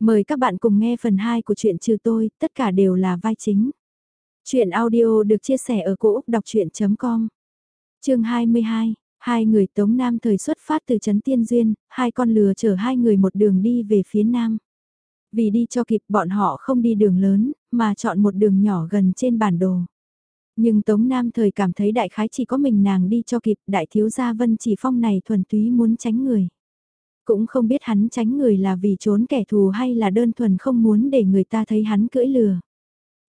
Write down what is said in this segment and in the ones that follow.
Mời các bạn cùng nghe phần 2 của truyện trừ tôi, tất cả đều là vai chính. Chuyện audio được chia sẻ ở cỗ đọc chuyện.com Trường 22, hai người Tống Nam thời xuất phát từ Trấn Tiên Duyên, hai con lừa chở hai người một đường đi về phía Nam. Vì đi cho kịp bọn họ không đi đường lớn, mà chọn một đường nhỏ gần trên bản đồ. Nhưng Tống Nam thời cảm thấy đại khái chỉ có mình nàng đi cho kịp, đại thiếu gia Vân Chỉ Phong này thuần túy muốn tránh người. Cũng không biết hắn tránh người là vì trốn kẻ thù hay là đơn thuần không muốn để người ta thấy hắn cưỡi lừa.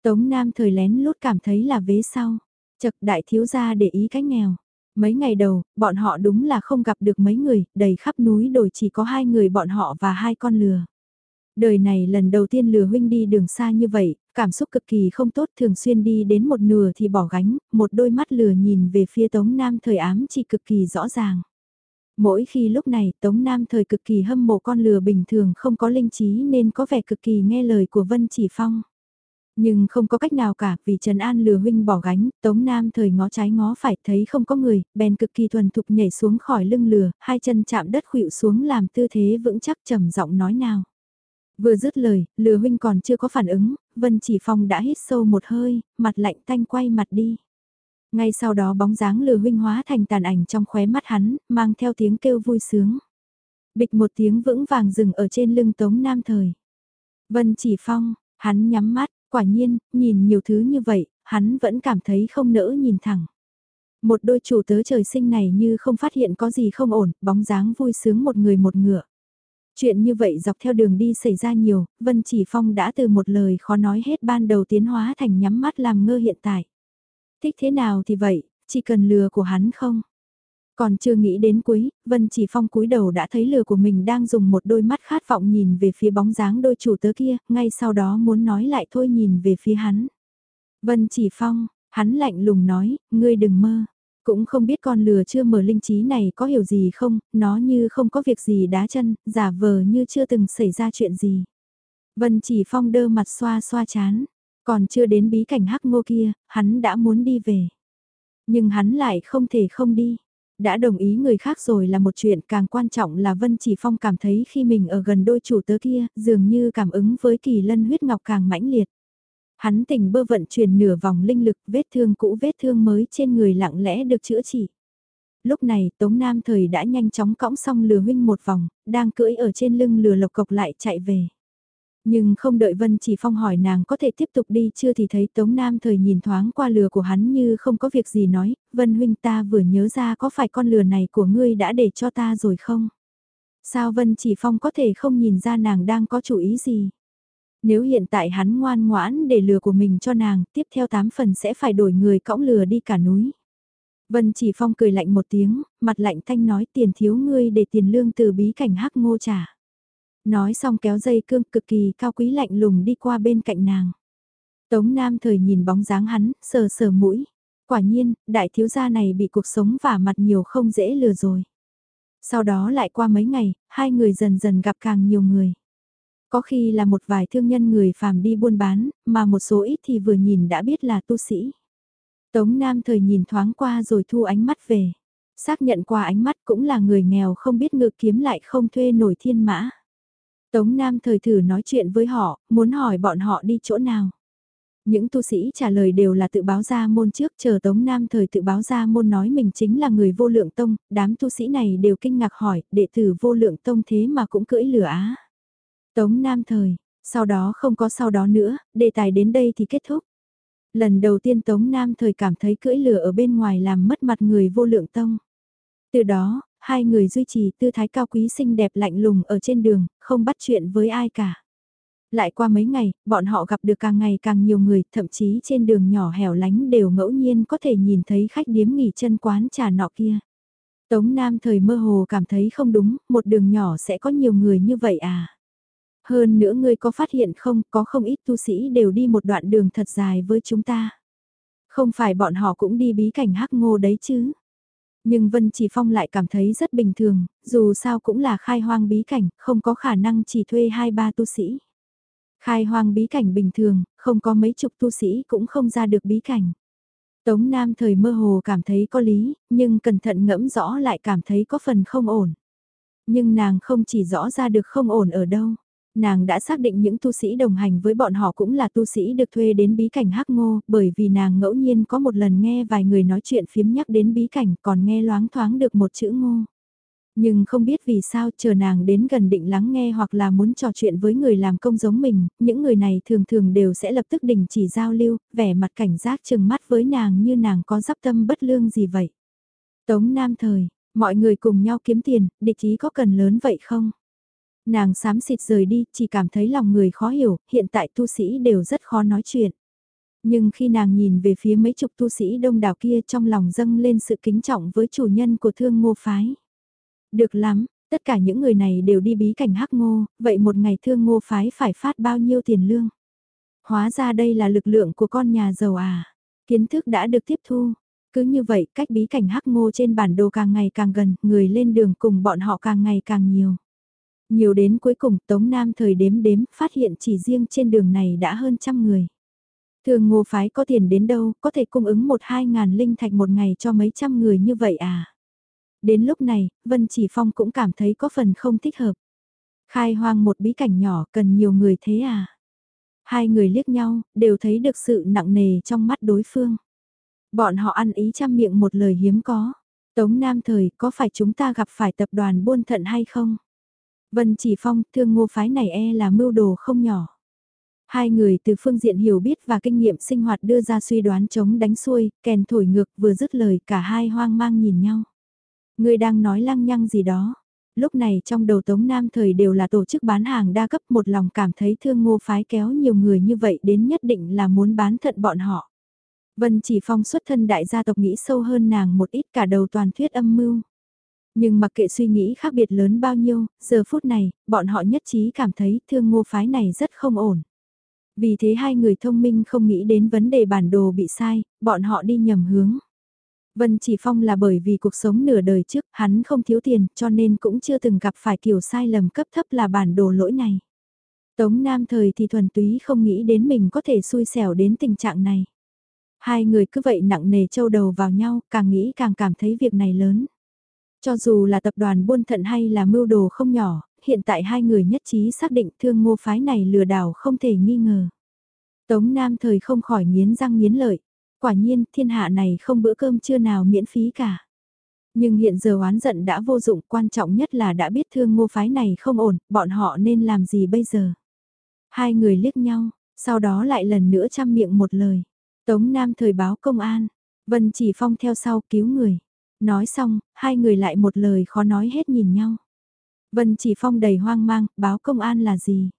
Tống Nam thời lén lút cảm thấy là vế sau. Chật đại thiếu gia để ý cách nghèo. Mấy ngày đầu, bọn họ đúng là không gặp được mấy người, đầy khắp núi đồi chỉ có hai người bọn họ và hai con lừa. Đời này lần đầu tiên lừa huynh đi đường xa như vậy, cảm xúc cực kỳ không tốt thường xuyên đi đến một nửa thì bỏ gánh, một đôi mắt lừa nhìn về phía Tống Nam thời ám chỉ cực kỳ rõ ràng. Mỗi khi lúc này Tống Nam thời cực kỳ hâm mộ con lừa bình thường không có linh trí nên có vẻ cực kỳ nghe lời của Vân Chỉ Phong. Nhưng không có cách nào cả vì Trần An lừa huynh bỏ gánh, Tống Nam thời ngó trái ngó phải thấy không có người, bèn cực kỳ thuần thục nhảy xuống khỏi lưng lừa, hai chân chạm đất khuỵu xuống làm tư thế vững chắc trầm giọng nói nào. Vừa dứt lời, lừa huynh còn chưa có phản ứng, Vân Chỉ Phong đã hít sâu một hơi, mặt lạnh tanh quay mặt đi. Ngay sau đó bóng dáng lừa huynh hóa thành tàn ảnh trong khóe mắt hắn, mang theo tiếng kêu vui sướng. Bịch một tiếng vững vàng dừng ở trên lưng Tống Nam Thời. Vân chỉ phong, hắn nhắm mắt, quả nhiên, nhìn nhiều thứ như vậy, hắn vẫn cảm thấy không nỡ nhìn thẳng. Một đôi chủ tớ trời sinh này như không phát hiện có gì không ổn, bóng dáng vui sướng một người một ngựa. Chuyện như vậy dọc theo đường đi xảy ra nhiều, Vân Chỉ Phong đã từ một lời khó nói hết ban đầu tiến hóa thành nhắm mắt làm ngơ hiện tại. Thích thế nào thì vậy, chỉ cần lừa của hắn không? Còn chưa nghĩ đến cuối, Vân Chỉ Phong cúi đầu đã thấy lừa của mình đang dùng một đôi mắt khát vọng nhìn về phía bóng dáng đôi chủ tớ kia, ngay sau đó muốn nói lại thôi nhìn về phía hắn. Vân Chỉ Phong, hắn lạnh lùng nói, ngươi đừng mơ. Cũng không biết con lừa chưa mở linh trí này có hiểu gì không, nó như không có việc gì đá chân, giả vờ như chưa từng xảy ra chuyện gì. Vân Chỉ Phong đơ mặt xoa xoa chán, còn chưa đến bí cảnh hắc ngô kia, hắn đã muốn đi về. Nhưng hắn lại không thể không đi. Đã đồng ý người khác rồi là một chuyện càng quan trọng là Vân Chỉ Phong cảm thấy khi mình ở gần đôi chủ tớ kia, dường như cảm ứng với kỳ lân huyết ngọc càng mãnh liệt. Hắn tỉnh bơ vận chuyển nửa vòng linh lực, vết thương cũ vết thương mới trên người lặng lẽ được chữa trị. Lúc này Tống Nam Thời đã nhanh chóng cõng xong lừa huynh một vòng, đang cưỡi ở trên lưng lừa lộc cộc lại chạy về. Nhưng không đợi Vân Chỉ Phong hỏi nàng có thể tiếp tục đi chưa thì thấy Tống Nam thời nhìn thoáng qua lừa của hắn như không có việc gì nói, Vân huynh ta vừa nhớ ra có phải con lừa này của ngươi đã để cho ta rồi không? Sao Vân Chỉ Phong có thể không nhìn ra nàng đang có chủ ý gì? Nếu hiện tại hắn ngoan ngoãn để lừa của mình cho nàng, tiếp theo tám phần sẽ phải đổi người cõng lừa đi cả núi. Vân Chỉ Phong cười lạnh một tiếng, mặt lạnh thanh nói tiền thiếu ngươi để tiền lương từ bí cảnh hắc ngô trả. Nói xong kéo dây cương cực kỳ cao quý lạnh lùng đi qua bên cạnh nàng. Tống Nam thời nhìn bóng dáng hắn, sờ sờ mũi. Quả nhiên, đại thiếu gia này bị cuộc sống vả mặt nhiều không dễ lừa rồi. Sau đó lại qua mấy ngày, hai người dần dần gặp càng nhiều người. Có khi là một vài thương nhân người phàm đi buôn bán, mà một số ít thì vừa nhìn đã biết là tu sĩ. Tống Nam thời nhìn thoáng qua rồi thu ánh mắt về. Xác nhận qua ánh mắt cũng là người nghèo không biết ngự kiếm lại không thuê nổi thiên mã. Tống Nam thời thử nói chuyện với họ, muốn hỏi bọn họ đi chỗ nào. Những tu sĩ trả lời đều là tự báo ra môn trước chờ Tống Nam thời tự báo ra môn nói mình chính là người vô lượng tông, đám tu sĩ này đều kinh ngạc hỏi, đệ tử vô lượng tông thế mà cũng cưỡi lửa á. Tống Nam thời, sau đó không có sau đó nữa, đề tài đến đây thì kết thúc. Lần đầu tiên Tống Nam thời cảm thấy cưỡi lửa ở bên ngoài làm mất mặt người vô lượng tông. Từ đó, hai người duy trì tư thái cao quý xinh đẹp lạnh lùng ở trên đường, không bắt chuyện với ai cả. Lại qua mấy ngày, bọn họ gặp được càng ngày càng nhiều người, thậm chí trên đường nhỏ hẻo lánh đều ngẫu nhiên có thể nhìn thấy khách điếm nghỉ chân quán trà nọ kia. Tống Nam thời mơ hồ cảm thấy không đúng, một đường nhỏ sẽ có nhiều người như vậy à. Hơn nữa ngươi có phát hiện không, có không ít tu sĩ đều đi một đoạn đường thật dài với chúng ta. Không phải bọn họ cũng đi bí cảnh hắc ngô đấy chứ. Nhưng Vân Chỉ Phong lại cảm thấy rất bình thường, dù sao cũng là khai hoang bí cảnh, không có khả năng chỉ thuê hai ba tu sĩ. Khai hoang bí cảnh bình thường, không có mấy chục tu sĩ cũng không ra được bí cảnh. Tống Nam thời mơ hồ cảm thấy có lý, nhưng cẩn thận ngẫm rõ lại cảm thấy có phần không ổn. Nhưng nàng không chỉ rõ ra được không ổn ở đâu. Nàng đã xác định những tu sĩ đồng hành với bọn họ cũng là tu sĩ được thuê đến bí cảnh hắc ngô, bởi vì nàng ngẫu nhiên có một lần nghe vài người nói chuyện phiếm nhắc đến bí cảnh còn nghe loáng thoáng được một chữ ngô. Nhưng không biết vì sao chờ nàng đến gần định lắng nghe hoặc là muốn trò chuyện với người làm công giống mình, những người này thường thường đều sẽ lập tức đình chỉ giao lưu, vẻ mặt cảnh giác chừng mắt với nàng như nàng có dắp tâm bất lương gì vậy. Tống Nam Thời, mọi người cùng nhau kiếm tiền, địch ý có cần lớn vậy không? Nàng xám xịt rời đi, chỉ cảm thấy lòng người khó hiểu, hiện tại tu sĩ đều rất khó nói chuyện. Nhưng khi nàng nhìn về phía mấy chục tu sĩ đông đảo kia trong lòng dâng lên sự kính trọng với chủ nhân của thương ngô phái. Được lắm, tất cả những người này đều đi bí cảnh hắc ngô, vậy một ngày thương ngô phái phải phát bao nhiêu tiền lương? Hóa ra đây là lực lượng của con nhà giàu à? Kiến thức đã được tiếp thu. Cứ như vậy, cách bí cảnh hắc ngô trên bản đồ càng ngày càng gần, người lên đường cùng bọn họ càng ngày càng nhiều. Nhiều đến cuối cùng Tống Nam thời đếm đếm phát hiện chỉ riêng trên đường này đã hơn trăm người. Thường ngô phái có tiền đến đâu, có thể cung ứng một hai ngàn linh thạch một ngày cho mấy trăm người như vậy à? Đến lúc này, Vân Chỉ Phong cũng cảm thấy có phần không thích hợp. Khai hoang một bí cảnh nhỏ cần nhiều người thế à? Hai người liếc nhau, đều thấy được sự nặng nề trong mắt đối phương. Bọn họ ăn ý chăm miệng một lời hiếm có. Tống Nam Thời có phải chúng ta gặp phải tập đoàn buôn thận hay không? Vân Chỉ Phong, thương ngô phái này e là mưu đồ không nhỏ. Hai người từ phương diện hiểu biết và kinh nghiệm sinh hoạt đưa ra suy đoán chống đánh xuôi, kèn thổi ngược vừa dứt lời cả hai hoang mang nhìn nhau. Người đang nói lăng nhăng gì đó. Lúc này trong đầu Tống Nam thời đều là tổ chức bán hàng đa cấp một lòng cảm thấy thương ngô phái kéo nhiều người như vậy đến nhất định là muốn bán thận bọn họ. Vân chỉ phong xuất thân đại gia tộc nghĩ sâu hơn nàng một ít cả đầu toàn thuyết âm mưu. Nhưng mặc kệ suy nghĩ khác biệt lớn bao nhiêu, giờ phút này, bọn họ nhất trí cảm thấy thương ngô phái này rất không ổn. Vì thế hai người thông minh không nghĩ đến vấn đề bản đồ bị sai, bọn họ đi nhầm hướng. Vân Chỉ Phong là bởi vì cuộc sống nửa đời trước, hắn không thiếu tiền, cho nên cũng chưa từng gặp phải kiểu sai lầm cấp thấp là bản đồ lỗi này. Tống Nam thời thì thuần túy không nghĩ đến mình có thể xui xẻo đến tình trạng này. Hai người cứ vậy nặng nề châu đầu vào nhau, càng nghĩ càng cảm thấy việc này lớn. Cho dù là tập đoàn buôn thận hay là mưu đồ không nhỏ, hiện tại hai người nhất trí xác định thương ngô phái này lừa đảo không thể nghi ngờ. Tống Nam thời không khỏi nghiến răng nghiến lợi. Quả nhiên thiên hạ này không bữa cơm trưa nào miễn phí cả. Nhưng hiện giờ oán giận đã vô dụng quan trọng nhất là đã biết thương ngô phái này không ổn, bọn họ nên làm gì bây giờ. Hai người liếc nhau, sau đó lại lần nữa chăm miệng một lời. Tống Nam thời báo công an, Vân Chỉ Phong theo sau cứu người. Nói xong, hai người lại một lời khó nói hết nhìn nhau. Vân Chỉ Phong đầy hoang mang, báo công an là gì?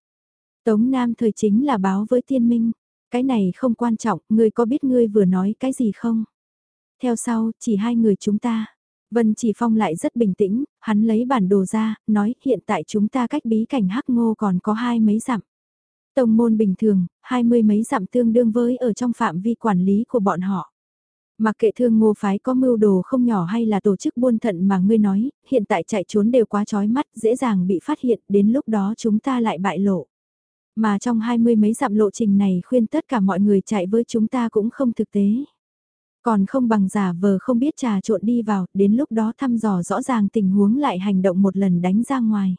Tống Nam thời chính là báo với tiên minh. Cái này không quan trọng, ngươi có biết ngươi vừa nói cái gì không? Theo sau, chỉ hai người chúng ta. Vân Chỉ Phong lại rất bình tĩnh, hắn lấy bản đồ ra, nói hiện tại chúng ta cách bí cảnh hắc ngô còn có hai mấy dặm. Tông môn bình thường, hai mươi mấy dặm tương đương với ở trong phạm vi quản lý của bọn họ. Mặc kệ thương ngô phái có mưu đồ không nhỏ hay là tổ chức buôn thận mà ngươi nói, hiện tại chạy trốn đều quá trói mắt, dễ dàng bị phát hiện, đến lúc đó chúng ta lại bại lộ. Mà trong hai mươi mấy dặm lộ trình này khuyên tất cả mọi người chạy với chúng ta cũng không thực tế. Còn không bằng giả vờ không biết trà trộn đi vào, đến lúc đó thăm dò rõ ràng tình huống lại hành động một lần đánh ra ngoài.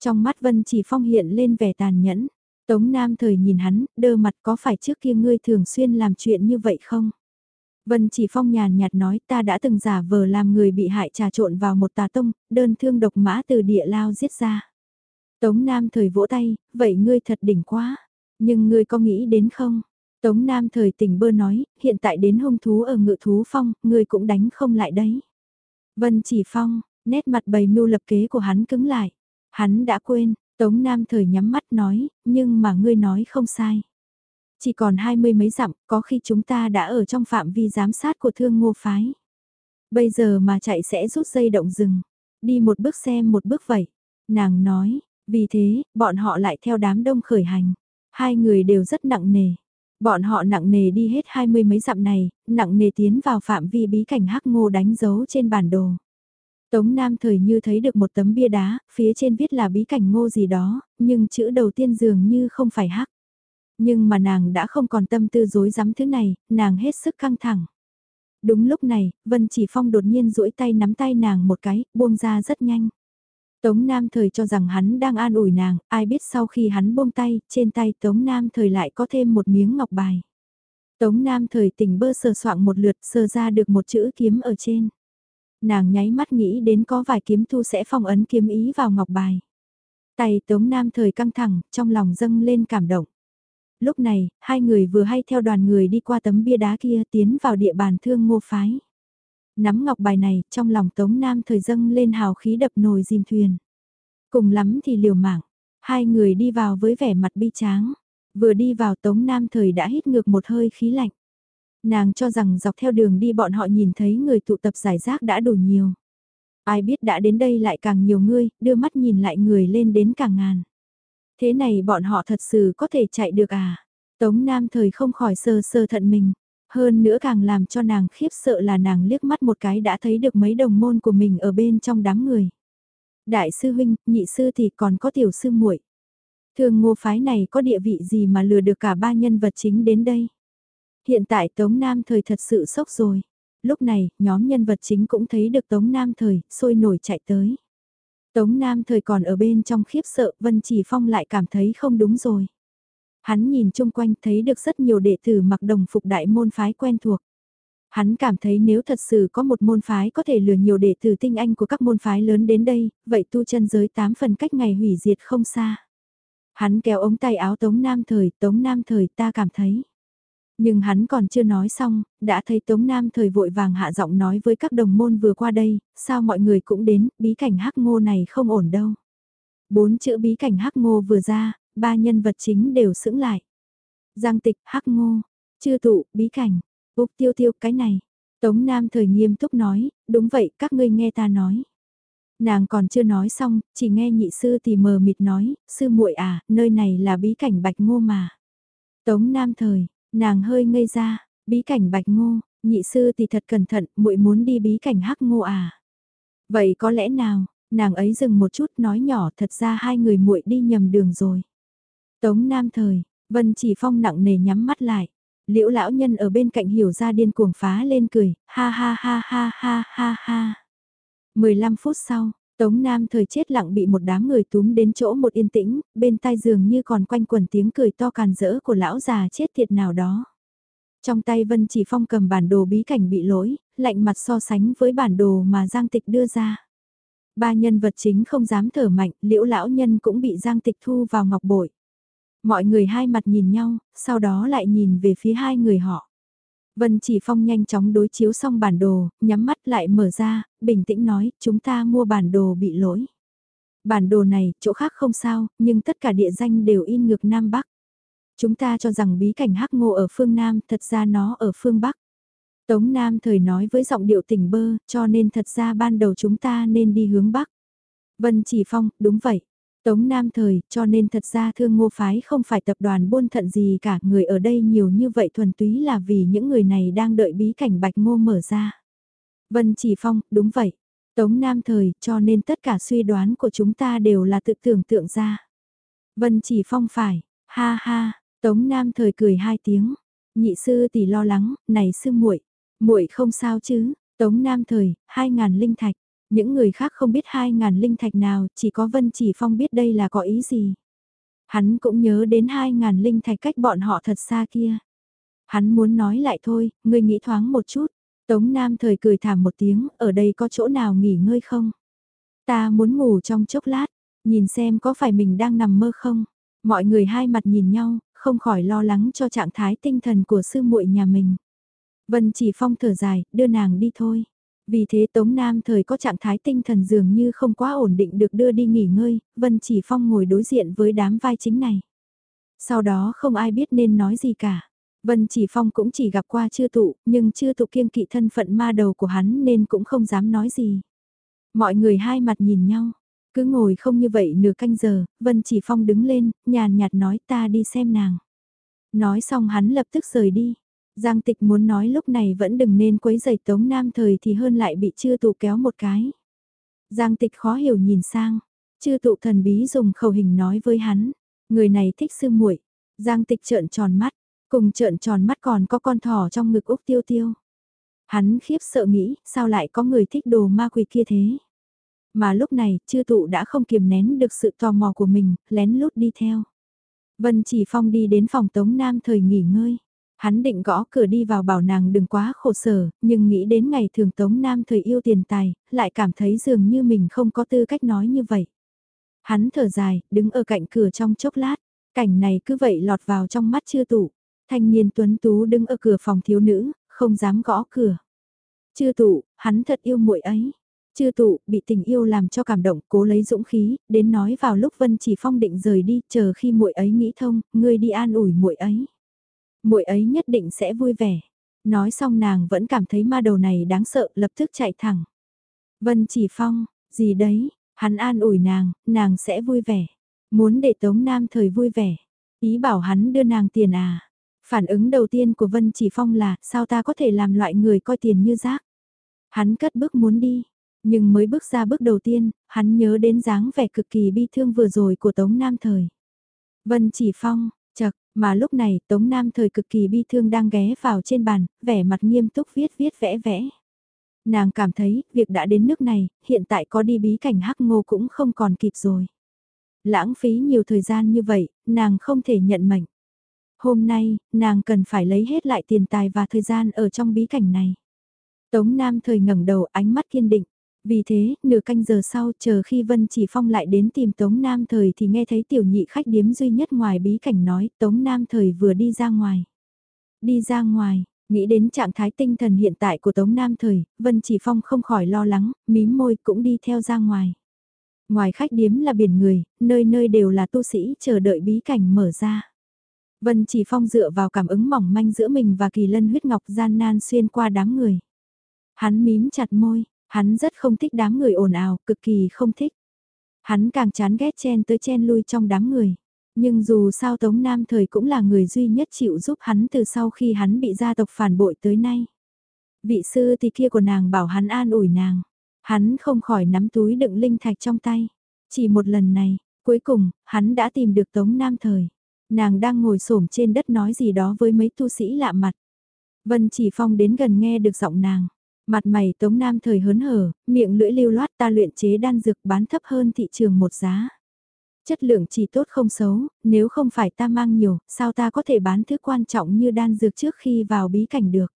Trong mắt Vân chỉ phong hiện lên vẻ tàn nhẫn. Tống Nam thời nhìn hắn, đơ mặt có phải trước kia ngươi thường xuyên làm chuyện như vậy không? Vân chỉ phong nhàn nhạt nói ta đã từng giả vờ làm người bị hại trà trộn vào một tà tông, đơn thương độc mã từ địa lao giết ra. Tống Nam thời vỗ tay, vậy ngươi thật đỉnh quá. Nhưng ngươi có nghĩ đến không? Tống Nam thời tỉnh bơ nói, hiện tại đến hung thú ở ngự thú phong, ngươi cũng đánh không lại đấy. Vân chỉ phong, nét mặt bầy mưu lập kế của hắn cứng lại. Hắn đã quên, Tống Nam thời nhắm mắt nói, nhưng mà ngươi nói không sai. Chỉ còn hai mươi mấy dặm, có khi chúng ta đã ở trong phạm vi giám sát của thương ngô phái. Bây giờ mà chạy sẽ rút dây động rừng. Đi một bước xem một bước vậy. Nàng nói, vì thế, bọn họ lại theo đám đông khởi hành. Hai người đều rất nặng nề. Bọn họ nặng nề đi hết hai mươi mấy dặm này, nặng nề tiến vào phạm vi bí cảnh hắc ngô đánh dấu trên bản đồ. Tống Nam thời như thấy được một tấm bia đá, phía trên viết là bí cảnh ngô gì đó, nhưng chữ đầu tiên dường như không phải hắc. Nhưng mà nàng đã không còn tâm tư dối rắm thứ này, nàng hết sức căng thẳng. Đúng lúc này, Vân Chỉ Phong đột nhiên duỗi tay nắm tay nàng một cái, buông ra rất nhanh. Tống Nam Thời cho rằng hắn đang an ủi nàng, ai biết sau khi hắn buông tay, trên tay Tống Nam Thời lại có thêm một miếng ngọc bài. Tống Nam Thời tỉnh bơ sờ soạng một lượt sờ ra được một chữ kiếm ở trên. Nàng nháy mắt nghĩ đến có vài kiếm thu sẽ phong ấn kiếm ý vào ngọc bài. Tay Tống Nam Thời căng thẳng, trong lòng dâng lên cảm động. Lúc này, hai người vừa hay theo đoàn người đi qua tấm bia đá kia tiến vào địa bàn thương ngô phái. Nắm ngọc bài này, trong lòng Tống Nam thời dâng lên hào khí đập nồi dìm thuyền. Cùng lắm thì liều mạng, hai người đi vào với vẻ mặt bi tráng. Vừa đi vào Tống Nam thời đã hít ngược một hơi khí lạnh. Nàng cho rằng dọc theo đường đi bọn họ nhìn thấy người tụ tập giải rác đã đủ nhiều. Ai biết đã đến đây lại càng nhiều người, đưa mắt nhìn lại người lên đến càng ngàn. Thế này bọn họ thật sự có thể chạy được à? Tống Nam thời không khỏi sơ sơ thận mình. Hơn nữa càng làm cho nàng khiếp sợ là nàng liếc mắt một cái đã thấy được mấy đồng môn của mình ở bên trong đám người. Đại sư huynh, nhị sư thì còn có tiểu sư muội. Thường ngô phái này có địa vị gì mà lừa được cả ba nhân vật chính đến đây. Hiện tại Tống Nam thời thật sự sốc rồi. Lúc này, nhóm nhân vật chính cũng thấy được Tống Nam thời, sôi nổi chạy tới. Tống Nam thời còn ở bên trong khiếp sợ, Vân Chỉ Phong lại cảm thấy không đúng rồi. Hắn nhìn chung quanh thấy được rất nhiều đệ tử mặc đồng phục đại môn phái quen thuộc. Hắn cảm thấy nếu thật sự có một môn phái có thể lừa nhiều đệ tử tinh anh của các môn phái lớn đến đây, vậy tu chân giới tám phần cách ngày hủy diệt không xa. Hắn kéo ống tay áo Tống Nam Thời, Tống Nam Thời ta cảm thấy. Nhưng hắn còn chưa nói xong, đã thấy Tống Nam Thời vội vàng hạ giọng nói với các đồng môn vừa qua đây, sao mọi người cũng đến, bí cảnh hắc ngô này không ổn đâu. Bốn chữ bí cảnh hắc ngô vừa ra, ba nhân vật chính đều sững lại. Giang tịch, hắc ngô, chư tụ, bí cảnh, úc tiêu tiêu cái này. Tống Nam thời nghiêm túc nói, đúng vậy các ngươi nghe ta nói. Nàng còn chưa nói xong, chỉ nghe nhị sư thì mờ mịt nói, sư muội à, nơi này là bí cảnh bạch ngô mà. Tống Nam thời, nàng hơi ngây ra, bí cảnh bạch ngô, nhị sư thì thật cẩn thận, muội muốn đi bí cảnh hắc ngô à. Vậy có lẽ nào, nàng ấy dừng một chút nói nhỏ thật ra hai người muội đi nhầm đường rồi. Tống Nam Thời, Vân Chỉ Phong nặng nề nhắm mắt lại. Liễu lão nhân ở bên cạnh hiểu ra điên cuồng phá lên cười, ha ha ha ha ha ha ha. 15 phút sau, Tống Nam thời chết lặng bị một đám người túm đến chỗ một yên tĩnh, bên tai giường như còn quanh quẩn tiếng cười to càn rỡ của lão già chết tiệt nào đó. Trong tay Vân Chỉ Phong cầm bản đồ bí cảnh bị lỗi, lạnh mặt so sánh với bản đồ mà Giang Tịch đưa ra. Ba nhân vật chính không dám thở mạnh, liễu lão nhân cũng bị Giang Tịch thu vào ngọc bội. Mọi người hai mặt nhìn nhau, sau đó lại nhìn về phía hai người họ. Vân Chỉ Phong nhanh chóng đối chiếu xong bản đồ, nhắm mắt lại mở ra, bình tĩnh nói, chúng ta mua bản đồ bị lỗi. Bản đồ này, chỗ khác không sao, nhưng tất cả địa danh đều in ngược Nam Bắc. Chúng ta cho rằng bí cảnh hắc ngô ở phương Nam, thật ra nó ở phương Bắc. Tống Nam thời nói với giọng điệu tỉnh bơ, cho nên thật ra ban đầu chúng ta nên đi hướng Bắc. Vân Chỉ Phong, đúng vậy. Tống Nam thời, cho nên thật ra thương ngô phái không phải tập đoàn buôn thận gì cả, người ở đây nhiều như vậy thuần túy là vì những người này đang đợi bí cảnh bạch ngô mở ra. Vân Chỉ Phong, đúng vậy. Tống Nam thời, cho nên tất cả suy đoán của chúng ta đều là tự tưởng tượng ra. Vân Chỉ Phong phải, ha ha, Tống Nam thời cười hai tiếng. Nhị sư tỷ lo lắng, này sư muội, muội không sao chứ? Tống Nam thời, hai ngàn linh thạch. Những người khác không biết hai ngàn linh thạch nào, chỉ có Vân Chỉ Phong biết đây là có ý gì. Hắn cũng nhớ đến hai ngàn linh thạch cách bọn họ thật xa kia. Hắn muốn nói lại thôi, ngươi nghĩ thoáng một chút. Tống Nam thời cười thảm một tiếng, ở đây có chỗ nào nghỉ ngơi không? Ta muốn ngủ trong chốc lát, nhìn xem có phải mình đang nằm mơ không? Mọi người hai mặt nhìn nhau, không khỏi lo lắng cho trạng thái tinh thần của sư muội nhà mình. Vân chỉ phong thở dài, đưa nàng đi thôi. Vì thế Tống Nam thời có trạng thái tinh thần dường như không quá ổn định được đưa đi nghỉ ngơi, Vân Chỉ Phong ngồi đối diện với đám vai chính này. Sau đó không ai biết nên nói gì cả. Vân Chỉ Phong cũng chỉ gặp qua chưa tụ, nhưng chưa tụ kiêng kỵ thân phận ma đầu của hắn nên cũng không dám nói gì. Mọi người hai mặt nhìn nhau, cứ ngồi không như vậy nửa canh giờ, Vân Chỉ Phong đứng lên, nhàn nhạt nói ta đi xem nàng. Nói xong hắn lập tức rời đi. Giang tịch muốn nói lúc này vẫn đừng nên quấy giày tống nam thời thì hơn lại bị chư tụ kéo một cái. Giang tịch khó hiểu nhìn sang, chư tụ thần bí dùng khẩu hình nói với hắn, người này thích sư muội. Giang tịch trợn tròn mắt, cùng trợn tròn mắt còn có con thỏ trong ngực Úc tiêu tiêu. Hắn khiếp sợ nghĩ, sao lại có người thích đồ ma quỷ kia thế? Mà lúc này, chư tụ đã không kiềm nén được sự tò mò của mình, lén lút đi theo. Vân Chỉ Phong đi đến phòng Tống Nam thời nghỉ ngơi. Hắn định gõ cửa đi vào bảo nàng đừng quá khổ sở, nhưng nghĩ đến ngày thường Tống Nam thời yêu tiền tài, lại cảm thấy dường như mình không có tư cách nói như vậy. Hắn thở dài, đứng ở cạnh cửa trong chốc lát, cảnh này cứ vậy lọt vào trong mắt chưa tụ Thanh niên tuấn tú đứng ở cửa phòng thiếu nữ, không dám gõ cửa. Chưa tụ, hắn thật yêu muội ấy. Chưa tụ, bị tình yêu làm cho cảm động, cố lấy dũng khí, đến nói vào lúc Vân Chỉ Phong định rời đi, chờ khi muội ấy nghĩ thông, ngươi đi an ủi muội ấy. Muội ấy nhất định sẽ vui vẻ. Nói xong nàng vẫn cảm thấy ma đầu này đáng sợ, lập tức chạy thẳng. Vân Chỉ Phong, gì đấy, hắn an ủi nàng, nàng sẽ vui vẻ. Muốn để Tống Nam thời vui vẻ. Ý bảo hắn đưa nàng tiền à. Phản ứng đầu tiên của Vân Chỉ Phong là sao ta có thể làm loại người coi tiền như rác. Hắn cất bước muốn đi, nhưng mới bước ra bước đầu tiên, hắn nhớ đến dáng vẻ cực kỳ bi thương vừa rồi của Tống Nam Thời. Vân Chỉ Phong, mà lúc này Tống Nam Thời cực kỳ bi thương đang ghé vào trên bàn, vẻ mặt nghiêm túc viết viết vẽ vẽ. Nàng cảm thấy, việc đã đến nước này, hiện tại có đi bí cảnh hắc ngô cũng không còn kịp rồi. Lãng phí nhiều thời gian như vậy, nàng không thể nhận mệnh. Hôm nay, nàng cần phải lấy hết lại tiền tài và thời gian ở trong bí cảnh này. Tống Nam thời ngẩng đầu ánh mắt kiên định. Vì thế, nửa canh giờ sau chờ khi Vân Chỉ Phong lại đến tìm Tống Nam Thời thì nghe thấy tiểu nhị khách điếm duy nhất ngoài bí cảnh nói Tống Nam Thời vừa đi ra ngoài. Đi ra ngoài, nghĩ đến trạng thái tinh thần hiện tại của Tống Nam Thời, Vân Chỉ Phong không khỏi lo lắng, mím môi cũng đi theo ra ngoài. Ngoài khách điếm là biển người, nơi nơi đều là tu sĩ chờ đợi bí cảnh mở ra. Vân Chỉ Phong dựa vào cảm ứng mỏng manh giữa mình và kỳ lân huyết ngọc gian nan xuyên qua đám người. Hắn mím chặt môi, hắn rất không thích đám người ồn ào, cực kỳ không thích. Hắn càng chán ghét chen tới chen lui trong đám người. Nhưng dù sao Tống Nam Thời cũng là người duy nhất chịu giúp hắn từ sau khi hắn bị gia tộc phản bội tới nay. Vị sư thì kia của nàng bảo hắn an ủi nàng. Hắn không khỏi nắm túi đựng linh thạch trong tay. Chỉ một lần này, cuối cùng, hắn đã tìm được Tống Nam Thời. Nàng đang ngồi xổm trên đất nói gì đó với mấy tu sĩ lạ mặt. Vân Chỉ Phong đến gần nghe được giọng nàng. Mặt mày Tống Nam thời hớn hở, miệng lưỡi lưu loát ta luyện chế đan dược bán thấp hơn thị trường một giá. Chất lượng chỉ tốt không xấu, nếu không phải ta mang nhiều, sao ta có thể bán thứ quan trọng như đan dược trước khi vào bí cảnh được.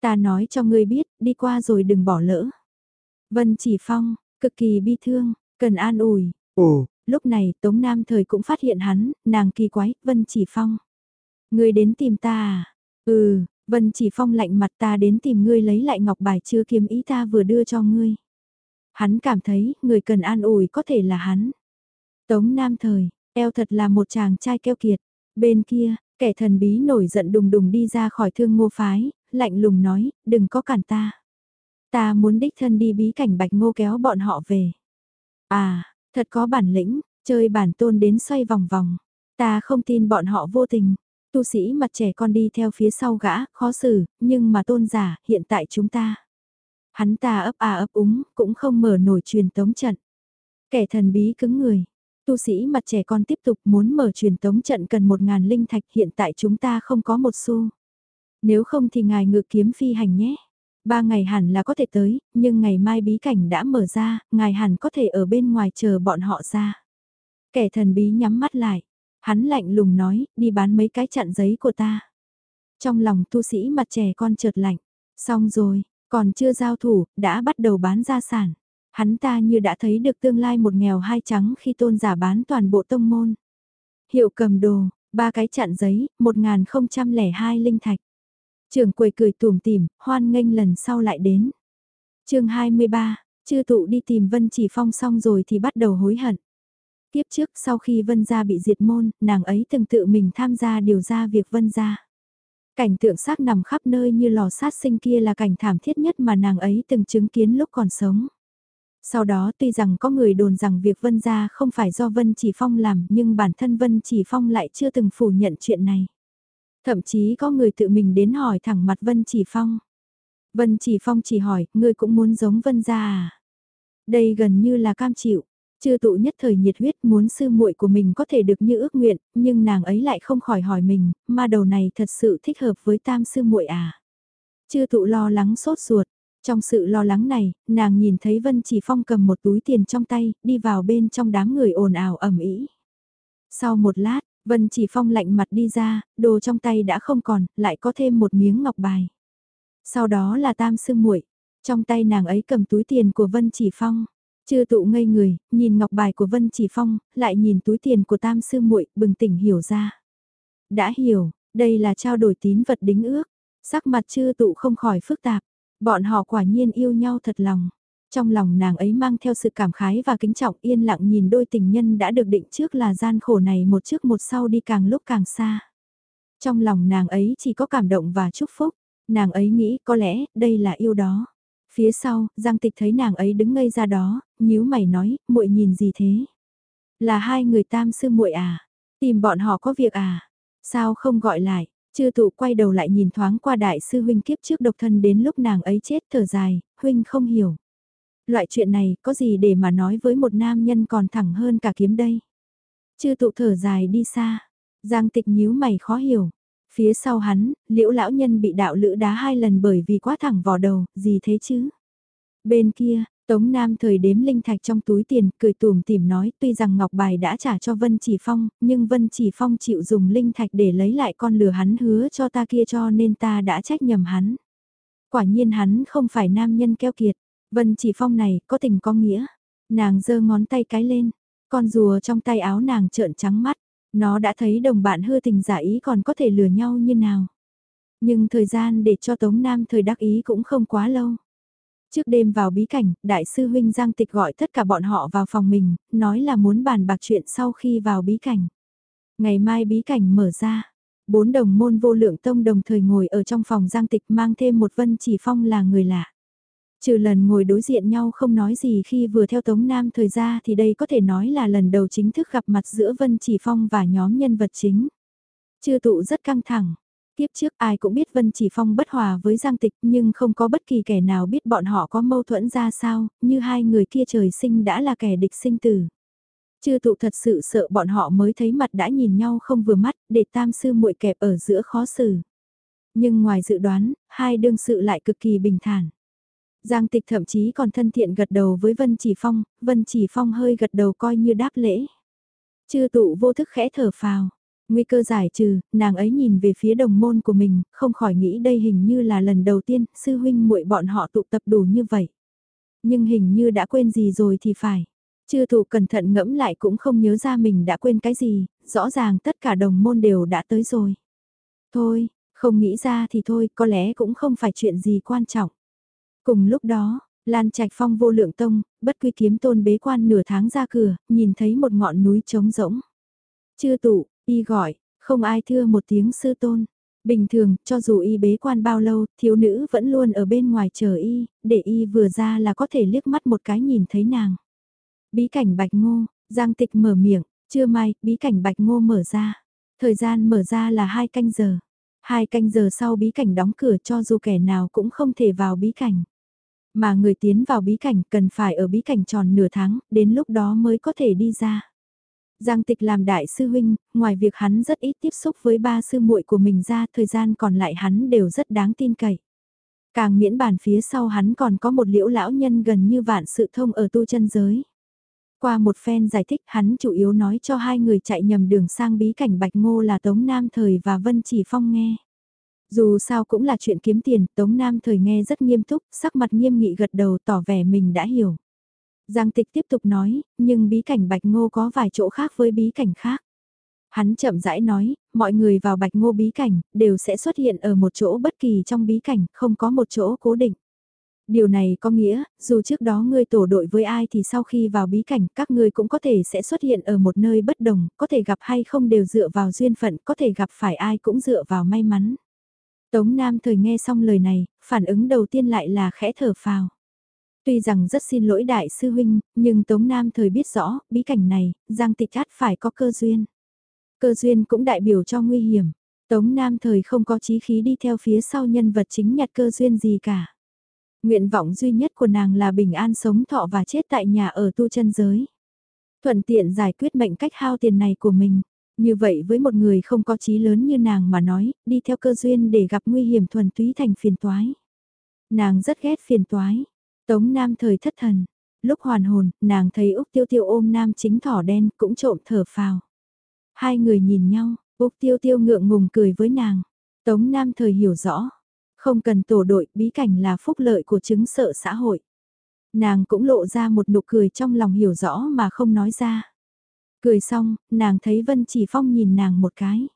Ta nói cho ngươi biết, đi qua rồi đừng bỏ lỡ. Vân Chỉ Phong, cực kỳ bi thương, cần an ủi. Ồ, lúc này Tống Nam thời cũng phát hiện hắn, nàng kỳ quái, Vân Chỉ Phong. Ngươi đến tìm ta à? Ừ, Vân chỉ phong lạnh mặt ta đến tìm ngươi lấy lại ngọc bài chưa kiếm ý ta vừa đưa cho ngươi. Hắn cảm thấy, người cần an ủi có thể là hắn. Tống Nam Thời, eo thật là một chàng trai keo kiệt. Bên kia, kẻ thần bí nổi giận đùng đùng đi ra khỏi thương ngô phái, lạnh lùng nói, đừng có cản ta. Ta muốn đích thân đi bí cảnh bạch ngô kéo bọn họ về. À, thật có bản lĩnh, chơi bản tôn đến xoay vòng vòng. Ta không tin bọn họ vô tình. Tu sĩ mặt trẻ con đi theo phía sau gã, khó xử, nhưng mà tôn giả, hiện tại chúng ta. Hắn ta ấp à ấp úng, cũng không mở nổi truyền tống trận. Kẻ thần bí cứng người. Tu sĩ mặt trẻ con tiếp tục muốn mở truyền tống trận cần một ngàn linh thạch hiện tại chúng ta không có một xu. Nếu không thì ngài ngự kiếm phi hành nhé. Ba ngày hẳn là có thể tới, nhưng ngày mai bí cảnh đã mở ra, ngài hẳn có thể ở bên ngoài chờ bọn họ ra. Kẻ thần bí nhắm mắt lại, Hắn lạnh lùng nói, đi bán mấy cái chặn giấy của ta. Trong lòng tu sĩ mặt trẻ con chợt lạnh, xong rồi, còn chưa giao thủ, đã bắt đầu bán gia sản. Hắn ta như đã thấy được tương lai một nghèo hai trắng khi tôn giả bán toàn bộ tông môn. Hiệu cầm đồ, ba cái chặn giấy, một ngàn không trăm lẻ hai linh thạch. Trường quầy cười tùm tìm, hoan nghênh lần sau lại đến. chương 23, chư tụ đi tìm Vân Chỉ Phong xong rồi thì bắt đầu hối hận. Tiếp trước sau khi Vân Gia bị diệt môn, nàng ấy từng tự mình tham gia điều ra việc Vân Gia. Cảnh tượng xác nằm khắp nơi như lò sát sinh kia là cảnh thảm thiết nhất mà nàng ấy từng chứng kiến lúc còn sống. Sau đó tuy rằng có người đồn rằng việc Vân Gia không phải do Vân Chỉ Phong làm nhưng bản thân Vân Chỉ Phong lại chưa từng phủ nhận chuyện này. Thậm chí có người tự mình đến hỏi thẳng mặt Vân Chỉ Phong. Vân Chỉ Phong chỉ hỏi, ngươi cũng muốn giống Vân Gia à? Đây gần như là cam chịu. Chư tụ nhất thời nhiệt huyết muốn sư muội của mình có thể được như ước nguyện, nhưng nàng ấy lại không khỏi hỏi mình, ma đầu này thật sự thích hợp với tam sư muội à. Chư tụ lo lắng sốt ruột, Trong sự lo lắng này, nàng nhìn thấy Vân Chỉ Phong cầm một túi tiền trong tay, đi vào bên trong đám người ồn ào ầm ĩ. Sau một lát, Vân Chỉ Phong lạnh mặt đi ra, đồ trong tay đã không còn, lại có thêm một miếng ngọc bài. Sau đó là tam sư muội, trong tay nàng ấy cầm túi tiền của Vân Chỉ Phong chư tụ ngây người, nhìn ngọc bài của Vân Chỉ Phong, lại nhìn túi tiền của tam sư muội, bừng tỉnh hiểu ra. Đã hiểu, đây là trao đổi tín vật đính ước. Sắc mặt chư tụ không khỏi phức tạp. Bọn họ quả nhiên yêu nhau thật lòng. Trong lòng nàng ấy mang theo sự cảm khái và kính trọng yên lặng nhìn đôi tình nhân đã được định trước là gian khổ này một trước một sau đi càng lúc càng xa. Trong lòng nàng ấy chỉ có cảm động và chúc phúc, nàng ấy nghĩ có lẽ đây là yêu đó. Phía sau, Giang Tịch thấy nàng ấy đứng ngây ra đó, nhíu mày nói, muội nhìn gì thế? Là hai người tam sư muội à? Tìm bọn họ có việc à? Sao không gọi lại? Chư tụ quay đầu lại nhìn thoáng qua đại sư huynh kiếp trước độc thân đến lúc nàng ấy chết thở dài, huynh không hiểu. Loại chuyện này có gì để mà nói với một nam nhân còn thẳng hơn cả kiếm đây. Chư tụ thở dài đi xa, giang tịch nhíu mày khó hiểu. Phía sau hắn, liễu lão nhân bị đạo lữ đá hai lần bởi vì quá thẳng vỏ đầu, gì thế chứ? Bên kia, Tống Nam thời đếm linh thạch trong túi tiền, cười tùm tìm nói tuy rằng Ngọc Bài đã trả cho Vân Chỉ Phong, nhưng Vân Chỉ Phong chịu dùng linh thạch để lấy lại con lừa hắn hứa cho ta kia cho nên ta đã trách nhầm hắn. Quả nhiên hắn không phải nam nhân keo kiệt, Vân Chỉ Phong này có tình có nghĩa. Nàng giơ ngón tay cái lên, con rùa trong tay áo nàng trợn trắng mắt, nó đã thấy đồng bạn hư tình giả ý còn có thể lừa nhau như nào. Nhưng thời gian để cho Tống Nam thời đắc ý cũng không quá lâu. Trước đêm vào bí cảnh, đại sư huynh Giang Tịch gọi tất cả bọn họ vào phòng mình, nói là muốn bàn bạc chuyện sau khi vào bí cảnh. Ngày mai bí cảnh mở ra, bốn đồng môn vô lượng tông đồng thời ngồi ở trong phòng Giang Tịch mang thêm một vân chỉ phong là người lạ. Trừ lần ngồi đối diện nhau không nói gì khi vừa theo Tống Nam thời ra thì đây có thể nói là lần đầu chính thức gặp mặt giữa Vân Chỉ Phong và nhóm nhân vật chính. Chưa tụ rất căng thẳng, Tiếp trước ai cũng biết Vân Chỉ Phong bất hòa với Giang Tịch nhưng không có bất kỳ kẻ nào biết bọn họ có mâu thuẫn ra sao, như hai người kia trời sinh đã là kẻ địch sinh tử. Chư tụ thật sự sợ bọn họ mới thấy mặt đã nhìn nhau không vừa mắt để tam sư muội kẹp ở giữa khó xử. Nhưng ngoài dự đoán, hai đương sự lại cực kỳ bình thản. Giang tịch thậm chí còn thân thiện gật đầu với Vân Chỉ Phong, Vân Chỉ Phong hơi gật đầu coi như đáp lễ. Chư tụ vô thức khẽ thở phào. Nguy cơ giải trừ, nàng ấy nhìn về phía đồng môn của mình, không khỏi nghĩ đây hình như là lần đầu tiên sư huynh muội bọn họ tụ tập đủ như vậy. Nhưng hình như đã quên gì rồi thì phải. Chư tụ cẩn thận ngẫm lại cũng không nhớ ra mình đã quên cái gì, rõ ràng tất cả đồng môn đều đã tới rồi. Thôi, không nghĩ ra thì thôi, có lẽ cũng không phải chuyện gì quan trọng. Cùng lúc đó, Lan Trạch Phong vô lượng tông, bất quy kiếm tôn bế quan nửa tháng ra cửa, nhìn thấy một ngọn núi trống rỗng. Chưa tụ, Y gọi, không ai thưa một tiếng sư tôn. Bình thường, cho dù y bế quan bao lâu, thiếu nữ vẫn luôn ở bên ngoài chờ y, để y vừa ra là có thể liếc mắt một cái nhìn thấy nàng. Bí cảnh bạch ngô, giang tịch mở miệng, chưa mai, bí cảnh bạch ngô mở ra. Thời gian mở ra là hai canh giờ. Hai canh giờ sau bí cảnh đóng cửa cho dù kẻ nào cũng không thể vào bí cảnh. Mà người tiến vào bí cảnh cần phải ở bí cảnh tròn nửa tháng, đến lúc đó mới có thể đi ra. Giang Tịch làm đại sư huynh, ngoài việc hắn rất ít tiếp xúc với ba sư muội của mình ra, thời gian còn lại hắn đều rất đáng tin cậy. Càng miễn bàn phía sau hắn còn có một liễu lão nhân gần như vạn sự thông ở tu chân giới. Qua một phen giải thích hắn chủ yếu nói cho hai người chạy nhầm đường sang bí cảnh Bạch Ngô là Tống Nam Thời và Vân Chỉ Phong nghe. Dù sao cũng là chuyện kiếm tiền, Tống Nam Thời nghe rất nghiêm túc, sắc mặt nghiêm nghị gật đầu tỏ vẻ mình đã hiểu. Giang tịch tiếp tục nói, nhưng bí cảnh Bạch Ngô có vài chỗ khác với bí cảnh khác. Hắn chậm rãi nói, mọi người vào Bạch Ngô bí cảnh, đều sẽ xuất hiện ở một chỗ bất kỳ trong bí cảnh, không có một chỗ cố định. Điều này có nghĩa, dù trước đó ngươi tổ đội với ai thì sau khi vào bí cảnh các ngươi cũng có thể sẽ xuất hiện ở một nơi bất đồng, có thể gặp hay không đều dựa vào duyên phận, có thể gặp phải ai cũng dựa vào may mắn. Tống Nam thời nghe xong lời này, phản ứng đầu tiên lại là khẽ thở phào. Tuy rằng rất xin lỗi đại sư huynh, nhưng Tống Nam thời biết rõ, bí cảnh này, Giang Tịch Át phải có cơ duyên. Cơ duyên cũng đại biểu cho nguy hiểm. Tống Nam thời không có chí khí đi theo phía sau nhân vật chính nhặt cơ duyên gì cả. Nguyện vọng duy nhất của nàng là bình an sống thọ và chết tại nhà ở tu chân giới. Thuận tiện giải quyết mệnh cách hao tiền này của mình. Như vậy với một người không có chí lớn như nàng mà nói, đi theo cơ duyên để gặp nguy hiểm thuần túy thành phiền toái. Nàng rất ghét phiền toái. Tống Nam thời thất thần. Lúc hoàn hồn, nàng thấy Úc Tiêu Tiêu ôm Nam chính thỏ đen cũng trộm thở phào. Hai người nhìn nhau, Úc Tiêu Tiêu ngượng ngùng cười với nàng. Tống Nam thời hiểu rõ. Không cần tổ đội, bí cảnh là phúc lợi của chứng sợ xã hội. Nàng cũng lộ ra một nụ cười trong lòng hiểu rõ mà không nói ra. Cười xong, nàng thấy Vân Chỉ Phong nhìn nàng một cái.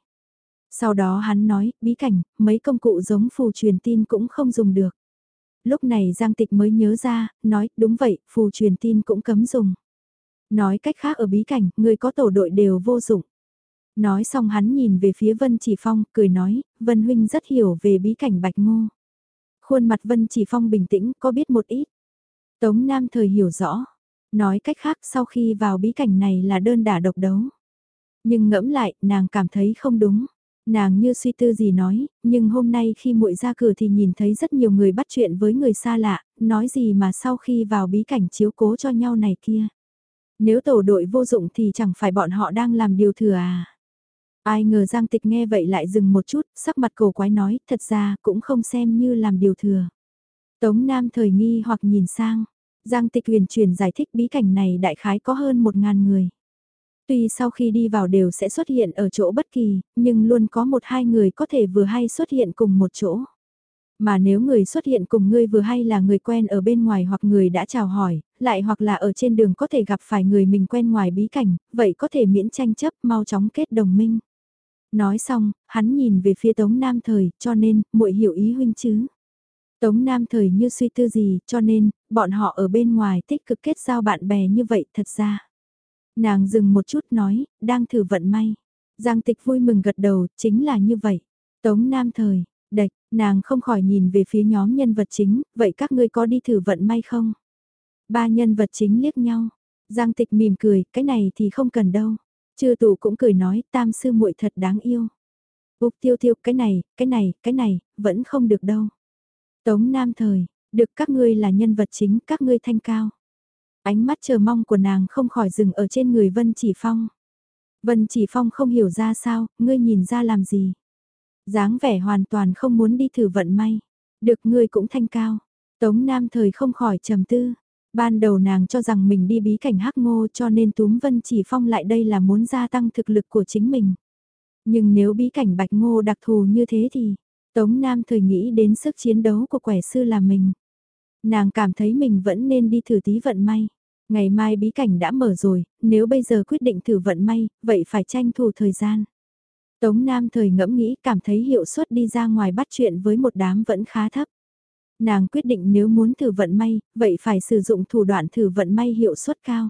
Sau đó hắn nói, bí cảnh, mấy công cụ giống phù truyền tin cũng không dùng được. Lúc này Giang Tịch mới nhớ ra, nói, đúng vậy, phù truyền tin cũng cấm dùng. Nói cách khác ở bí cảnh, người có tổ đội đều vô dụng. Nói xong hắn nhìn về phía Vân Chỉ Phong, cười nói, Vân Huynh rất hiểu về bí cảnh Bạch Ngô. Khuôn mặt Vân Chỉ Phong bình tĩnh, có biết một ít. Tống Nam thời hiểu rõ. Nói cách khác sau khi vào bí cảnh này là đơn đả độc đấu. Nhưng ngẫm lại, nàng cảm thấy không đúng. Nàng như suy tư gì nói, nhưng hôm nay khi muội ra cửa thì nhìn thấy rất nhiều người bắt chuyện với người xa lạ, nói gì mà sau khi vào bí cảnh chiếu cố cho nhau này kia. Nếu tổ đội vô dụng thì chẳng phải bọn họ đang làm điều thừa à. Ai ngờ Giang Tịch nghe vậy lại dừng một chút, sắc mặt cổ quái nói, thật ra cũng không xem như làm điều thừa. Tống Nam thời nghi hoặc nhìn sang, Giang Tịch huyền truyền giải thích bí cảnh này đại khái có hơn một ngàn người. Tuy sau khi đi vào đều sẽ xuất hiện ở chỗ bất kỳ, nhưng luôn có một hai người có thể vừa hay xuất hiện cùng một chỗ. Mà nếu người xuất hiện cùng ngươi vừa hay là người quen ở bên ngoài hoặc người đã chào hỏi, lại hoặc là ở trên đường có thể gặp phải người mình quen ngoài bí cảnh, vậy có thể miễn tranh chấp mau chóng kết đồng minh. Nói xong, hắn nhìn về phía Tống Nam Thời, cho nên, muội hiểu ý huynh chứ. Tống Nam Thời như suy tư gì, cho nên, bọn họ ở bên ngoài tích cực kết giao bạn bè như vậy thật ra. Nàng dừng một chút nói, đang thử vận may. Giang tịch vui mừng gật đầu, chính là như vậy. Tống Nam Thời, đạch, nàng không khỏi nhìn về phía nhóm nhân vật chính, vậy các ngươi có đi thử vận may không? Ba nhân vật chính liếc nhau. Giang tịch mỉm cười, cái này thì không cần đâu. Chư tụ cũng cười nói, tam sư muội thật đáng yêu. Úc tiêu tiêu, cái này, cái này, cái này, vẫn không được đâu. Tống Nam Thời, được các ngươi là nhân vật chính, các ngươi thanh cao. Ánh mắt chờ mong của nàng không khỏi dừng ở trên người Vân Chỉ Phong. Vân Chỉ Phong không hiểu ra sao, ngươi nhìn ra làm gì. dáng vẻ hoàn toàn không muốn đi thử vận may. Được ngươi cũng thanh cao. Tống Nam Thời không khỏi trầm tư. Ban đầu nàng cho rằng mình đi bí cảnh hắc ngô cho nên túm Vân Chỉ Phong lại đây là muốn gia tăng thực lực của chính mình. Nhưng nếu bí cảnh bạch ngô đặc thù như thế thì, Tống Nam thời nghĩ đến sức chiến đấu của quẻ sư là mình. Nàng cảm thấy mình vẫn nên đi thử tí vận may. Ngày mai bí cảnh đã mở rồi, nếu bây giờ quyết định thử vận may, vậy phải tranh thủ thời gian. Tống Nam thời ngẫm nghĩ cảm thấy hiệu suất đi ra ngoài bắt chuyện với một đám vẫn khá thấp. Nàng quyết định nếu muốn thử vận may, vậy phải sử dụng thủ đoạn thử vận may hiệu suất cao.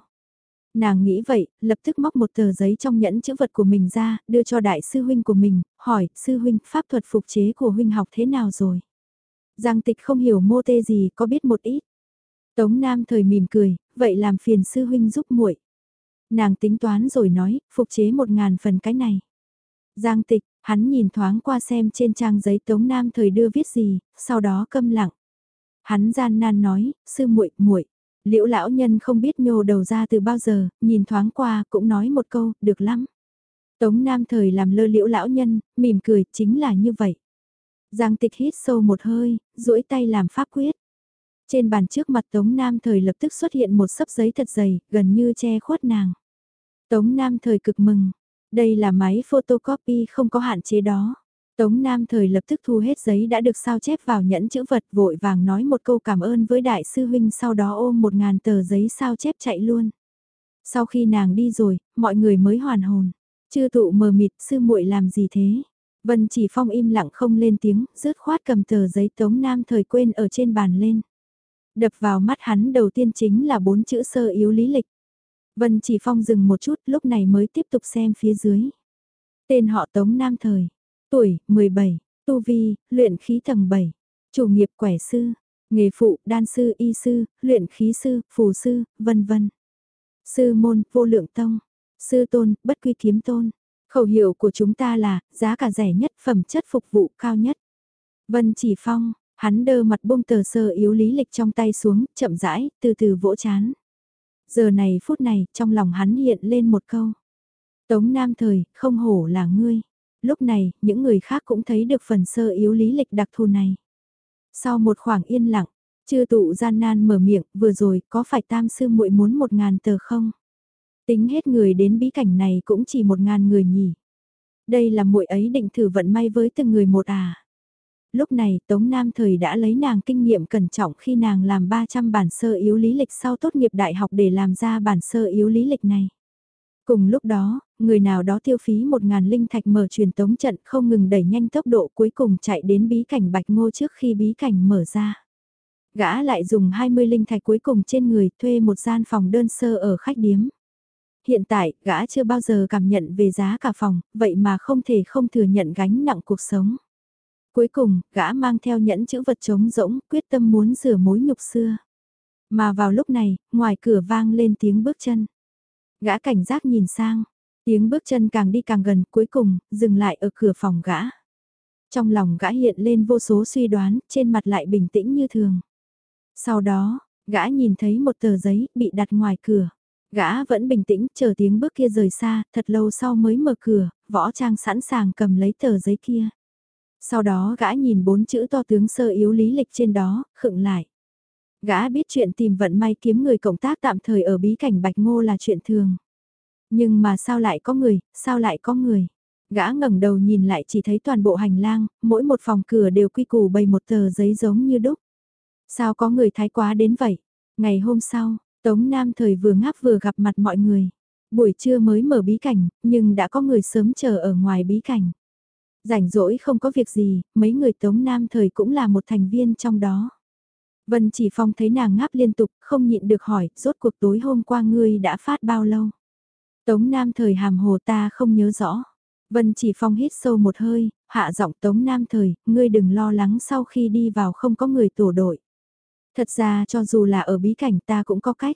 Nàng nghĩ vậy, lập tức móc một tờ giấy trong nhẫn chữ vật của mình ra, đưa cho đại sư huynh của mình, hỏi, sư huynh, pháp thuật phục chế của huynh học thế nào rồi? Giang tịch không hiểu mô tê gì, có biết một ít. Tống Nam thời mỉm cười, vậy làm phiền sư huynh giúp muội. Nàng tính toán rồi nói, phục chế một ngàn phần cái này. Giang tịch, hắn nhìn thoáng qua xem trên trang giấy Tống Nam thời đưa viết gì, sau đó câm lặng. Hắn gian nan nói, sư muội muội Liễu lão nhân không biết nhô đầu ra từ bao giờ, nhìn thoáng qua cũng nói một câu, được lắm. Tống Nam thời làm lơ liễu lão nhân, mỉm cười, chính là như vậy. Giang tịch hít sâu một hơi, duỗi tay làm pháp quyết. Trên bàn trước mặt Tống Nam thời lập tức xuất hiện một sấp giấy thật dày, gần như che khuất nàng. Tống Nam thời cực mừng. Đây là máy photocopy không có hạn chế đó. Tống Nam thời lập tức thu hết giấy đã được sao chép vào nhẫn chữ vật vội vàng nói một câu cảm ơn với đại sư huynh sau đó ôm một ngàn tờ giấy sao chép chạy luôn. Sau khi nàng đi rồi, mọi người mới hoàn hồn. Chư tụ mờ mịt sư muội làm gì thế? Vân chỉ phong im lặng không lên tiếng, rớt khoát cầm tờ giấy Tống Nam thời quên ở trên bàn lên. Đập vào mắt hắn đầu tiên chính là bốn chữ sơ yếu lý lịch. Vân chỉ phong dừng một chút lúc này mới tiếp tục xem phía dưới. Tên họ Tống Nam thời Tuổi, 17. Tu vi, luyện khí tầng 7. Chủ nghiệp quẻ sư. Nghề phụ, đan sư, y sư, luyện khí sư, phù sư, vân vân. Sư môn, vô lượng tông. Sư tôn, bất quy kiếm tôn. Khẩu hiệu của chúng ta là, giá cả rẻ nhất, phẩm chất phục vụ cao nhất. Vân chỉ phong, hắn đơ mặt bông tờ sơ yếu lý lịch trong tay xuống, chậm rãi, từ từ vỗ chán. Giờ này phút này, trong lòng hắn hiện lên một câu. Tống Nam Thời, không hổ là ngươi lúc này, những người khác cũng thấy được phần sơ yếu lý lịch đặc thù này. Sau một khoảng yên lặng, chư tụ gian nan mở miệng, vừa rồi có phải tam sư muội muốn một ngàn tờ không? Tính hết người đến bí cảnh này cũng chỉ một ngàn người nhỉ. Đây là muội ấy định thử vận may với từng người một à. Lúc này Tống Nam Thời đã lấy nàng kinh nghiệm cẩn trọng khi nàng làm 300 bản sơ yếu lý lịch sau tốt nghiệp đại học để làm ra bản sơ yếu lý lịch này. Cùng lúc đó, người nào đó tiêu phí một ngàn linh thạch mở truyền tống trận không ngừng đẩy nhanh tốc độ cuối cùng chạy đến bí cảnh Bạch Ngô trước khi bí cảnh mở ra. Gã lại dùng 20 linh thạch cuối cùng trên người thuê một gian phòng đơn sơ ở khách điếm. Hiện tại, gã chưa bao giờ cảm nhận về giá cả phòng, vậy mà không thể không thừa nhận gánh nặng cuộc sống. Cuối cùng, gã mang theo nhẫn chữ vật trống rỗng, quyết tâm muốn rửa mối nhục xưa. Mà vào lúc này, ngoài cửa vang lên tiếng bước chân. Gã cảnh giác nhìn sang, tiếng bước chân càng đi càng gần, cuối cùng, dừng lại ở cửa phòng gã. Trong lòng gã hiện lên vô số suy đoán, trên mặt lại bình tĩnh như thường. Sau đó, gã nhìn thấy một tờ giấy bị đặt ngoài cửa. Gã vẫn bình tĩnh, chờ tiếng bước kia rời xa, thật lâu sau mới mở cửa, võ trang sẵn sàng cầm lấy tờ giấy kia. Sau đó gã nhìn bốn chữ to tướng sơ yếu lý lịch trên đó, khựng lại. Gã biết chuyện tìm vận may kiếm người cộng tác tạm thời ở bí cảnh Bạch Ngô là chuyện thường. Nhưng mà sao lại có người, sao lại có người? Gã ngẩng đầu nhìn lại chỉ thấy toàn bộ hành lang, mỗi một phòng cửa đều quy củ bày một tờ giấy giống như đúc. Sao có người thái quá đến vậy? Ngày hôm sau, Tống Nam thời vừa ngáp vừa gặp mặt mọi người. Buổi trưa mới mở bí cảnh, nhưng đã có người sớm chờ ở ngoài bí cảnh. Rảnh rỗi không có việc gì, mấy người Tống Nam thời cũng là một thành viên trong đó. Vân Chỉ Phong thấy nàng ngáp liên tục, không nhịn được hỏi, rốt cuộc tối hôm qua ngươi đã phát bao lâu? Tống Nam thời hàm hồ ta không nhớ rõ. Vân Chỉ Phong hít sâu một hơi, hạ giọng Tống Nam thời, ngươi đừng lo lắng sau khi đi vào không có người tổ đội. Thật ra cho dù là ở bí cảnh ta cũng có cách.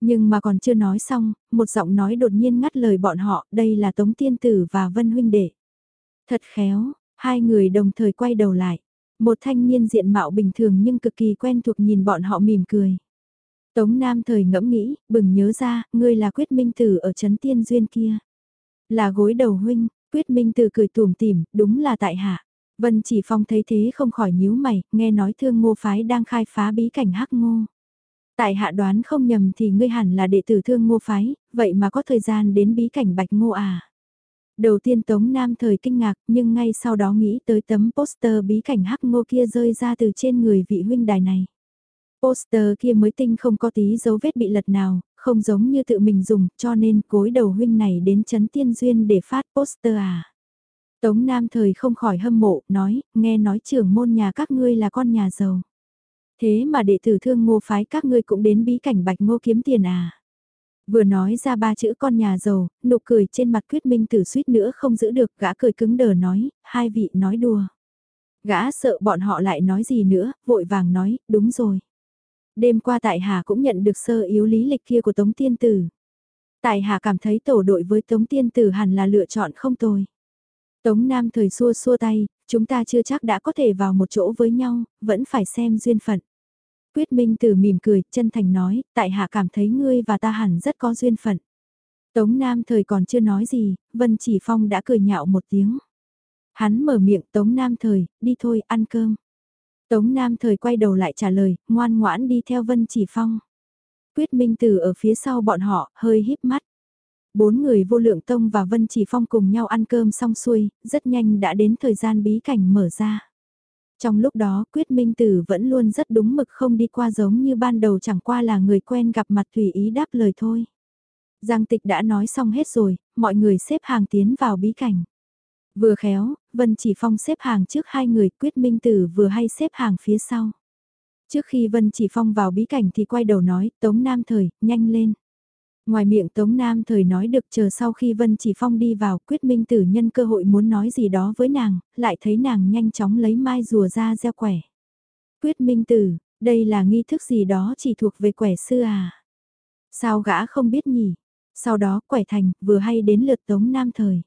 Nhưng mà còn chưa nói xong, một giọng nói đột nhiên ngắt lời bọn họ, đây là Tống Tiên Tử và Vân Huynh Đệ. Thật khéo, hai người đồng thời quay đầu lại. Một thanh niên diện mạo bình thường nhưng cực kỳ quen thuộc nhìn bọn họ mỉm cười. Tống Nam thời ngẫm nghĩ, bừng nhớ ra, ngươi là quyết minh tử ở Trấn Tiên Duyên kia. Là gối đầu huynh, quyết minh tử cười tùm tìm, đúng là tại hạ. Vân chỉ phong thấy thế không khỏi nhíu mày, nghe nói thương ngô phái đang khai phá bí cảnh hắc ngô. Tại hạ đoán không nhầm thì ngươi hẳn là đệ tử thương ngô phái, vậy mà có thời gian đến bí cảnh bạch ngô à. Đầu tiên Tống Nam thời kinh ngạc nhưng ngay sau đó nghĩ tới tấm poster bí cảnh hắc ngô kia rơi ra từ trên người vị huynh đài này. Poster kia mới tinh không có tí dấu vết bị lật nào, không giống như tự mình dùng cho nên cối đầu huynh này đến chấn tiên duyên để phát poster à. Tống Nam thời không khỏi hâm mộ, nói, nghe nói trưởng môn nhà các ngươi là con nhà giàu. Thế mà đệ tử thương ngô phái các ngươi cũng đến bí cảnh bạch ngô kiếm tiền à. Vừa nói ra ba chữ con nhà giàu, nụ cười trên mặt quyết minh tử suýt nữa không giữ được, gã cười cứng đờ nói, hai vị nói đùa. Gã sợ bọn họ lại nói gì nữa, vội vàng nói, đúng rồi. Đêm qua tại Hà cũng nhận được sơ yếu lý lịch kia của Tống Tiên Tử. Tại Hà cảm thấy tổ đội với Tống Tiên Tử hẳn là lựa chọn không tồi. Tống Nam thời xua xua tay, chúng ta chưa chắc đã có thể vào một chỗ với nhau, vẫn phải xem duyên phận. Quyết Minh Tử mỉm cười, chân thành nói, tại hạ cảm thấy ngươi và ta hẳn rất có duyên phận. Tống Nam thời còn chưa nói gì, Vân Chỉ Phong đã cười nhạo một tiếng. Hắn mở miệng Tống Nam thời, đi thôi, ăn cơm. Tống Nam thời quay đầu lại trả lời, ngoan ngoãn đi theo Vân Chỉ Phong. Quyết Minh Tử ở phía sau bọn họ, hơi híp mắt. Bốn người vô lượng tông và Vân Chỉ Phong cùng nhau ăn cơm xong xuôi, rất nhanh đã đến thời gian bí cảnh mở ra. Trong lúc đó Quyết Minh Tử vẫn luôn rất đúng mực không đi qua giống như ban đầu chẳng qua là người quen gặp mặt tùy ý đáp lời thôi. Giang tịch đã nói xong hết rồi, mọi người xếp hàng tiến vào bí cảnh. Vừa khéo, Vân Chỉ Phong xếp hàng trước hai người Quyết Minh Tử vừa hay xếp hàng phía sau. Trước khi Vân Chỉ Phong vào bí cảnh thì quay đầu nói, Tống Nam Thời, nhanh lên. Ngoài miệng Tống Nam thời nói được chờ sau khi Vân Chỉ Phong đi vào quyết minh tử nhân cơ hội muốn nói gì đó với nàng, lại thấy nàng nhanh chóng lấy mai rùa ra gieo quẻ. Quyết minh tử, đây là nghi thức gì đó chỉ thuộc về quẻ sư à? Sao gã không biết nhỉ? Sau đó quẻ thành, vừa hay đến lượt Tống Nam thời.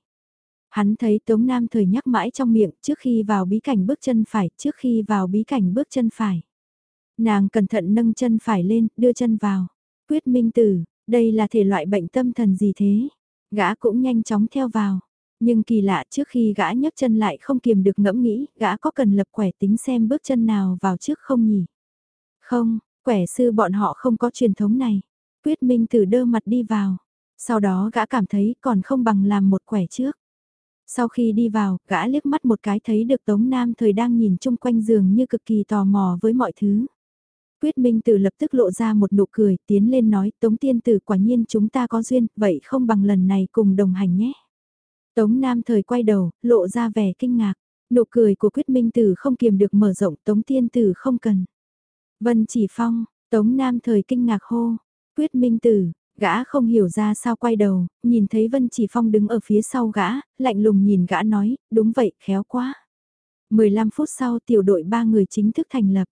Hắn thấy Tống Nam thời nhắc mãi trong miệng trước khi vào bí cảnh bước chân phải, trước khi vào bí cảnh bước chân phải. Nàng cẩn thận nâng chân phải lên, đưa chân vào. Quyết minh tử, đây là thể loại bệnh tâm thần gì thế? Gã cũng nhanh chóng theo vào. Nhưng kỳ lạ trước khi gã nhấc chân lại không kiềm được ngẫm nghĩ, gã có cần lập quẻ tính xem bước chân nào vào trước không nhỉ? Không, quẻ sư bọn họ không có truyền thống này. Quyết Minh Tử đơ mặt đi vào. Sau đó gã cảm thấy còn không bằng làm một quẻ trước. Sau khi đi vào, gã liếc mắt một cái thấy được Tống Nam thời đang nhìn chung quanh giường như cực kỳ tò mò với mọi thứ. Quyết Minh Tử lập tức lộ ra một nụ cười, tiến lên nói, Tống Tiên Tử quả nhiên chúng ta có duyên, vậy không bằng lần này cùng đồng hành nhé. Tống Nam thời quay đầu, lộ ra vẻ kinh ngạc, nụ cười của Quyết Minh Tử không kiềm được mở rộng, Tống Tiên Tử không cần. Vân Chỉ Phong, Tống Nam thời kinh ngạc hô, Quyết Minh Tử, Gã không hiểu ra sao quay đầu, nhìn thấy Vân Chỉ Phong đứng ở phía sau gã, lạnh lùng nhìn gã nói, đúng vậy, khéo quá. 15 phút sau tiểu đội ba người chính thức thành lập.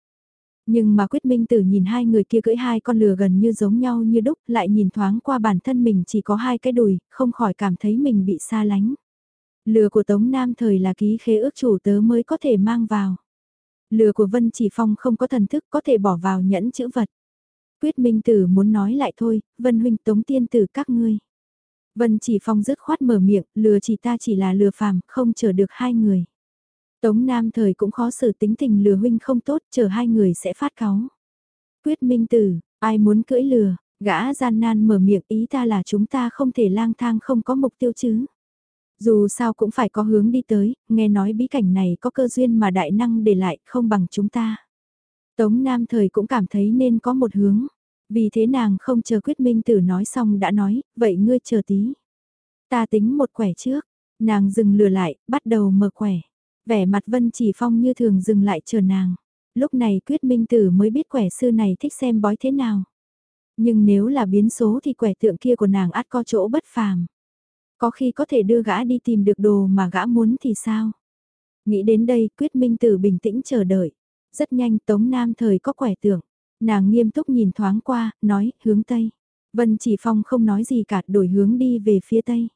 Nhưng mà quyết minh tử nhìn hai người kia cưỡi hai con lừa gần như giống nhau như đúc, lại nhìn thoáng qua bản thân mình chỉ có hai cái đùi, không khỏi cảm thấy mình bị xa lánh. Lừa của Tống Nam thời là ký khế ước chủ tớ mới có thể mang vào. Lừa của Vân Chỉ Phong không có thần thức có thể bỏ vào nhẫn chữ vật. Quyết Minh Tử muốn nói lại thôi, Vân Huynh Tống Tiên Tử các ngươi. Vân chỉ phong dứt khoát mở miệng, lừa chỉ ta chỉ là lừa phàm, không chờ được hai người. Tống Nam thời cũng khó xử tính tình lừa huynh không tốt, chờ hai người sẽ phát cáu. Quyết Minh Tử, ai muốn cưỡi lừa, gã gian nan mở miệng ý ta là chúng ta không thể lang thang không có mục tiêu chứ. Dù sao cũng phải có hướng đi tới, nghe nói bí cảnh này có cơ duyên mà đại năng để lại không bằng chúng ta. Tống Nam thời cũng cảm thấy nên có một hướng. Vì thế nàng không chờ quyết minh tử nói xong đã nói, vậy ngươi chờ tí. Ta tính một quẻ trước, nàng dừng lừa lại, bắt đầu mở quẻ. Vẻ mặt Vân Chỉ Phong như thường dừng lại chờ nàng. Lúc này quyết minh tử mới biết quẻ sư này thích xem bói thế nào. Nhưng nếu là biến số thì quẻ tượng kia của nàng át có chỗ bất phàm. Có khi có thể đưa gã đi tìm được đồ mà gã muốn thì sao? Nghĩ đến đây quyết minh tử bình tĩnh chờ đợi. Rất nhanh Tống Nam thời có quẻ tưởng. Nàng nghiêm túc nhìn thoáng qua, nói, hướng Tây. Vân Chỉ Phong không nói gì cả, đổi hướng đi về phía Tây.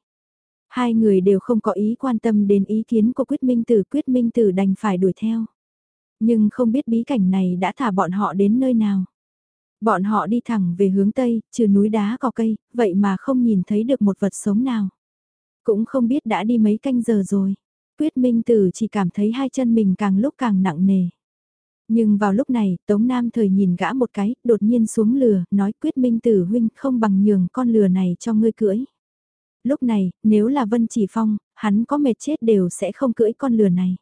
Hai người đều không có ý quan tâm đến ý kiến của Quyết Minh Tử, Quyết Minh Tử đành phải đuổi theo. Nhưng không biết bí cảnh này đã thả bọn họ đến nơi nào. Bọn họ đi thẳng về hướng Tây, trừ núi đá cỏ cây, vậy mà không nhìn thấy được một vật sống nào. Cũng không biết đã đi mấy canh giờ rồi. Quyết Minh Tử chỉ cảm thấy hai chân mình càng lúc càng nặng nề. Nhưng vào lúc này, Tống Nam thời nhìn gã một cái, đột nhiên xuống lừa, nói quyết minh tử huynh không bằng nhường con lừa này cho ngươi cưỡi. Lúc này, nếu là Vân Chỉ Phong, hắn có mệt chết đều sẽ không cưỡi con lừa này.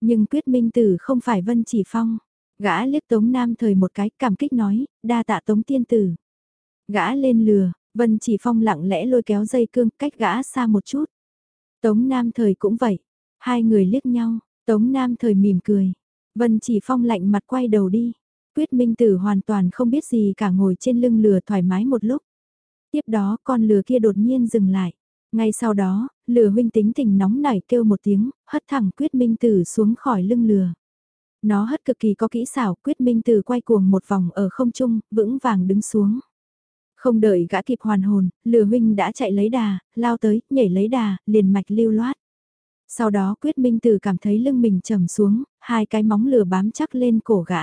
Nhưng quyết minh tử không phải Vân Chỉ Phong. Gã liếc Tống Nam thời một cái cảm kích nói, đa tạ Tống Tiên Tử. Gã lên lừa, Vân Chỉ Phong lặng lẽ lôi kéo dây cương cách gã xa một chút. Tống Nam thời cũng vậy. Hai người liếc nhau, Tống Nam thời mỉm cười. Vân chỉ phong lạnh mặt quay đầu đi. Quyết Minh Tử hoàn toàn không biết gì cả ngồi trên lưng lừa thoải mái một lúc. Tiếp đó con lừa kia đột nhiên dừng lại. Ngay sau đó, lừa huynh tính tình nóng nảy kêu một tiếng, hất thẳng Quyết Minh Tử xuống khỏi lưng lừa. Nó hất cực kỳ có kỹ xảo, Quyết Minh Tử quay cuồng một vòng ở không trung, vững vàng đứng xuống. Không đợi gã kịp hoàn hồn, lừa huynh đã chạy lấy đà, lao tới, nhảy lấy đà, liền mạch lưu loát. Sau đó quyết minh tử cảm thấy lưng mình trầm xuống, hai cái móng lửa bám chắc lên cổ gã.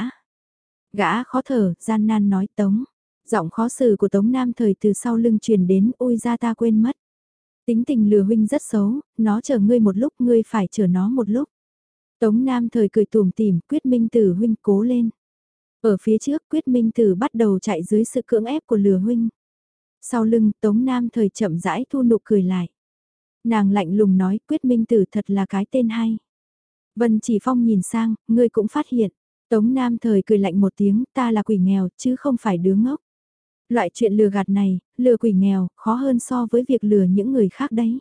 Gã khó thở, gian nan nói tống. Giọng khó xử của tống nam thời từ sau lưng truyền đến ôi ra ta quên mất. Tính tình lừa huynh rất xấu, nó chờ ngươi một lúc ngươi phải chờ nó một lúc. Tống Nam thời cười tùm tìm, quyết minh tử huynh cố lên. Ở phía trước quyết minh tử bắt đầu chạy dưới sự cưỡng ép của lừa huynh. Sau lưng Tống Nam thời chậm rãi thu nụ cười lại. Nàng lạnh lùng nói quyết minh tử thật là cái tên hay. Vân chỉ phong nhìn sang, ngươi cũng phát hiện. Tống Nam thời cười lạnh một tiếng, ta là quỷ nghèo, chứ không phải đứa ngốc. Loại chuyện lừa gạt này, lừa quỷ nghèo, khó hơn so với việc lừa những người khác đấy.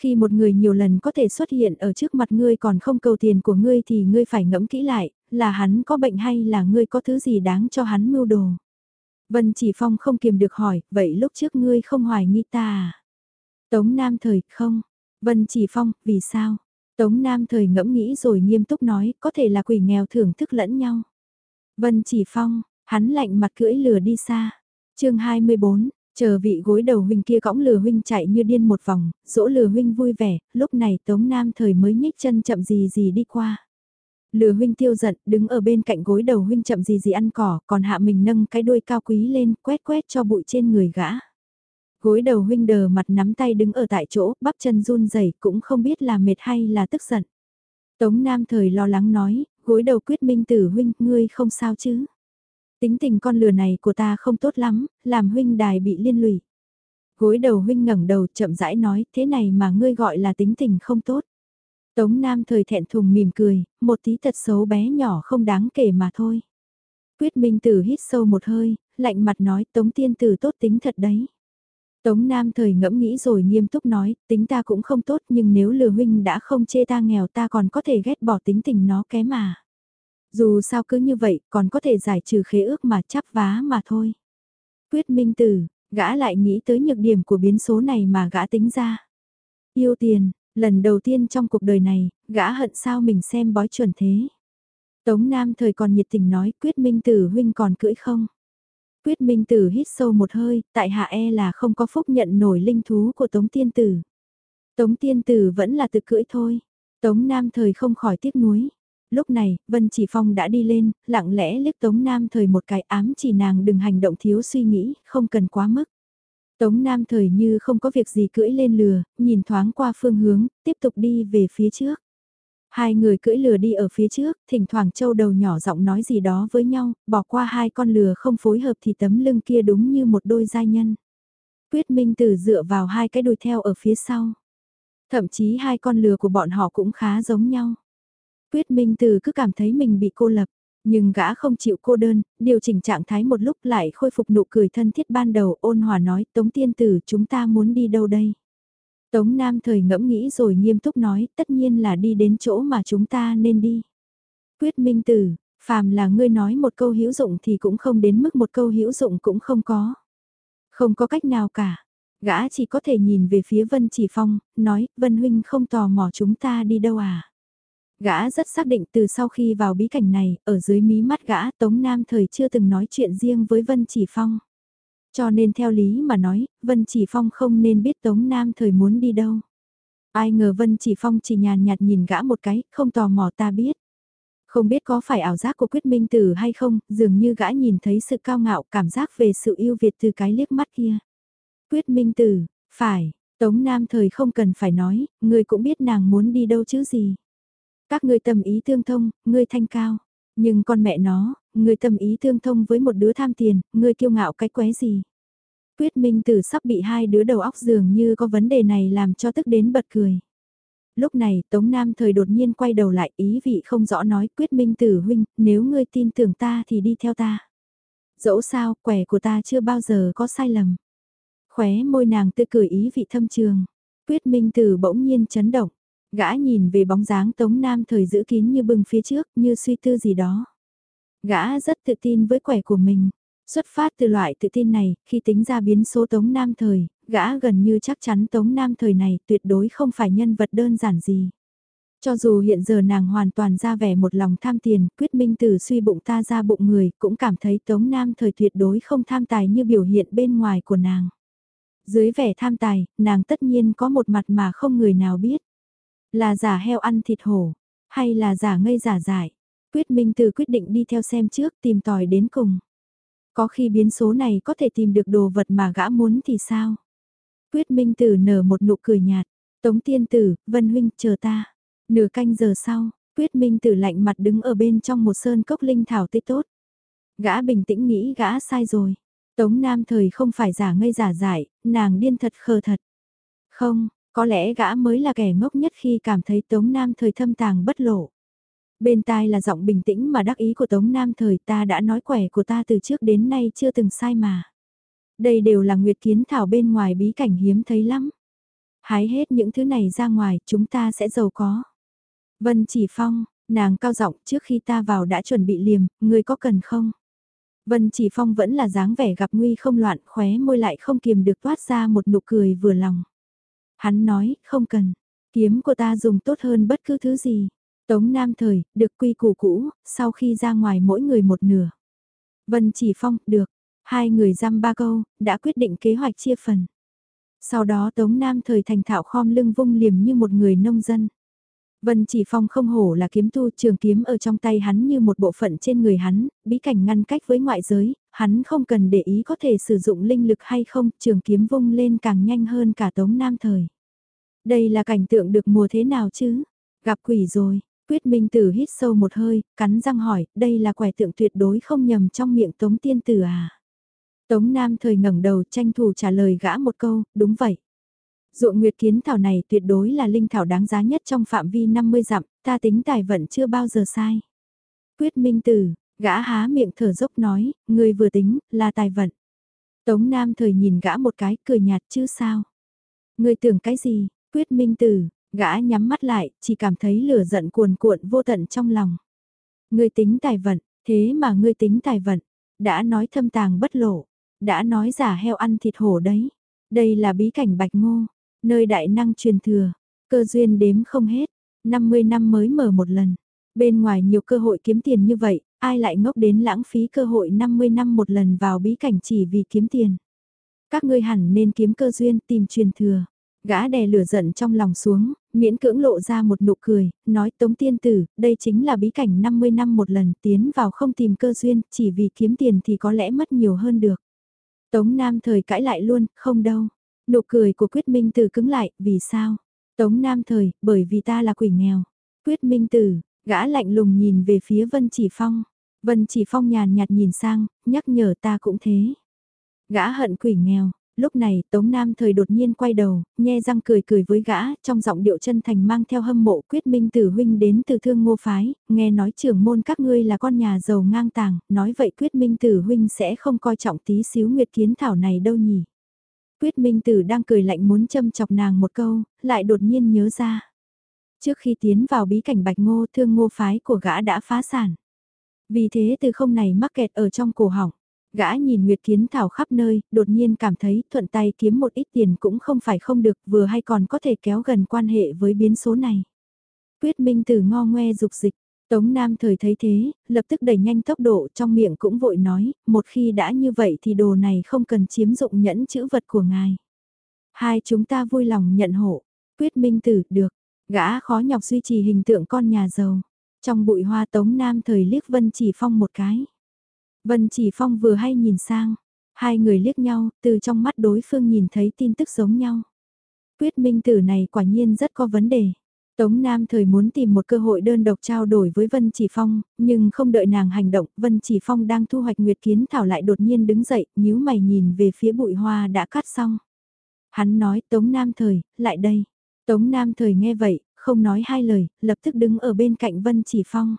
Khi một người nhiều lần có thể xuất hiện ở trước mặt ngươi còn không cầu tiền của ngươi thì ngươi phải ngẫm kỹ lại, là hắn có bệnh hay là ngươi có thứ gì đáng cho hắn mưu đồ. Vân Chỉ Phong không kiềm được hỏi, vậy lúc trước ngươi không hoài nghi ta à? Tống Nam Thời, không. Vân Chỉ Phong, vì sao? Tống Nam Thời ngẫm nghĩ rồi nghiêm túc nói, có thể là quỷ nghèo thưởng thức lẫn nhau. Vân Chỉ Phong, hắn lạnh mặt cưỡi lừa đi xa. chương 24, chờ vị gối đầu huynh kia cõng lừa huynh chạy như điên một vòng, dỗ lừa huynh vui vẻ, lúc này Tống Nam Thời mới nhích chân chậm gì gì đi qua. Lừa huynh tiêu giận, đứng ở bên cạnh gối đầu huynh chậm gì gì ăn cỏ, còn hạ mình nâng cái đuôi cao quý lên, quét quét cho bụi trên người gã. Gối đầu huynh đờ mặt nắm tay đứng ở tại chỗ, bắp chân run rẩy cũng không biết là mệt hay là tức giận. Tống Nam thời lo lắng nói, gối đầu quyết minh tử huynh, ngươi không sao chứ. Tính tình con lừa này của ta không tốt lắm, làm huynh đài bị liên lụy. Gối đầu huynh ngẩng đầu chậm rãi nói, thế này mà ngươi gọi là tính tình không tốt. Tống Nam thời thẹn thùng mỉm cười, một tí tật xấu bé nhỏ không đáng kể mà thôi. Quyết Minh Tử hít sâu một hơi, lạnh mặt nói Tống Tiên Tử tốt tính thật đấy. Tống Nam thời ngẫm nghĩ rồi nghiêm túc nói, tính ta cũng không tốt nhưng nếu lừa huynh đã không chê ta nghèo ta còn có thể ghét bỏ tính tình nó kém mà. Dù sao cứ như vậy còn có thể giải trừ khế ước mà chắp vá mà thôi. Quyết Minh Tử, gã lại nghĩ tới nhược điểm của biến số này mà gã tính ra. Yêu tiền, lần đầu tiên trong cuộc đời này, gã hận sao mình xem bói chuẩn thế. Tống Nam thời còn nhiệt tình nói Quyết Minh Tử huynh còn cưỡi không? Quyết Minh Tử hít sâu một hơi, tại hạ e là không có phúc nhận nổi linh thú của Tống Tiên Tử. Tống Tiên Tử vẫn là tự cưỡi thôi. Tống Nam thời không khỏi tiếc nuối. Lúc này, Vân Chỉ Phong đã đi lên, lặng lẽ liếc Tống Nam thời một cái ám chỉ nàng đừng hành động thiếu suy nghĩ, không cần quá mức. Tống Nam thời như không có việc gì cưỡi lên lừa, nhìn thoáng qua phương hướng, tiếp tục đi về phía trước. Hai người cưỡi lừa đi ở phía trước, thỉnh thoảng châu đầu nhỏ giọng nói gì đó với nhau, bỏ qua hai con lừa không phối hợp thì tấm lưng kia đúng như một đôi giai nhân. Quyết Minh Tử dựa vào hai cái đuôi theo ở phía sau. Thậm chí hai con lừa của bọn họ cũng khá giống nhau. Quyết Minh Tử cứ cảm thấy mình bị cô lập, nhưng gã không chịu cô đơn, điều chỉnh trạng thái một lúc lại khôi phục nụ cười thân thiết ban đầu ôn hòa nói Tống Tiên Tử chúng ta muốn đi đâu đây? Tống Nam thời ngẫm nghĩ rồi nghiêm túc nói, tất nhiên là đi đến chỗ mà chúng ta nên đi. Quyết Minh Tử, phàm là ngươi nói một câu hữu dụng thì cũng không đến mức một câu hữu dụng cũng không có. Không có cách nào cả. Gã chỉ có thể nhìn về phía Vân Chỉ Phong, nói, Vân Huynh không tò mò chúng ta đi đâu à. Gã rất xác định từ sau khi vào bí cảnh này, ở dưới mí mắt gã Tống Nam thời chưa từng nói chuyện riêng với Vân Chỉ Phong. Cho nên theo lý mà nói, Vân Chỉ Phong không nên biết Tống Nam thời muốn đi đâu. Ai ngờ Vân Chỉ Phong chỉ nhàn nhạt nhìn gã một cái, không tò mò ta biết. Không biết có phải ảo giác của quyết minh tử hay không, dường như gã nhìn thấy sự cao ngạo cảm giác về sự yêu Việt từ cái liếc mắt kia. Quyết minh tử, phải, Tống Nam thời không cần phải nói, người cũng biết nàng muốn đi đâu chứ gì. Các ngươi tâm ý tương thông, ngươi thanh cao. Nhưng con mẹ nó, người tâm ý tương thông với một đứa tham tiền, người kiêu ngạo cái quái gì. Quyết Minh Tử sắp bị hai đứa đầu óc dường như có vấn đề này làm cho tức đến bật cười. Lúc này Tống Nam thời đột nhiên quay đầu lại ý vị không rõ nói Quyết Minh Tử huynh, nếu ngươi tin tưởng ta thì đi theo ta. Dẫu sao, quẻ của ta chưa bao giờ có sai lầm. Khóe môi nàng tươi cười ý vị thâm trường. Quyết Minh Tử bỗng nhiên chấn động. Gã nhìn về bóng dáng Tống Nam thời giữ kín như bừng phía trước như suy tư gì đó. Gã rất tự tin với quẻ của mình. Xuất phát từ loại tự tin này, khi tính ra biến số Tống Nam thời, gã gần như chắc chắn Tống Nam thời này tuyệt đối không phải nhân vật đơn giản gì. Cho dù hiện giờ nàng hoàn toàn ra vẻ một lòng tham tiền, quyết minh từ suy bụng ta ra bụng người, cũng cảm thấy Tống Nam thời tuyệt đối không tham tài như biểu hiện bên ngoài của nàng. Dưới vẻ tham tài, nàng tất nhiên có một mặt mà không người nào biết. Là giả heo ăn thịt hổ, hay là giả ngây giả dại. Quyết Minh Từ quyết định đi theo xem trước tìm tòi đến cùng. Có khi biến số này có thể tìm được đồ vật mà gã muốn thì sao? Quyết Minh Tử nở một nụ cười nhạt. Tống Tiên Tử, Vân Huynh, chờ ta. Nửa canh giờ sau, Quyết Minh Tử lạnh mặt đứng ở bên trong một sơn cốc linh thảo tươi tốt. Gã bình tĩnh nghĩ gã sai rồi. Tống Nam thời không phải giả ngây giả dại, nàng điên thật khờ thật. Không, có lẽ gã mới là kẻ ngốc nhất khi cảm thấy Tống Nam thời thâm tàng bất lộ. Bên tai là giọng bình tĩnh mà đắc ý của Tống Nam thời ta đã nói quẻ của ta từ trước đến nay chưa từng sai mà. Đây đều là nguyệt kiến thảo bên ngoài bí cảnh hiếm thấy lắm. Hái hết những thứ này ra ngoài chúng ta sẽ giàu có. Vân chỉ phong, nàng cao giọng trước khi ta vào đã chuẩn bị liềm, người có cần không? Vân chỉ phong vẫn là dáng vẻ gặp nguy không loạn khóe môi lại không kiềm được toát ra một nụ cười vừa lòng. Hắn nói, không cần, kiếm của ta dùng tốt hơn bất cứ thứ gì. Tống Nam Thời, được quy củ cũ, sau khi ra ngoài mỗi người một nửa. Vân Chỉ Phong, được. Hai người giam ba câu, đã quyết định kế hoạch chia phần. Sau đó Tống Nam Thời thành thạo khom lưng vung liềm như một người nông dân. Vân Chỉ Phong không hổ là kiếm tu trường kiếm ở trong tay hắn như một bộ phận trên người hắn, bí cảnh ngăn cách với ngoại giới, hắn không cần để ý có thể sử dụng linh lực hay không, trường kiếm vung lên càng nhanh hơn cả Tống Nam Thời. Đây là cảnh tượng được mùa thế nào chứ? Gặp quỷ rồi, Quyết Minh Tử hít sâu một hơi, cắn răng hỏi, đây là quẻ tượng tuyệt đối không nhầm trong miệng Tống Tiên Tử à? Tống Nam thời ngẩng đầu tranh thủ trả lời gã một câu, đúng vậy. Ruộng nguyệt kiến thảo này tuyệt đối là linh thảo đáng giá nhất trong phạm vi 50 dặm, ta tính tài vận chưa bao giờ sai. Quyết Minh Tử, gã há miệng thở dốc nói, người vừa tính, là tài vận. Tống Nam thời nhìn gã một cái, cười nhạt chứ sao. Người tưởng cái gì, Quyết Minh Tử, gã nhắm mắt lại, chỉ cảm thấy lửa giận cuồn cuộn vô tận trong lòng. Người tính tài vận, thế mà ngươi tính tài vận, đã nói thâm tàng bất lộ, đã nói giả heo ăn thịt hổ đấy. Đây là bí cảnh bạch ngô, nơi đại năng truyền thừa, cơ duyên đếm không hết, 50 năm mới mở một lần. Bên ngoài nhiều cơ hội kiếm tiền như vậy, ai lại ngốc đến lãng phí cơ hội 50 năm một lần vào bí cảnh chỉ vì kiếm tiền. Các ngươi hẳn nên kiếm cơ duyên tìm truyền thừa. Gã đè lửa giận trong lòng xuống, miễn cưỡng lộ ra một nụ cười, nói Tống Tiên Tử, đây chính là bí cảnh 50 năm một lần tiến vào không tìm cơ duyên, chỉ vì kiếm tiền thì có lẽ mất nhiều hơn được. Tống Nam thời cãi lại luôn, không đâu. Nụ cười của Quyết Minh Tử cứng lại, vì sao? Tống Nam thời, bởi vì ta là quỷ nghèo. Quyết Minh Tử, gã lạnh lùng nhìn về phía Vân Chỉ Phong. Vân Chỉ Phong nhàn nhạt nhìn sang, nhắc nhở ta cũng thế. Gã hận quỷ nghèo, Lúc này Tống Nam thời đột nhiên quay đầu, nhe răng cười cười với gã, trong giọng điệu chân thành mang theo hâm mộ quyết minh tử huynh đến từ thương ngô phái, nghe nói trưởng môn các ngươi là con nhà giàu ngang tàng, nói vậy quyết minh tử huynh sẽ không coi trọng tí xíu nguyệt kiến thảo này đâu nhỉ. Quyết minh tử đang cười lạnh muốn châm chọc nàng một câu, lại đột nhiên nhớ ra. Trước khi tiến vào bí cảnh bạch ngô thương ngô phái của gã đã phá sản. Vì thế từ không này mắc kẹt ở trong cổ họng. Gã nhìn Nguyệt Kiến Thảo khắp nơi, đột nhiên cảm thấy thuận tay kiếm một ít tiền cũng không phải không được, vừa hay còn có thể kéo gần quan hệ với biến số này. Quyết Minh Tử ngo ngoe dục dịch, Tống Nam thời thấy thế, lập tức đẩy nhanh tốc độ trong miệng cũng vội nói, một khi đã như vậy thì đồ này không cần chiếm dụng nhẫn chữ vật của ngài. Hai chúng ta vui lòng nhận hộ, Quyết Minh Tử, được, gã khó nhọc duy trì hình tượng con nhà giàu. Trong bụi hoa Tống Nam thời liếc Vân Chỉ Phong một cái. Vân Chỉ Phong vừa hay nhìn sang, hai người liếc nhau, từ trong mắt đối phương nhìn thấy tin tức giống nhau. Quyết minh tử này quả nhiên rất có vấn đề. Tống Nam thời muốn tìm một cơ hội đơn độc trao đổi với Vân Chỉ Phong, nhưng không đợi nàng hành động, Vân Chỉ Phong đang thu hoạch Nguyệt Kiến Thảo lại đột nhiên đứng dậy, nhíu mày nhìn về phía bụi hoa đã cắt xong. Hắn nói Tống Nam thời, lại đây. Tống Nam thời nghe vậy, không nói hai lời, lập tức đứng ở bên cạnh Vân Chỉ Phong.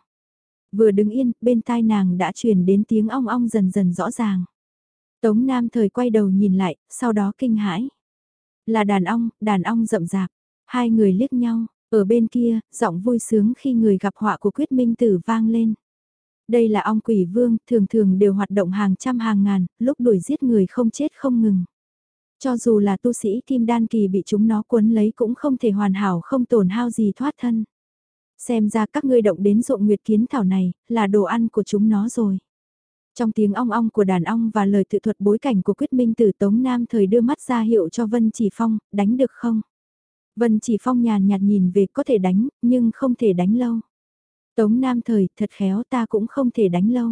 Vừa đứng yên, bên tai nàng đã truyền đến tiếng ong ong dần dần rõ ràng. Tống Nam thời quay đầu nhìn lại, sau đó kinh hãi. Là đàn ong, đàn ong rậm rạp. Hai người liếc nhau, ở bên kia, giọng vui sướng khi người gặp họa của quyết minh tử vang lên. Đây là ong quỷ vương, thường thường đều hoạt động hàng trăm hàng ngàn, lúc đuổi giết người không chết không ngừng. Cho dù là tu sĩ kim đan kỳ bị chúng nó cuốn lấy cũng không thể hoàn hảo không tổn hao gì thoát thân. Xem ra các ngươi động đến ruộng nguyệt kiến thảo này, là đồ ăn của chúng nó rồi. Trong tiếng ong ong của đàn ong và lời tự thuật bối cảnh của quyết minh tử Tống Nam thời đưa mắt ra hiệu cho Vân Chỉ Phong, đánh được không? Vân Chỉ Phong nhàn nhạt nhìn về có thể đánh, nhưng không thể đánh lâu. Tống Nam thời, thật khéo ta cũng không thể đánh lâu.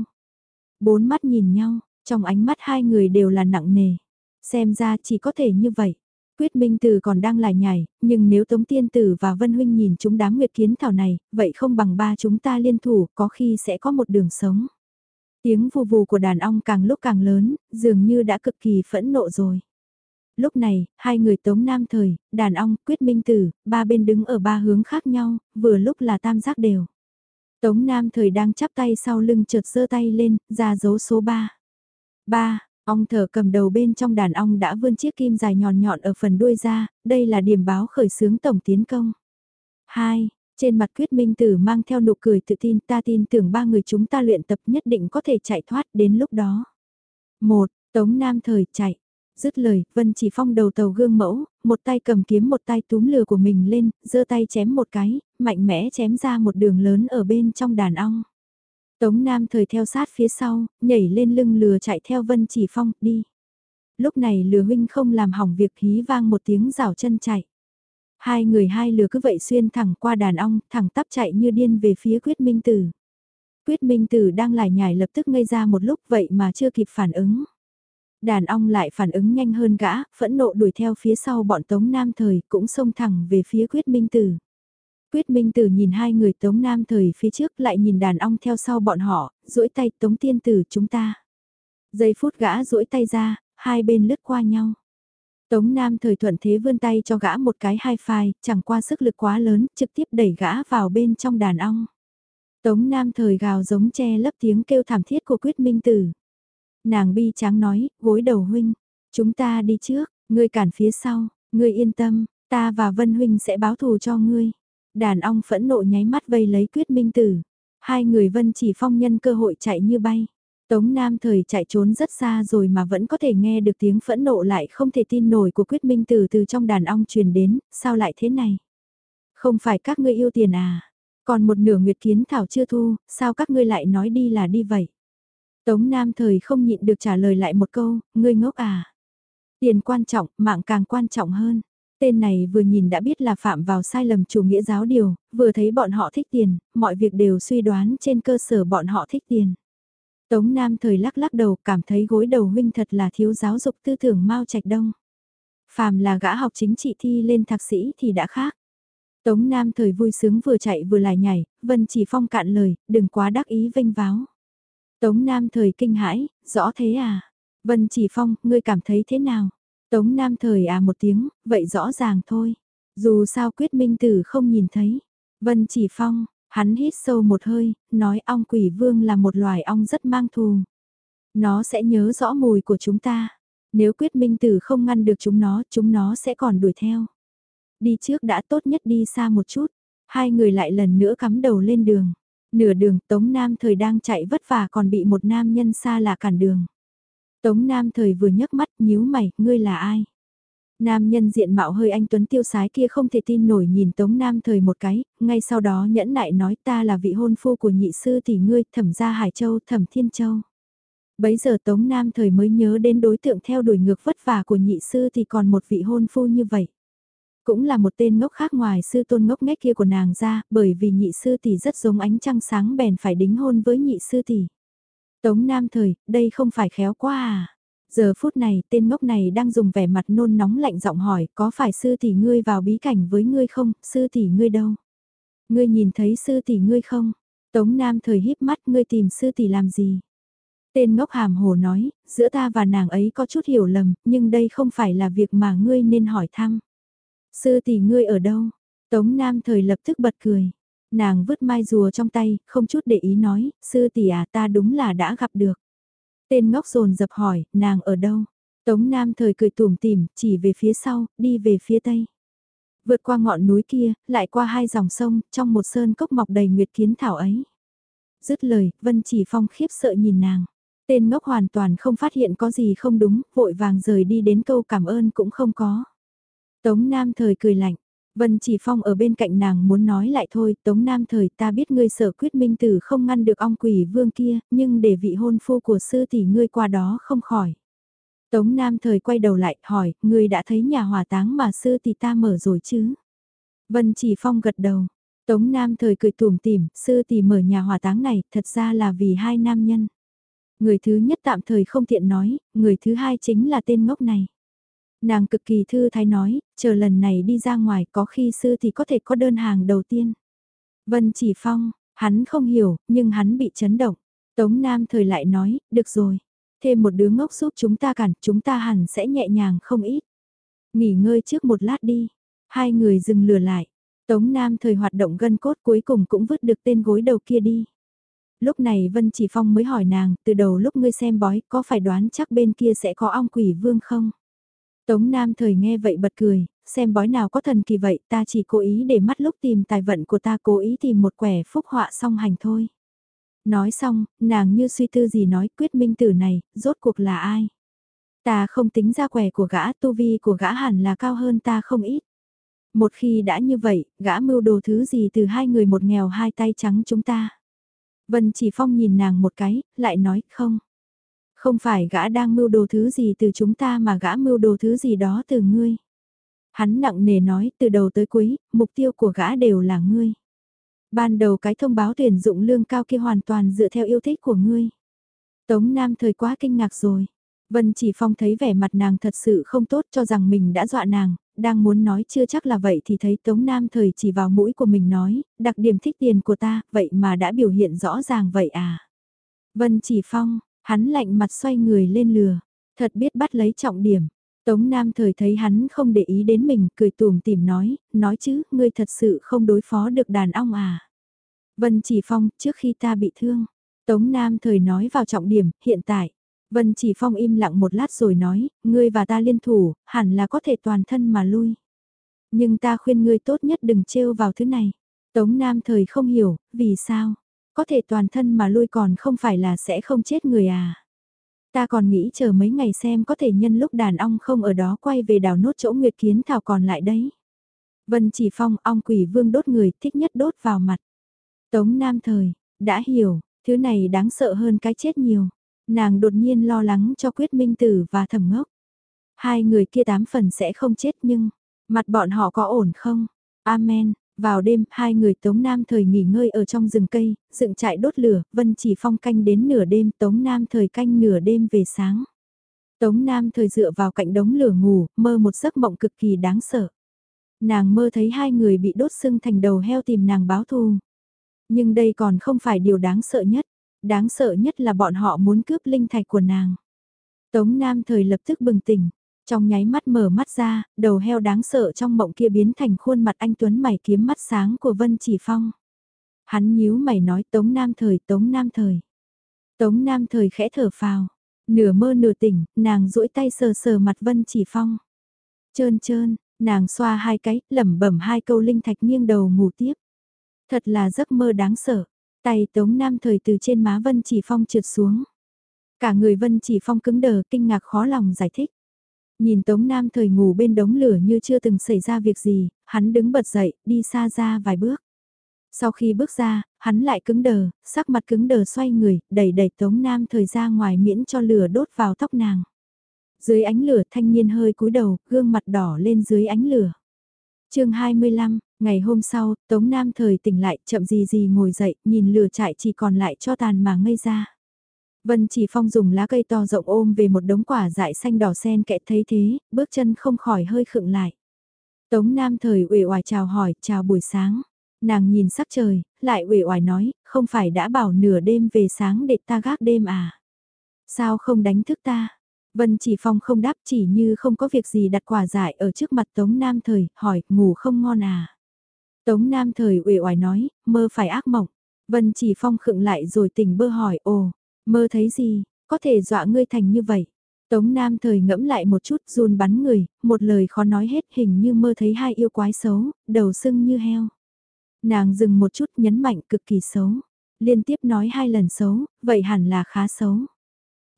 Bốn mắt nhìn nhau, trong ánh mắt hai người đều là nặng nề. Xem ra chỉ có thể như vậy. Quyết Minh Tử còn đang lải nhải, nhưng nếu Tống Tiên Tử và Vân Huynh nhìn chúng đám nguyệt kiến thảo này, vậy không bằng ba chúng ta liên thủ, có khi sẽ có một đường sống. Tiếng vù vù của đàn ong càng lúc càng lớn, dường như đã cực kỳ phẫn nộ rồi. Lúc này, hai người Tống Nam Thời, đàn ong, Quyết Minh Tử, ba bên đứng ở ba hướng khác nhau, vừa lúc là tam giác đều. Tống Nam Thời đang chắp tay sau lưng chợt giơ tay lên, ra dấu số 3. 3, Ong thở cầm đầu bên trong đàn ong đã vươn chiếc kim dài nhọn nhọn ở phần đuôi ra, đây là điểm báo khởi xướng tổng tiến công. 2. Trên mặt quyết minh tử mang theo nụ cười tự tin ta tin tưởng ba người chúng ta luyện tập nhất định có thể chạy thoát đến lúc đó. 1. Tống Nam Thời chạy. Dứt lời, Vân chỉ phong đầu tàu gương mẫu, một tay cầm kiếm một tay túm lừa của mình lên, giơ tay chém một cái, mạnh mẽ chém ra một đường lớn ở bên trong đàn ong. Tống Nam thời theo sát phía sau, nhảy lên lưng lừa chạy theo Vân Chỉ Phong, đi. Lúc này lừa huynh không làm hỏng việc hí vang một tiếng rào chân chạy. Hai người hai lừa cứ vậy xuyên thẳng qua đàn ong, thẳng tắp chạy như điên về phía quyết minh tử. Quyết Minh Tử đang lải nhải lập tức ngây ra một lúc vậy mà chưa kịp phản ứng. Đàn ong lại phản ứng nhanh hơn gã, phẫn nộ đuổi theo phía sau bọn Tống Nam Thời cũng xông thẳng về phía Quyết Minh Tử. Quyết Minh Tử nhìn hai người Tống Nam Thời phía trước lại nhìn đàn ong theo sau bọn họ, duỗi tay Tống Tiên Tử chúng ta. Giây phút gã duỗi tay ra, hai bên lướt qua nhau. Tống Nam Thời thuận thế vươn tay cho gã một cái hai phai, chẳng qua sức lực quá lớn, trực tiếp đẩy gã vào bên trong đàn ong. Tống Nam Thời gào giống che lấp tiếng kêu thảm thiết của Quyết Minh Tử. Nàng bi tráng nói, gối đầu huynh, chúng ta đi trước, ngươi cản phía sau, ngươi yên tâm, ta và Vân huynh sẽ báo thù cho ngươi. Đàn ong phẫn nộ nháy mắt vây lấy Quyết Minh Tử. Hai người Vân chỉ phong nhân cơ hội chạy như bay. Tống Nam thời chạy trốn rất xa rồi mà vẫn có thể nghe được tiếng phẫn nộ lại không thể tin nổi của Quyết Minh Tử từ trong đàn ong truyền đến, sao lại thế này? Không phải các ngươi yêu tiền à? Còn một nửa nguyệt kiến thảo chưa thu, sao các ngươi lại nói đi là đi vậy? Tống Nam thời không nhịn được trả lời lại một câu, ngươi ngốc à? Tiền quan trọng, mạng càng quan trọng hơn. Tên này vừa nhìn đã biết là phạm vào sai lầm chủ nghĩa giáo điều, vừa thấy bọn họ thích tiền, mọi việc đều suy đoán trên cơ sở bọn họ thích tiền. Tống Nam thời lắc lắc đầu cảm thấy gối đầu huynh thật là thiếu giáo dục tư tưởng Mao Trạch Đông. Phàm là gã học chính trị thi lên thạc sĩ thì đã khác. Tống Nam thời vui sướng vừa chạy vừa lại nhảy, Vân chỉ phong cạn lời, đừng quá đắc ý vinh váo. Tống Nam thời kinh hãi, rõ thế à? Vân chỉ phong, ngươi cảm thấy thế nào? Tống Nam thời à một tiếng, vậy rõ ràng thôi. Dù sao quyết minh tử không nhìn thấy. Vân chỉ phong, hắn hít sâu một hơi, nói ong quỷ vương là một loài ong rất mang thù. Nó sẽ nhớ rõ mùi của chúng ta. Nếu quyết minh tử không ngăn được chúng nó, chúng nó sẽ còn đuổi theo. Đi trước đã tốt nhất đi xa một chút. Hai người lại lần nữa cắm đầu lên đường. Nửa đường Tống Nam thời đang chạy vất vả còn bị một nam nhân xa lạ cản đường. Tống Nam thời vừa nhấc mắt nhíu mày, ngươi là ai? Nam nhân diện mạo hơi anh Tuấn tiêu sái kia không thể tin nổi nhìn Tống Nam thời một cái, ngay sau đó nhẫn nại nói ta là vị hôn phu của nhị sư tỷ ngươi thẩm gia Hải Châu thẩm Thiên Châu. Bấy giờ Tống Nam thời mới nhớ đến đối tượng theo đuổi ngược vất vả của nhị sư thì còn một vị hôn phu như vậy. Cũng là một tên ngốc khác ngoài sư tôn ngốc nghếch kia của nàng ra, bởi vì nhị sư tỷ rất giống ánh trăng sáng bèn phải đính hôn với nhị sư tỷ. Tống Nam thời, đây không phải khéo quá à? Giờ phút này, tên ngốc này đang dùng vẻ mặt nôn nóng lạnh giọng hỏi, có phải sư tỷ ngươi vào bí cảnh với ngươi không, sư tỷ ngươi đâu? Ngươi nhìn thấy sư tỷ ngươi không? Tống Nam thời híp mắt ngươi tìm sư tỷ làm gì? Tên ngốc hàm hồ nói, giữa ta và nàng ấy có chút hiểu lầm, nhưng đây không phải là việc mà ngươi nên hỏi thăm. Sư tỷ ngươi ở đâu? Tống Nam thời lập tức bật cười. Nàng vứt mai rùa trong tay, không chút để ý nói, sư tỷ à ta đúng là đã gặp được. Tên ngốc rồn dập hỏi, nàng ở đâu? Tống Nam thời cười tủm tìm, chỉ về phía sau, đi về phía tây. Vượt qua ngọn núi kia, lại qua hai dòng sông, trong một sơn cốc mọc đầy nguyệt kiến thảo ấy. Dứt lời, Vân chỉ phong khiếp sợ nhìn nàng. Tên ngốc hoàn toàn không phát hiện có gì không đúng, vội vàng rời đi đến câu cảm ơn cũng không có. Tống Nam thời cười lạnh, Vân Chỉ Phong ở bên cạnh nàng muốn nói lại thôi, Tống Nam thời ta biết ngươi sở quyết minh tử không ngăn được ong quỷ vương kia, nhưng để vị hôn phu của sư tỷ ngươi qua đó không khỏi. Tống Nam thời quay đầu lại, hỏi, ngươi đã thấy nhà hỏa táng mà sư tỷ ta mở rồi chứ? Vân Chỉ Phong gật đầu. Tống Nam thời cười tủm tỉm, sư tỷ mở nhà hỏa táng này, thật ra là vì hai nam nhân. Người thứ nhất tạm thời không tiện nói, người thứ hai chính là tên ngốc này. Nàng cực kỳ thư thái nói, chờ lần này đi ra ngoài có khi sư thì có thể có đơn hàng đầu tiên. Vân chỉ phong, hắn không hiểu, nhưng hắn bị chấn động. Tống Nam thời lại nói, được rồi. Thêm một đứa ngốc giúp chúng ta cản, chúng ta hẳn sẽ nhẹ nhàng không ít. Nghỉ ngơi trước một lát đi. Hai người dừng lừa lại. Tống Nam thời hoạt động gân cốt cuối cùng cũng vứt được tên gối đầu kia đi. Lúc này Vân Chỉ Phong mới hỏi nàng, từ đầu lúc ngươi xem bói, có phải đoán chắc bên kia sẽ có ong quỷ vương không? Tống Nam thời nghe vậy bật cười, xem bói nào có thần kỳ vậy, ta chỉ cố ý để mắt lúc tìm tài vận của ta cố ý tìm một quẻ phúc họa song hành thôi. Nói xong, nàng như suy tư gì nói quyết minh tử này, rốt cuộc là ai? Ta không tính ra quẻ của gã, tu vi của gã hẳn là cao hơn ta không ít. Một khi đã như vậy, gã mưu đồ thứ gì từ hai người một nghèo hai tay trắng chúng ta. Vân chỉ phong nhìn nàng một cái, lại nói không. Không phải gã đang mưu đồ thứ gì từ chúng ta mà gã mưu đồ thứ gì đó từ ngươi. Hắn nặng nề nói từ đầu tới cuối, mục tiêu của gã đều là ngươi. Ban đầu cái thông báo tuyển dụng lương cao kia hoàn toàn dựa theo yêu thích của ngươi. Tống Nam thời quá kinh ngạc rồi. Vân Chỉ Phong thấy vẻ mặt nàng thật sự không tốt cho rằng mình đã dọa nàng, đang muốn nói chưa chắc là vậy thì thấy Tống Nam thời chỉ vào mũi của mình nói, đặc điểm thích tiền của ta, vậy mà đã biểu hiện rõ ràng vậy à. Vân Chỉ Phong, hắn lạnh mặt xoay người lên lừa, thật biết bắt lấy trọng điểm. Tống Nam thời thấy hắn không để ý đến mình, cười tùm tìm nói, nói chứ, ngươi thật sự không đối phó được đàn ong à. Vân Chỉ Phong, trước khi ta bị thương, Tống Nam thời nói vào trọng điểm, hiện tại. Vân Chỉ Phong im lặng một lát rồi nói, ngươi và ta liên thủ, hẳn là có thể toàn thân mà lui. Nhưng ta khuyên ngươi tốt nhất đừng trêu vào thứ này. Tống Nam thời không hiểu, vì sao? Có thể toàn thân mà lui còn không phải là sẽ không chết người à? Ta còn nghĩ chờ mấy ngày xem có thể nhân lúc đàn ong không ở đó quay về đào nốt chỗ Nguyệt Kiến Thảo còn lại đấy. Vân Chỉ Phong ong quỷ vương đốt người thích nhất đốt vào mặt. Tống Nam thời, đã hiểu, thứ này đáng sợ hơn cái chết nhiều. Nàng đột nhiên lo lắng cho quyết minh tử và thẩm ngốc. Hai người kia tám phần sẽ không chết nhưng, mặt bọn họ có ổn không? Amen. Vào đêm, hai người Tống Nam thời nghỉ ngơi ở trong rừng cây, dựng trại đốt lửa, Vân chỉ phong canh đến nửa đêm, Tống Nam thời canh nửa đêm về sáng. Tống Nam thời dựa vào cạnh đống lửa ngủ, mơ một giấc mộng cực kỳ đáng sợ. Nàng mơ thấy hai người bị đốt sưng thành đầu heo tìm nàng báo thù. Nhưng đây còn không phải điều đáng sợ nhất. Đáng sợ nhất là bọn họ muốn cướp linh thạch của nàng. Tống Nam thời lập tức bừng tỉnh. Trong nháy mắt mở mắt ra, đầu heo đáng sợ trong mộng kia biến thành khuôn mặt anh Tuấn mày kiếm mắt sáng của Vân Chỉ Phong. Hắn nhíu mày nói Tống Nam thời, Tống Nam thời. Tống Nam thời khẽ thở phào. Nửa mơ nửa tỉnh, nàng duỗi tay sờ sờ mặt Vân Chỉ Phong. Trơn trơn, nàng xoa hai cái, lẩm bẩm hai câu linh thạch nghiêng đầu ngủ tiếp. Thật là giấc mơ đáng sợ. Tay Tống Nam thời từ trên má Vân Chỉ Phong trượt xuống. Cả người Vân Chỉ Phong cứng đờ kinh ngạc khó lòng giải thích. Nhìn Tống Nam thời ngủ bên đống lửa như chưa từng xảy ra việc gì, hắn đứng bật dậy, đi xa ra vài bước. Sau khi bước ra, hắn lại cứng đờ, sắc mặt cứng đờ xoay người, đẩy đẩy Tống Nam thời ra ngoài miễn cho lửa đốt vào tóc nàng. Dưới ánh lửa thanh niên hơi cúi đầu, gương mặt đỏ lên dưới ánh lửa. chương 25, ngày hôm sau, Tống Nam thời tỉnh lại, chậm gì gì ngồi dậy, nhìn lửa trại chỉ còn lại cho tàn mà ngây ra. Vân Chỉ Phong dùng lá cây to rộng ôm về một đống quả dại xanh đỏ sen kẹt thấy thế, bước chân không khỏi hơi khựng lại. Tống Nam thời uể oải chào hỏi, chào buổi sáng. Nàng nhìn sắc trời, lại uể oải nói, không phải đã bảo nửa đêm về sáng để ta gác đêm à? Sao không đánh thức ta? Vân Chỉ Phong không đáp chỉ như không có việc gì đặt quả dại ở trước mặt Tống Nam thời, hỏi, ngủ không ngon à? Tống Nam thời uể oải nói, mơ phải ác mộng. Vân Chỉ Phong khựng lại rồi tỉnh bơ hỏi, ồ, Mơ thấy gì, có thể dọa ngươi thành như vậy. Tống Nam thời ngẫm lại một chút run bắn người, một lời khó nói hết hình như mơ thấy hai yêu quái xấu, đầu sưng như heo. Nàng dừng một chút nhấn mạnh cực kỳ xấu. Liên tiếp nói hai lần xấu, vậy hẳn là khá xấu.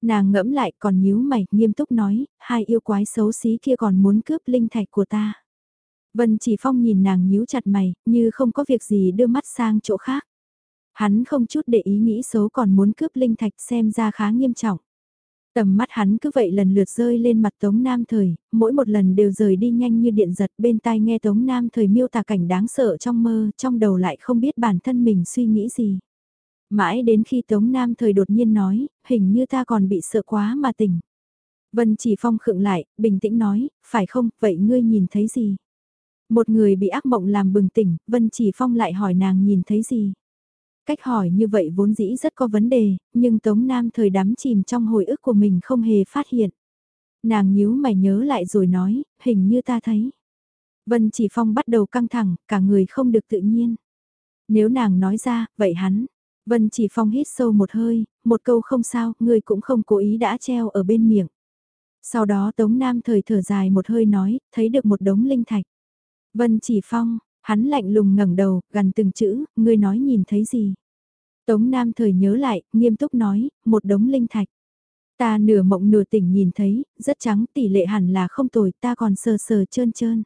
Nàng ngẫm lại còn nhíu mày, nghiêm túc nói, hai yêu quái xấu xí kia còn muốn cướp linh thạch của ta. Vân chỉ phong nhìn nàng nhíu chặt mày, như không có việc gì đưa mắt sang chỗ khác. Hắn không chút để ý nghĩ xấu còn muốn cướp linh thạch xem ra khá nghiêm trọng. Tầm mắt hắn cứ vậy lần lượt rơi lên mặt Tống Nam Thời, mỗi một lần đều rời đi nhanh như điện giật bên tai nghe Tống Nam Thời miêu tả cảnh đáng sợ trong mơ, trong đầu lại không biết bản thân mình suy nghĩ gì. Mãi đến khi Tống Nam Thời đột nhiên nói, hình như ta còn bị sợ quá mà tỉnh. Vân Chỉ Phong khựng lại, bình tĩnh nói, phải không, vậy ngươi nhìn thấy gì? Một người bị ác mộng làm bừng tỉnh, Vân Chỉ Phong lại hỏi nàng nhìn thấy gì? Cách hỏi như vậy vốn dĩ rất có vấn đề, nhưng Tống Nam thời đắm chìm trong hồi ức của mình không hề phát hiện. Nàng nhíu mày nhớ lại rồi nói, hình như ta thấy. Vân Chỉ Phong bắt đầu căng thẳng, cả người không được tự nhiên. Nếu nàng nói ra, vậy hắn. Vân Chỉ Phong hít sâu một hơi, một câu không sao, người cũng không cố ý đã treo ở bên miệng. Sau đó Tống Nam thời thở dài một hơi nói, thấy được một đống linh thạch. Vân Chỉ Phong, Hắn lạnh lùng ngẩng đầu, gần từng chữ, ngươi nói nhìn thấy gì? Tống Nam thời nhớ lại, nghiêm túc nói, một đống linh thạch. Ta nửa mộng nửa tỉnh nhìn thấy, rất trắng, tỷ lệ hẳn là không tồi, ta còn sờ sờ trơn trơn.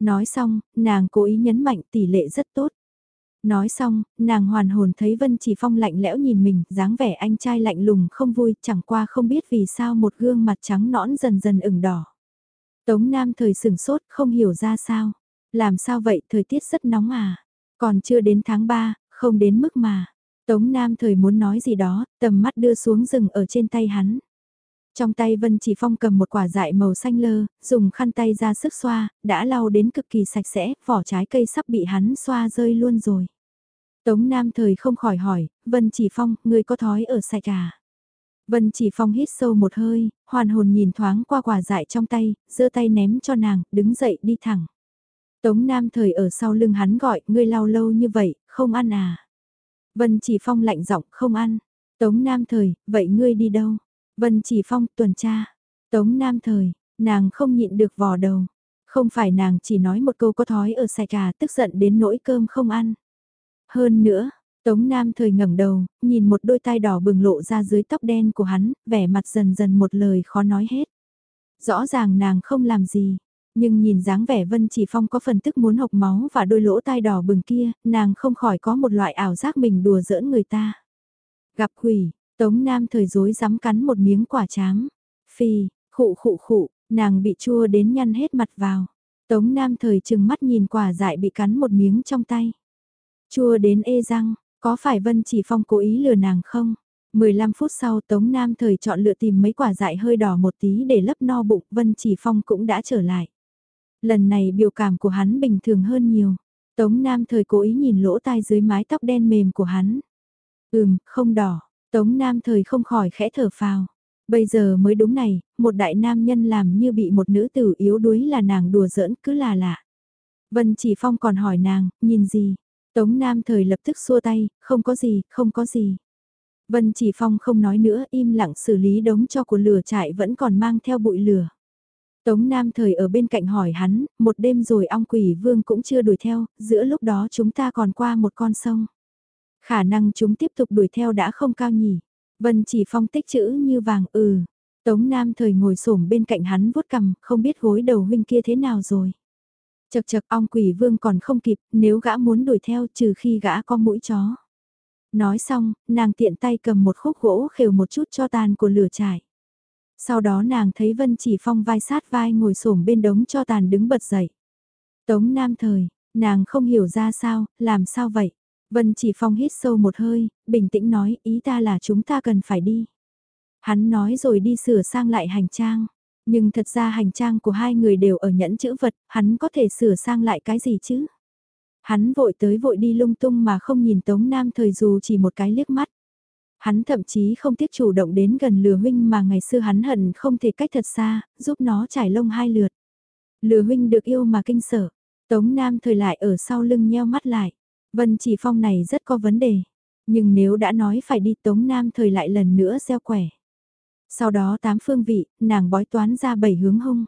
Nói xong, nàng cố ý nhấn mạnh tỷ lệ rất tốt. Nói xong, nàng hoàn hồn thấy Vân Chỉ Phong lạnh lẽo nhìn mình, dáng vẻ anh trai lạnh lùng không vui, chẳng qua không biết vì sao một gương mặt trắng nõn dần dần ửng đỏ. Tống Nam thời sửng sốt, không hiểu ra sao. Làm sao vậy, thời tiết rất nóng à? Còn chưa đến tháng 3, không đến mức mà. Tống Nam thời muốn nói gì đó, tầm mắt đưa xuống rừng ở trên tay hắn. Trong tay Vân Chỉ Phong cầm một quả dại màu xanh lơ, dùng khăn tay ra sức xoa, đã lau đến cực kỳ sạch sẽ, vỏ trái cây sắp bị hắn xoa rơi luôn rồi. Tống Nam thời không khỏi hỏi, Vân Chỉ Phong, người có thói ở sạch à? Vân Chỉ Phong hít sâu một hơi, hoàn hồn nhìn thoáng qua quả dại trong tay, giơ tay ném cho nàng, đứng dậy đi thẳng. Tống Nam thời ở sau lưng hắn gọi, ngươi lau lâu như vậy, không ăn à? Vân Chỉ Phong lạnh giọng, không ăn. Tống Nam thời, vậy ngươi đi đâu? Vân Chỉ Phong, tuần tra. Tống Nam thời, nàng không nhịn được vò đầu. Không phải nàng chỉ nói một câu có thói ở xài à, tức giận đến nỗi cơm không ăn. Hơn nữa, Tống Nam thời ngẩng đầu, nhìn một đôi tai đỏ bừng lộ ra dưới tóc đen của hắn, vẻ mặt dần dần một lời khó nói hết. Rõ ràng nàng không làm gì, nhưng nhìn dáng vẻ Vân Chỉ Phong có phần tức muốn hộc máu và đôi lỗ tai đỏ bừng kia, nàng không khỏi có một loại ảo giác mình đùa giỡn người ta. Gặp quỷ, Tống Nam thời dối dám cắn một miếng quả chám. Phi, khụ khụ khụ, nàng bị chua đến nhăn hết mặt vào. Tống Nam thời chừng mắt nhìn quả dại bị cắn một miếng trong tay. Chua đến ê răng, có phải Vân Chỉ Phong cố ý lừa nàng không? 15 phút sau Tống Nam thời chọn lựa tìm mấy quả dại hơi đỏ một tí để lấp no bụng, Vân Chỉ Phong cũng đã trở lại. Lần này biểu cảm của hắn bình thường hơn nhiều. Tống Nam thời cố ý nhìn lỗ tai dưới mái tóc đen mềm của hắn. Ừm, không đỏ. Tống Nam thời không khỏi khẽ thở phào. Bây giờ mới đúng này, một đại nam nhân làm như bị một nữ tử yếu đuối là nàng đùa giỡn cứ là lạ. Vân Chỉ Phong còn hỏi nàng, nhìn gì? Tống Nam thời lập tức xua tay, không có gì, không có gì. Vân Chỉ Phong không nói nữa, im lặng xử lý đống cho của lửa trại vẫn còn mang theo bụi lửa. Tống Nam thời ở bên cạnh hỏi hắn, một đêm rồi ong quỷ vương cũng chưa đuổi theo, giữa lúc đó chúng ta còn qua một con sông. Khả năng chúng tiếp tục đuổi theo đã không cao nhỉ. Vân chỉ phong tích chữ như vàng ừ. Tống Nam thời ngồi xổm bên cạnh hắn vuốt cầm, không biết gối đầu huynh kia thế nào rồi. Chật chật ong quỷ vương còn không kịp, nếu gã muốn đuổi theo trừ khi gã có mũi chó. Nói xong, nàng tiện tay cầm một khúc gỗ khều một chút cho tàn của lửa trải. Sau đó nàng thấy Vân Chỉ Phong vai sát vai ngồi xổm bên đống cho tàn đứng bật dậy. Tống Nam thời, nàng không hiểu ra sao, làm sao vậy? Vân Chỉ Phong hít sâu một hơi, bình tĩnh nói ý ta là chúng ta cần phải đi. Hắn nói rồi đi sửa sang lại hành trang. Nhưng thật ra hành trang của hai người đều ở nhẫn chữ vật, hắn có thể sửa sang lại cái gì chứ? Hắn vội tới vội đi lung tung mà không nhìn Tống Nam thời dù chỉ một cái liếc mắt. Hắn thậm chí không tiếc chủ động đến gần lừa huynh mà ngày xưa hắn hận không thể cách thật xa, giúp nó trải lông hai lượt. Lừa huynh được yêu mà kinh sở, Tống Nam thời lại ở sau lưng nheo mắt lại. Vân chỉ phong này rất có vấn đề. Nhưng nếu đã nói phải đi Tống Nam thời lại lần nữa gieo quẻ. Sau đó tám phương vị, nàng bói toán ra bảy hướng hung.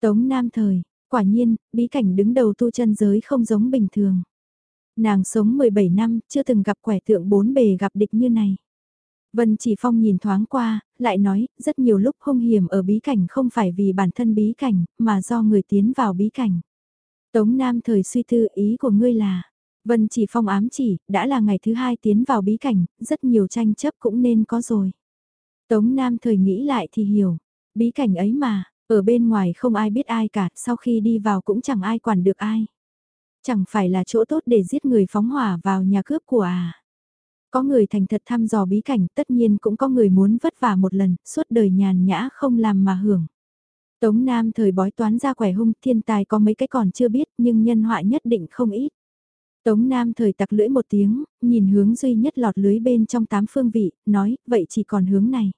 Tống Nam thời, quả nhiên, bí cảnh đứng đầu tu chân giới không giống bình thường. Nàng sống 17 năm, chưa từng gặp quẻ tượng bốn bề gặp địch như này. Vân Chỉ Phong nhìn thoáng qua, lại nói, rất nhiều lúc hung hiểm ở bí cảnh không phải vì bản thân bí cảnh, mà do người tiến vào bí cảnh. Tống Nam thời suy tư ý của ngươi là, Vân Chỉ Phong ám chỉ, đã là ngày thứ hai tiến vào bí cảnh, rất nhiều tranh chấp cũng nên có rồi. Tống Nam thời nghĩ lại thì hiểu, bí cảnh ấy mà, ở bên ngoài không ai biết ai cả, sau khi đi vào cũng chẳng ai quản được ai. Chẳng phải là chỗ tốt để giết người phóng hỏa vào nhà cướp của à. Có người thành thật thăm dò bí cảnh, tất nhiên cũng có người muốn vất vả một lần, suốt đời nhàn nhã không làm mà hưởng. Tống Nam thời bói toán ra quẻ hung thiên tài có mấy cái còn chưa biết nhưng nhân họa nhất định không ít. Tống Nam thời tặc lưỡi một tiếng, nhìn hướng duy nhất lọt lưới bên trong tám phương vị, nói, vậy chỉ còn hướng này.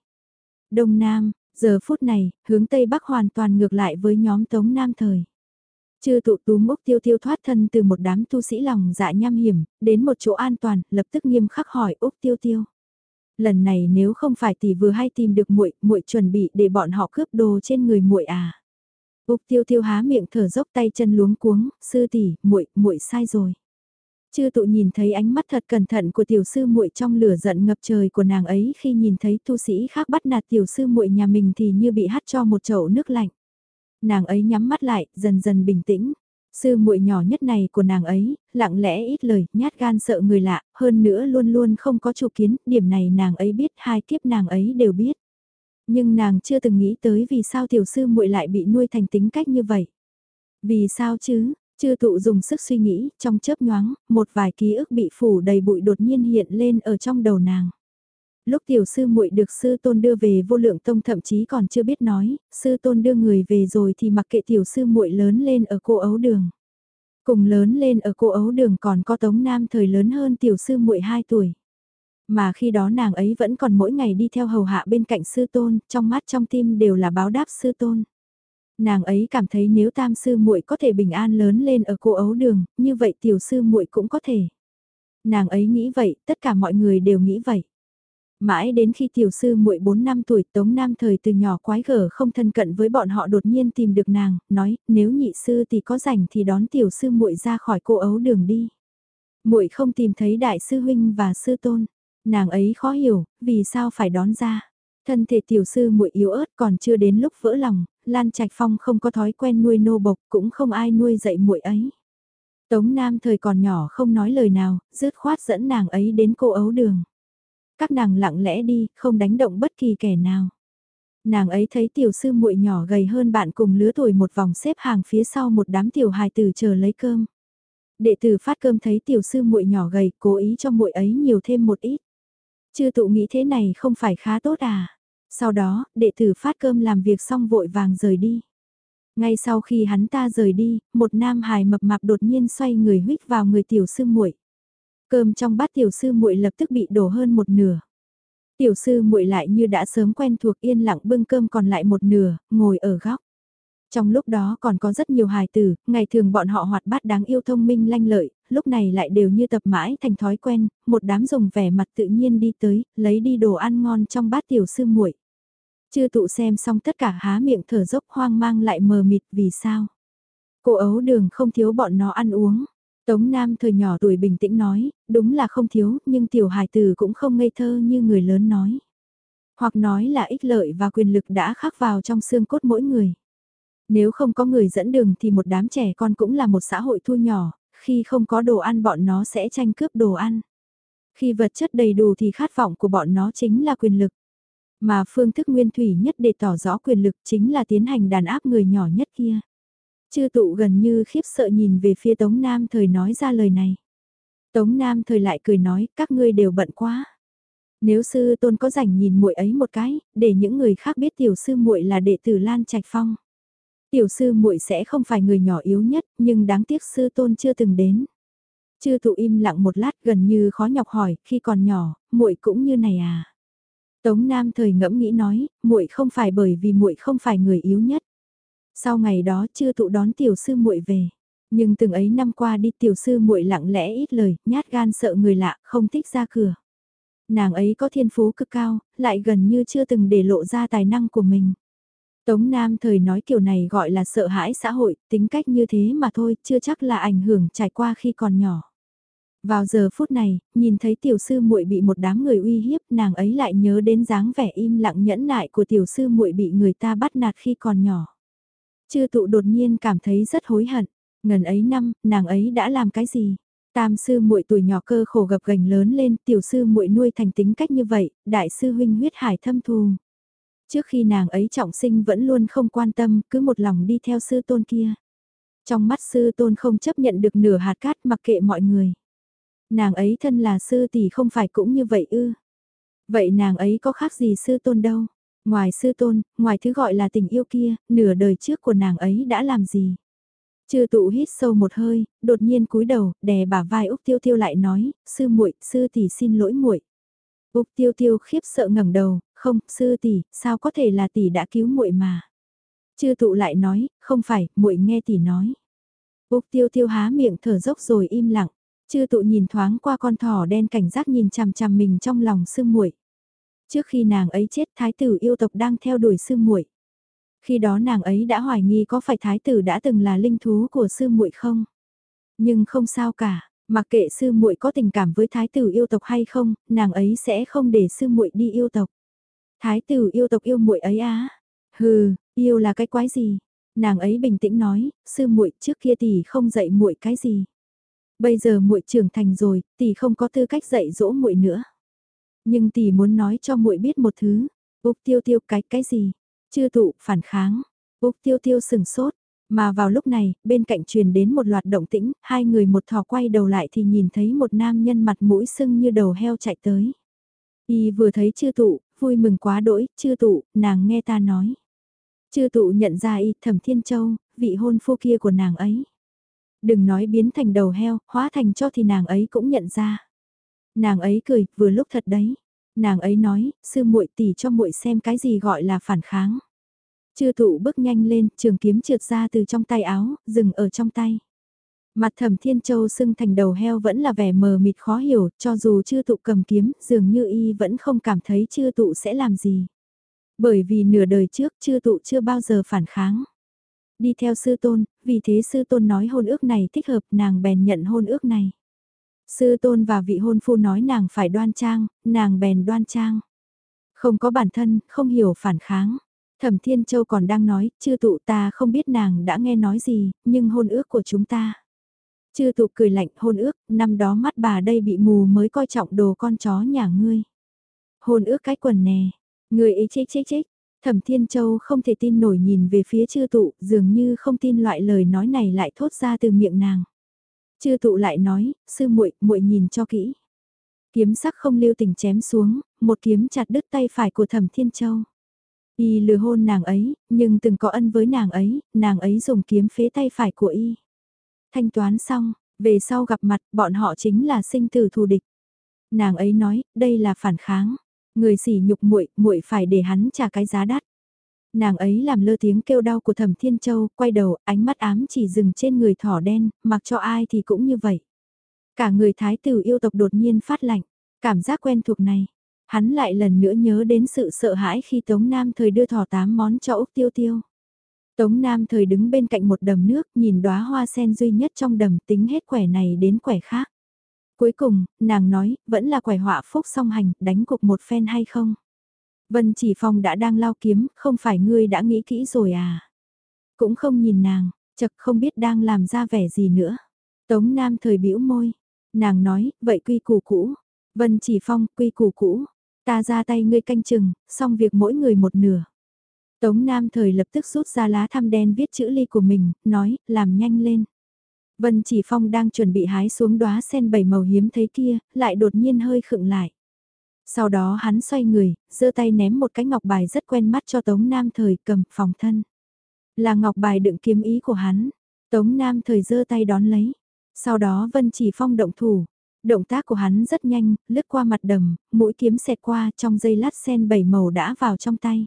Đông Nam, giờ phút này, hướng Tây Bắc hoàn toàn ngược lại với nhóm Tống Nam thời. Chưa tụ túm úc tiêu tiêu thoát thân từ một đám tu sĩ lòng dạ nham hiểm, đến một chỗ an toàn, lập tức nghiêm khắc hỏi Úc tiêu tiêu. Lần này nếu không phải tỷ vừa hay tìm được muội, muội chuẩn bị để bọn họ cướp đồ trên người muội à. Úc tiêu tiêu há miệng thở dốc tay chân luống cuống, sư tỷ, muội, muội sai rồi. Chư tụ nhìn thấy ánh mắt thật cẩn thận của tiểu sư muội trong lửa giận ngập trời của nàng ấy khi nhìn thấy tu sĩ khác bắt nạt tiểu sư muội nhà mình thì như bị hắt cho một chậu nước lạnh. Nàng ấy nhắm mắt lại, dần dần bình tĩnh. Sư muội nhỏ nhất này của nàng ấy, lặng lẽ ít lời, nhát gan sợ người lạ, hơn nữa luôn luôn không có chủ kiến, điểm này nàng ấy biết, hai kiếp nàng ấy đều biết. Nhưng nàng chưa từng nghĩ tới vì sao tiểu sư muội lại bị nuôi thành tính cách như vậy. Vì sao chứ, Chư tụ dùng sức suy nghĩ, trong chớp nhoáng, một vài ký ức bị phủ đầy bụi đột nhiên hiện lên ở trong đầu nàng. Lúc tiểu sư muội được sư tôn đưa về vô lượng tông thậm chí còn chưa biết nói, sư tôn đưa người về rồi thì mặc kệ tiểu sư muội lớn lên ở cô ấu đường. Cùng lớn lên ở cô ấu đường còn có tống nam thời lớn hơn tiểu sư muội 2 tuổi. Mà khi đó nàng ấy vẫn còn mỗi ngày đi theo hầu hạ bên cạnh sư tôn, trong mắt trong tim đều là báo đáp sư tôn. Nàng ấy cảm thấy nếu tam sư muội có thể bình an lớn lên ở cô ấu đường, như vậy tiểu sư muội cũng có thể. Nàng ấy nghĩ vậy, tất cả mọi người đều nghĩ vậy. Mãi đến khi tiểu sư muội 4 năm tuổi Tống Nam thời từ nhỏ quái gở không thân cận với bọn họ đột nhiên tìm được nàng, nói nếu nhị sư thì có rảnh thì đón tiểu sư muội ra khỏi cô ấu đường đi. muội không tìm thấy đại sư huynh và sư tôn, nàng ấy khó hiểu, vì sao phải đón ra. Thân thể tiểu sư muội yếu ớt còn chưa đến lúc vỡ lòng, Lan Trạch Phong không có thói quen nuôi nô bộc, cũng không ai nuôi dạy muội ấy. Tống Nam thời còn nhỏ không nói lời nào, rứt khoát dẫn nàng ấy đến cô ấu đường. Các nàng lặng lẽ đi, không đánh động bất kỳ kẻ nào. Nàng ấy thấy tiểu sư muội nhỏ gầy hơn bạn cùng lứa tuổi một vòng xếp hàng phía sau một đám tiểu hài tử chờ lấy cơm. Đệ tử phát cơm thấy tiểu sư muội nhỏ gầy, cố ý cho muội ấy nhiều thêm một ít. Chưa tụ nghĩ thế này không phải khá tốt à? Sau đó, đệ tử phát cơm làm việc xong vội vàng rời đi. Ngay sau khi hắn ta rời đi, một nam hài mập mạp đột nhiên xoay người huyết vào người tiểu sư muội. Cơm trong bát tiểu sư muội lập tức bị đổ hơn một nửa. Tiểu sư muội lại như đã sớm quen thuộc yên lặng bưng cơm còn lại một nửa, ngồi ở góc. Trong lúc đó còn có rất nhiều hài tử, ngày thường bọn họ hoạt bát đáng yêu thông minh lanh lợi, lúc này lại đều như tập mãi thành thói quen, một đám dùng vẻ mặt tự nhiên đi tới, lấy đi đồ ăn ngon trong bát tiểu sư muội. Chưa tụ xem xong tất cả há miệng thở dốc hoang mang lại mờ mịt vì sao. Cô ấu đường không thiếu bọn nó ăn uống. Tống Nam thời nhỏ tuổi bình tĩnh nói, đúng là không thiếu, nhưng tiểu hài tử cũng không ngây thơ như người lớn nói. Hoặc nói là ích lợi và quyền lực đã khắc vào trong xương cốt mỗi người. Nếu không có người dẫn đường thì một đám trẻ con cũng là một xã hội thu nhỏ, khi không có đồ ăn bọn nó sẽ tranh cướp đồ ăn. Khi vật chất đầy đủ thì khát vọng của bọn nó chính là quyền lực. Mà phương thức nguyên thủy nhất để tỏ rõ quyền lực chính là tiến hành đàn áp người nhỏ nhất kia. Chư tụ gần như khiếp sợ nhìn về phía Tống Nam thời nói ra lời này. Tống Nam thời lại cười nói, các ngươi đều bận quá. Nếu sư tôn có rảnh nhìn muội ấy một cái, để những người khác biết tiểu sư muội là đệ tử Lan Trạch Phong. Tiểu sư muội sẽ không phải người nhỏ yếu nhất, nhưng đáng tiếc sư tôn chưa từng đến. Chư tụ im lặng một lát gần như khó nhọc hỏi, khi còn nhỏ, muội cũng như này à? Tống Nam thời ngẫm nghĩ nói, muội không phải bởi vì muội không phải người yếu nhất. Sau ngày đó chưa tụ đón tiểu sư muội về. Nhưng từng ấy năm qua đi tiểu sư muội lặng lẽ ít lời, nhát gan sợ người lạ, không thích ra cửa. Nàng ấy có thiên phú cực cao, lại gần như chưa từng để lộ ra tài năng của mình. Tống Nam thời nói kiểu này gọi là sợ hãi xã hội, tính cách như thế mà thôi, chưa chắc là ảnh hưởng trải qua khi còn nhỏ. Vào giờ phút này, nhìn thấy tiểu sư muội bị một đám người uy hiếp, nàng ấy lại nhớ đến dáng vẻ im lặng nhẫn nại của tiểu sư muội bị người ta bắt nạt khi còn nhỏ. Chư tụ đột nhiên cảm thấy rất hối hận, ngần ấy năm, nàng ấy đã làm cái gì? Tam sư muội tuổi nhỏ cơ khổ gập gành lớn lên, tiểu sư muội nuôi thành tính cách như vậy, đại sư huynh huyết hải thâm thù. Trước khi nàng ấy trọng sinh vẫn luôn không quan tâm, cứ một lòng đi theo sư tôn kia. Trong mắt sư tôn không chấp nhận được nửa hạt cát mặc kệ mọi người. Nàng ấy thân là sư tỷ không phải cũng như vậy ư. Vậy nàng ấy có khác gì sư tôn đâu. Ngoài sư tôn, ngoài thứ gọi là tình yêu kia, nửa đời trước của nàng ấy đã làm gì? Chư tụ hít sâu một hơi, đột nhiên cúi đầu, đè bả vai Úc Tiêu Tiêu lại nói, sư muội, sư tỷ xin lỗi muội. Úc Tiêu Tiêu khiếp sợ ngẩng đầu, không, sư tỷ, sao có thể là tỷ đã cứu muội mà? Chư tụ lại nói, không phải, muội nghe tỷ nói. Úc Tiêu Tiêu há miệng thở dốc rồi im lặng. Chư tụ nhìn thoáng qua con thỏ đen cảnh giác nhìn chằm chằm mình trong lòng sư muội. Trước khi nàng ấy chết thái tử yêu tộc đang theo đuổi sư muội. Khi đó nàng ấy đã hoài nghi có phải thái tử đã từng là linh thú của sư muội không? Nhưng không sao cả, mặc kệ sư muội có tình cảm với thái tử yêu tộc hay không, nàng ấy sẽ không để sư muội đi yêu tộc. Thái tử yêu tộc yêu muội ấy á? Hừ, yêu là cái quái gì? Nàng ấy bình tĩnh nói, sư muội trước kia tỷ không dạy muội cái gì. Bây giờ muội trưởng thành rồi, tỷ không có tư cách dạy dỗ muội nữa. Nhưng tỷ muốn nói cho muội biết một thứ. Úc tiêu tiêu cái cái gì? Chưa tụ, phản kháng. Úc tiêu tiêu sừng sốt. Mà vào lúc này, bên cạnh truyền đến một loạt động tĩnh, hai người một thò quay đầu lại thì nhìn thấy một nam nhân mặt mũi sưng như đầu heo chạy tới. Y vừa thấy chư tụ, vui mừng quá đỗi, chư tụ, nàng nghe ta nói. Chư tụ nhận ra y thẩm thiên châu, vị hôn phu kia của nàng ấy. Đừng nói biến thành đầu heo, hóa thành cho thì nàng ấy cũng nhận ra. Nàng ấy cười, vừa lúc thật đấy. Nàng ấy nói, sư muội tỷ cho muội xem cái gì gọi là phản kháng. Chư tụ bước nhanh lên, trường kiếm trượt ra từ trong tay áo, dừng ở trong tay. Mặt thẩm thiên châu sưng thành đầu heo vẫn là vẻ mờ mịt khó hiểu, cho dù chư tụ cầm kiếm, dường như y vẫn không cảm thấy chư tụ sẽ làm gì. Bởi vì nửa đời trước chư tụ chưa bao giờ phản kháng. Đi theo sư tôn, vì thế sư tôn nói hôn ước này thích hợp nàng bèn nhận hôn ước này. Sư tôn và vị hôn phu nói nàng phải đoan trang, nàng bèn đoan trang. Không có bản thân, không hiểu phản kháng. Thẩm Thiên Châu còn đang nói, chư tụ ta không biết nàng đã nghe nói gì, nhưng hôn ước của chúng ta. Chư tụ cười lạnh hôn ước, năm đó mắt bà đây bị mù mới coi trọng đồ con chó nhà ngươi. Hôn ước cái quần nè, người ấy chích chích chích. Thẩm Thiên Châu không thể tin nổi nhìn về phía chư tụ, dường như không tin loại lời nói này lại thốt ra từ miệng nàng. Chư tụ lại nói, sư muội, muội nhìn cho kỹ. Kiếm sắc không lưu tình chém xuống, một kiếm chặt đứt tay phải của Thẩm Thiên Châu. Y lừa hôn nàng ấy, nhưng từng có ân với nàng ấy, nàng ấy dùng kiếm phế tay phải của Y. Thanh toán xong, về sau gặp mặt, bọn họ chính là sinh tử thù địch. Nàng ấy nói, đây là phản kháng. Người sỉ nhục muội, muội phải để hắn trả cái giá đắt. Nàng ấy làm lơ tiếng kêu đau của Thẩm Thiên Châu, quay đầu, ánh mắt ám chỉ dừng trên người thỏ đen, mặc cho ai thì cũng như vậy. Cả người thái tử yêu tộc đột nhiên phát lạnh, cảm giác quen thuộc này, Hắn lại lần nữa nhớ đến sự sợ hãi khi Tống Nam thời đưa thỏ tám món cho Úc Tiêu Tiêu. Tống Nam thời đứng bên cạnh một đầm nước nhìn đóa hoa sen duy nhất trong đầm tính hết quẻ này đến quẻ khác. Cuối cùng, nàng nói, vẫn là quẻ họa phúc song hành, đánh cục một phen hay không? Vân chỉ phong đã đang lao kiếm, không phải ngươi đã nghĩ kỹ rồi à? Cũng không nhìn nàng, chật không biết đang làm ra vẻ gì nữa. Tống Nam thời bĩu môi, nàng nói, vậy quy củ cũ. Vân chỉ phong, quy củ cũ. Ta ra tay ngươi canh chừng, xong việc mỗi người một nửa. Tống Nam thời lập tức rút ra lá thăm đen viết chữ ly của mình, nói, làm nhanh lên. Vân Chỉ Phong đang chuẩn bị hái xuống đóa sen bảy màu hiếm thấy kia, lại đột nhiên hơi khựng lại. Sau đó hắn xoay người, giơ tay ném một cái ngọc bài rất quen mắt cho Tống Nam thời cầm phòng thân. Là ngọc bài đựng kiếm ý của hắn. Tống Nam thời giơ tay đón lấy. Sau đó Vân Chỉ Phong động thủ, Động tác của hắn rất nhanh, lướt qua mặt đầm, mũi kiếm xẹt qua trong dây lát sen bảy màu đã vào trong tay.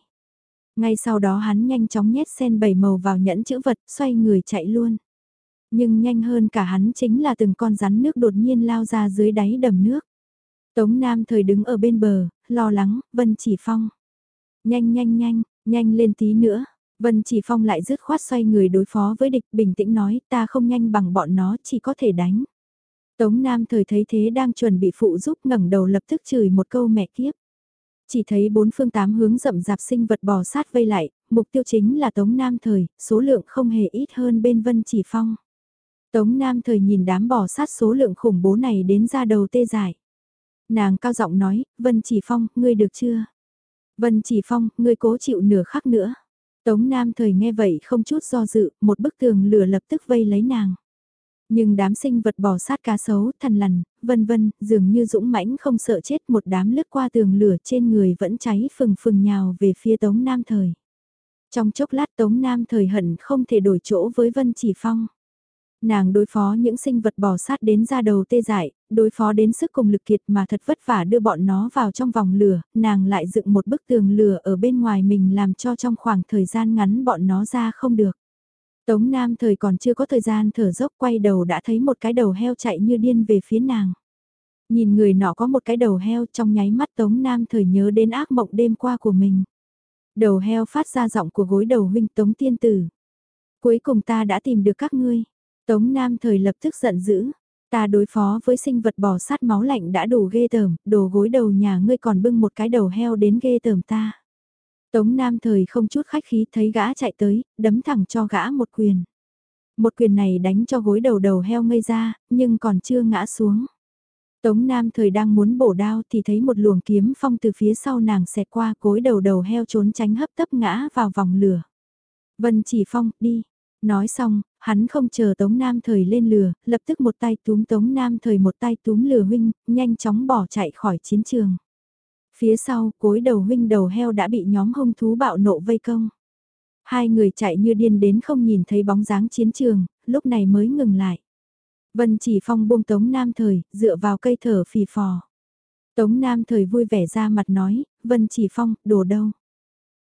Ngay sau đó hắn nhanh chóng nhét sen bảy màu vào nhẫn chữ vật, xoay người chạy luôn. Nhưng nhanh hơn cả hắn chính là từng con rắn nước đột nhiên lao ra dưới đáy đầm nước. Tống Nam thời đứng ở bên bờ, lo lắng, Vân Chỉ Phong. Nhanh nhanh nhanh, nhanh lên tí nữa. Vân Chỉ Phong lại dứt khoát xoay người đối phó với địch bình tĩnh nói ta không nhanh bằng bọn nó chỉ có thể đánh. Tống Nam thời thấy thế đang chuẩn bị phụ giúp ngẩng đầu lập tức chửi một câu mẹ kiếp. Chỉ thấy bốn phương tám hướng rậm rạp sinh vật bò sát vây lại, mục tiêu chính là Tống Nam thời, số lượng không hề ít hơn bên Vân Chỉ Phong. Tống Nam thời nhìn đám bò sát số lượng khủng bố này đến ra đầu tê dại. Nàng cao giọng nói, Vân Chỉ Phong, ngươi được chưa? Vân Chỉ Phong, ngươi cố chịu nửa khắc nữa. Tống Nam thời nghe vậy không chút do dự, một bức tường lửa lập tức vây lấy nàng. Nhưng đám sinh vật bò sát cá sấu, thần lằn, vân vân, dường như dũng mãnh không sợ chết một đám lướt qua tường lửa trên người vẫn cháy phừng phừng nhào về phía Tống Nam Thời. Trong chốc lát Tống Nam Thời hận không thể đổi chỗ với Vân Chỉ Phong. Nàng đối phó những sinh vật bò sát đến ra đầu tê dại, đối phó đến sức cùng lực kiệt mà thật vất vả đưa bọn nó vào trong vòng lửa, nàng lại dựng một bức tường lửa ở bên ngoài mình làm cho trong khoảng thời gian ngắn bọn nó ra không được. Tống Nam thời còn chưa có thời gian thở dốc quay đầu đã thấy một cái đầu heo chạy như điên về phía nàng. Nhìn người nọ có một cái đầu heo trong nháy mắt Tống Nam thời nhớ đến ác mộng đêm qua của mình. Đầu heo phát ra giọng của gối đầu huynh Tống Tiên Tử. Cuối cùng ta đã tìm được các ngươi. Tống Nam thời lập tức giận dữ. Ta đối phó với sinh vật bò sát máu lạnh đã đủ ghê tởm, đồ gối đầu nhà ngươi còn bưng một cái đầu heo đến ghê tởm ta. Tống Nam thời không chút khách khí thấy gã chạy tới, đấm thẳng cho gã một quyền. Một quyền này đánh cho gối đầu đầu heo ngây ra, nhưng còn chưa ngã xuống. Tống Nam thời đang muốn bổ đao thì thấy một luồng kiếm phong từ phía sau nàng xẹt qua gối đầu đầu heo trốn tránh hấp tấp ngã vào vòng lửa. Vân chỉ phong, đi. Nói xong, hắn không chờ Tống Nam Thời lên lừa, lập tức một tay túm Tống Nam Thời một tay túm lừa huynh, nhanh chóng bỏ chạy khỏi chiến trường. Phía sau, cối đầu huynh đầu heo đã bị nhóm hung thú bạo nộ vây công. Hai người chạy như điên đến không nhìn thấy bóng dáng chiến trường, lúc này mới ngừng lại. Vân chỉ phong buông Tống Nam Thời, dựa vào cây thở phì phò. Tống Nam Thời vui vẻ ra mặt nói, Vân chỉ phong, đồ đâu.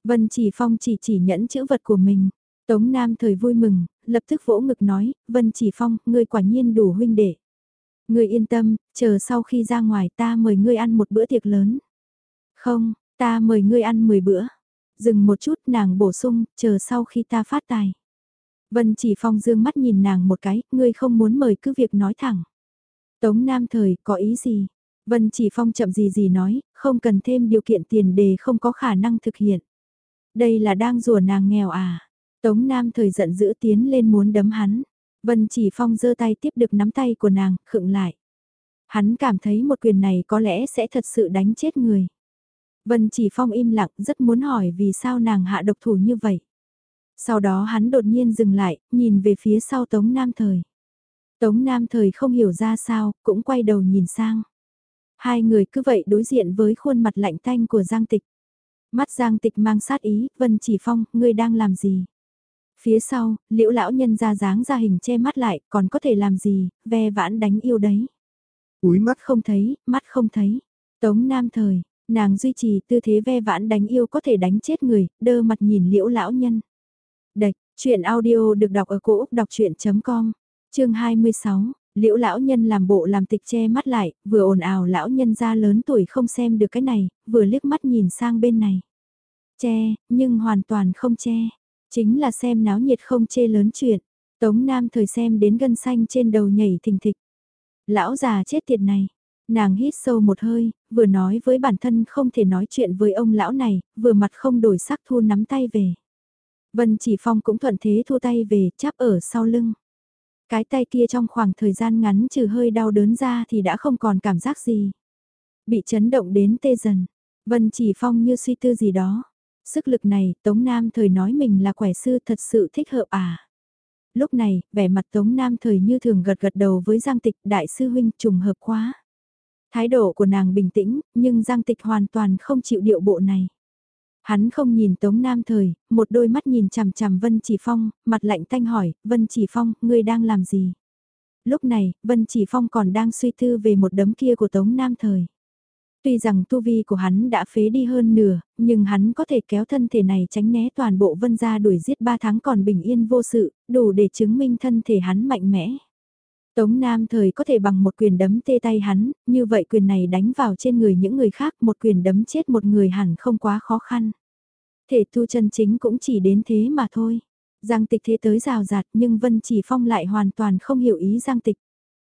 Vân chỉ phong chỉ chỉ nhẫn chữ vật của mình. Tống Nam Thời vui mừng, lập tức vỗ ngực nói, Vân chỉ phong, ngươi quả nhiên đủ huynh đệ. Ngươi yên tâm, chờ sau khi ra ngoài ta mời ngươi ăn một bữa tiệc lớn. Không, ta mời ngươi ăn 10 bữa. Dừng một chút nàng bổ sung, chờ sau khi ta phát tài. Vân chỉ phong dương mắt nhìn nàng một cái, ngươi không muốn mời cứ việc nói thẳng. Tống Nam Thời, có ý gì? Vân chỉ phong chậm gì gì nói, không cần thêm điều kiện tiền đề không có khả năng thực hiện. Đây là đang rùa nàng nghèo à? Tống Nam Thời giận dữ tiến lên muốn đấm hắn. Vân chỉ phong giơ tay tiếp được nắm tay của nàng, khựng lại. Hắn cảm thấy một quyền này có lẽ sẽ thật sự đánh chết người. Vân chỉ phong im lặng rất muốn hỏi vì sao nàng hạ độc thủ như vậy. Sau đó hắn đột nhiên dừng lại, nhìn về phía sau Tống Nam Thời. Tống Nam Thời không hiểu ra sao, cũng quay đầu nhìn sang. Hai người cứ vậy đối diện với khuôn mặt lạnh tanh của Giang Tịch. Mắt Giang Tịch mang sát ý, Vân Chỉ Phong, ngươi đang làm gì? Phía sau, liễu lão nhân ra dáng ra hình che mắt lại, còn có thể làm gì, ve vãn đánh yêu đấy. Úi mắt không thấy, mắt không thấy. Tống Nam Thời, nàng duy trì tư thế ve vãn đánh yêu có thể đánh chết người, đơ mặt nhìn liễu lão nhân. Đạch, chuyện audio được đọc ở cổ Úc đọc chuyện.com, chương 26. Liễu lão nhân làm bộ làm tịch che mắt lại, vừa ồn ào lão nhân ra lớn tuổi không xem được cái này, vừa liếc mắt nhìn sang bên này. Che, nhưng hoàn toàn không che. Chính là xem náo nhiệt không chê lớn chuyện. Tống Nam thời xem đến gân xanh trên đầu nhảy thình thịch. Lão già chết tiệt này. Nàng hít sâu một hơi, vừa nói với bản thân không thể nói chuyện với ông lão này, vừa mặt không đổi sắc thu nắm tay về. Vân chỉ phong cũng thuận thế thu tay về, chắp ở sau lưng. Cái tay kia trong khoảng thời gian ngắn trừ hơi đau đớn ra thì đã không còn cảm giác gì. Bị chấn động đến tê dần. Vân chỉ phong như suy tư gì đó. Sức lực này, Tống Nam thời nói mình là quẻ sư thật sự thích hợp à. Lúc này, vẻ mặt Tống Nam thời như thường gật gật đầu với Giang Tịch đại sư huynh trùng hợp quá. Thái độ của nàng bình tĩnh, nhưng Giang Tịch hoàn toàn không chịu điệu bộ này. Hắn không nhìn Tống Nam Thời, một đôi mắt nhìn chằm chằm Vân Chỉ Phong, mặt lạnh tanh hỏi, Vân Chỉ Phong, ngươi đang làm gì? Lúc này, Vân Chỉ Phong còn đang suy tư về một đấm kia của Tống Nam Thời. Tuy rằng tu vi của hắn đã phế đi hơn nửa, nhưng hắn có thể kéo thân thể này tránh né toàn bộ vân gia đuổi giết 3 tháng còn bình yên vô sự, đủ để chứng minh thân thể hắn mạnh mẽ. Tống Nam thời có thể bằng một quyền đấm tê tay hắn, như vậy quyền này đánh vào trên người những người khác một quyền đấm chết một người hẳn không quá khó khăn. Thể tu chân chính cũng chỉ đến thế mà thôi. Giang tịch thế tới rào rạt nhưng Vân Chỉ Phong lại hoàn toàn không hiểu ý Giang tịch.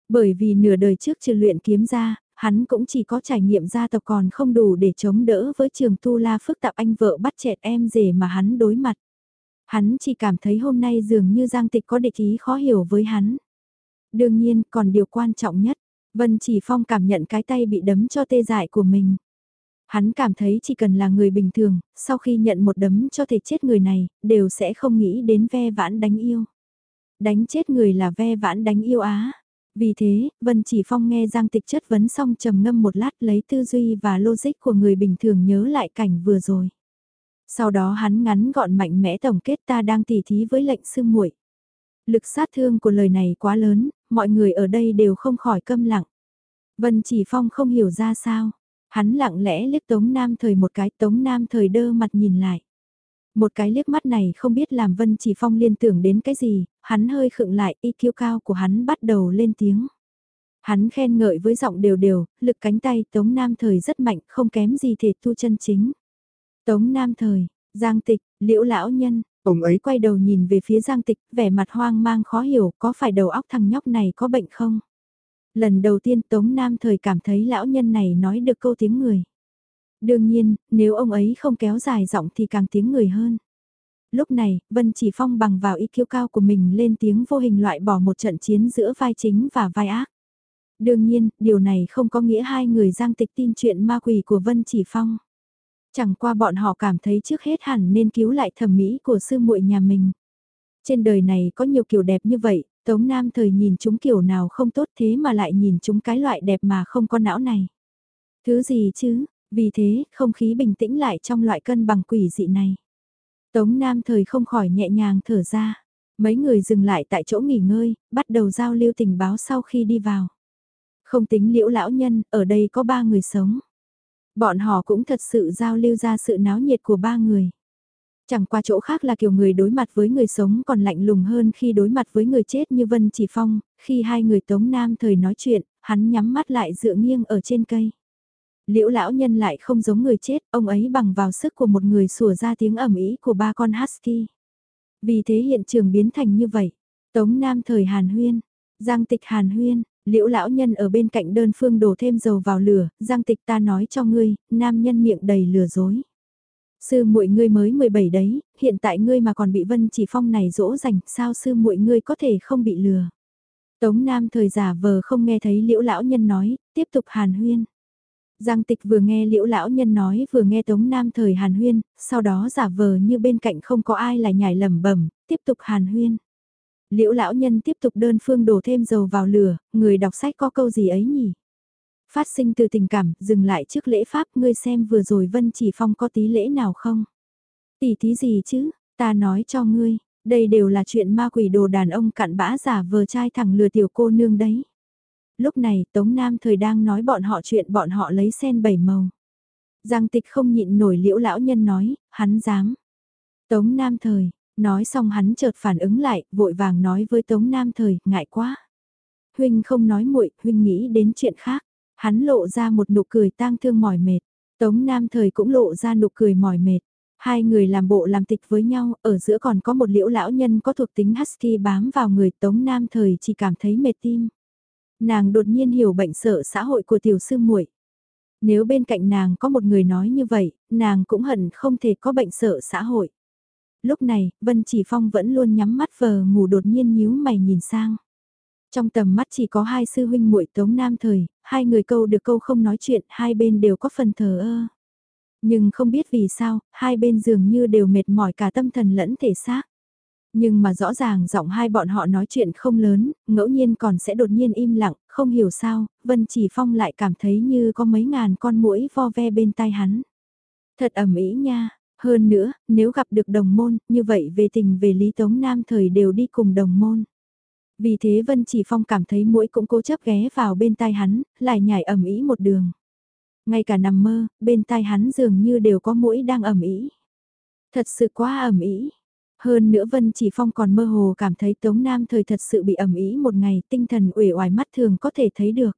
Bởi vì nửa đời trước trừ luyện kiếm ra, hắn cũng chỉ có trải nghiệm gia tộc còn không đủ để chống đỡ với trường tu la phức tạp anh vợ bắt chẹt em rể mà hắn đối mặt. Hắn chỉ cảm thấy hôm nay dường như Giang Tịch có địch ý khó hiểu với hắn. Đương nhiên, còn điều quan trọng nhất, Vân Chỉ Phong cảm nhận cái tay bị đấm cho tê dại của mình. Hắn cảm thấy chỉ cần là người bình thường, sau khi nhận một đấm cho thể chết người này, đều sẽ không nghĩ đến ve vãn đánh yêu. Đánh chết người là ve vãn đánh yêu á. Vì thế, Vân Chỉ Phong nghe Giang Tịch chất vấn xong trầm ngâm một lát lấy tư duy và logic của người bình thường nhớ lại cảnh vừa rồi. Sau đó hắn ngắn gọn mạnh mẽ tổng kết ta đang tỉ thí với lệnh sư muội. Lực sát thương của lời này quá lớn, mọi người ở đây đều không khỏi câm lặng. Vân Chỉ Phong không hiểu ra sao. Hắn lặng lẽ liếc Tống Nam Thời một cái Tống Nam Thời đơ mặt nhìn lại. Một cái liếc mắt này không biết làm Vân Chỉ Phong liên tưởng đến cái gì, hắn hơi khựng lại, y kiêu cao của hắn bắt đầu lên tiếng. Hắn khen ngợi với giọng đều đều, lực cánh tay Tống Nam Thời rất mạnh, không kém gì thể tu chân chính. Tống Nam Thời, Giang Tịch, Liễu Lão Nhân, ông ấy quay đầu nhìn về phía Giang Tịch, vẻ mặt hoang mang khó hiểu, có phải đầu óc thằng nhóc này có bệnh không? Lần đầu tiên Tống Nam Thời cảm thấy lão nhân này nói được câu tiếng người. Đương nhiên, nếu ông ấy không kéo dài giọng thì càng tiếng người hơn. Lúc này, Vân Chỉ Phong bằng vào ý kiêu cao của mình lên tiếng vô hình loại bỏ một trận chiến giữa vai chính và vai ác. Đương nhiên, điều này không có nghĩa hai người giang tịch tin chuyện ma quỷ của Vân Chỉ Phong. Chẳng qua bọn họ cảm thấy trước hết hẳn nên cứu lại thẩm mỹ của sư muội nhà mình. Trên đời này có nhiều kiểu đẹp như vậy, Tống Nam thời nhìn chúng kiểu nào không tốt thế mà lại nhìn chúng cái loại đẹp mà không có não này. Thứ gì chứ, vì thế không khí bình tĩnh lại trong loại cân bằng quỷ dị này. Tống Nam thời không khỏi nhẹ nhàng thở ra. Mấy người dừng lại tại chỗ nghỉ ngơi, bắt đầu giao lưu tình báo sau khi đi vào. Không tính liễu lão nhân, ở đây có ba người sống. Bọn họ cũng thật sự giao lưu ra sự náo nhiệt của ba người. Chẳng qua chỗ khác là kiểu người đối mặt với người sống còn lạnh lùng hơn khi đối mặt với người chết như Vân Chỉ Phong, khi hai người Tống Nam thời nói chuyện, hắn nhắm mắt lại dựa nghiêng ở trên cây. Liễu lão nhân lại không giống người chết, ông ấy bằng vào sức của một người sủa ra tiếng ẩm ý của ba con husky. Vì thế hiện trường biến thành như vậy. Tống Nam thời Hàn Huyên, Giang Tịch Hàn Huyên, Liễu lão nhân ở bên cạnh đơn phương đổ thêm dầu vào lửa, Giang Tịch ta nói cho ngươi, nam nhân miệng đầy lừa dối. Sư muội ngươi mới 17 đấy, hiện tại ngươi mà còn bị Vân Chỉ Phong này dỗ dành, sao sư muội ngươi có thể không bị lừa? Tống Nam thời giả vờ không nghe thấy Liễu lão nhân nói, tiếp tục Hàn Huyên. Giang Tịch vừa nghe Liễu lão nhân nói vừa nghe Tống Nam thời Hàn Huyên, sau đó giả vờ như bên cạnh không có ai là nhảy lầm bẩm, tiếp tục Hàn Huyên. Liễu lão nhân tiếp tục đơn phương đổ thêm dầu vào lửa, người đọc sách có câu gì ấy nhỉ? Phát sinh từ tình cảm, dừng lại trước lễ pháp, ngươi xem vừa rồi Vân Chỉ Phong có tí lễ nào không? Tỷ tí gì chứ, ta nói cho ngươi, đây đều là chuyện ma quỷ đồ đàn ông cặn bã giả vờ trai thẳng lừa tiểu cô nương đấy. Lúc này Tống Nam thời đang nói bọn họ chuyện bọn họ lấy sen bảy màu. Giang tịch không nhịn nổi liễu lão nhân nói, hắn dám. Tống Nam thời, nói xong hắn chợt phản ứng lại, vội vàng nói với Tống Nam thời, ngại quá. Huynh không nói muội, huynh nghĩ đến chuyện khác. Hắn lộ ra một nụ cười tang thương mỏi mệt. Tống Nam thời cũng lộ ra nụ cười mỏi mệt. Hai người làm bộ làm tịch với nhau, ở giữa còn có một liễu lão nhân có thuộc tính husky bám vào người Tống Nam thời chỉ cảm thấy mệt tim. Nàng đột nhiên hiểu bệnh sợ xã hội của tiểu sư muội. Nếu bên cạnh nàng có một người nói như vậy, nàng cũng hận không thể có bệnh sợ xã hội. Lúc này, Vân Chỉ Phong vẫn luôn nhắm mắt vờ ngủ đột nhiên nhíu mày nhìn sang. Trong tầm mắt chỉ có hai sư huynh muội Tống Nam thời, hai người câu được câu không nói chuyện, hai bên đều có phần thờ ơ. Nhưng không biết vì sao, hai bên dường như đều mệt mỏi cả tâm thần lẫn thể xác. Nhưng mà rõ ràng giọng hai bọn họ nói chuyện không lớn, ngẫu nhiên còn sẽ đột nhiên im lặng, không hiểu sao, Vân Chỉ Phong lại cảm thấy như có mấy ngàn con muỗi vo ve bên tai hắn. Thật ẩm ý nha, hơn nữa, nếu gặp được đồng môn, như vậy về tình về lý tống nam thời đều đi cùng đồng môn. Vì thế Vân Chỉ Phong cảm thấy mũi cũng cố chấp ghé vào bên tai hắn, lại nhảy ẩm ý một đường. Ngay cả nằm mơ, bên tai hắn dường như đều có mũi đang ẩm ý. Thật sự quá ẩm ý. Hơn nữa Vân Chỉ Phong còn mơ hồ cảm thấy Tống Nam thời thật sự bị ẩm ý một ngày, tinh thần uể oải mắt thường có thể thấy được.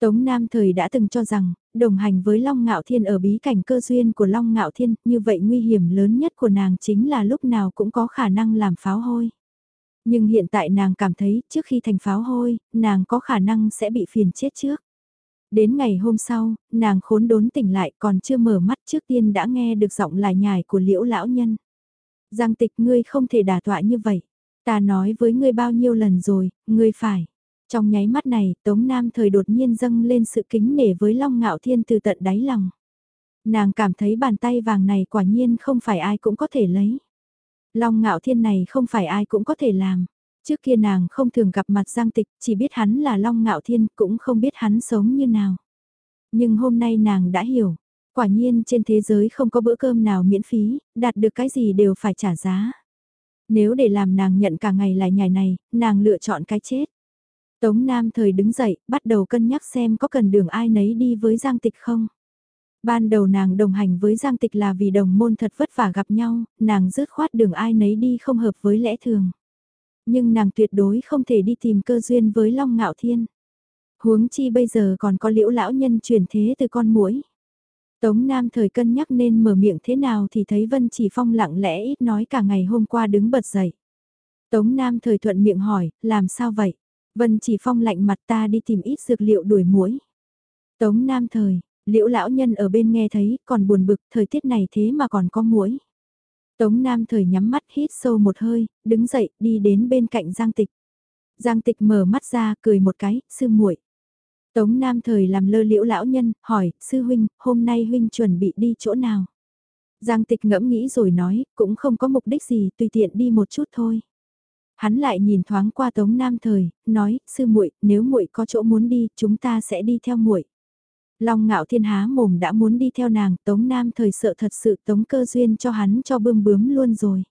Tống Nam thời đã từng cho rằng, đồng hành với Long Ngạo Thiên ở bí cảnh cơ duyên của Long Ngạo Thiên, như vậy nguy hiểm lớn nhất của nàng chính là lúc nào cũng có khả năng làm pháo hôi. Nhưng hiện tại nàng cảm thấy trước khi thành pháo hôi, nàng có khả năng sẽ bị phiền chết trước. Đến ngày hôm sau, nàng khốn đốn tỉnh lại còn chưa mở mắt trước tiên đã nghe được giọng lải nhải của liễu lão nhân. Giang tịch ngươi không thể đả tọa như vậy. Ta nói với ngươi bao nhiêu lần rồi, ngươi phải. Trong nháy mắt này, Tống Nam thời đột nhiên dâng lên sự kính nể với Long Ngạo Thiên từ tận đáy lòng. Nàng cảm thấy bàn tay vàng này quả nhiên không phải ai cũng có thể lấy. Long Ngạo Thiên này không phải ai cũng có thể làm. Trước kia nàng không thường gặp mặt Giang Tịch, chỉ biết hắn là Long Ngạo Thiên, cũng không biết hắn sống như nào. Nhưng hôm nay nàng đã hiểu, quả nhiên trên thế giới không có bữa cơm nào miễn phí, đạt được cái gì đều phải trả giá. Nếu để làm nàng nhận cả ngày lại nhảy này, nàng lựa chọn cái chết. Tống Nam thời đứng dậy, bắt đầu cân nhắc xem có cần đường ai nấy đi với Giang Tịch không. Ban đầu nàng đồng hành với Giang Tịch là vì đồng môn thật vất vả gặp nhau, nàng rớt khoát đường ai nấy đi không hợp với lẽ thường. Nhưng nàng tuyệt đối không thể đi tìm cơ duyên với Long Ngạo Thiên. Huống chi bây giờ còn có liễu lão nhân truyền thế từ con muỗi. Tống Nam thời cân nhắc nên mở miệng thế nào thì thấy Vân Chỉ Phong lặng lẽ ít nói cả ngày hôm qua đứng bật dậy. Tống Nam thời thuận miệng hỏi, làm sao vậy? Vân Chỉ Phong lạnh mặt ta đi tìm ít dược liệu đuổi muỗi. Tống Nam thời, liễu lão nhân ở bên nghe thấy còn buồn bực thời tiết này thế mà còn có muỗi. Tống Nam thời nhắm mắt hít sâu một hơi, đứng dậy đi đến bên cạnh Giang Tịch. Giang Tịch mở mắt ra cười một cái, sư muội. Tống Nam thời làm lơ liễu lão nhân, hỏi, sư huynh, hôm nay huynh chuẩn bị đi chỗ nào? Giang Tịch ngẫm nghĩ rồi nói, cũng không có mục đích gì, tùy tiện đi một chút thôi. Hắn lại nhìn thoáng qua Tống Nam Thời, nói, sư muội, nếu muội có chỗ muốn đi, chúng ta sẽ đi theo muội. Long ngạo thiên há mồm đã muốn đi theo nàng, Tống Nam Thời sợ thật sự Tống cơ duyên cho hắn cho bươm bướm luôn rồi.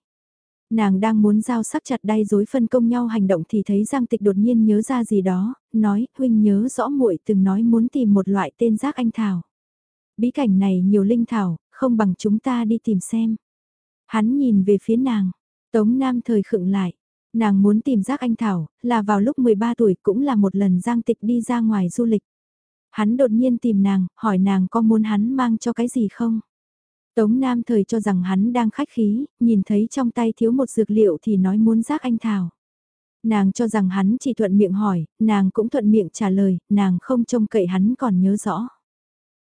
Nàng đang muốn giao sắc chặt đay dối phân công nhau hành động thì thấy Giang Tịch đột nhiên nhớ ra gì đó, nói, huynh nhớ rõ muội từng nói muốn tìm một loại tên giác anh thảo. Bí cảnh này nhiều linh thảo, không bằng chúng ta đi tìm xem. Hắn nhìn về phía nàng, Tống Nam thời khựng lại. Nàng muốn tìm giác anh Thảo, là vào lúc 13 tuổi cũng là một lần Giang Tịch đi ra ngoài du lịch. Hắn đột nhiên tìm nàng, hỏi nàng có muốn hắn mang cho cái gì không? Tống Nam thời cho rằng hắn đang khách khí, nhìn thấy trong tay thiếu một dược liệu thì nói muốn giác anh Thảo. Nàng cho rằng hắn chỉ thuận miệng hỏi, nàng cũng thuận miệng trả lời, nàng không trông cậy hắn còn nhớ rõ.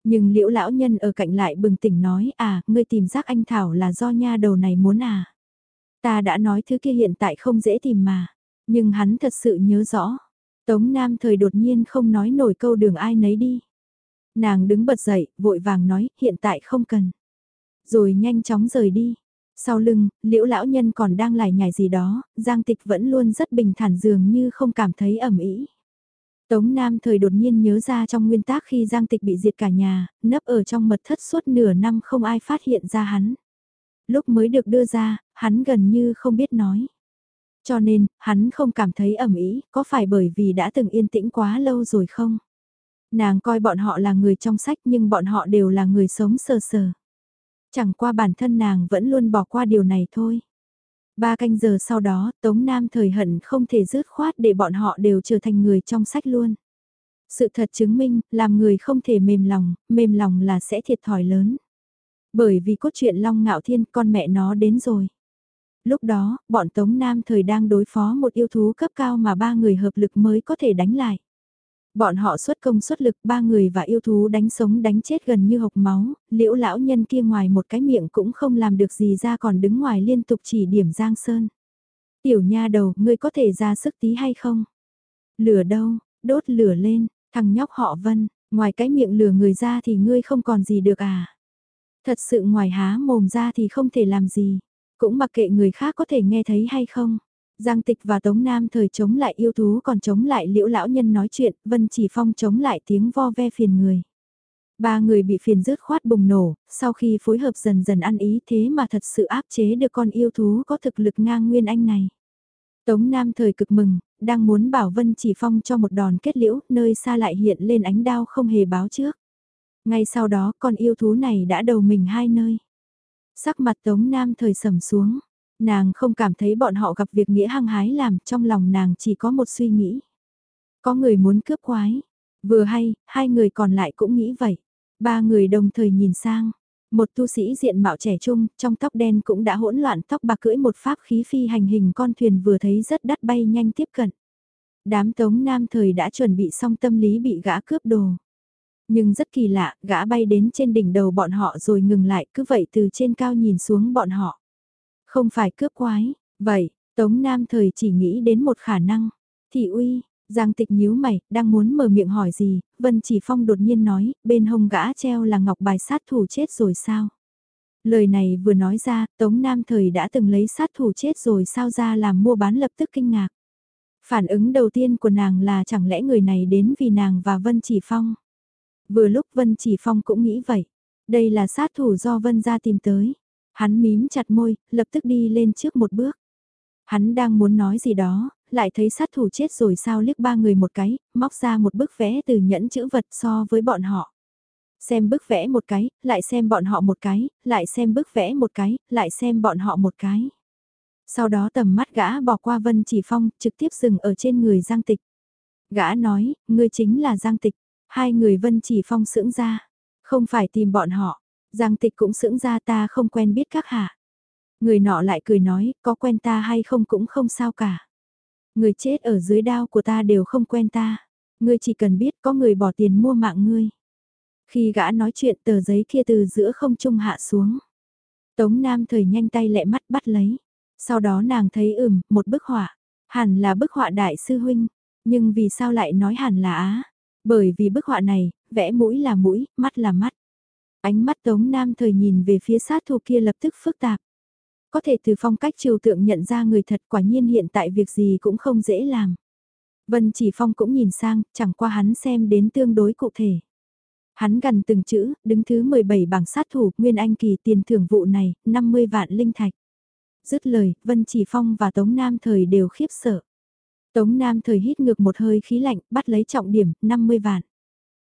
Nhưng liễu lão nhân ở cạnh lại bừng tỉnh nói à, ngươi tìm giác anh Thảo là do nha đầu này muốn à. Ta đã nói thứ kia hiện tại không dễ tìm mà, nhưng hắn thật sự nhớ rõ. Tống Nam thời đột nhiên không nói nổi câu đường ai nấy đi. Nàng đứng bật dậy, vội vàng nói, hiện tại không cần. Rồi nhanh chóng rời đi. Sau lưng, liễu lão nhân còn đang lải nhải gì đó, Giang Tịch vẫn luôn rất bình thản dường như không cảm thấy ẩm ý. Tống Nam thời đột nhiên nhớ ra trong nguyên tác khi Giang Tịch bị diệt cả nhà, nấp ở trong mật thất suốt nửa năm không ai phát hiện ra hắn. Lúc mới được đưa ra, hắn gần như không biết nói. Cho nên, hắn không cảm thấy ẩm ý, có phải bởi vì đã từng yên tĩnh quá lâu rồi không? Nàng coi bọn họ là người trong sách nhưng bọn họ đều là người sống sờ sờ. Chẳng qua bản thân nàng vẫn luôn bỏ qua điều này thôi. Ba canh giờ sau đó, Tống Nam thời hận không thể dứt khoát để bọn họ đều trở thành người trong sách luôn. Sự thật chứng minh, làm người không thể mềm lòng, mềm lòng là sẽ thiệt thòi lớn. Bởi vì cốt truyện Long Ngạo Thiên con mẹ nó đến rồi. Lúc đó, bọn Tống Nam thời đang đối phó một yêu thú cấp cao mà ba người hợp lực mới có thể đánh lại. Bọn họ xuất công xuất lực ba người và yêu thú đánh sống đánh chết gần như hộc máu, liễu lão nhân kia ngoài một cái miệng cũng không làm được gì ra còn đứng ngoài liên tục chỉ điểm Giang Sơn. Tiểu nha đầu, ngươi có thể ra sức tí hay không? Lửa đâu, đốt lửa lên, thằng nhóc họ vân, ngoài cái miệng lửa người ra thì ngươi không còn gì được à? Thật sự ngoài há mồm ra thì không thể làm gì, cũng mặc kệ người khác có thể nghe thấy hay không. Giang Tịch và Tống Nam thời chống lại yêu thú còn chống lại liễu lão nhân nói chuyện, Vân Chỉ Phong chống lại tiếng vo ve phiền người. Ba người bị phiền rứt khoát bùng nổ, sau khi phối hợp dần dần ăn ý thế mà thật sự áp chế được con yêu thú có thực lực ngang nguyên anh này. Tống Nam thời cực mừng, đang muốn bảo Vân Chỉ Phong cho một đòn kết liễu, nơi xa lại hiện lên ánh đao không hề báo trước. Ngay sau đó con yêu thú này đã đầu mình hai nơi. Sắc mặt Tống Nam thời sầm xuống, nàng không cảm thấy bọn họ gặp việc nghĩa hăng hái làm, trong lòng nàng chỉ có một suy nghĩ. Có người muốn cướp quái, vừa hay, hai người còn lại cũng nghĩ vậy. Ba người đồng thời nhìn sang, một tu sĩ diện mạo trẻ trung, trong tóc đen cũng đã hỗn loạn tóc bạc cưỡi một pháp khí phi hành hình con thuyền vừa thấy rất đắt bay nhanh tiếp cận. Đám tống nam thời đã chuẩn bị xong tâm lý bị gã cướp đồ. Nhưng rất kỳ lạ, gã bay đến trên đỉnh đầu bọn họ rồi ngừng lại cứ vậy từ trên cao nhìn xuống bọn họ. Không phải cướp quái, vậy, Tống Nam thời chỉ nghĩ đến một khả năng. Thị uy, Giang tịch nhíu mày, đang muốn mở miệng hỏi gì, Vân Chỉ Phong đột nhiên nói, bên hông gã treo là ngọc bài sát thủ chết rồi sao? Lời này vừa nói ra, Tống Nam thời đã từng lấy sát thủ chết rồi sao ra làm mua bán lập tức kinh ngạc. Phản ứng đầu tiên của nàng là chẳng lẽ người này đến vì nàng và Vân Chỉ Phong. Vừa lúc Vân Chỉ Phong cũng nghĩ vậy. Đây là sát thủ do Vân ra tìm tới. Hắn mím chặt môi, lập tức đi lên trước một bước. Hắn đang muốn nói gì đó, lại thấy sát thủ chết rồi sao liếc ba người một cái, móc ra một bức vẽ từ nhẫn chữ vật so với bọn họ. Xem bức vẽ một cái, lại xem bọn họ một cái, lại xem bức vẽ một cái, lại xem bọn họ một cái. Sau đó tầm mắt gã bỏ qua Vân Chỉ Phong, trực tiếp dừng ở trên người Giang Tịch. Gã nói, ngươi chính là Giang Tịch. Hai người Vân Chỉ Phong sưỡng ra. Không phải tìm bọn họ. Giang Tịch cũng sững ra ta không quen biết các hạ. Người nọ lại cười nói, có quen ta hay không cũng không sao cả. Người chết ở dưới đao của ta đều không quen ta. Ngươi chỉ cần biết có người bỏ tiền mua mạng ngươi. Khi gã nói chuyện tờ giấy kia từ giữa không trung hạ xuống. Tống Nam thời nhanh tay lẹ mắt bắt lấy. Sau đó nàng thấy ừm, một bức họa. Hẳn là bức họa đại sư huynh. Nhưng vì sao lại nói hẳn là á? Bởi vì bức họa này, vẽ mũi là mũi, mắt là mắt. Ánh mắt Tống Nam thời nhìn về phía sát thủ kia lập tức phức tạp. Có thể từ phong cách trừu tượng nhận ra người thật quả nhiên hiện tại việc gì cũng không dễ làm. Vân Chỉ Phong cũng nhìn sang, chẳng qua hắn xem đến tương đối cụ thể. Hắn gần từng chữ, đứng thứ 17 bảng sát thủ, Nguyên Anh kỳ tiền thưởng vụ này, 50 vạn linh thạch. Dứt lời, Vân Chỉ Phong và Tống Nam Thời đều khiếp sợ. Tống Nam Thời hít ngược một hơi khí lạnh, bắt lấy trọng điểm, 50 vạn.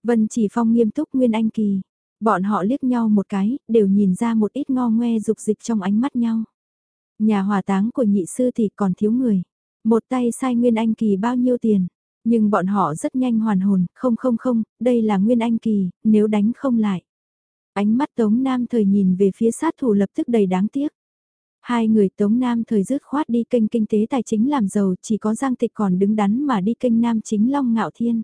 Vân Chỉ Phong nghiêm túc Nguyên Anh kỳ. Bọn họ liếc nhau một cái, đều nhìn ra một ít ngo ngoe dục dịch trong ánh mắt nhau. Nhà hòa táng của nhị sư thì còn thiếu người. Một tay sai Nguyên Anh Kỳ bao nhiêu tiền. Nhưng bọn họ rất nhanh hoàn hồn, không không không, đây là Nguyên Anh Kỳ, nếu đánh không lại. Ánh mắt Tống Nam thời nhìn về phía sát thủ lập tức đầy đáng tiếc. Hai người Tống Nam thời dứt khoát đi kênh kinh tế tài chính làm giàu chỉ có Giang Tịch còn đứng đắn mà đi kênh Nam chính Long Ngạo Thiên.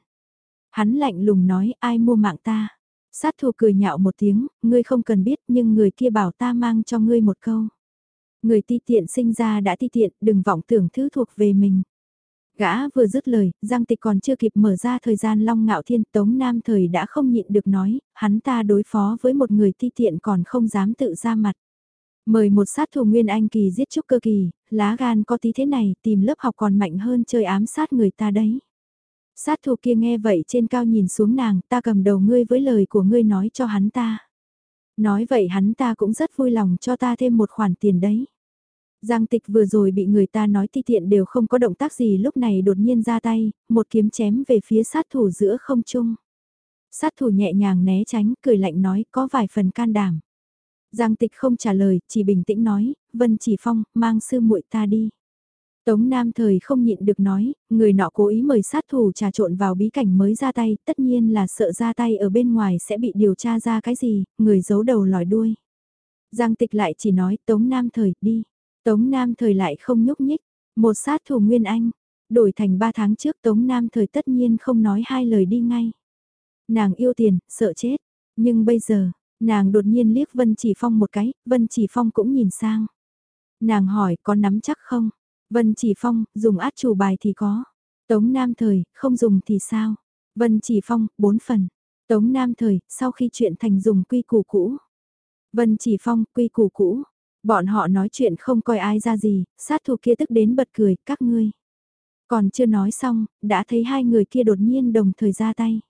Hắn lạnh lùng nói ai mua mạng ta. Sát thủ cười nhạo một tiếng, ngươi không cần biết nhưng người kia bảo ta mang cho ngươi một câu. Người ti tiện sinh ra đã ti tiện, đừng vọng tưởng thứ thuộc về mình. Gã vừa dứt lời, Giang Tịch còn chưa kịp mở ra thời gian long ngạo thiên tống nam thời đã không nhịn được nói, hắn ta đối phó với một người ti tiện còn không dám tự ra mặt. Mời một sát thủ Nguyên Anh kỳ giết trúc cơ kỳ, lá gan có tí thế này tìm lớp học còn mạnh hơn chơi ám sát người ta đấy. Sát thủ kia nghe vậy trên cao nhìn xuống nàng ta cầm đầu ngươi với lời của ngươi nói cho hắn ta. Nói vậy hắn ta cũng rất vui lòng cho ta thêm một khoản tiền đấy. Giang tịch vừa rồi bị người ta nói ti tiện đều không có động tác gì lúc này đột nhiên ra tay, một kiếm chém về phía sát thủ giữa không trung. Sát thủ nhẹ nhàng né tránh, cười lạnh nói có vài phần can đảm. Giang tịch không trả lời, chỉ bình tĩnh nói, Vân Chỉ Phong, mang sư muội ta đi. Tống Nam thời không nhịn được nói, người nọ cố ý mời sát thủ trà trộn vào bí cảnh mới ra tay, tất nhiên là sợ ra tay ở bên ngoài sẽ bị điều tra ra cái gì, người giấu đầu lòi đuôi. Giang tịch lại chỉ nói Tống Nam thời, đi. Tống Nam thời lại không nhúc nhích, một sát thủ Nguyên Anh, đổi thành ba tháng trước Tống Nam thời tất nhiên không nói hai lời đi ngay. Nàng yêu tiền, sợ chết, nhưng bây giờ, nàng đột nhiên liếc Vân Chỉ Phong một cái, Vân Chỉ Phong cũng nhìn sang. Nàng hỏi có nắm chắc không? Vân Chỉ Phong, dùng át chủ bài thì có. Tống Nam Thời, không dùng thì sao? Vân Chỉ Phong, bốn phần. Tống Nam Thời, sau khi chuyện thành dùng quy củ cũ. Vân Chỉ Phong, quy củ cũ. Bọn họ nói chuyện không coi ai ra gì, sát thủ kia tức đến bật cười, các ngươi. Còn chưa nói xong, đã thấy hai người kia đột nhiên đồng thời ra tay.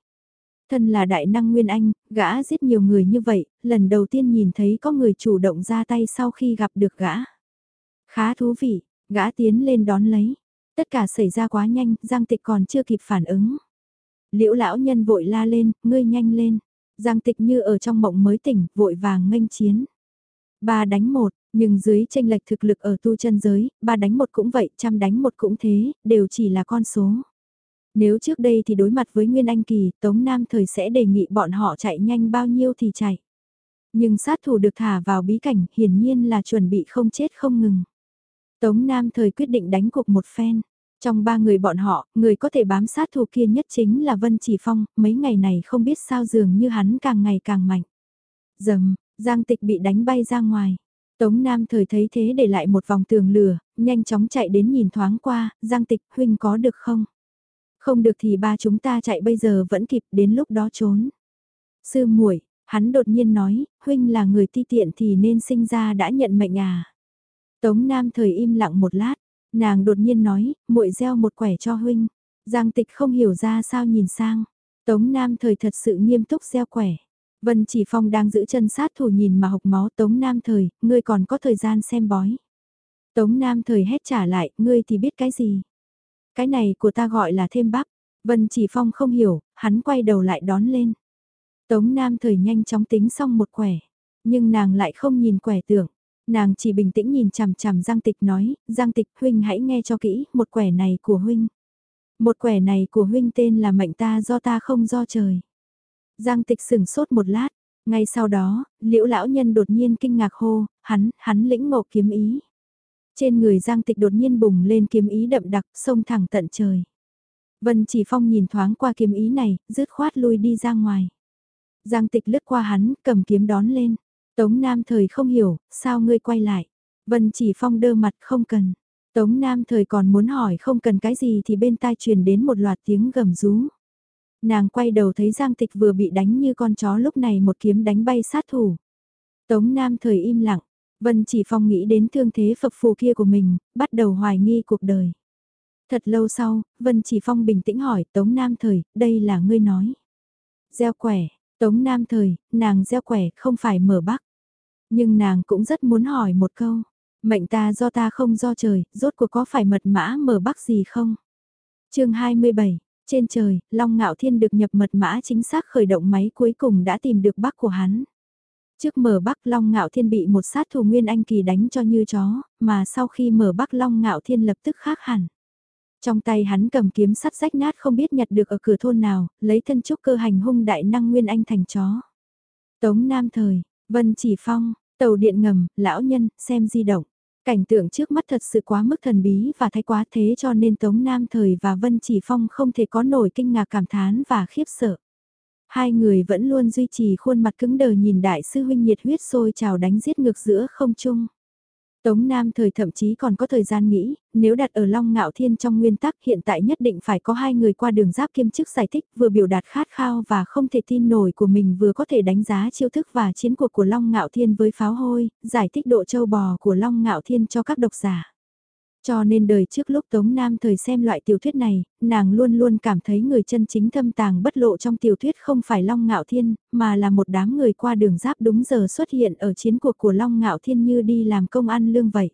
Thân là đại năng Nguyên Anh, gã giết nhiều người như vậy, lần đầu tiên nhìn thấy có người chủ động ra tay sau khi gặp được gã. Khá thú vị, gã tiến lên đón lấy. Tất cả xảy ra quá nhanh, Giang Tịch còn chưa kịp phản ứng. Liễu lão nhân vội la lên, ngươi nhanh lên. Giang Tịch như ở trong mộng mới tỉnh, vội vàng nghênh chiến. Ba đánh một, nhưng dưới tranh lệch thực lực ở tu chân giới, ba đánh một cũng vậy, trăm đánh một cũng thế, đều chỉ là con số. Nếu trước đây thì đối mặt với Nguyên Anh Kỳ, Tống Nam Thời sẽ đề nghị bọn họ chạy nhanh bao nhiêu thì chạy. Nhưng sát thủ được thả vào bí cảnh hiển nhiên là chuẩn bị không chết không ngừng. Tống Nam Thời quyết định đánh cuộc một phen. Trong ba người bọn họ, người có thể bám sát thủ kia nhất chính là Vân Chỉ Phong, mấy ngày này không biết sao dường như hắn càng ngày càng mạnh. Dầm, Giang Tịch bị đánh bay ra ngoài. Tống Nam thời thấy thế để lại một vòng tường lửa, nhanh chóng chạy đến nhìn thoáng qua, Giang Tịch huynh có được không? Không được thì ba chúng ta chạy bây giờ vẫn kịp đến lúc đó trốn. Sư muội, hắn đột nhiên nói, huynh là người ti tiện thì nên sinh ra đã nhận mệnh à. Tống Nam thời im lặng một lát, nàng đột nhiên nói, muội gieo một quẻ cho huynh. Giang Tịch không hiểu ra sao nhìn sang. Tống Nam thời thật sự nghiêm túc gieo quẻ. Vân Chỉ Phong đang giữ chân sát thủ nhìn mà hộc máu Tống Nam Thời, ngươi còn có thời gian xem bói. Tống Nam Thời hét trả lại, ngươi thì biết cái gì? Cái này của ta gọi là thêm bắp. Vân Chỉ Phong không hiểu, hắn quay đầu lại đón lên. Tống Nam Thời nhanh chóng tính xong một quẻ, nhưng nàng lại không nhìn quẻ tưởng. Nàng chỉ bình tĩnh nhìn chằm chằm Giang Tịch nói, Giang Tịch huynh hãy nghe cho kỹ, một quẻ này của huynh. Một quẻ này của huynh tên là mệnh ta do ta không do trời. Giang tịch sửng sốt một lát, ngay sau đó, liễu lão nhân đột nhiên kinh ngạc hô, hắn, hắn lĩnh ngộ kiếm ý. Trên người Giang tịch đột nhiên bùng lên kiếm ý đậm đặc, sông thẳng tận trời. Vân chỉ phong nhìn thoáng qua kiếm ý này, rứt khoát lui đi ra ngoài. Giang tịch lướt qua hắn, cầm kiếm đón lên. Tống Nam thời không hiểu, sao ngươi quay lại. Vân chỉ phong đơ mặt không cần. Tống Nam thời còn muốn hỏi không cần cái gì thì bên tai truyền đến một loạt tiếng gầm rú. Nàng quay đầu thấy Giang Tịch vừa bị đánh như con chó lúc này một kiếm đánh bay sát thủ. Tống Nam thời im lặng, Vân Chỉ Phong nghĩ đến thương thế phập phù kia của mình, bắt đầu hoài nghi cuộc đời. Thật lâu sau, Vân Chỉ Phong bình tĩnh hỏi Tống Nam Thời, đây là ngươi nói. Gieo quẻ, Tống Nam Thời, nàng gieo quẻ không phải mở bắc. Nhưng nàng cũng rất muốn hỏi một câu. Mệnh ta do ta không do trời, rốt cuộc có phải mật mã mở bắc gì không? chương 27, trên trời, Long Ngạo Thiên được nhập mật mã chính xác khởi động máy cuối cùng đã tìm được bắc của hắn. Trước mở bắc Long Ngạo Thiên bị một sát thủ Nguyên Anh Kỳ đánh cho như chó, mà sau khi mở bắc Long Ngạo Thiên lập tức khác hẳn. Trong tay hắn cầm kiếm sắt rách nát không biết nhặt được ở cửa thôn nào, lấy thân trúc cơ hành hung đại năng Nguyên Anh thành chó. Tống Nam Thời, Vân Chỉ Phong, tàu điện ngầm, lão nhân, xem di động. Cảnh tượng trước mắt thật sự quá mức thần bí và thái quá thế cho nên Tống Nam Thời và Vân Chỉ Phong không thể có nổi kinh ngạc cảm thán và khiếp sợ. Hai người vẫn luôn duy trì khuôn mặt cứng đờ nhìn đại sư huynh nhiệt huyết sôi trào đánh giết ngược giữa không trung. Tống Nam thời thậm chí còn có thời gian nghĩ, nếu đặt ở Long Ngạo Thiên trong nguyên tắc hiện tại nhất định phải có hai người qua đường giáp kiêm chức giải thích vừa biểu đạt khát khao và không thể tin nổi của mình vừa có thể đánh giá chiêu thức và chiến cuộc của Long Ngạo Thiên với pháo hôi, giải thích độ châu bò của Long Ngạo Thiên cho các độc giả. Cho nên đời trước lúc Tống Nam thời xem loại tiểu thuyết này, nàng luôn luôn cảm thấy người chân chính thâm tàng bất lộ trong tiểu thuyết không phải Long Ngạo Thiên, mà là một đám người qua đường giáp đúng giờ xuất hiện ở chiến cuộc của Long Ngạo Thiên như đi làm công ăn lương vậy.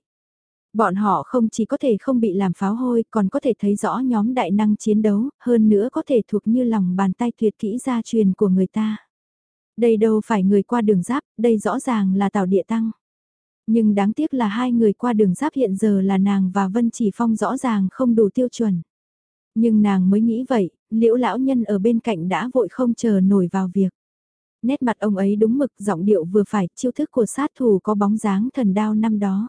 Bọn họ không chỉ có thể không bị làm pháo hôi, còn có thể thấy rõ nhóm đại năng chiến đấu, hơn nữa có thể thuộc như lòng bàn tay tuyệt kỹ gia truyền của người ta. Đây đâu phải người qua đường giáp, đây rõ ràng là tàu địa tăng. Nhưng đáng tiếc là hai người qua đường giáp hiện giờ là nàng và Vân Chỉ Phong rõ ràng không đủ tiêu chuẩn. Nhưng nàng mới nghĩ vậy, liễu lão nhân ở bên cạnh đã vội không chờ nổi vào việc. Nét mặt ông ấy đúng mực, giọng điệu vừa phải, chiêu thức của sát thủ có bóng dáng thần đao năm đó.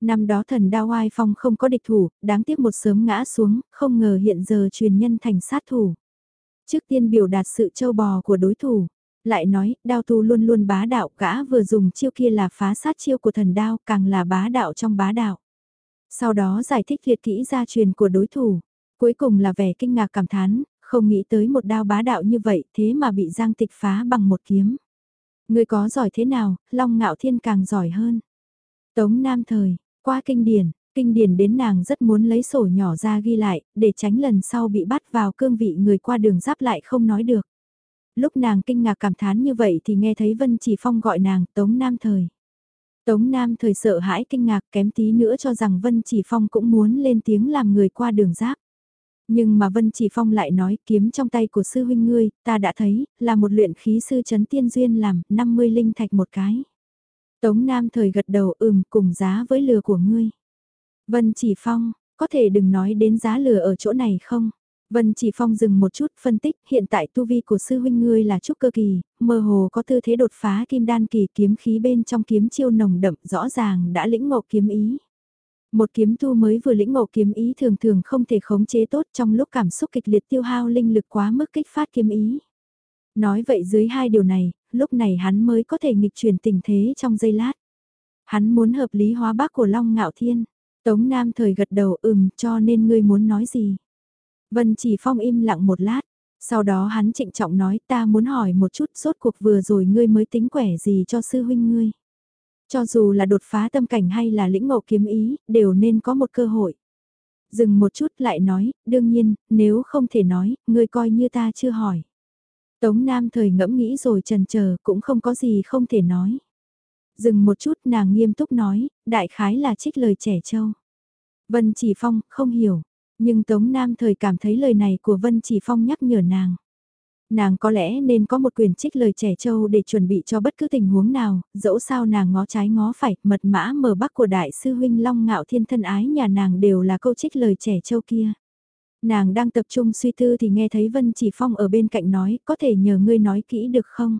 Năm đó thần đao oai phong không có địch thủ, đáng tiếc một sớm ngã xuống, không ngờ hiện giờ truyền nhân thành sát thủ. Trước tiên biểu đạt sự châu bò của đối thủ, lại nói, đao tu luôn luôn bá đạo, gã vừa dùng chiêu kia là phá sát chiêu của thần đao, càng là bá đạo trong bá đạo. Sau đó giải thích tuyệt kỹ gia truyền của đối thủ, cuối cùng là vẻ kinh ngạc cảm thán, không nghĩ tới một đao bá đạo như vậy thế mà bị Giang Tịch phá bằng một kiếm. Người có giỏi thế nào, Long Ngạo Thiên càng giỏi hơn. Tống Nam Thời, qua kinh điển, kinh điển đến nàng rất muốn lấy sổ nhỏ ra ghi lại, để tránh lần sau bị bắt vào cương vị người qua đường giáp lại không nói được lúc nàng kinh ngạc cảm thán như vậy thì nghe thấy Vân Chỉ Phong gọi nàng Tống Nam Thời. Tống Nam Thời sợ hãi kinh ngạc kém tí nữa cho rằng Vân Chỉ Phong cũng muốn lên tiếng làm người qua đường giáp. Nhưng mà Vân Chỉ Phong lại nói kiếm trong tay của sư huynh ngươi, ta đã thấy, là một luyện khí sư chấn tiên duyên làm, 50 linh thạch một cái. Tống Nam thời gật đầu ừm cùng giá với lừa của ngươi. Vân Chỉ Phong, có thể đừng nói đến giá lừa ở chỗ này không? Vân Chỉ Phong dừng một chút phân tích hiện tại tu vi của sư huynh ngươi là trúc cơ kỳ, mơ hồ có tư thế đột phá kim đan kỳ kiếm khí bên trong kiếm chiêu nồng đậm rõ ràng đã lĩnh ngộ kiếm ý. Một kiếm tu mới vừa lĩnh ngộ kiếm ý thường thường không thể khống chế tốt trong lúc cảm xúc kịch liệt tiêu hao linh lực quá mức kích phát kiếm ý. Nói vậy dưới hai điều này, lúc này hắn mới có thể nghịch chuyển tình thế trong giây lát. Hắn muốn hợp lý hóa bác của Long Ngạo Thiên. Tống Nam thời gật đầu ừm cho nên ngươi muốn nói gì. Vân Chỉ Phong im lặng một lát, sau đó hắn trịnh trọng nói ta muốn hỏi một chút rốt cuộc vừa rồi ngươi mới tính quẻ gì cho sư huynh ngươi. Cho dù là đột phá tâm cảnh hay là lĩnh ngộ kiếm ý, đều nên có một cơ hội. Dừng một chút lại nói, đương nhiên, nếu không thể nói, ngươi coi như ta chưa hỏi. Tống Nam thời ngẫm nghĩ rồi trần chờ cũng không có gì không thể nói. Dừng một chút nàng nghiêm túc nói, đại khái là trích lời trẻ trâu. Vân Chỉ Phong, không hiểu. Nhưng Tống Nam thời cảm thấy lời này của Vân Chỉ Phong nhắc nhở nàng. Nàng có lẽ nên có một quyền trích lời trẻ trâu để chuẩn bị cho bất cứ tình huống nào, dẫu sao nàng ngó trái ngó phải, mật mã mở bắc của đại sư huynh Long Ngạo Thiên thân ái nhà nàng đều là câu trích lời trẻ trâu kia. Nàng đang tập trung suy tư thì nghe thấy Vân Chỉ Phong ở bên cạnh nói, có thể nhờ ngươi nói kỹ được không?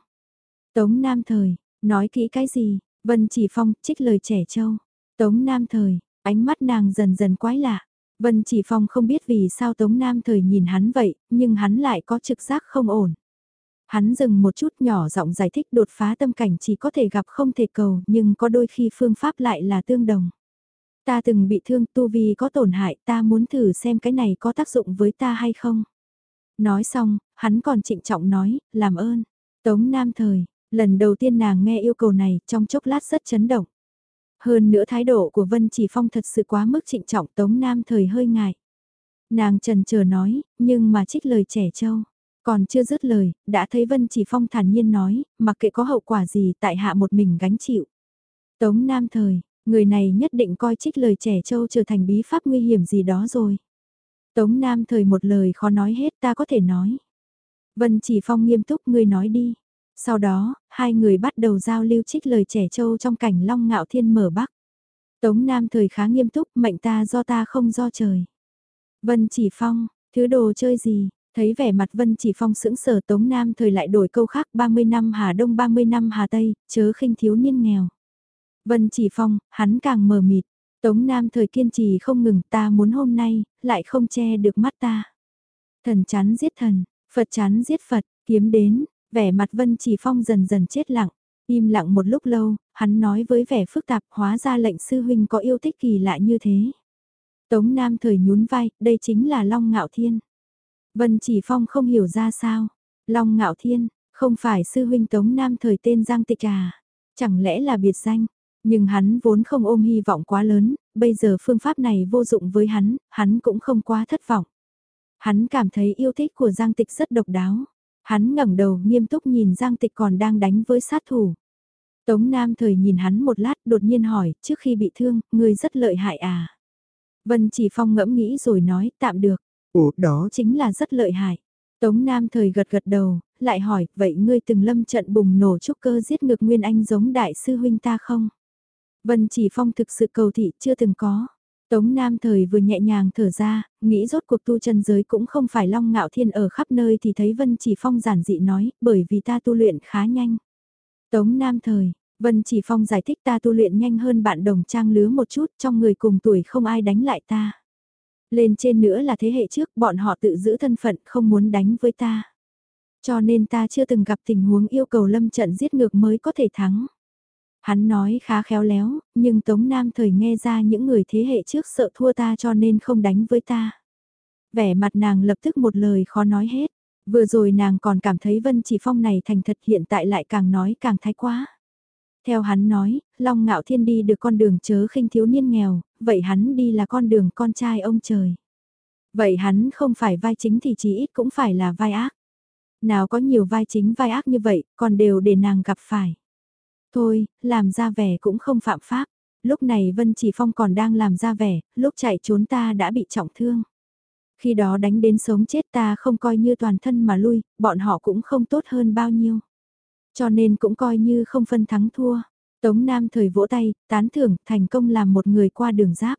Tống Nam Thời, nói kỹ cái gì? Vân Chỉ Phong, trích lời trẻ trâu. Tống Nam Thời, ánh mắt nàng dần dần quái lạ. Vân Chỉ Phong không biết vì sao Tống Nam thời nhìn hắn vậy, nhưng hắn lại có trực giác không ổn. Hắn dừng một chút nhỏ giọng giải thích đột phá tâm cảnh chỉ có thể gặp không thể cầu nhưng có đôi khi phương pháp lại là tương đồng. Ta từng bị thương tu vi có tổn hại ta muốn thử xem cái này có tác dụng với ta hay không. Nói xong, hắn còn trịnh trọng nói, làm ơn. Tống Nam thời, lần đầu tiên nàng nghe yêu cầu này trong chốc lát rất chấn động. Hơn nữa thái độ của Vân Chỉ Phong thật sự quá mức trịnh trọng Tống Nam thời hơi ngại. Nàng trần chờ nói, nhưng mà trích lời trẻ trâu. Còn chưa dứt lời, đã thấy Vân Chỉ Phong thản nhiên nói, mặc kệ có hậu quả gì tại hạ một mình gánh chịu. Tống Nam thời, người này nhất định coi trích lời trẻ trâu trở thành bí pháp nguy hiểm gì đó rồi. Tống Nam thời một lời khó nói hết ta có thể nói. Vân Chỉ Phong nghiêm túc ngươi nói đi. Sau đó, hai người bắt đầu giao lưu trích lời trẻ trâu trong cảnh long ngạo thiên mở bắc. Tống Nam thời khá nghiêm túc, mệnh ta do ta không do trời. Vân Chỉ Phong, thứ đồ chơi gì, thấy vẻ mặt Vân Chỉ Phong sững sờ Tống Nam thời lại đổi câu khác 30 năm Hà Đông 30 năm Hà Tây, chớ khinh thiếu niên nghèo. Vân Chỉ Phong, hắn càng mờ mịt, Tống Nam thời kiên trì không ngừng ta muốn hôm nay, lại không che được mắt ta. Thần chán giết thần, Phật chán giết Phật, kiếm đến, vẻ mặt Vân Chỉ Phong dần dần chết lặng, im lặng một lúc lâu, hắn nói với vẻ phức tạp hóa ra lệnh sư huynh có yêu thích kỳ lạ như thế. Tống Nam thời nhún vai, đây chính là Long Ngạo Thiên. Vân Chỉ Phong không hiểu ra sao. Long Ngạo Thiên, không phải sư huynh Tống Nam thời tên Giang Tịch à. Chẳng lẽ là biệt danh. Nhưng hắn vốn không ôm hy vọng quá lớn, bây giờ phương pháp này vô dụng với hắn, hắn cũng không quá thất vọng. Hắn cảm thấy yêu thích của Giang Tịch rất độc đáo. Hắn ngẩng đầu nghiêm túc nhìn Giang Tịch còn đang đánh với sát thủ. Tống Nam thời nhìn hắn một lát đột nhiên hỏi, trước khi bị thương, ngươi rất lợi hại à? Vân Chỉ Phong ngẫm nghĩ rồi nói, tạm được. Ủa, đó chính là rất lợi hại. Tống Nam thời gật gật đầu, lại hỏi, vậy ngươi từng lâm trận bùng nổ trúc cơ giết ngược Nguyên Anh giống đại sư huynh ta không? Vân Chỉ Phong thực sự cầu thị chưa từng có. Tống Nam thời vừa nhẹ nhàng thở ra, nghĩ rốt cuộc tu chân giới cũng không phải long ngạo thiên ở khắp nơi thì thấy Vân Chỉ Phong giản dị nói, bởi vì ta tu luyện khá nhanh. Tống Nam thời, Vân Chỉ Phong giải thích ta tu luyện nhanh hơn bạn đồng trang lứa một chút, trong người cùng tuổi không ai đánh lại ta. Lên trên nữa là thế hệ trước, bọn họ tự giữ thân phận không muốn đánh với ta. Cho nên ta chưa từng gặp tình huống yêu cầu lâm trận giết ngược mới có thể thắng. Hắn nói khá khéo léo, nhưng Tống Nam thời nghe ra những người thế hệ trước sợ thua ta cho nên không đánh với ta. Vẻ mặt nàng lập tức một lời khó nói hết. Vừa rồi nàng còn cảm thấy Vân Chỉ Phong này thành thật hiện tại lại càng nói càng thái quá. Theo hắn nói, Long Ngạo Thiên đi được con đường chớ khinh thiếu niên nghèo, vậy hắn đi là con đường con trai ông trời. Vậy hắn không phải vai chính thì chỉ ít cũng phải là vai ác. Nào có nhiều vai chính vai ác như vậy, còn đều để nàng gặp phải. Thôi, làm ra vẻ cũng không phạm pháp. Lúc này Vân Chỉ Phong còn đang làm ra vẻ, lúc chạy trốn ta đã bị trọng thương. Khi đó đánh đến sống chết ta không coi như toàn thân mà lui, bọn họ cũng không tốt hơn bao nhiêu. Cho nên cũng coi như không phân thắng thua. Tống Nam thời vỗ tay, tán thưởng, thành công làm một người qua đường giáp.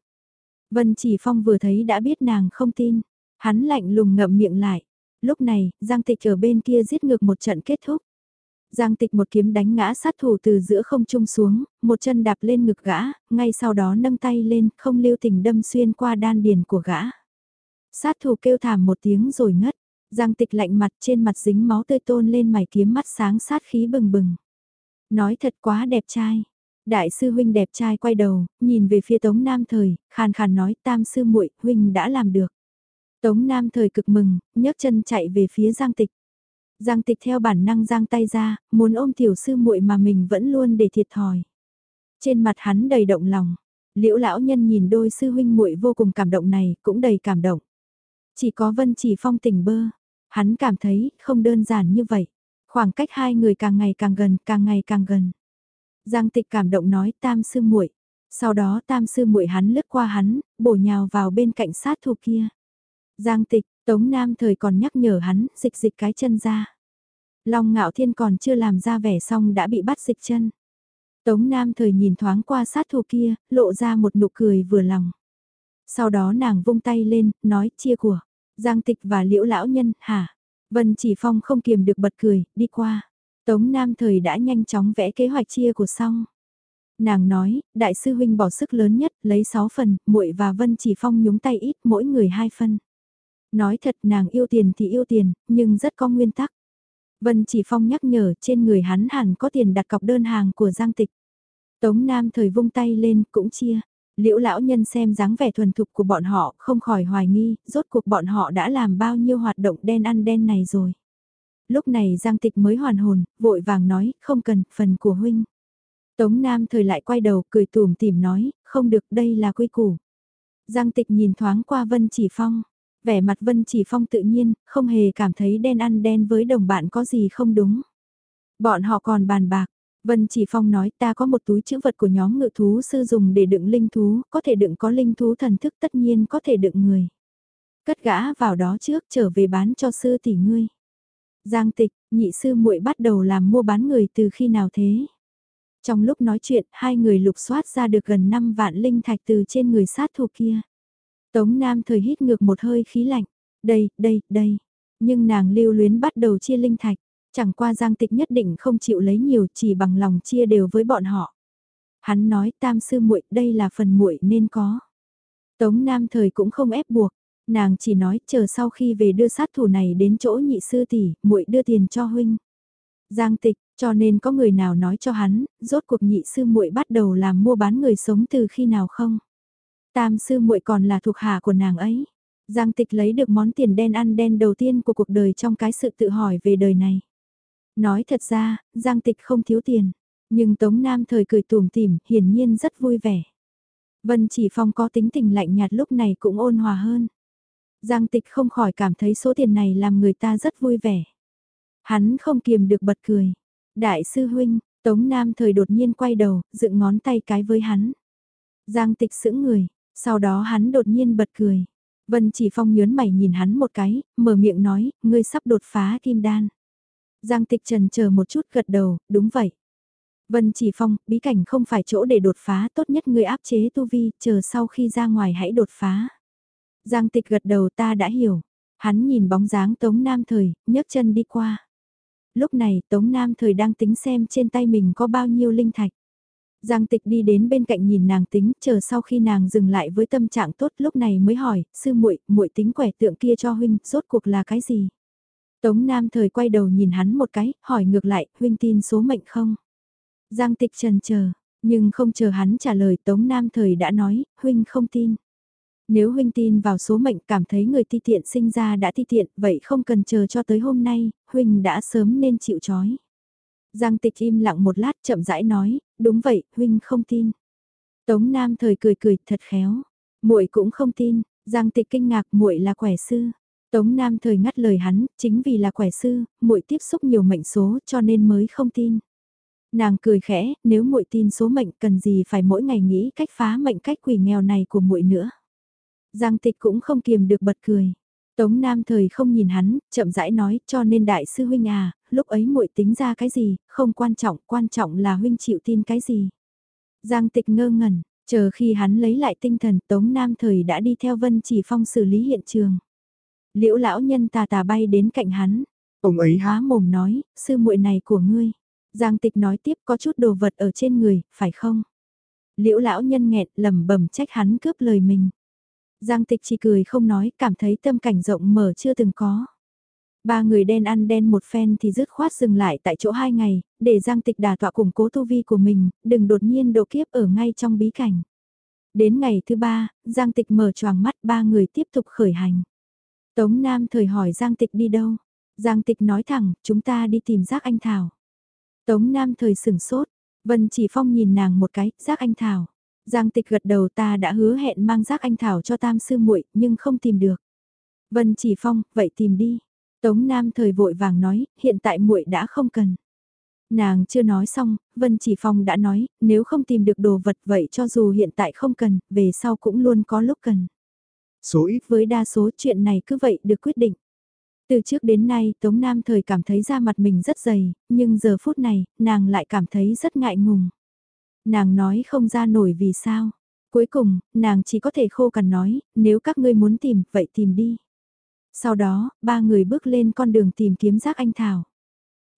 Vân Chỉ Phong vừa thấy đã biết nàng không tin. Hắn lạnh lùng ngậm miệng lại. Lúc này, Giang Tịch ở bên kia giết ngược một trận kết thúc. Giang Tịch một kiếm đánh ngã sát thủ từ giữa không trung xuống, một chân đạp lên ngực gã, ngay sau đó nâng tay lên, không lưu tình đâm xuyên qua đan điền của gã. Sát thủ kêu thảm một tiếng rồi ngất. Giang tịch lạnh mặt trên mặt dính máu tươi tôn lên mày kiếm mắt sáng sát khí bừng bừng. Nói thật quá đẹp trai. Đại sư huynh đẹp trai quay đầu, nhìn về phía Tống Nam Thời, khàn khàn nói tam sư muội huynh đã làm được. Tống Nam Thời cực mừng, nhấc chân chạy về phía Giang Tịch. Giang Tịch theo bản năng giang tay ra, muốn ôm tiểu sư muội mà mình vẫn luôn để thiệt thòi. Trên mặt hắn đầy động lòng, liễu lão nhân nhìn đôi sư huynh muội vô cùng cảm động này, cũng đầy cảm động. Chỉ có Vân Chỉ Phong tỉnh bơ, hắn cảm thấy không đơn giản như vậy. Khoảng cách hai người càng ngày càng gần, càng ngày càng gần. Giang Tịch cảm động nói tam sư muội. Sau đó tam sư muội hắn lướt qua hắn, bổ nhào vào bên cạnh sát thủ kia. Giang Tịch, Tống Nam thời còn nhắc nhở hắn, dịch dịch cái chân ra. Long Ngạo Thiên còn chưa làm ra vẻ xong đã bị bắt dịch chân. Tống Nam thời nhìn thoáng qua sát thủ kia, lộ ra một nụ cười vừa lòng. Sau đó nàng vung tay lên, nói chia của. Giang tịch và liễu lão nhân, hả? Vân chỉ phong không kiềm được bật cười, đi qua. Tống Nam thời đã nhanh chóng vẽ kế hoạch chia của xong. Nàng nói, đại sư huynh bỏ sức lớn nhất, lấy 6 phần, muội và Vân chỉ phong nhúng tay ít, mỗi người 2 phân. Nói thật nàng yêu tiền thì yêu tiền, nhưng rất có nguyên tắc. Vân chỉ phong nhắc nhở trên người hắn hẳn có tiền đặt cọc đơn hàng của Giang Tịch. Tống Nam thời vung tay lên cũng chia. Liễu lão nhân xem dáng vẻ thuần thục của bọn họ không khỏi hoài nghi, rốt cuộc bọn họ đã làm bao nhiêu hoạt động đen ăn đen này rồi. Lúc này Giang Tịch mới hoàn hồn, vội vàng nói, không cần, phần của huynh. Tống Nam thời lại quay đầu cười tùm tìm nói, không được đây là quy củ. Giang tịch nhìn thoáng qua Vân Chỉ Phong, vẻ mặt Vân Chỉ Phong tự nhiên, không hề cảm thấy đen ăn đen với đồng bạn có gì không đúng. Bọn họ còn bàn bạc, Vân Chỉ Phong nói ta có một túi chữ vật của nhóm ngự thú sư dùng để đựng linh thú, có thể đựng có linh thú thần thức tất nhiên có thể đựng người. Cất gã vào đó trước trở về bán cho sư tỷ ngươi. Giang tịch, nhị sư muội bắt đầu làm mua bán người từ khi nào thế? Trong lúc nói chuyện, hai người lục soát ra được gần 5 vạn linh thạch từ trên người sát thủ kia. Tống Nam thời hít ngược một hơi khí lạnh. Đây, đây, đây. Nhưng nàng lưu luyến bắt đầu chia linh thạch. Chẳng qua Giang Tịch nhất định không chịu lấy nhiều chỉ bằng lòng chia đều với bọn họ. Hắn nói tam sư muội đây là phần muội nên có. Tống Nam thời cũng không ép buộc. Nàng chỉ nói chờ sau khi về đưa sát thủ này đến chỗ nhị sư tỷ, muội đưa tiền cho huynh. Giang Tịch, cho nên có người nào nói cho hắn, rốt cuộc nhị sư muội bắt đầu làm mua bán người sống từ khi nào không? Tam sư muội còn là thuộc hạ của nàng ấy. Giang Tịch lấy được món tiền đen ăn đen đầu tiên của cuộc đời trong cái sự tự hỏi về đời này. Nói thật ra, Giang Tịch không thiếu tiền, nhưng Tống Nam thời cười tùm tìm, hiển nhiên rất vui vẻ. Vân Chỉ Phong có tính tình lạnh nhạt lúc này cũng ôn hòa hơn. Giang Tịch không khỏi cảm thấy số tiền này làm người ta rất vui vẻ. Hắn không kiềm được bật cười. Đại sư huynh, Tống Nam thời đột nhiên quay đầu, dựng ngón tay cái với hắn. Giang tịch sững người, sau đó hắn đột nhiên bật cười. Vân chỉ phong nhớn mày nhìn hắn một cái, mở miệng nói, ngươi sắp đột phá kim đan. Giang tịch trần chờ một chút gật đầu, đúng vậy. Vân chỉ phong, bí cảnh không phải chỗ để đột phá, tốt nhất ngươi áp chế tu vi, chờ sau khi ra ngoài hãy đột phá. Giang tịch gật đầu ta đã hiểu. Hắn nhìn bóng dáng Tống Nam Thời, nhấc chân đi qua lúc này Tống Nam thời đang tính xem trên tay mình có bao nhiêu linh thạch. Giang tịch đi đến bên cạnh nhìn nàng tính, chờ sau khi nàng dừng lại với tâm trạng tốt lúc này mới hỏi, sư muội muội tính quẻ tượng kia cho huynh, rốt cuộc là cái gì? Tống Nam thời quay đầu nhìn hắn một cái, hỏi ngược lại, huynh tin số mệnh không? Giang tịch trần chờ, nhưng không chờ hắn trả lời Tống Nam thời đã nói, huynh không tin. Nếu huynh tin vào số mệnh cảm thấy người ti tiện sinh ra đã ti tiện, vậy không cần chờ cho tới hôm nay, huynh đã sớm nên chịu chói. Giang tịch im lặng một lát chậm rãi nói, đúng vậy, huynh không tin. Tống Nam thời cười cười thật khéo, muội cũng không tin, Giang tịch kinh ngạc muội là quẻ sư. Tống Nam thời ngắt lời hắn, chính vì là quẻ sư, muội tiếp xúc nhiều mệnh số cho nên mới không tin. Nàng cười khẽ, nếu muội tin số mệnh cần gì phải mỗi ngày nghĩ cách phá mệnh cách quỷ nghèo này của muội nữa. Giang tịch cũng không kiềm được bật cười. Tống Nam thời không nhìn hắn, chậm rãi nói, cho nên đại sư huynh à, lúc ấy muội tính ra cái gì, không quan trọng, quan trọng là huynh chịu tin cái gì. Giang tịch ngơ ngẩn, chờ khi hắn lấy lại tinh thần, Tống Nam thời đã đi theo Vân Chỉ Phong xử lý hiện trường. Liễu lão nhân tà tà bay đến cạnh hắn. Ông ấy há mồm nói, sư muội này của ngươi. Giang tịch nói tiếp có chút đồ vật ở trên người, phải không? Liễu lão nhân nghẹn lầm bẩm trách hắn cướp lời mình. Giang tịch chỉ cười không nói, cảm thấy tâm cảnh rộng mở chưa từng có. Ba người đen ăn đen một phen thì dứt khoát dừng lại tại chỗ hai ngày, để Giang tịch đà tọa củng cố tu vi của mình, đừng đột nhiên độ kiếp ở ngay trong bí cảnh. Đến ngày thứ ba, Giang tịch mở choàng mắt ba người tiếp tục khởi hành. Tống Nam thời hỏi Giang tịch đi đâu? Giang tịch nói thẳng, chúng ta đi tìm giác anh Thảo. Tống Nam thời sửng sốt, Vân chỉ phong nhìn nàng một cái, giác anh Thảo. Giang tịch gật đầu ta đã hứa hẹn mang giác anh Thảo cho tam sư muội nhưng không tìm được. Vân chỉ phong, vậy tìm đi. Tống Nam thời vội vàng nói, hiện tại muội đã không cần. Nàng chưa nói xong, Vân Chỉ Phong đã nói, nếu không tìm được đồ vật vậy cho dù hiện tại không cần, về sau cũng luôn có lúc cần. Số ít với đa số chuyện này cứ vậy được quyết định. Từ trước đến nay Tống Nam thời cảm thấy da mặt mình rất dày, nhưng giờ phút này, nàng lại cảm thấy rất ngại ngùng. Nàng nói không ra nổi vì sao. Cuối cùng, nàng chỉ có thể khô cằn nói, nếu các ngươi muốn tìm, vậy tìm đi. Sau đó, ba người bước lên con đường tìm kiếm giác anh Thảo.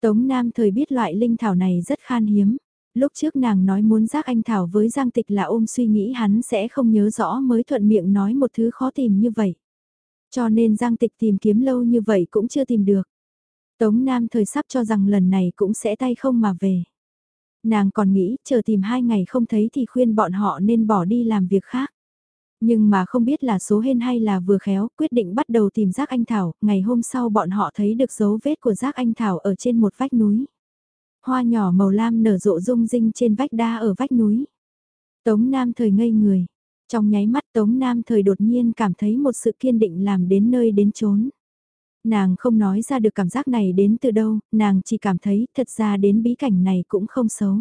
Tống Nam thời biết loại linh thảo này rất khan hiếm. Lúc trước nàng nói muốn giác anh Thảo với Giang Tịch là ôm suy nghĩ hắn sẽ không nhớ rõ mới thuận miệng nói một thứ khó tìm như vậy. Cho nên Giang Tịch tìm kiếm lâu như vậy cũng chưa tìm được. Tống Nam thời sắp cho rằng lần này cũng sẽ tay không mà về. Nàng còn nghĩ chờ tìm hai ngày không thấy thì khuyên bọn họ nên bỏ đi làm việc khác. Nhưng mà không biết là số hên hay là vừa khéo, quyết định bắt đầu tìm rác anh Thảo, ngày hôm sau bọn họ thấy được dấu vết của rác anh Thảo ở trên một vách núi. Hoa nhỏ màu lam nở rộ rung rinh trên vách đá ở vách núi. Tống Nam thời ngây người. Trong nháy mắt Tống Nam thời đột nhiên cảm thấy một sự kiên định làm đến nơi đến chốn. Nàng không nói ra được cảm giác này đến từ đâu, nàng chỉ cảm thấy thật ra đến bí cảnh này cũng không xấu.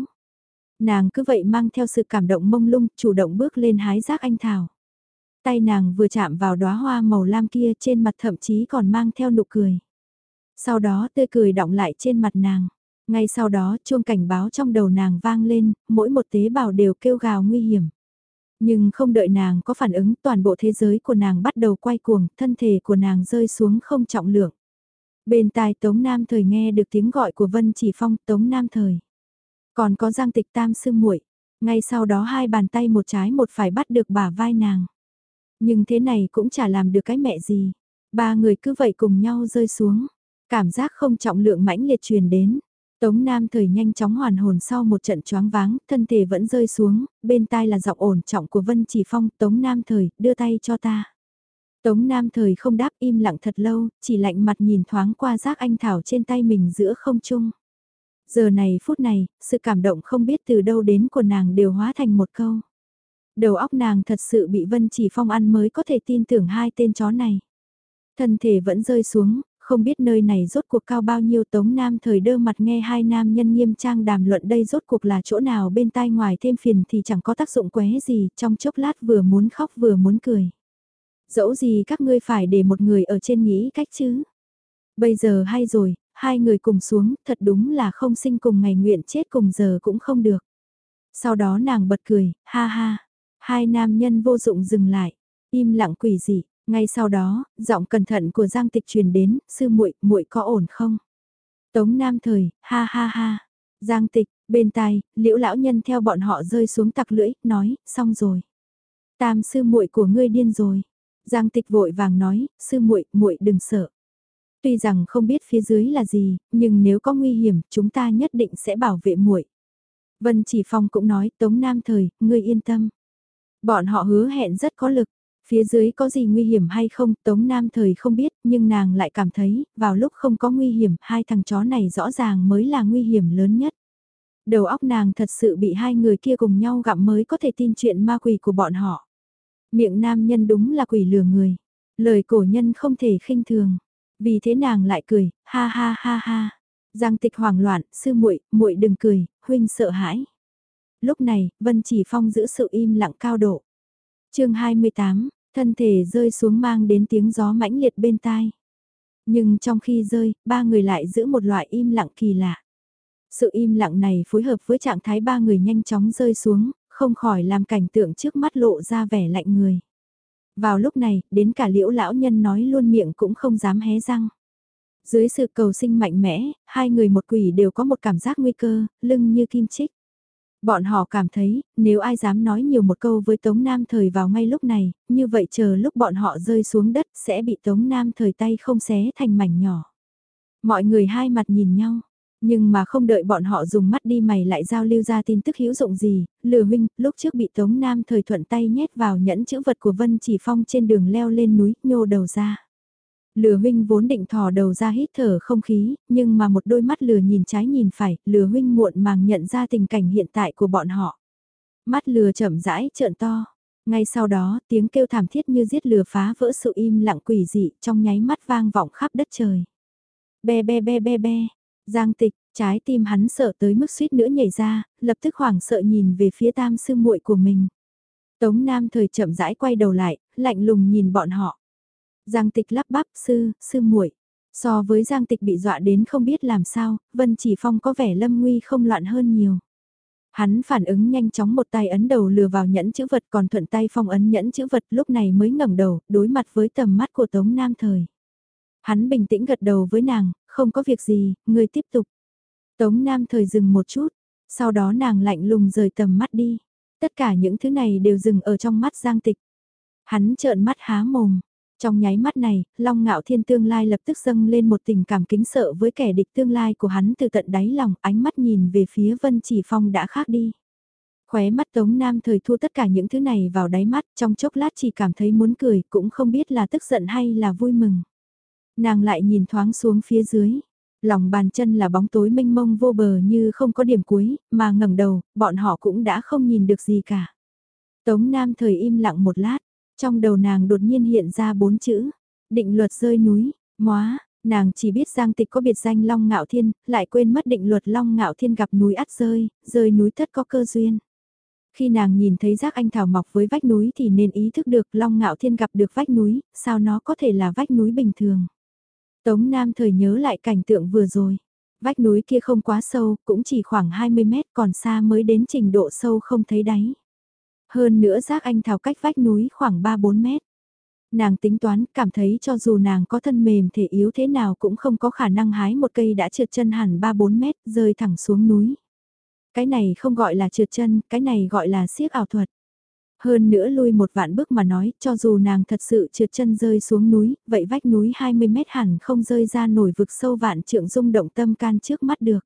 Nàng cứ vậy mang theo sự cảm động mông lung, chủ động bước lên hái rác anh thảo. Tay nàng vừa chạm vào đóa hoa màu lam kia trên mặt thậm chí còn mang theo nụ cười. Sau đó tươi cười động lại trên mặt nàng. Ngay sau đó chuông cảnh báo trong đầu nàng vang lên, mỗi một tế bào đều kêu gào nguy hiểm. Nhưng không đợi nàng có phản ứng toàn bộ thế giới của nàng bắt đầu quay cuồng, thân thể của nàng rơi xuống không trọng lượng. Bên tai Tống Nam Thời nghe được tiếng gọi của Vân Chỉ Phong Tống Nam Thời. Còn có Giang Tịch Tam Sư muội ngay sau đó hai bàn tay một trái một phải bắt được bả vai nàng. Nhưng thế này cũng chả làm được cái mẹ gì. Ba người cứ vậy cùng nhau rơi xuống. Cảm giác không trọng lượng mãnh liệt truyền đến. Tống Nam thời nhanh chóng hoàn hồn sau một trận choáng váng, thân thể vẫn rơi xuống, bên tai là giọng ổn trọng của Vân Chỉ Phong, Tống Nam thời, đưa tay cho ta. Tống Nam thời không đáp im lặng thật lâu, chỉ lạnh mặt nhìn thoáng qua giác anh thảo trên tay mình giữa không trung. Giờ này phút này, sự cảm động không biết từ đâu đến của nàng đều hóa thành một câu. Đầu óc nàng thật sự bị Vân Chỉ Phong ăn mới có thể tin tưởng hai tên chó này. Thân thể vẫn rơi xuống, không biết nơi này rốt cuộc cao bao nhiêu tống nam thời đơ mặt nghe hai nam nhân nghiêm trang đàm luận đây rốt cuộc là chỗ nào bên tai ngoài thêm phiền thì chẳng có tác dụng qué gì, trong chốc lát vừa muốn khóc vừa muốn cười. Dẫu gì các ngươi phải để một người ở trên nghĩ cách chứ. Bây giờ hay rồi, hai người cùng xuống, thật đúng là không sinh cùng ngày nguyện chết cùng giờ cũng không được. Sau đó nàng bật cười, ha ha, hai nam nhân vô dụng dừng lại, im lặng quỷ dị, ngay sau đó, giọng cẩn thận của Giang Tịch truyền đến, sư muội, muội có ổn không? Tống Nam Thời, ha ha ha. Giang Tịch, bên tai, Liễu lão nhân theo bọn họ rơi xuống tặc lưỡi, nói, xong rồi. Tam sư muội của ngươi điên rồi. Giang Tịch vội vàng nói, sư muội, muội đừng sợ. Tuy rằng không biết phía dưới là gì, nhưng nếu có nguy hiểm, chúng ta nhất định sẽ bảo vệ muội. Vân Chỉ Phong cũng nói, Tống Nam Thời, ngươi yên tâm. Bọn họ hứa hẹn rất có lực, Phía dưới có gì nguy hiểm hay không, Tống Nam thời không biết, nhưng nàng lại cảm thấy, vào lúc không có nguy hiểm, hai thằng chó này rõ ràng mới là nguy hiểm lớn nhất. Đầu óc nàng thật sự bị hai người kia cùng nhau gặm mới có thể tin chuyện ma quỷ của bọn họ. Miệng nam nhân đúng là quỷ lừa người. Lời cổ nhân không thể khinh thường. Vì thế nàng lại cười, ha ha ha ha. Giang tịch hoảng loạn, sư muội, muội đừng cười, huynh sợ hãi. Lúc này, Vân Chỉ Phong giữ sự im lặng cao độ chương 28, thân thể rơi xuống mang đến tiếng gió mãnh liệt bên tai. Nhưng trong khi rơi, ba người lại giữ một loại im lặng kỳ lạ. Sự im lặng này phối hợp với trạng thái ba người nhanh chóng rơi xuống, không khỏi làm cảnh tượng trước mắt lộ ra vẻ lạnh người. Vào lúc này, đến cả liễu lão nhân nói luôn miệng cũng không dám hé răng. Dưới sự cầu sinh mạnh mẽ, hai người một quỷ đều có một cảm giác nguy cơ, lưng như kim chích. Bọn họ cảm thấy, nếu ai dám nói nhiều một câu với Tống Nam Thời vào ngay lúc này, như vậy chờ lúc bọn họ rơi xuống đất sẽ bị Tống Nam Thời tay không xé thành mảnh nhỏ. Mọi người hai mặt nhìn nhau, nhưng mà không đợi bọn họ dùng mắt đi mày lại giao lưu ra tin tức hữu dụng gì, lừa huynh, lúc trước bị Tống Nam Thời thuận tay nhét vào nhẫn chữ vật của Vân Chỉ Phong trên đường leo lên núi, nhô đầu ra. Lừa huynh vốn định thò đầu ra hít thở không khí, nhưng mà một đôi mắt lừa nhìn trái nhìn phải, lừa huynh muộn màng nhận ra tình cảnh hiện tại của bọn họ. Mắt lừa chậm rãi trợn to. Ngay sau đó, tiếng kêu thảm thiết như giết lừa phá vỡ sự im lặng quỷ dị trong nháy mắt vang vọng khắp đất trời. Be be be be be, giang tịch, trái tim hắn sợ tới mức suýt nữa nhảy ra, lập tức hoảng sợ nhìn về phía tam sư muội của mình. Tống Nam thời chậm rãi quay đầu lại, lạnh lùng nhìn bọn họ. Giang tịch lắp bắp sư, sư muội. So với Giang tịch bị dọa đến không biết làm sao, Vân Chỉ Phong có vẻ lâm nguy không loạn hơn nhiều. Hắn phản ứng nhanh chóng một tay ấn đầu lừa vào nhẫn chữ vật còn thuận tay phong ấn nhẫn chữ vật lúc này mới ngẩng đầu, đối mặt với tầm mắt của Tống Nam Thời. Hắn bình tĩnh gật đầu với nàng, không có việc gì, người tiếp tục. Tống Nam Thời dừng một chút, sau đó nàng lạnh lùng rời tầm mắt đi. Tất cả những thứ này đều dừng ở trong mắt Giang Tịch. Hắn trợn mắt há mồm, trong nháy mắt này, Long Ngạo Thiên tương lai lập tức dâng lên một tình cảm kính sợ với kẻ địch tương lai của hắn từ tận đáy lòng, ánh mắt nhìn về phía Vân Chỉ Phong đã khác đi. Khóe mắt Tống Nam thời thu tất cả những thứ này vào đáy mắt, trong chốc lát chỉ cảm thấy muốn cười, cũng không biết là tức giận hay là vui mừng. Nàng lại nhìn thoáng xuống phía dưới. Lòng bàn chân là bóng tối mênh mông vô bờ như không có điểm cuối, mà ngẩng đầu, bọn họ cũng đã không nhìn được gì cả. Tống Nam thời im lặng một lát, trong đầu nàng đột nhiên hiện ra bốn chữ, định luật rơi núi, móa, nàng chỉ biết Giang Tịch có biệt danh Long Ngạo Thiên, lại quên mất định luật Long Ngạo Thiên gặp núi ắt rơi, rơi núi tất có cơ duyên. Khi nàng nhìn thấy rác anh thảo mọc với vách núi thì nên ý thức được Long Ngạo Thiên gặp được vách núi, sao nó có thể là vách núi bình thường. Tống Nam thời nhớ lại cảnh tượng vừa rồi. Vách núi kia không quá sâu, cũng chỉ khoảng 20 mét còn xa mới đến trình độ sâu không thấy đáy. Hơn nữa rác anh thảo cách vách núi khoảng 3-4 mét. Nàng tính toán, cảm thấy cho dù nàng có thân mềm thể yếu thế nào cũng không có khả năng hái một cây đã trượt chân hẳn 3-4 mét, rơi thẳng xuống núi. Cái này không gọi là trượt chân, cái này gọi là siếc ảo thuật. Hơn nữa lui một vạn bước mà nói, cho dù nàng thật sự trượt chân rơi xuống núi, vậy vách núi 20 mét hẳn không rơi ra nổi vực sâu vạn trượng rung động tâm can trước mắt được.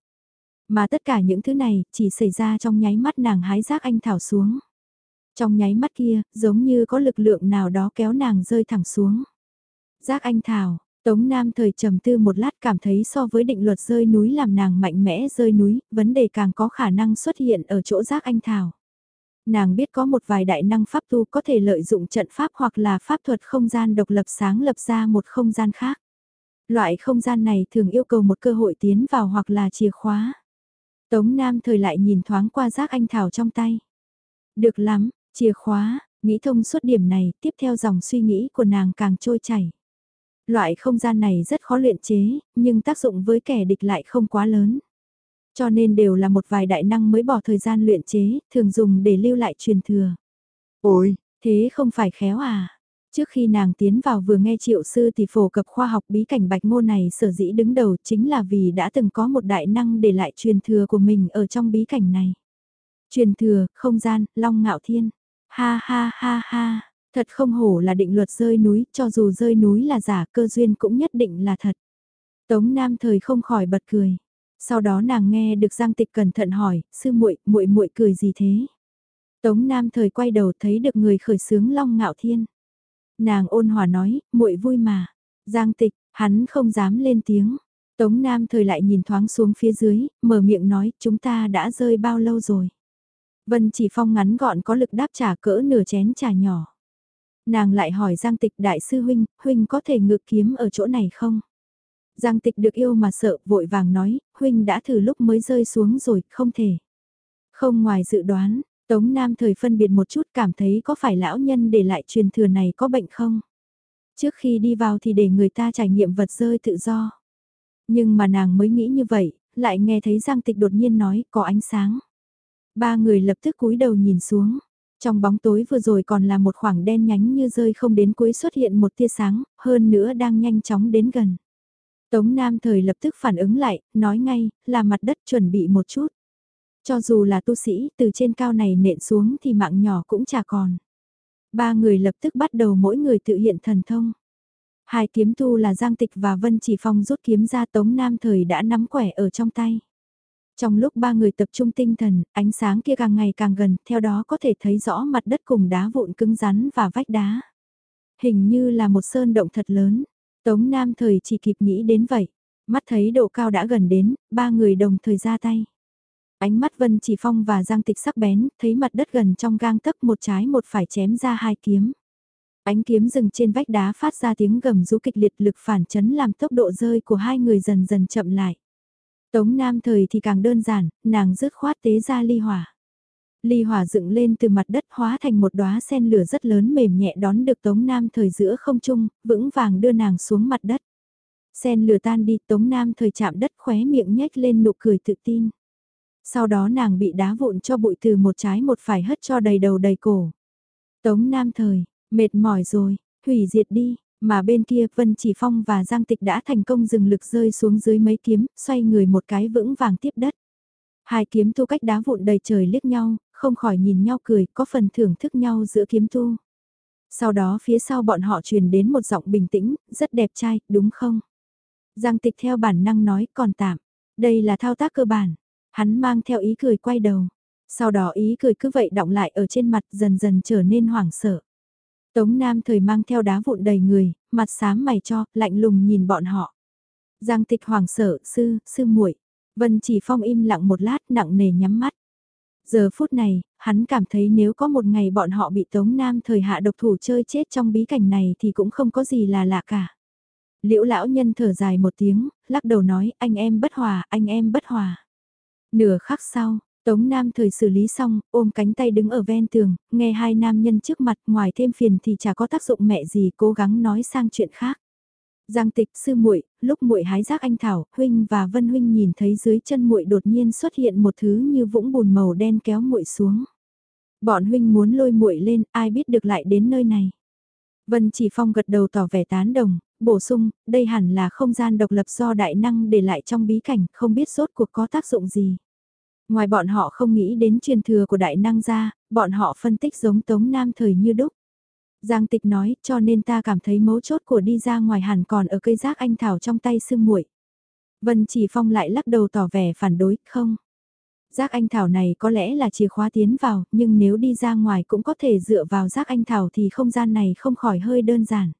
Mà tất cả những thứ này, chỉ xảy ra trong nháy mắt nàng hái rác anh thảo xuống. Trong nháy mắt kia, giống như có lực lượng nào đó kéo nàng rơi thẳng xuống. Giác anh thảo, Tống Nam thời trầm tư một lát cảm thấy so với định luật rơi núi làm nàng mạnh mẽ rơi núi, vấn đề càng có khả năng xuất hiện ở chỗ giác anh thảo. Nàng biết có một vài đại năng pháp tu có thể lợi dụng trận pháp hoặc là pháp thuật không gian độc lập sáng lập ra một không gian khác. Loại không gian này thường yêu cầu một cơ hội tiến vào hoặc là chìa khóa. Tống Nam thời lại nhìn thoáng qua giác anh thảo trong tay. Được lắm, chìa khóa, nghĩ thông suốt điểm này, tiếp theo dòng suy nghĩ của nàng càng trôi chảy. Loại không gian này rất khó luyện chế, nhưng tác dụng với kẻ địch lại không quá lớn. Cho nên đều là một vài đại năng mới bỏ thời gian luyện chế, thường dùng để lưu lại truyền thừa. Ôi, thế không phải khéo à? Trước khi nàng tiến vào vừa nghe triệu sư thì phổ cập khoa học bí cảnh bạch ngô này sở dĩ đứng đầu chính là vì đã từng có một đại năng để lại truyền thừa của mình ở trong bí cảnh này. Truyền thừa, không gian, long ngạo thiên. Ha ha ha ha, thật không hổ là định luật rơi núi, cho dù rơi núi là giả cơ duyên cũng nhất định là thật. Tống Nam thời không khỏi bật cười. Sau đó nàng nghe được Giang Tịch cẩn thận hỏi, sư muội, muội muội cười gì thế? Tống Nam thời quay đầu thấy được người khởi sướng Long Ngạo Thiên. Nàng ôn hòa nói, muội vui mà. Giang Tịch, hắn không dám lên tiếng. Tống Nam thời lại nhìn thoáng xuống phía dưới, mở miệng nói, chúng ta đã rơi bao lâu rồi? Vân chỉ phong ngắn gọn có lực đáp trả cỡ nửa chén trà nhỏ. Nàng lại hỏi Giang Tịch đại sư huynh, huynh có thể ngự kiếm ở chỗ này không? Giang Tịch được yêu mà sợ, vội vàng nói, huynh đã thử lúc mới rơi xuống rồi, không thể. Không ngoài dự đoán, Tống Nam thời phân biệt một chút cảm thấy có phải lão nhân để lại truyền thừa này có bệnh không? Trước khi đi vào thì để người ta trải nghiệm vật rơi tự do. Nhưng mà nàng mới nghĩ như vậy, lại nghe thấy Giang Tịch đột nhiên nói có ánh sáng. Ba người lập tức cúi đầu nhìn xuống. Trong bóng tối vừa rồi còn là một khoảng đen nhánh như rơi không đến cuối xuất hiện một tia sáng, hơn nữa đang nhanh chóng đến gần. Tống Nam thời lập tức phản ứng lại, nói ngay, là mặt đất chuẩn bị một chút. Cho dù là tu sĩ, từ trên cao này nện xuống thì mạng nhỏ cũng chả còn. Ba người lập tức bắt đầu mỗi người tự hiện thần thông. Hai kiếm tu là Giang Tịch và Vân Chỉ Phong rút kiếm ra Tống Nam thời đã nắm quẻ ở trong tay. Trong lúc ba người tập trung tinh thần, ánh sáng kia càng ngày càng gần, theo đó có thể thấy rõ mặt đất cùng đá vụn cứng rắn và vách đá. Hình như là một sơn động thật lớn. Tống Nam thời chỉ kịp nghĩ đến vậy. Mắt thấy độ cao đã gần đến, ba người đồng thời ra tay. Ánh mắt Vân Chỉ Phong và Giang Tịch sắc bén, thấy mặt đất gần trong gang tấc một trái một phải chém ra hai kiếm. Ánh kiếm dừng trên vách đá phát ra tiếng gầm rú kịch liệt lực phản chấn làm tốc độ rơi của hai người dần dần chậm lại. Tống Nam thời thì càng đơn giản, nàng rứt khoát tế ra ly hỏa. Ly hỏa dựng lên từ mặt đất hóa thành một đóa sen lửa rất lớn mềm nhẹ đón được Tống Nam thời giữa không trung, vững vàng đưa nàng xuống mặt đất. Sen lửa tan đi Tống Nam thời chạm đất khóe miệng nhếch lên nụ cười tự tin. Sau đó nàng bị đá vụn cho bụi từ một trái một phải hất cho đầy đầu đầy cổ. Tống Nam thời, mệt mỏi rồi, hủy diệt đi, mà bên kia Vân Chỉ Phong và Giang Tịch đã thành công dừng lực rơi xuống dưới mấy kiếm, xoay người một cái vững vàng tiếp đất. Hai kiếm tu cách đá vụn đầy trời liếc nhau, không khỏi nhìn nhau cười, có phần thưởng thức nhau giữa kiếm tu. Sau đó phía sau bọn họ truyền đến một giọng bình tĩnh, rất đẹp trai, đúng không? Giang Tịch theo bản năng nói còn tạm, đây là thao tác cơ bản. Hắn mang theo ý cười quay đầu. Sau đó ý cười cứ vậy động lại ở trên mặt dần dần trở nên hoảng sợ. Tống Nam thời mang theo đá vụn đầy người, mặt xám mày cho, lạnh lùng nhìn bọn họ. Giang tịch hoàng sợ, sư, sư muội Vân chỉ phong im lặng một lát nặng nề nhắm mắt. Giờ phút này, hắn cảm thấy nếu có một ngày bọn họ bị Tống Nam thời hạ độc thủ chơi chết trong bí cảnh này thì cũng không có gì là lạ cả. Liễu lão nhân thở dài một tiếng, lắc đầu nói anh em bất hòa, anh em bất hòa. Nửa khắc sau, Tống Nam thời xử lý xong, ôm cánh tay đứng ở ven tường, nghe hai nam nhân trước mặt ngoài thêm phiền thì chả có tác dụng mẹ gì cố gắng nói sang chuyện khác. Giang tịch sư muội, lúc muội hái rác anh thảo, huynh và Vân huynh nhìn thấy dưới chân muội đột nhiên xuất hiện một thứ như vũng bùn màu đen kéo muội xuống. Bọn huynh muốn lôi muội lên, ai biết được lại đến nơi này. Vân Chỉ Phong gật đầu tỏ vẻ tán đồng, bổ sung, đây hẳn là không gian độc lập do đại năng để lại trong bí cảnh, không biết rốt cuộc có tác dụng gì. Ngoài bọn họ không nghĩ đến truyền thừa của đại năng ra, bọn họ phân tích giống Tống Nam thời như đúc. Giang Tịch nói, cho nên ta cảm thấy mấu chốt của đi ra ngoài hẳn còn ở cây rác anh thảo trong tay sương muội. Vân Chỉ Phong lại lắc đầu tỏ vẻ phản đối, không. Rác anh thảo này có lẽ là chìa khóa tiến vào, nhưng nếu đi ra ngoài cũng có thể dựa vào rác anh thảo thì không gian này không khỏi hơi đơn giản.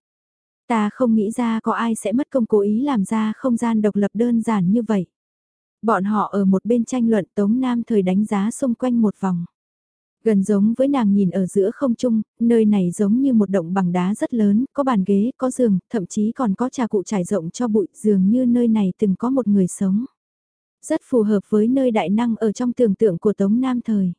Ta không nghĩ ra có ai sẽ mất công cố ý làm ra không gian độc lập đơn giản như vậy. Bọn họ ở một bên tranh luận Tống Nam thời đánh giá xung quanh một vòng. Gần giống với nàng nhìn ở giữa không trung, nơi này giống như một động bằng đá rất lớn, có bàn ghế, có giường, thậm chí còn có trà cụ trải rộng cho bụi, dường như nơi này từng có một người sống. Rất phù hợp với nơi đại năng ở trong tưởng tượng của Tống Nam thời.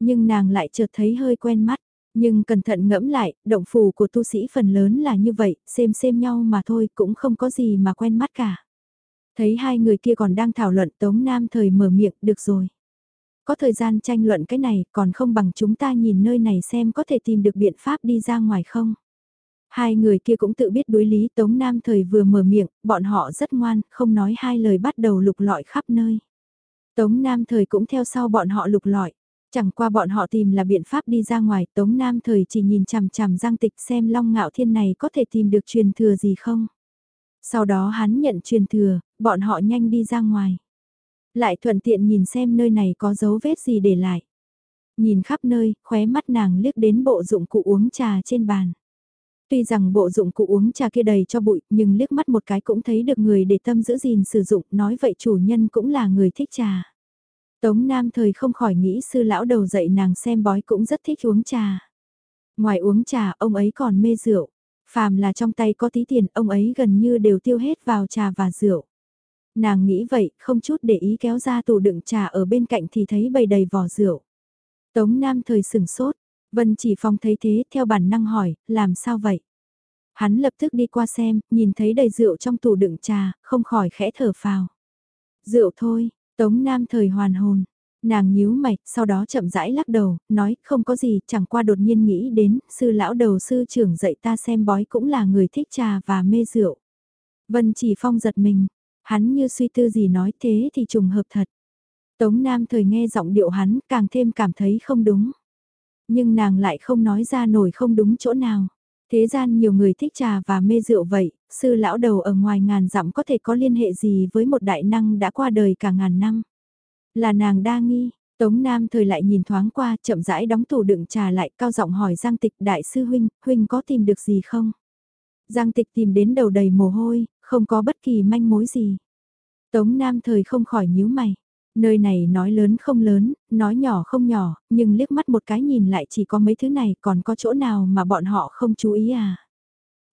Nhưng nàng lại chợt thấy hơi quen mắt, nhưng cẩn thận ngẫm lại, động phù của tu sĩ phần lớn là như vậy, xem xem nhau mà thôi, cũng không có gì mà quen mắt cả. Thấy hai người kia còn đang thảo luận Tống Nam thời mở miệng, được rồi. Có thời gian tranh luận cái này còn không bằng chúng ta nhìn nơi này xem có thể tìm được biện pháp đi ra ngoài không. Hai người kia cũng tự biết đối lý Tống Nam thời vừa mở miệng, bọn họ rất ngoan, không nói hai lời bắt đầu lục lọi khắp nơi. Tống Nam thời cũng theo sau bọn họ lục lọi. Chẳng qua bọn họ tìm là biện pháp đi ra ngoài, Tống Nam thời chỉ nhìn chằm chằm Giang Tịch xem Long Ngạo Thiên này có thể tìm được truyền thừa gì không. Sau đó hắn nhận truyền thừa, bọn họ nhanh đi ra ngoài. Lại thuận tiện nhìn xem nơi này có dấu vết gì để lại. Nhìn khắp nơi, khóe mắt nàng liếc đến bộ dụng cụ uống trà trên bàn. Tuy rằng bộ dụng cụ uống trà kia đầy cho bụi, nhưng liếc mắt một cái cũng thấy được người để tâm giữ gìn sử dụng, nói vậy chủ nhân cũng là người thích trà. Tống Nam thời không khỏi nghĩ sư lão đầu dạy nàng xem bói cũng rất thích uống trà. Ngoài uống trà, ông ấy còn mê rượu. Phàm là trong tay có tí tiền, ông ấy gần như đều tiêu hết vào trà và rượu. Nàng nghĩ vậy, không chút để ý kéo ra tủ đựng trà ở bên cạnh thì thấy bầy đầy vỏ rượu. Tống Nam thời sừng sốt, Vân chỉ phong thấy thế theo bản năng hỏi, làm sao vậy? Hắn lập tức đi qua xem, nhìn thấy đầy rượu trong tủ đựng trà, không khỏi khẽ thở phào. Rượu thôi, Tống Nam thời hoàn hồn. Nàng nhíu mày, sau đó chậm rãi lắc đầu, nói không có gì, chẳng qua đột nhiên nghĩ đến, sư lão đầu sư trưởng dạy ta xem bói cũng là người thích trà và mê rượu. Vân chỉ phong giật mình, hắn như suy tư gì nói thế thì trùng hợp thật. Tống Nam thời nghe giọng điệu hắn càng thêm cảm thấy không đúng. Nhưng nàng lại không nói ra nổi không đúng chỗ nào. Thế gian nhiều người thích trà và mê rượu vậy, sư lão đầu ở ngoài ngàn dặm có thể có liên hệ gì với một đại năng đã qua đời cả ngàn năm. Là nàng đa nghi, Tống Nam thời lại nhìn thoáng qua, chậm rãi đóng tủ đựng trà lại, cao giọng hỏi Giang Tịch đại sư huynh, huynh có tìm được gì không? Giang Tịch tìm đến đầu đầy mồ hôi, không có bất kỳ manh mối gì. Tống Nam thời không khỏi nhíu mày. Nơi này nói lớn không lớn, nói nhỏ không nhỏ, nhưng liếc mắt một cái nhìn lại chỉ có mấy thứ này còn có chỗ nào mà bọn họ không chú ý à.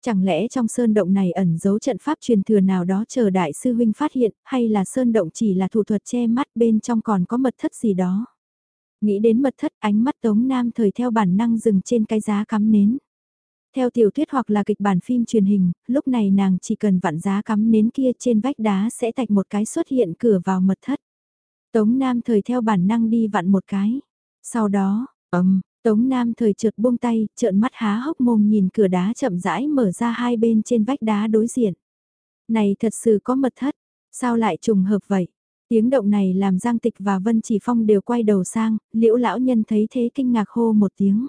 Chẳng lẽ trong sơn động này ẩn giấu trận pháp truyền thừa nào đó chờ đại sư huynh phát hiện, hay là sơn động chỉ là thủ thuật che mắt bên trong còn có mật thất gì đó. Nghĩ đến mật thất ánh mắt Tống Nam thời theo bản năng dừng trên cái giá cắm nến. Theo tiểu thuyết hoặc là kịch bản phim truyền hình, lúc này nàng chỉ cần vặn giá cắm nến kia trên vách đá sẽ tạch một cái xuất hiện cửa vào mật thất. Tống Nam thời theo bản năng đi vặn một cái. Sau đó, ầm, Tống Nam thời trượt buông tay, trợn mắt há hốc mồm nhìn cửa đá chậm rãi mở ra hai bên trên vách đá đối diện. Này thật sự có mật thất, sao lại trùng hợp vậy? Tiếng động này làm Giang Tịch và Vân Chỉ Phong đều quay đầu sang, liễu lão nhân thấy thế kinh ngạc hô một tiếng.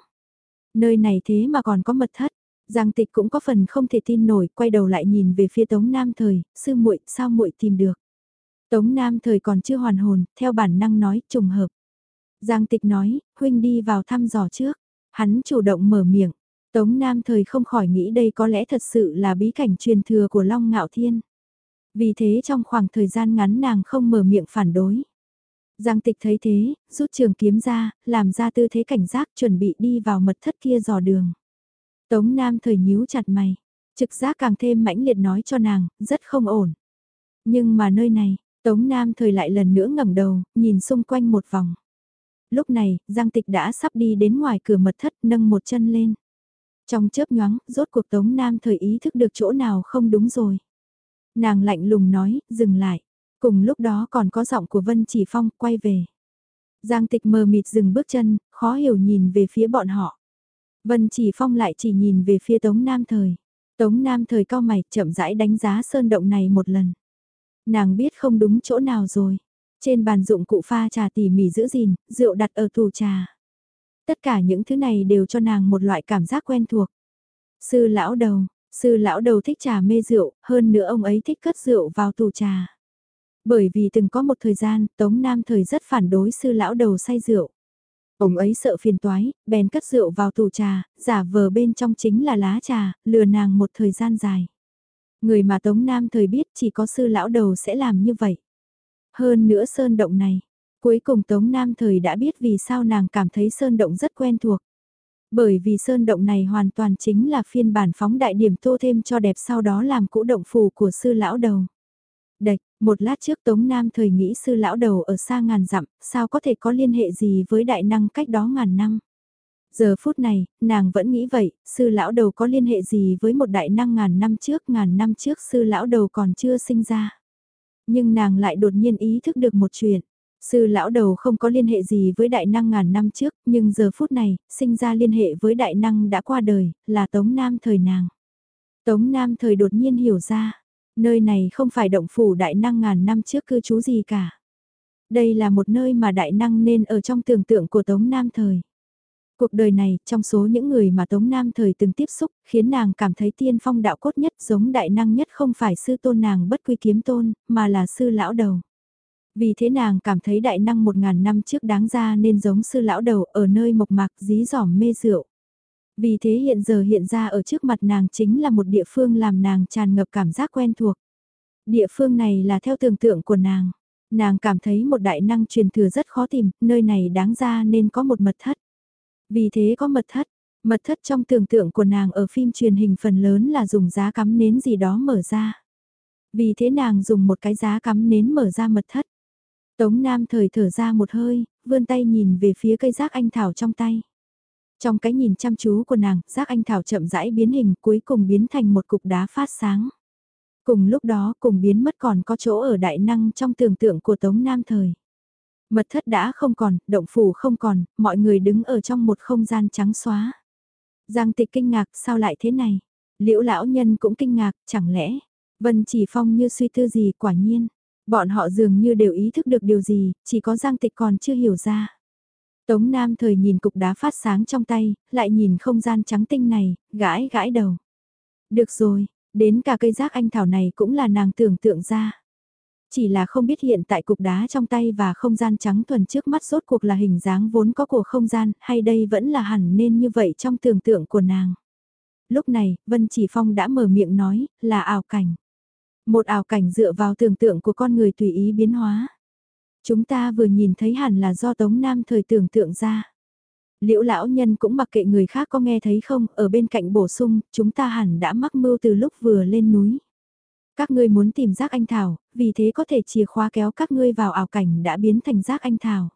Nơi này thế mà còn có mật thất. Giang Tịch cũng có phần không thể tin nổi, quay đầu lại nhìn về phía Tống Nam Thời, sư muội, sao muội tìm được? Tống Nam Thời còn chưa hoàn hồn, theo bản năng nói, trùng hợp. Giang Tịch nói, huynh đi vào thăm dò trước. Hắn chủ động mở miệng. Tống Nam Thời không khỏi nghĩ đây có lẽ thật sự là bí cảnh truyền thừa của Long Ngạo Thiên. Vì thế trong khoảng thời gian ngắn nàng không mở miệng phản đối. Giang tịch thấy thế, rút trường kiếm ra, làm ra tư thế cảnh giác chuẩn bị đi vào mật thất kia dò đường. Tống Nam thời nhíu chặt mày, trực giác càng thêm mãnh liệt nói cho nàng, rất không ổn. Nhưng mà nơi này, Tống Nam thời lại lần nữa ngẩng đầu, nhìn xung quanh một vòng. Lúc này, Giang Tịch đã sắp đi đến ngoài cửa mật thất nâng một chân lên. Trong chớp nhoáng, rốt cuộc Tống Nam thời ý thức được chỗ nào không đúng rồi. Nàng lạnh lùng nói, dừng lại. Cùng lúc đó còn có giọng của Vân Chỉ Phong quay về. Giang tịch mờ mịt dừng bước chân, khó hiểu nhìn về phía bọn họ. Vân Chỉ Phong lại chỉ nhìn về phía Tống Nam Thời. Tống Nam Thời cao mày chậm rãi đánh giá sơn động này một lần. Nàng biết không đúng chỗ nào rồi. Trên bàn dụng cụ pha trà tỉ mỉ giữ gìn, rượu đặt ở tủ trà. Tất cả những thứ này đều cho nàng một loại cảm giác quen thuộc. Sư lão đầu, sư lão đầu thích trà mê rượu, hơn nữa ông ấy thích cất rượu vào tủ trà. Bởi vì từng có một thời gian, Tống Nam thời rất phản đối sư lão đầu say rượu. Ông ấy sợ phiền toái, bèn cất rượu vào tủ trà, giả vờ bên trong chính là lá trà, lừa nàng một thời gian dài. Người mà Tống Nam thời biết chỉ có sư lão đầu sẽ làm như vậy. Hơn nữa sơn động này, cuối cùng Tống Nam thời đã biết vì sao nàng cảm thấy sơn động rất quen thuộc. Bởi vì sơn động này hoàn toàn chính là phiên bản phóng đại điểm tô thêm cho đẹp sau đó làm cũ động phù của sư lão đầu. Đạch, một lát trước Tống Nam thời nghĩ sư lão đầu ở xa ngàn dặm, sao có thể có liên hệ gì với đại năng cách đó ngàn năm. Giờ phút này, nàng vẫn nghĩ vậy, sư lão đầu có liên hệ gì với một đại năng ngàn năm trước, ngàn năm trước sư lão đầu còn chưa sinh ra. Nhưng nàng lại đột nhiên ý thức được một chuyện. Sư lão đầu không có liên hệ gì với đại năng ngàn năm trước, nhưng giờ phút này, sinh ra liên hệ với đại năng đã qua đời, là Tống Nam thời nàng. Tống Nam thời đột nhiên hiểu ra, Nơi này không phải động phủ đại năng ngàn năm trước cư trú gì cả. Đây là một nơi mà đại năng nên ở trong tưởng tượng của Tống Nam Thời. Cuộc đời này, trong số những người mà Tống Nam Thời từng tiếp xúc, khiến nàng cảm thấy tiên phong đạo cốt nhất giống đại năng nhất không phải sư tôn nàng bất quy kiếm tôn, mà là sư lão đầu. Vì thế nàng cảm thấy đại năng một ngàn năm trước đáng ra nên giống sư lão đầu ở nơi mộc mạc dí dỏm mê rượu. Vì thế hiện giờ hiện ra ở trước mặt nàng chính là một địa phương làm nàng tràn ngập cảm giác quen thuộc. Địa phương này là theo tưởng tượng của nàng. Nàng cảm thấy một đại năng truyền thừa rất khó tìm, nơi này đáng ra nên có một mật thất. Vì thế có mật thất, mật thất trong tưởng tượng của nàng ở phim truyền hình phần lớn là dùng giá cắm nến gì đó mở ra. Vì thế nàng dùng một cái giá cắm nến mở ra mật thất. Tống Nam thời thở ra một hơi, vươn tay nhìn về phía cây rác anh thảo trong tay. Trong cái nhìn chăm chú của nàng, giác anh thảo chậm rãi biến hình cuối cùng biến thành một cục đá phát sáng. Cùng lúc đó cùng biến mất còn có chỗ ở đại năng trong tưởng tượng của Tống Nam Thời. Mật thất đã không còn, động phủ không còn, mọi người đứng ở trong một không gian trắng xóa. Giang tịch kinh ngạc sao lại thế này? Liễu lão nhân cũng kinh ngạc, chẳng lẽ? Vân chỉ phong như suy tư gì quả nhiên. Bọn họ dường như đều ý thức được điều gì, chỉ có Giang tịch còn chưa hiểu ra. Tống Nam thời nhìn cục đá phát sáng trong tay, lại nhìn không gian trắng tinh này, gãi gãi đầu. Được rồi, đến cả cây rác anh thảo này cũng là nàng tưởng tượng ra. Chỉ là không biết hiện tại cục đá trong tay và không gian trắng thuần trước mắt rốt cuộc là hình dáng vốn có của không gian, hay đây vẫn là hẳn nên như vậy trong tưởng tượng của nàng. Lúc này, Vân Chỉ Phong đã mở miệng nói, là ảo cảnh. Một ảo cảnh dựa vào tưởng tượng của con người tùy ý biến hóa. Chúng ta vừa nhìn thấy hẳn là do Tống Nam thời tưởng tượng ra. Liễu lão nhân cũng mặc kệ người khác có nghe thấy không, ở bên cạnh bổ sung, chúng ta hẳn đã mắc mưu từ lúc vừa lên núi. Các ngươi muốn tìm giác anh Thảo, vì thế có thể chìa khóa kéo các ngươi vào ảo cảnh đã biến thành giác anh Thảo.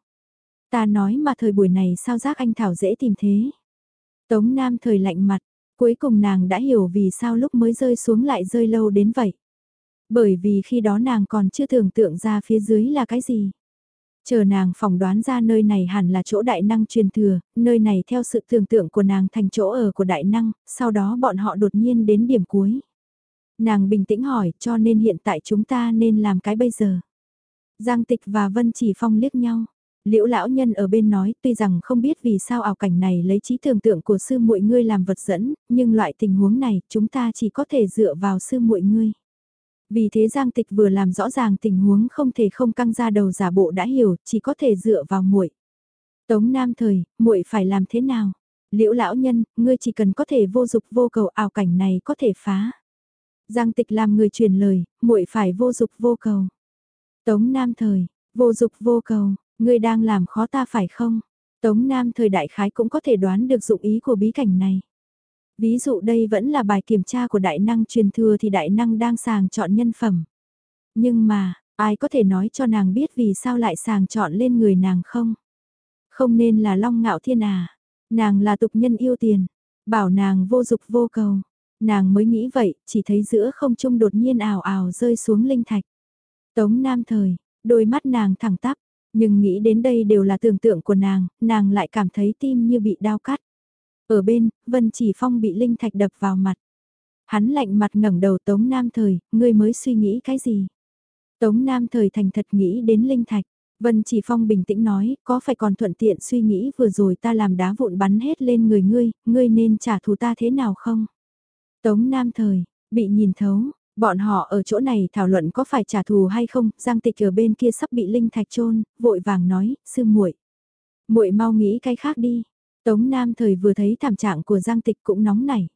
Ta nói mà thời buổi này sao giác anh Thảo dễ tìm thế. Tống Nam thời lạnh mặt, cuối cùng nàng đã hiểu vì sao lúc mới rơi xuống lại rơi lâu đến vậy. Bởi vì khi đó nàng còn chưa tưởng tượng ra phía dưới là cái gì. Chờ nàng phỏng đoán ra nơi này hẳn là chỗ đại năng truyền thừa, nơi này theo sự tưởng tượng của nàng thành chỗ ở của đại năng, sau đó bọn họ đột nhiên đến điểm cuối. Nàng bình tĩnh hỏi cho nên hiện tại chúng ta nên làm cái bây giờ. Giang Tịch và Vân Chỉ Phong liếc nhau. Liễu lão nhân ở bên nói, tuy rằng không biết vì sao ảo cảnh này lấy trí tưởng tượng của sư muội ngươi làm vật dẫn, nhưng loại tình huống này, chúng ta chỉ có thể dựa vào sư muội ngươi. Vì thế Giang Tịch vừa làm rõ ràng tình huống không thể không căng ra đầu giả bộ đã hiểu, chỉ có thể dựa vào muội. Tống Nam thời, muội phải làm thế nào? Liễu lão nhân, ngươi chỉ cần có thể vô dục vô cầu ảo cảnh này có thể phá. Giang tịch làm người truyền lời, muội phải vô dục vô cầu. Tống Nam Thời, vô dục vô cầu, ngươi đang làm khó ta phải không? Tống Nam Thời đại khái cũng có thể đoán được dụng ý của bí cảnh này. Ví dụ đây vẫn là bài kiểm tra của đại năng truyền thừa thì đại năng đang sàng chọn nhân phẩm. Nhưng mà, ai có thể nói cho nàng biết vì sao lại sàng chọn lên người nàng không? Không nên là long ngạo thiên à, nàng là tục nhân yêu tiền, bảo nàng vô dục vô cầu. Nàng mới nghĩ vậy, chỉ thấy giữa không trung đột nhiên ảo ảo rơi xuống linh thạch. Tống Nam Thời, đôi mắt nàng thẳng tắp, nhưng nghĩ đến đây đều là tưởng tượng của nàng, nàng lại cảm thấy tim như bị đau cắt. Ở bên, Vân Chỉ Phong bị linh thạch đập vào mặt. Hắn lạnh mặt ngẩng đầu Tống Nam Thời, ngươi mới suy nghĩ cái gì? Tống Nam Thời thành thật nghĩ đến linh thạch. Vân Chỉ Phong bình tĩnh nói, có phải còn thuận tiện suy nghĩ vừa rồi ta làm đá vụn bắn hết lên người ngươi, ngươi nên trả thù ta thế nào không? Tống Nam Thời, bị nhìn thấu, bọn họ ở chỗ này thảo luận có phải trả thù hay không, Giang Tịch ở bên kia sắp bị linh thạch chôn, vội vàng nói, sư muội, muội mau nghĩ cái khác đi. Tống Nam Thời vừa thấy thảm trạng của Giang Tịch cũng nóng nảy.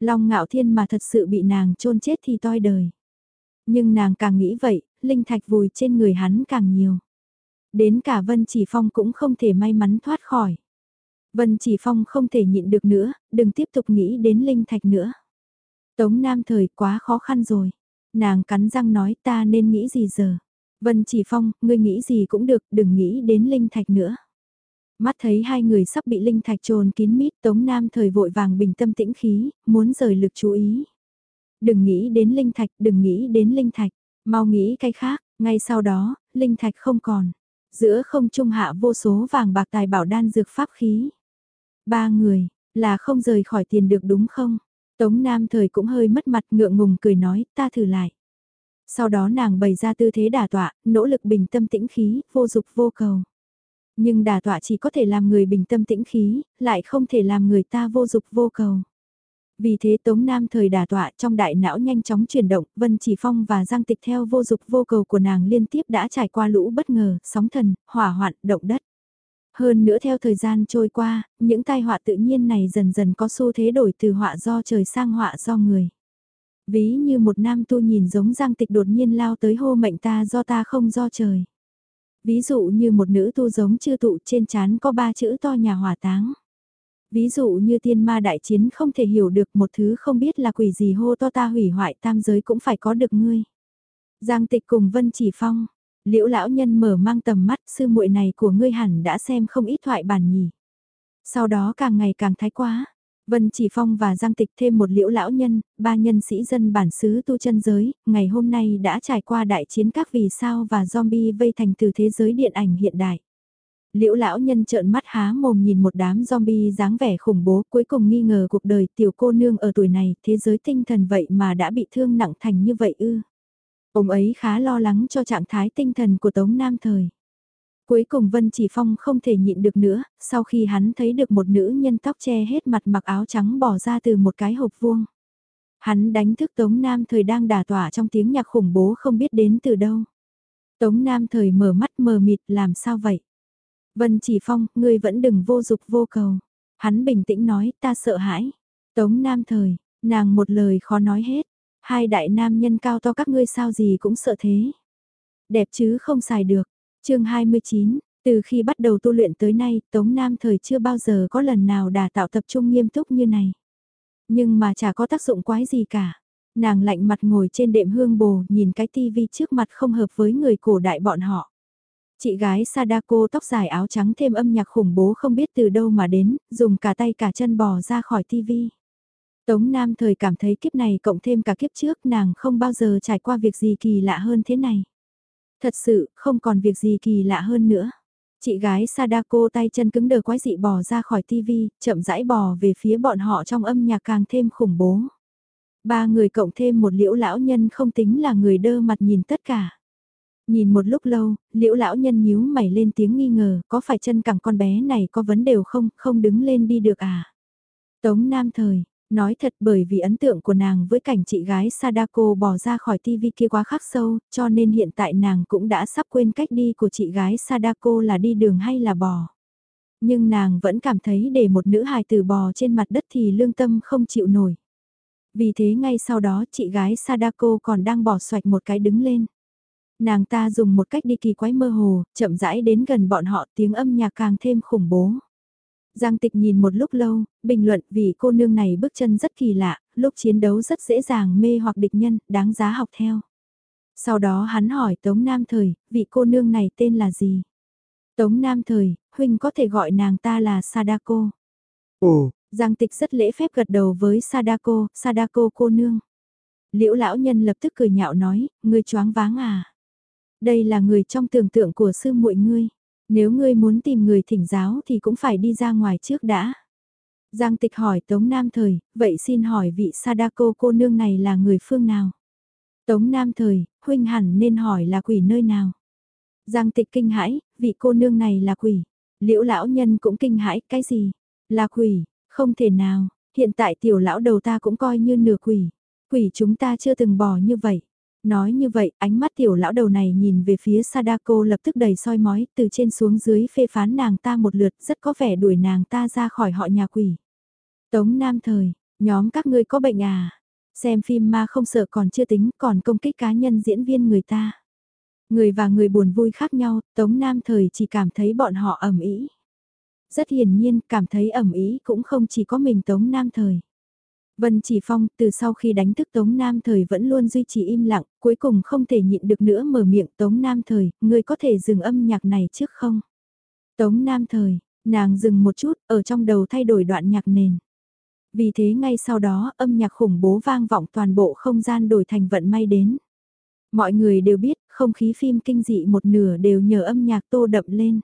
Long Ngạo Thiên mà thật sự bị nàng chôn chết thì toi đời. Nhưng nàng càng nghĩ vậy, linh thạch vùi trên người hắn càng nhiều. Đến cả Vân Chỉ Phong cũng không thể may mắn thoát khỏi. Vân Chỉ Phong không thể nhịn được nữa, đừng tiếp tục nghĩ đến linh thạch nữa. Tống Nam thời quá khó khăn rồi. Nàng cắn răng nói ta nên nghĩ gì giờ. Vân Chỉ Phong, ngươi nghĩ gì cũng được, đừng nghĩ đến linh thạch nữa. Mắt thấy hai người sắp bị linh thạch trồn kín mít Tống Nam thời vội vàng bình tâm tĩnh khí, muốn rời lực chú ý. Đừng nghĩ đến linh thạch, đừng nghĩ đến linh thạch, mau nghĩ cái khác, ngay sau đó, linh thạch không còn. Giữa không trung hạ vô số vàng bạc tài bảo đan dược pháp khí. Ba người, là không rời khỏi tiền được đúng không? Tống Nam thời cũng hơi mất mặt ngượng ngùng cười nói, ta thử lại. Sau đó nàng bày ra tư thế đả tọa, nỗ lực bình tâm tĩnh khí, vô dục vô cầu. Nhưng đả tọa chỉ có thể làm người bình tâm tĩnh khí, lại không thể làm người ta vô dục vô cầu. Vì thế Tống Nam thời đả tọa trong đại não nhanh chóng chuyển động, Vân Chỉ Phong và Giang Tịch theo vô dục vô cầu của nàng liên tiếp đã trải qua lũ bất ngờ, sóng thần, hỏa hoạn, động đất. Hơn nữa theo thời gian trôi qua, những tai họa tự nhiên này dần dần có xu thế đổi từ họa do trời sang họa do người. Ví như một nam tu nhìn giống Giang Tịch đột nhiên lao tới hô mệnh ta do ta không do trời. Ví dụ như một nữ tu giống chư tụ trên chán có ba chữ to nhà hỏa táng. Ví dụ như tiên ma đại chiến không thể hiểu được một thứ không biết là quỷ gì hô to ta hủy hoại tam giới cũng phải có được ngươi. Giang tịch cùng Vân Chỉ Phong, liễu lão nhân mở mang tầm mắt sư muội này của ngươi hẳn đã xem không ít thoại bản nhỉ. Sau đó càng ngày càng thái quá, Vân Chỉ Phong và Giang Tịch thêm một liễu lão nhân, ba nhân sĩ dân bản xứ tu chân giới, ngày hôm nay đã trải qua đại chiến các vì sao và zombie vây thành từ thế giới điện ảnh hiện đại. Liễu lão nhân trợn mắt há mồm nhìn một đám zombie dáng vẻ khủng bố cuối cùng nghi ngờ cuộc đời tiểu cô nương ở tuổi này thế giới tinh thần vậy mà đã bị thương nặng thành như vậy ư. Ông ấy khá lo lắng cho trạng thái tinh thần của Tống Nam Thời. Cuối cùng Vân Chỉ Phong không thể nhịn được nữa, sau khi hắn thấy được một nữ nhân tóc che hết mặt mặc áo trắng bỏ ra từ một cái hộp vuông. Hắn đánh thức Tống Nam Thời đang đà tỏa trong tiếng nhạc khủng bố không biết đến từ đâu. Tống Nam Thời mở mắt mờ mịt làm sao vậy? Vân Chỉ Phong, ngươi vẫn đừng vô dục vô cầu. Hắn bình tĩnh nói, ta sợ hãi. Tống Nam Thời, nàng một lời khó nói hết. Hai đại nam nhân cao to các ngươi sao gì cũng sợ thế. Đẹp chứ không xài được. chương 29, từ khi bắt đầu tu luyện tới nay, Tống Nam Thời chưa bao giờ có lần nào đà tạo tập trung nghiêm túc như này. Nhưng mà chả có tác dụng quái gì cả. Nàng lạnh mặt ngồi trên đệm hương bồ, nhìn cái tivi trước mặt không hợp với người cổ đại bọn họ. Chị gái Sadako tóc dài áo trắng thêm âm nhạc khủng bố không biết từ đâu mà đến, dùng cả tay cả chân bò ra khỏi tivi. Tống Nam thời cảm thấy kiếp này cộng thêm cả kiếp trước nàng không bao giờ trải qua việc gì kỳ lạ hơn thế này. Thật sự, không còn việc gì kỳ lạ hơn nữa. Chị gái Sadako tay chân cứng đờ quái dị bò ra khỏi tivi, chậm rãi bò về phía bọn họ trong âm nhạc càng thêm khủng bố. Ba người cộng thêm một liễu lão nhân không tính là người đơ mặt nhìn tất cả. Nhìn một lúc lâu, liễu lão nhân nhíu mày lên tiếng nghi ngờ, có phải chân cẳng con bé này có vấn đề không, không đứng lên đi được à? Tống Nam Thời, nói thật bởi vì ấn tượng của nàng với cảnh chị gái Sadako bỏ ra khỏi tivi kia quá khắc sâu, cho nên hiện tại nàng cũng đã sắp quên cách đi của chị gái Sadako là đi đường hay là bò. Nhưng nàng vẫn cảm thấy để một nữ hài tử bò trên mặt đất thì lương tâm không chịu nổi. Vì thế ngay sau đó chị gái Sadako còn đang bỏ xoạch một cái đứng lên. Nàng ta dùng một cách đi kỳ quái mơ hồ, chậm rãi đến gần bọn họ tiếng âm nhạc càng thêm khủng bố. Giang tịch nhìn một lúc lâu, bình luận vì cô nương này bước chân rất kỳ lạ, lúc chiến đấu rất dễ dàng mê hoặc địch nhân, đáng giá học theo. Sau đó hắn hỏi Tống Nam Thời, vị cô nương này tên là gì? Tống Nam Thời, huynh có thể gọi nàng ta là Sadako. Ồ, Giang tịch rất lễ phép gật đầu với Sadako, Sadako cô nương. Liễu lão nhân lập tức cười nhạo nói, ngươi choáng váng à. Đây là người trong tưởng tượng của sư muội ngươi. Nếu ngươi muốn tìm người thỉnh giáo thì cũng phải đi ra ngoài trước đã. Giang tịch hỏi Tống Nam Thời, vậy xin hỏi vị Sadako cô nương này là người phương nào? Tống Nam Thời, huynh hẳn nên hỏi là quỷ nơi nào? Giang tịch kinh hãi, vị cô nương này là quỷ. Liễu lão nhân cũng kinh hãi, cái gì? Là quỷ, không thể nào, hiện tại tiểu lão đầu ta cũng coi như nửa quỷ. Quỷ chúng ta chưa từng bỏ như vậy. Nói như vậy, ánh mắt tiểu lão đầu này nhìn về phía Sadako lập tức đầy soi mói, từ trên xuống dưới phê phán nàng ta một lượt, rất có vẻ đuổi nàng ta ra khỏi họ nhà quỷ. Tống Nam Thời, nhóm các ngươi có bệnh à? Xem phim ma không sợ còn chưa tính, còn công kích cá nhân diễn viên người ta. Người và người buồn vui khác nhau, Tống Nam Thời chỉ cảm thấy bọn họ ẩm ý. Rất hiển nhiên, cảm thấy ẩm ý cũng không chỉ có mình Tống Nam Thời. Vân Chỉ Phong từ sau khi đánh thức Tống Nam Thời vẫn luôn duy trì im lặng, cuối cùng không thể nhịn được nữa mở miệng Tống Nam Thời, người có thể dừng âm nhạc này trước không? Tống Nam Thời, nàng dừng một chút, ở trong đầu thay đổi đoạn nhạc nền. Vì thế ngay sau đó âm nhạc khủng bố vang vọng toàn bộ không gian đổi thành vận may đến. Mọi người đều biết không khí phim kinh dị một nửa đều nhờ âm nhạc tô đậm lên.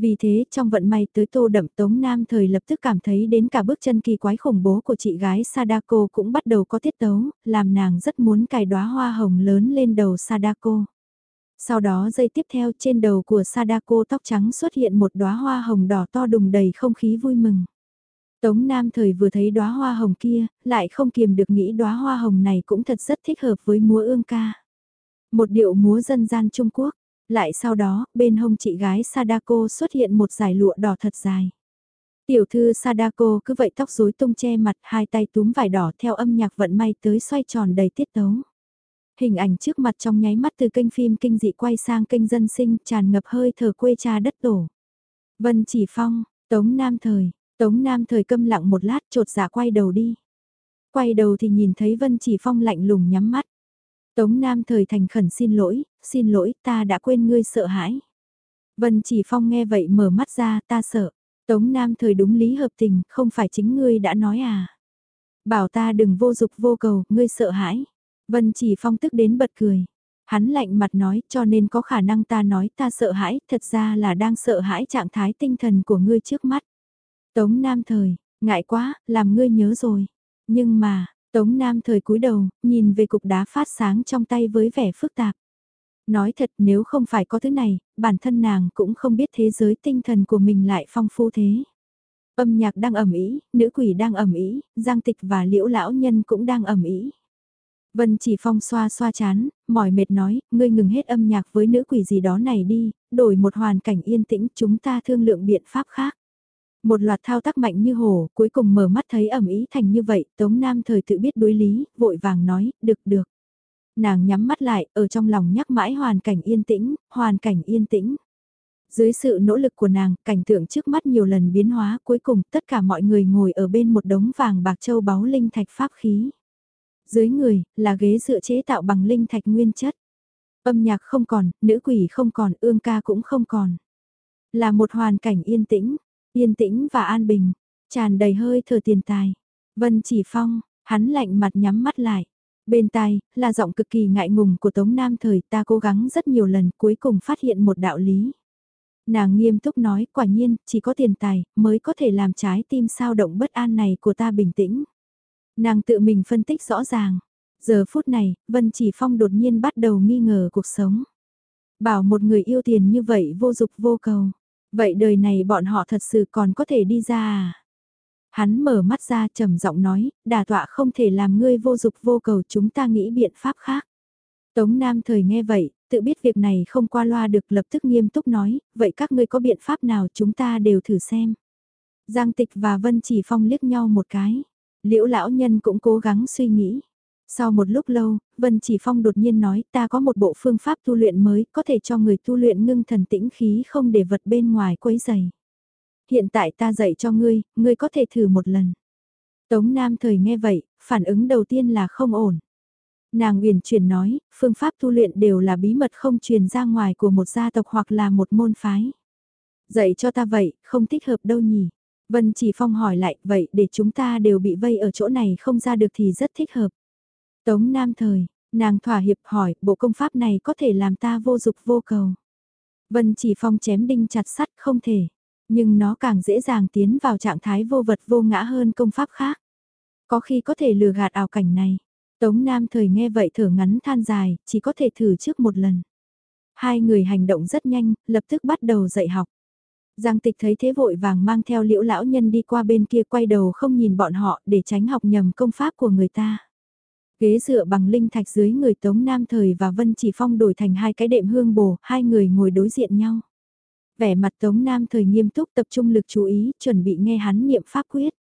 Vì thế trong vận may tới tô đậm Tống Nam thời lập tức cảm thấy đến cả bước chân kỳ quái khủng bố của chị gái Sadako cũng bắt đầu có tiết tấu, làm nàng rất muốn cài đóa hoa hồng lớn lên đầu Sadako. Sau đó giây tiếp theo trên đầu của Sadako tóc trắng xuất hiện một đóa hoa hồng đỏ to đùng đầy không khí vui mừng. Tống Nam thời vừa thấy đóa hoa hồng kia, lại không kiềm được nghĩ đóa hoa hồng này cũng thật rất thích hợp với múa ương ca. Một điệu múa dân gian Trung Quốc, lại sau đó, bên hông chị gái Sadako xuất hiện một giải lụa đỏ thật dài. Tiểu thư Sadako cứ vậy tóc rối tung che mặt, hai tay túm vải đỏ theo âm nhạc vận may tới xoay tròn đầy tiết tấu. Hình ảnh trước mặt trong nháy mắt từ kênh phim kinh dị quay sang kênh dân sinh tràn ngập hơi thở quê cha đất tổ. Vân Chỉ Phong, Tống Nam Thời, Tống Nam Thời câm lặng một lát trột dạ quay đầu đi. Quay đầu thì nhìn thấy Vân Chỉ Phong lạnh lùng nhắm mắt. Tống Nam thời thành khẩn xin lỗi, xin lỗi ta đã quên ngươi sợ hãi. Vân Chỉ Phong nghe vậy mở mắt ra ta sợ. Tống Nam thời đúng lý hợp tình, không phải chính ngươi đã nói à. Bảo ta đừng vô dục vô cầu, ngươi sợ hãi. Vân Chỉ Phong tức đến bật cười. Hắn lạnh mặt nói cho nên có khả năng ta nói ta sợ hãi, thật ra là đang sợ hãi trạng thái tinh thần của ngươi trước mắt. Tống Nam thời, ngại quá, làm ngươi nhớ rồi. Nhưng mà, Tống Nam thời cúi đầu, nhìn về cục đá phát sáng trong tay với vẻ phức tạp. Nói thật nếu không phải có thứ này, bản thân nàng cũng không biết thế giới tinh thần của mình lại phong phú thế. Âm nhạc đang ẩm ý, nữ quỷ đang ẩm ý, giang tịch và liễu lão nhân cũng đang ẩm ý. Vân chỉ phong xoa xoa chán, mỏi mệt nói, ngươi ngừng hết âm nhạc với nữ quỷ gì đó này đi, đổi một hoàn cảnh yên tĩnh chúng ta thương lượng biện pháp khác. Một loạt thao tác mạnh như hổ, cuối cùng mở mắt thấy ẩm ý thành như vậy, Tống Nam thời tự biết đối lý, vội vàng nói, được được. Nàng nhắm mắt lại, ở trong lòng nhắc mãi hoàn cảnh yên tĩnh, hoàn cảnh yên tĩnh. Dưới sự nỗ lực của nàng, cảnh tượng trước mắt nhiều lần biến hóa, cuối cùng tất cả mọi người ngồi ở bên một đống vàng bạc châu báu linh thạch pháp khí. Dưới người, là ghế dựa chế tạo bằng linh thạch nguyên chất. Âm nhạc không còn, nữ quỷ không còn, ương ca cũng không còn. Là một hoàn cảnh yên tĩnh, Yên tĩnh và an bình, tràn đầy hơi thở tiền tài. Vân chỉ phong, hắn lạnh mặt nhắm mắt lại. Bên tai, là giọng cực kỳ ngại ngùng của Tống Nam thời ta cố gắng rất nhiều lần cuối cùng phát hiện một đạo lý. Nàng nghiêm túc nói quả nhiên, chỉ có tiền tài mới có thể làm trái tim sao động bất an này của ta bình tĩnh. Nàng tự mình phân tích rõ ràng. Giờ phút này, Vân Chỉ Phong đột nhiên bắt đầu nghi ngờ cuộc sống. Bảo một người yêu tiền như vậy vô dục vô cầu. Vậy đời này bọn họ thật sự còn có thể đi ra à? Hắn mở mắt ra trầm giọng nói, đà tọa không thể làm ngươi vô dục vô cầu chúng ta nghĩ biện pháp khác. Tống Nam thời nghe vậy, tự biết việc này không qua loa được lập tức nghiêm túc nói, vậy các ngươi có biện pháp nào chúng ta đều thử xem. Giang Tịch và Vân Chỉ Phong liếc nhau một cái. Liễu lão nhân cũng cố gắng suy nghĩ. Sau một lúc lâu, Vân Chỉ Phong đột nhiên nói ta có một bộ phương pháp tu luyện mới có thể cho người tu luyện ngưng thần tĩnh khí không để vật bên ngoài quấy dày. Hiện tại ta dạy cho ngươi, ngươi có thể thử một lần. Tống Nam thời nghe vậy, phản ứng đầu tiên là không ổn. Nàng uyển chuyển nói, phương pháp tu luyện đều là bí mật không truyền ra ngoài của một gia tộc hoặc là một môn phái. Dạy cho ta vậy, không thích hợp đâu nhỉ. Vân Chỉ Phong hỏi lại, vậy để chúng ta đều bị vây ở chỗ này không ra được thì rất thích hợp. Tống Nam Thời, nàng thỏa hiệp hỏi, bộ công pháp này có thể làm ta vô dục vô cầu. Vân Chỉ Phong chém đinh chặt sắt không thể, nhưng nó càng dễ dàng tiến vào trạng thái vô vật vô ngã hơn công pháp khác. Có khi có thể lừa gạt ảo cảnh này. Tống Nam Thời nghe vậy thở ngắn than dài, chỉ có thể thử trước một lần. Hai người hành động rất nhanh, lập tức bắt đầu dạy học. Giang tịch thấy thế vội vàng mang theo liễu lão nhân đi qua bên kia quay đầu không nhìn bọn họ để tránh học nhầm công pháp của người ta. Ghế dựa bằng linh thạch dưới người Tống Nam Thời và Vân Chỉ Phong đổi thành hai cái đệm hương bổ hai người ngồi đối diện nhau. Vẻ mặt Tống Nam Thời nghiêm túc tập trung lực chú ý, chuẩn bị nghe hắn niệm pháp quyết.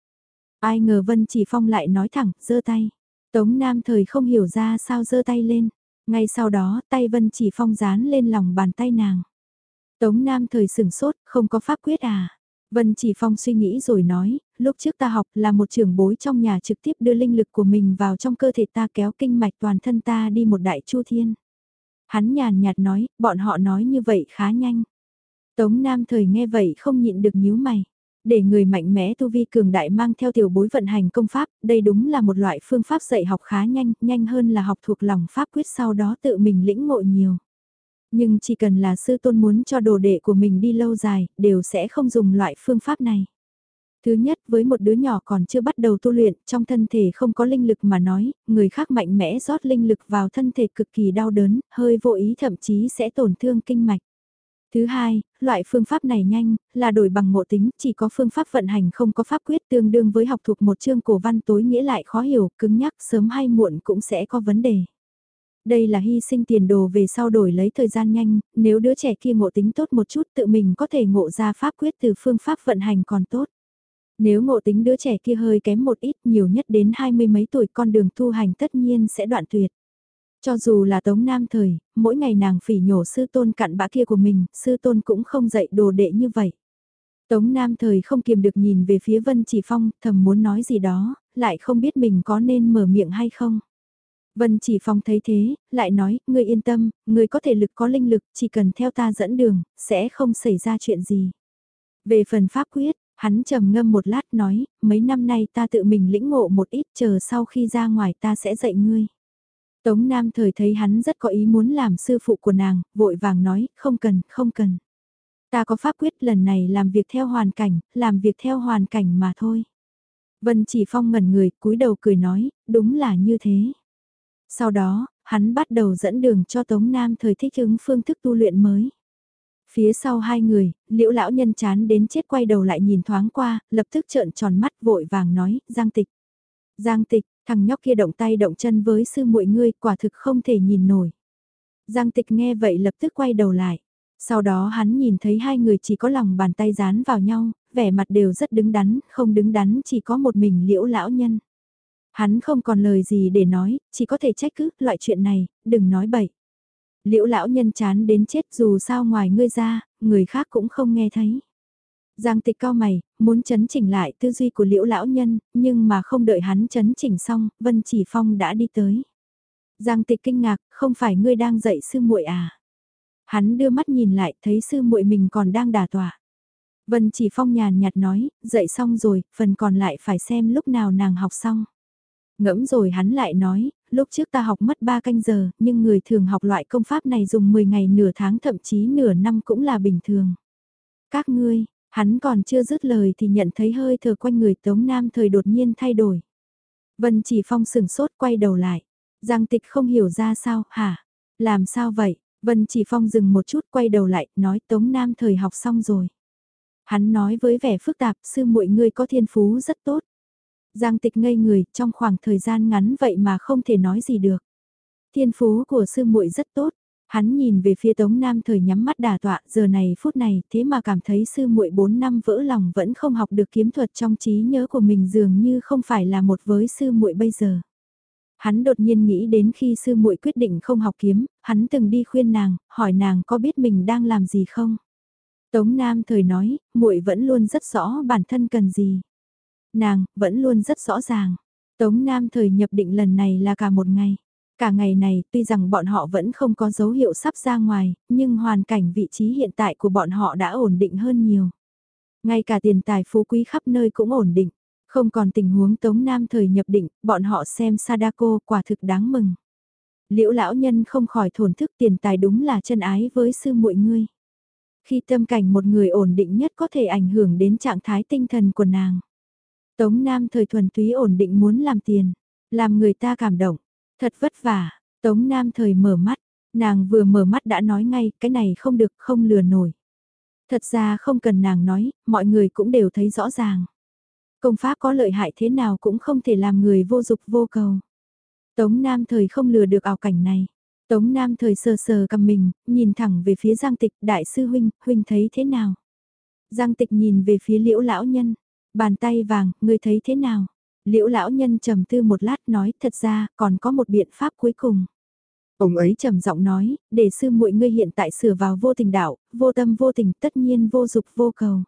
Ai ngờ Vân Chỉ Phong lại nói thẳng, giơ tay. Tống Nam Thời không hiểu ra sao giơ tay lên. Ngay sau đó, tay Vân Chỉ Phong dán lên lòng bàn tay nàng. Tống Nam Thời sửng sốt, không có pháp quyết à? Vân Chỉ Phong suy nghĩ rồi nói, lúc trước ta học là một trưởng bối trong nhà trực tiếp đưa linh lực của mình vào trong cơ thể ta kéo kinh mạch toàn thân ta đi một đại chu thiên. Hắn nhàn nhạt nói, bọn họ nói như vậy khá nhanh. Tống Nam thời nghe vậy không nhịn được nhíu mày. Để người mạnh mẽ tu vi cường đại mang theo tiểu bối vận hành công pháp, đây đúng là một loại phương pháp dạy học khá nhanh, nhanh hơn là học thuộc lòng pháp quyết sau đó tự mình lĩnh ngộ nhiều. Nhưng chỉ cần là sư tôn muốn cho đồ đệ của mình đi lâu dài, đều sẽ không dùng loại phương pháp này. Thứ nhất với một đứa nhỏ còn chưa bắt đầu tu luyện, trong thân thể không có linh lực mà nói, người khác mạnh mẽ rót linh lực vào thân thể cực kỳ đau đớn, hơi vô ý thậm chí sẽ tổn thương kinh mạch. Thứ hai, loại phương pháp này nhanh, là đổi bằng ngộ tính, chỉ có phương pháp vận hành không có pháp quyết tương đương với học thuộc một chương cổ văn tối nghĩa lại khó hiểu, cứng nhắc, sớm hay muộn cũng sẽ có vấn đề. Đây là hy sinh tiền đồ về sau đổi lấy thời gian nhanh, nếu đứa trẻ kia ngộ tính tốt một chút tự mình có thể ngộ ra pháp quyết từ phương pháp vận hành còn tốt. Nếu ngộ tính đứa trẻ kia hơi kém một ít nhiều nhất đến hai mươi mấy tuổi con đường tu hành tất nhiên sẽ đoạn tuyệt. Cho dù là tống nam thời, mỗi ngày nàng phỉ nhổ sư tôn cặn bã kia của mình, sư tôn cũng không dạy đồ đệ như vậy. Tống Nam thời không kiềm được nhìn về phía Vân Chỉ Phong, thầm muốn nói gì đó, lại không biết mình có nên mở miệng hay không. Vân Chỉ Phong thấy thế, lại nói, ngươi yên tâm, ngươi có thể lực có linh lực, chỉ cần theo ta dẫn đường, sẽ không xảy ra chuyện gì. Về phần pháp quyết, hắn trầm ngâm một lát nói, mấy năm nay ta tự mình lĩnh ngộ một ít chờ sau khi ra ngoài ta sẽ dạy ngươi. Tống Nam thời thấy hắn rất có ý muốn làm sư phụ của nàng, vội vàng nói, không cần, không cần. Ta có pháp quyết lần này làm việc theo hoàn cảnh, làm việc theo hoàn cảnh mà thôi. Vân chỉ phong ngẩn người, cúi đầu cười nói, đúng là như thế. Sau đó, hắn bắt đầu dẫn đường cho Tống Nam thời thích ứng phương thức tu luyện mới. Phía sau hai người, liễu lão nhân chán đến chết quay đầu lại nhìn thoáng qua, lập tức trợn tròn mắt vội vàng nói, Giang Tịch. Giang Tịch, thằng nhóc kia động tay động chân với sư muội ngươi quả thực không thể nhìn nổi. Giang Tịch nghe vậy lập tức quay đầu lại. Sau đó hắn nhìn thấy hai người chỉ có lòng bàn tay dán vào nhau, vẻ mặt đều rất đứng đắn, không đứng đắn chỉ có một mình liễu lão nhân. Hắn không còn lời gì để nói, chỉ có thể trách cứ, loại chuyện này, đừng nói bậy. Liễu lão nhân chán đến chết dù sao ngoài ngươi ra, người khác cũng không nghe thấy. Giang tịch cao mày, muốn chấn chỉnh lại tư duy của liễu lão nhân, nhưng mà không đợi hắn chấn chỉnh xong, Vân Chỉ Phong đã đi tới. Giang tịch kinh ngạc, không phải ngươi đang dạy sư muội à? Hắn đưa mắt nhìn lại, thấy sư muội mình còn đang đả tỏa. Vân Chỉ Phong nhàn nhạt nói, dạy xong rồi, phần còn lại phải xem lúc nào nàng học xong. Ngẫm rồi hắn lại nói, lúc trước ta học mất 3 canh giờ, nhưng người thường học loại công pháp này dùng 10 ngày nửa tháng thậm chí nửa năm cũng là bình thường. Các ngươi, hắn còn chưa dứt lời thì nhận thấy hơi thở quanh người Tống Nam thời đột nhiên thay đổi. Vân chỉ phong sừng sốt quay đầu lại. Giang tịch không hiểu ra sao, hả? Làm sao vậy? Vân chỉ phong dừng một chút quay đầu lại, nói Tống Nam thời học xong rồi. Hắn nói với vẻ phức tạp, sư muội ngươi có thiên phú rất tốt. Giang tịch ngây người trong khoảng thời gian ngắn vậy mà không thể nói gì được. Thiên phú của sư muội rất tốt. Hắn nhìn về phía Tống Nam thời nhắm mắt đà tọa, giờ này phút này, thế mà cảm thấy sư muội 4 năm vỡ lòng vẫn không học được kiếm thuật trong trí nhớ của mình dường như không phải là một với sư muội bây giờ. Hắn đột nhiên nghĩ đến khi sư muội quyết định không học kiếm, hắn từng đi khuyên nàng, hỏi nàng có biết mình đang làm gì không? Tống Nam thời nói, muội vẫn luôn rất rõ bản thân cần gì. Nàng, vẫn luôn rất rõ ràng. Tống Nam thời nhập định lần này là cả một ngày. Cả ngày này, tuy rằng bọn họ vẫn không có dấu hiệu sắp ra ngoài, nhưng hoàn cảnh vị trí hiện tại của bọn họ đã ổn định hơn nhiều. Ngay cả tiền tài phú quý khắp nơi cũng ổn định. Không còn tình huống Tống Nam thời nhập định, bọn họ xem Sadako quả thực đáng mừng. Liễu lão nhân không khỏi thổn thức tiền tài đúng là chân ái với sư muội ngươi. Khi tâm cảnh một người ổn định nhất có thể ảnh hưởng đến trạng thái tinh thần của nàng. Tống Nam thời thuần túy ổn định muốn làm tiền, làm người ta cảm động, thật vất vả. Tống Nam thời mở mắt, nàng vừa mở mắt đã nói ngay cái này không được không lừa nổi. Thật ra không cần nàng nói, mọi người cũng đều thấy rõ ràng. Công pháp có lợi hại thế nào cũng không thể làm người vô dục vô cầu. Tống Nam thời không lừa được ảo cảnh này. Tống Nam thời sờ sờ cầm mình, nhìn thẳng về phía Giang Tịch, đại sư huynh, huynh thấy thế nào? Giang Tịch nhìn về phía liễu lão nhân, bàn tay vàng, ngươi thấy thế nào? Liễu lão nhân trầm tư một lát nói, thật ra, còn có một biện pháp cuối cùng. Ông ấy trầm giọng nói, để sư muội ngươi hiện tại sửa vào vô tình đạo, vô tâm vô tình, tất nhiên vô dục vô cầu.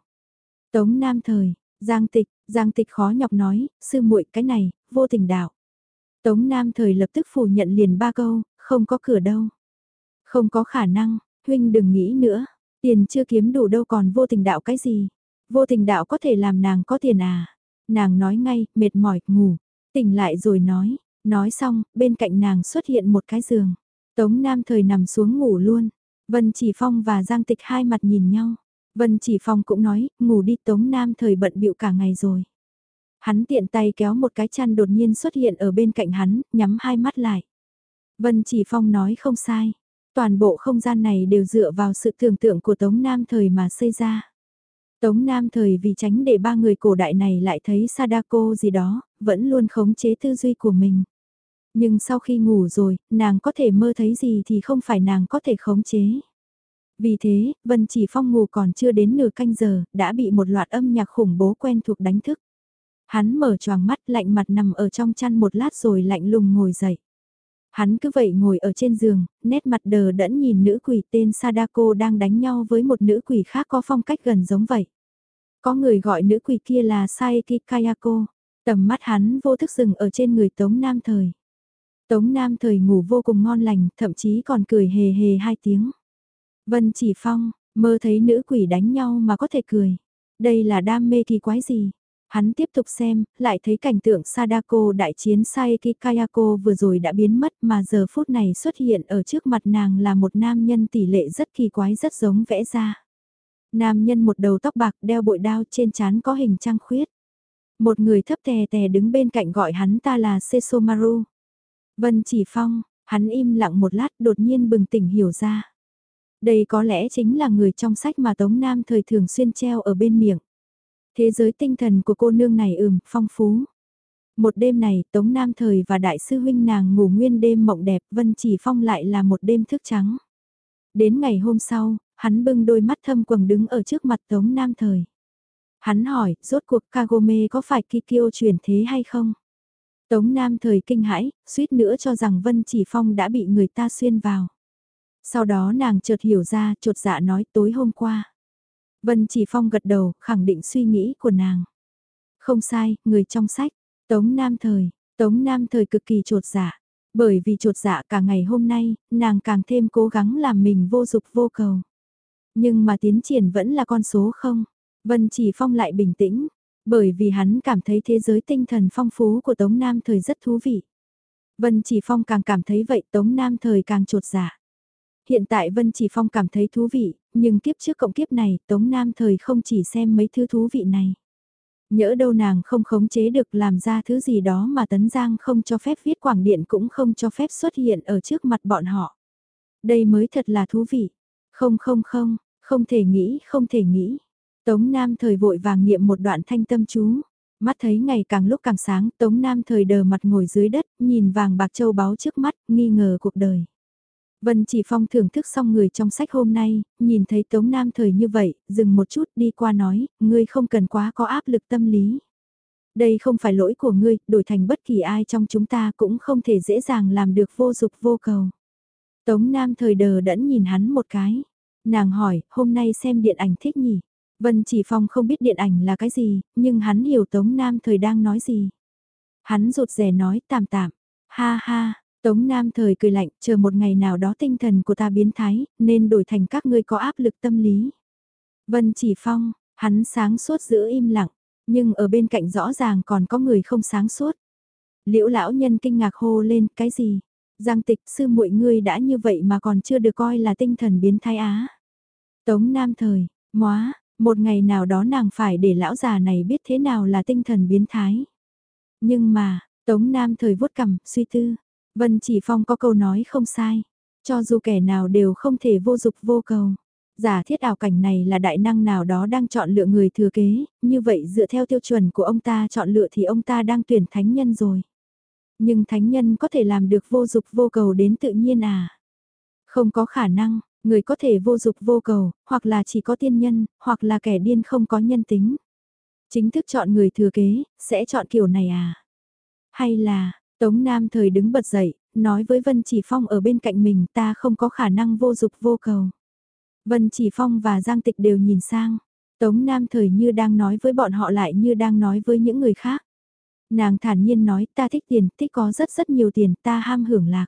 Tống Nam thời, Giang Tịch, Giang Tịch khó nhọc nói, sư muội cái này, vô tình đạo. Tống Nam thời lập tức phủ nhận liền ba câu, không có cửa đâu. Không có khả năng, huynh đừng nghĩ nữa, tiền chưa kiếm đủ đâu còn vô tình đạo cái gì. Vô tình đạo có thể làm nàng có tiền à. Nàng nói ngay, mệt mỏi, ngủ, tỉnh lại rồi nói, nói xong, bên cạnh nàng xuất hiện một cái giường. Tống Nam thời nằm xuống ngủ luôn. Vân Chỉ Phong và Giang Tịch hai mặt nhìn nhau. Vân Chỉ Phong cũng nói, ngủ đi Tống Nam thời bận bịu cả ngày rồi. Hắn tiện tay kéo một cái chăn đột nhiên xuất hiện ở bên cạnh hắn, nhắm hai mắt lại. Vân Chỉ Phong nói không sai. Toàn bộ không gian này đều dựa vào sự tưởng tượng của Tống Nam thời mà xây ra. Tống Nam thời vì tránh để ba người cổ đại này lại thấy Sadako gì đó, vẫn luôn khống chế tư duy của mình. Nhưng sau khi ngủ rồi, nàng có thể mơ thấy gì thì không phải nàng có thể khống chế. Vì thế, Vân Chỉ Phong ngủ còn chưa đến nửa canh giờ, đã bị một loạt âm nhạc khủng bố quen thuộc đánh thức. Hắn mở choàng mắt lạnh mặt nằm ở trong chăn một lát rồi lạnh lùng ngồi dậy. Hắn cứ vậy ngồi ở trên giường, nét mặt đờ đẫn nhìn nữ quỷ tên Sadako đang đánh nhau với một nữ quỷ khác có phong cách gần giống vậy. Có người gọi nữ quỷ kia là Saeki Kayako. Tầm mắt hắn vô thức dừng ở trên người Tống Nam Thời. Tống Nam Thời ngủ vô cùng ngon lành, thậm chí còn cười hề hề hai tiếng. Vân Chỉ Phong, mơ thấy nữ quỷ đánh nhau mà có thể cười. Đây là đam mê kỳ quái gì? Hắn tiếp tục xem, lại thấy cảnh tượng Sadako đại chiến Saeki Kayako vừa rồi đã biến mất mà giờ phút này xuất hiện ở trước mặt nàng là một nam nhân tỷ lệ rất kỳ quái rất giống vẽ ra. Nam nhân một đầu tóc bạc đeo bội đao trên trán có hình trăng khuyết. Một người thấp tè tè đứng bên cạnh gọi hắn ta là Sesomaru. Vân chỉ phong, hắn im lặng một lát đột nhiên bừng tỉnh hiểu ra. Đây có lẽ chính là người trong sách mà Tống Nam thời thường xuyên treo ở bên miệng. Thế giới tinh thần của cô nương này ừm, phong phú. Một đêm này, Tống Nam Thời và Đại sư huynh nàng ngủ nguyên đêm mộng đẹp, Vân Chỉ Phong lại là một đêm thức trắng. Đến ngày hôm sau, hắn bưng đôi mắt thâm quầng đứng ở trước mặt Tống Nam Thời. Hắn hỏi, rốt cuộc Kagome có phải Kikyo chuyển thế hay không? Tống Nam Thời kinh hãi, suýt nữa cho rằng Vân Chỉ Phong đã bị người ta xuyên vào. Sau đó nàng chợt hiểu ra, trột dạ nói tối hôm qua. Vân Chỉ Phong gật đầu, khẳng định suy nghĩ của nàng. Không sai, người trong sách, Tống Nam Thời, Tống Nam Thời cực kỳ trột dạ. Bởi vì trột dạ cả ngày hôm nay, nàng càng thêm cố gắng làm mình vô dục vô cầu. Nhưng mà tiến triển vẫn là con số không. Vân Chỉ Phong lại bình tĩnh, bởi vì hắn cảm thấy thế giới tinh thần phong phú của Tống Nam Thời rất thú vị. Vân Chỉ Phong càng cảm thấy vậy Tống Nam Thời càng trột dạ. Hiện tại Vân Chỉ Phong cảm thấy thú vị, nhưng kiếp trước cộng kiếp này Tống Nam thời không chỉ xem mấy thứ thú vị này. Nhỡ đâu nàng không khống chế được làm ra thứ gì đó mà Tấn Giang không cho phép viết quảng điện cũng không cho phép xuất hiện ở trước mặt bọn họ. Đây mới thật là thú vị. Không không không, không thể nghĩ, không thể nghĩ. Tống Nam thời vội vàng niệm một đoạn thanh tâm chú. Mắt thấy ngày càng lúc càng sáng, Tống Nam thời đờ mặt ngồi dưới đất, nhìn vàng bạc châu báu trước mắt, nghi ngờ cuộc đời. Vân Chỉ Phong thưởng thức xong người trong sách hôm nay, nhìn thấy Tống Nam thời như vậy, dừng một chút đi qua nói, ngươi không cần quá có áp lực tâm lý. Đây không phải lỗi của ngươi, đổi thành bất kỳ ai trong chúng ta cũng không thể dễ dàng làm được vô dục vô cầu. Tống Nam thời đờ đẫn nhìn hắn một cái. Nàng hỏi, hôm nay xem điện ảnh thích nhỉ? Vân Chỉ Phong không biết điện ảnh là cái gì, nhưng hắn hiểu Tống Nam thời đang nói gì. Hắn rụt rè nói tạm tạm, ha ha, Tống Nam thời cười lạnh, chờ một ngày nào đó tinh thần của ta biến thái, nên đổi thành các ngươi có áp lực tâm lý. Vân Chỉ Phong, hắn sáng suốt giữ im lặng, nhưng ở bên cạnh rõ ràng còn có người không sáng suốt. Liễu lão nhân kinh ngạc hô lên, cái gì? Giang tịch sư muội ngươi đã như vậy mà còn chưa được coi là tinh thần biến thái á. Tống Nam thời, móa, một ngày nào đó nàng phải để lão già này biết thế nào là tinh thần biến thái. Nhưng mà, Tống Nam thời vuốt cằm, suy tư. Vân Chỉ Phong có câu nói không sai. Cho dù kẻ nào đều không thể vô dục vô cầu. Giả thiết ảo cảnh này là đại năng nào đó đang chọn lựa người thừa kế, như vậy dựa theo tiêu chuẩn của ông ta chọn lựa thì ông ta đang tuyển thánh nhân rồi. Nhưng thánh nhân có thể làm được vô dục vô cầu đến tự nhiên à? Không có khả năng, người có thể vô dục vô cầu, hoặc là chỉ có tiên nhân, hoặc là kẻ điên không có nhân tính. Chính thức chọn người thừa kế, sẽ chọn kiểu này à? Hay là, Tống Nam thời đứng bật dậy, nói với Vân Chỉ Phong ở bên cạnh mình ta không có khả năng vô dục vô cầu. Vân Chỉ Phong và Giang Tịch đều nhìn sang. Tống Nam thời như đang nói với bọn họ lại như đang nói với những người khác. Nàng thản nhiên nói ta thích tiền, thích có rất rất nhiều tiền, ta ham hưởng lạc.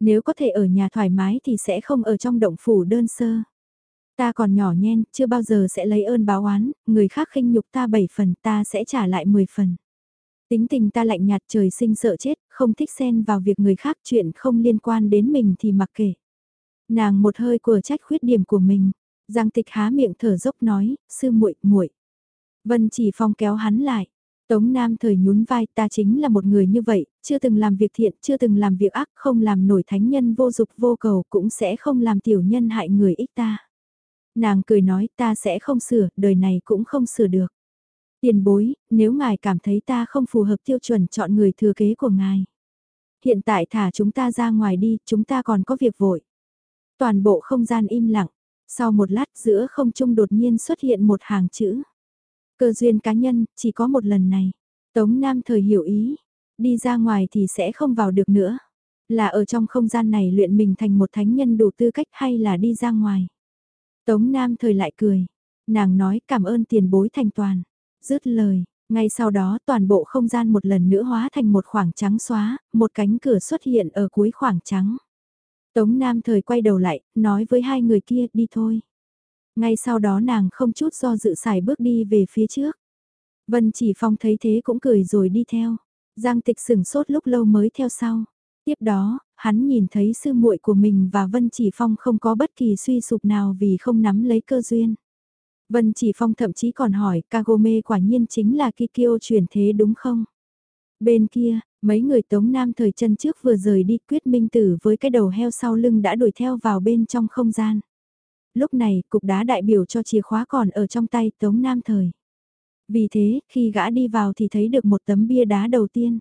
Nếu có thể ở nhà thoải mái thì sẽ không ở trong động phủ đơn sơ. Ta còn nhỏ nhen, chưa bao giờ sẽ lấy ơn báo oán, người khác khinh nhục ta 7 phần ta sẽ trả lại 10 phần. Tính tình ta lạnh nhạt trời sinh sợ chết, không thích xen vào việc người khác chuyện không liên quan đến mình thì mặc kệ. Nàng một hơi của trách khuyết điểm của mình. Giang tịch há miệng thở dốc nói, sư muội muội. Vân chỉ phong kéo hắn lại. Tống Nam thời nhún vai ta chính là một người như vậy, chưa từng làm việc thiện, chưa từng làm việc ác, không làm nổi thánh nhân vô dục vô cầu cũng sẽ không làm tiểu nhân hại người ích ta. Nàng cười nói ta sẽ không sửa, đời này cũng không sửa được. Tiền bối, nếu ngài cảm thấy ta không phù hợp tiêu chuẩn chọn người thừa kế của ngài. Hiện tại thả chúng ta ra ngoài đi, chúng ta còn có việc vội. Toàn bộ không gian im lặng, sau một lát giữa không trung đột nhiên xuất hiện một hàng chữ. Cơ duyên cá nhân, chỉ có một lần này. Tống Nam thời hiểu ý, đi ra ngoài thì sẽ không vào được nữa. Là ở trong không gian này luyện mình thành một thánh nhân đủ tư cách hay là đi ra ngoài. Tống Nam thời lại cười, nàng nói cảm ơn tiền bối thành toàn. Dứt lời, ngay sau đó toàn bộ không gian một lần nữa hóa thành một khoảng trắng xóa, một cánh cửa xuất hiện ở cuối khoảng trắng. Tống Nam thời quay đầu lại, nói với hai người kia đi thôi. Ngay sau đó nàng không chút do dự xài bước đi về phía trước. Vân chỉ phong thấy thế cũng cười rồi đi theo. Giang tịch sửng sốt lúc lâu mới theo sau. Tiếp đó, hắn nhìn thấy sư muội của mình và Vân Chỉ Phong không có bất kỳ suy sụp nào vì không nắm lấy cơ duyên. Vân Chỉ Phong thậm chí còn hỏi Kagome quả nhiên chính là Kikyo chuyển thế đúng không? Bên kia, mấy người Tống Nam thời chân trước vừa rời đi quyết minh tử với cái đầu heo sau lưng đã đuổi theo vào bên trong không gian. Lúc này, cục đá đại biểu cho chìa khóa còn ở trong tay Tống Nam thời. Vì thế, khi gã đi vào thì thấy được một tấm bia đá đầu tiên.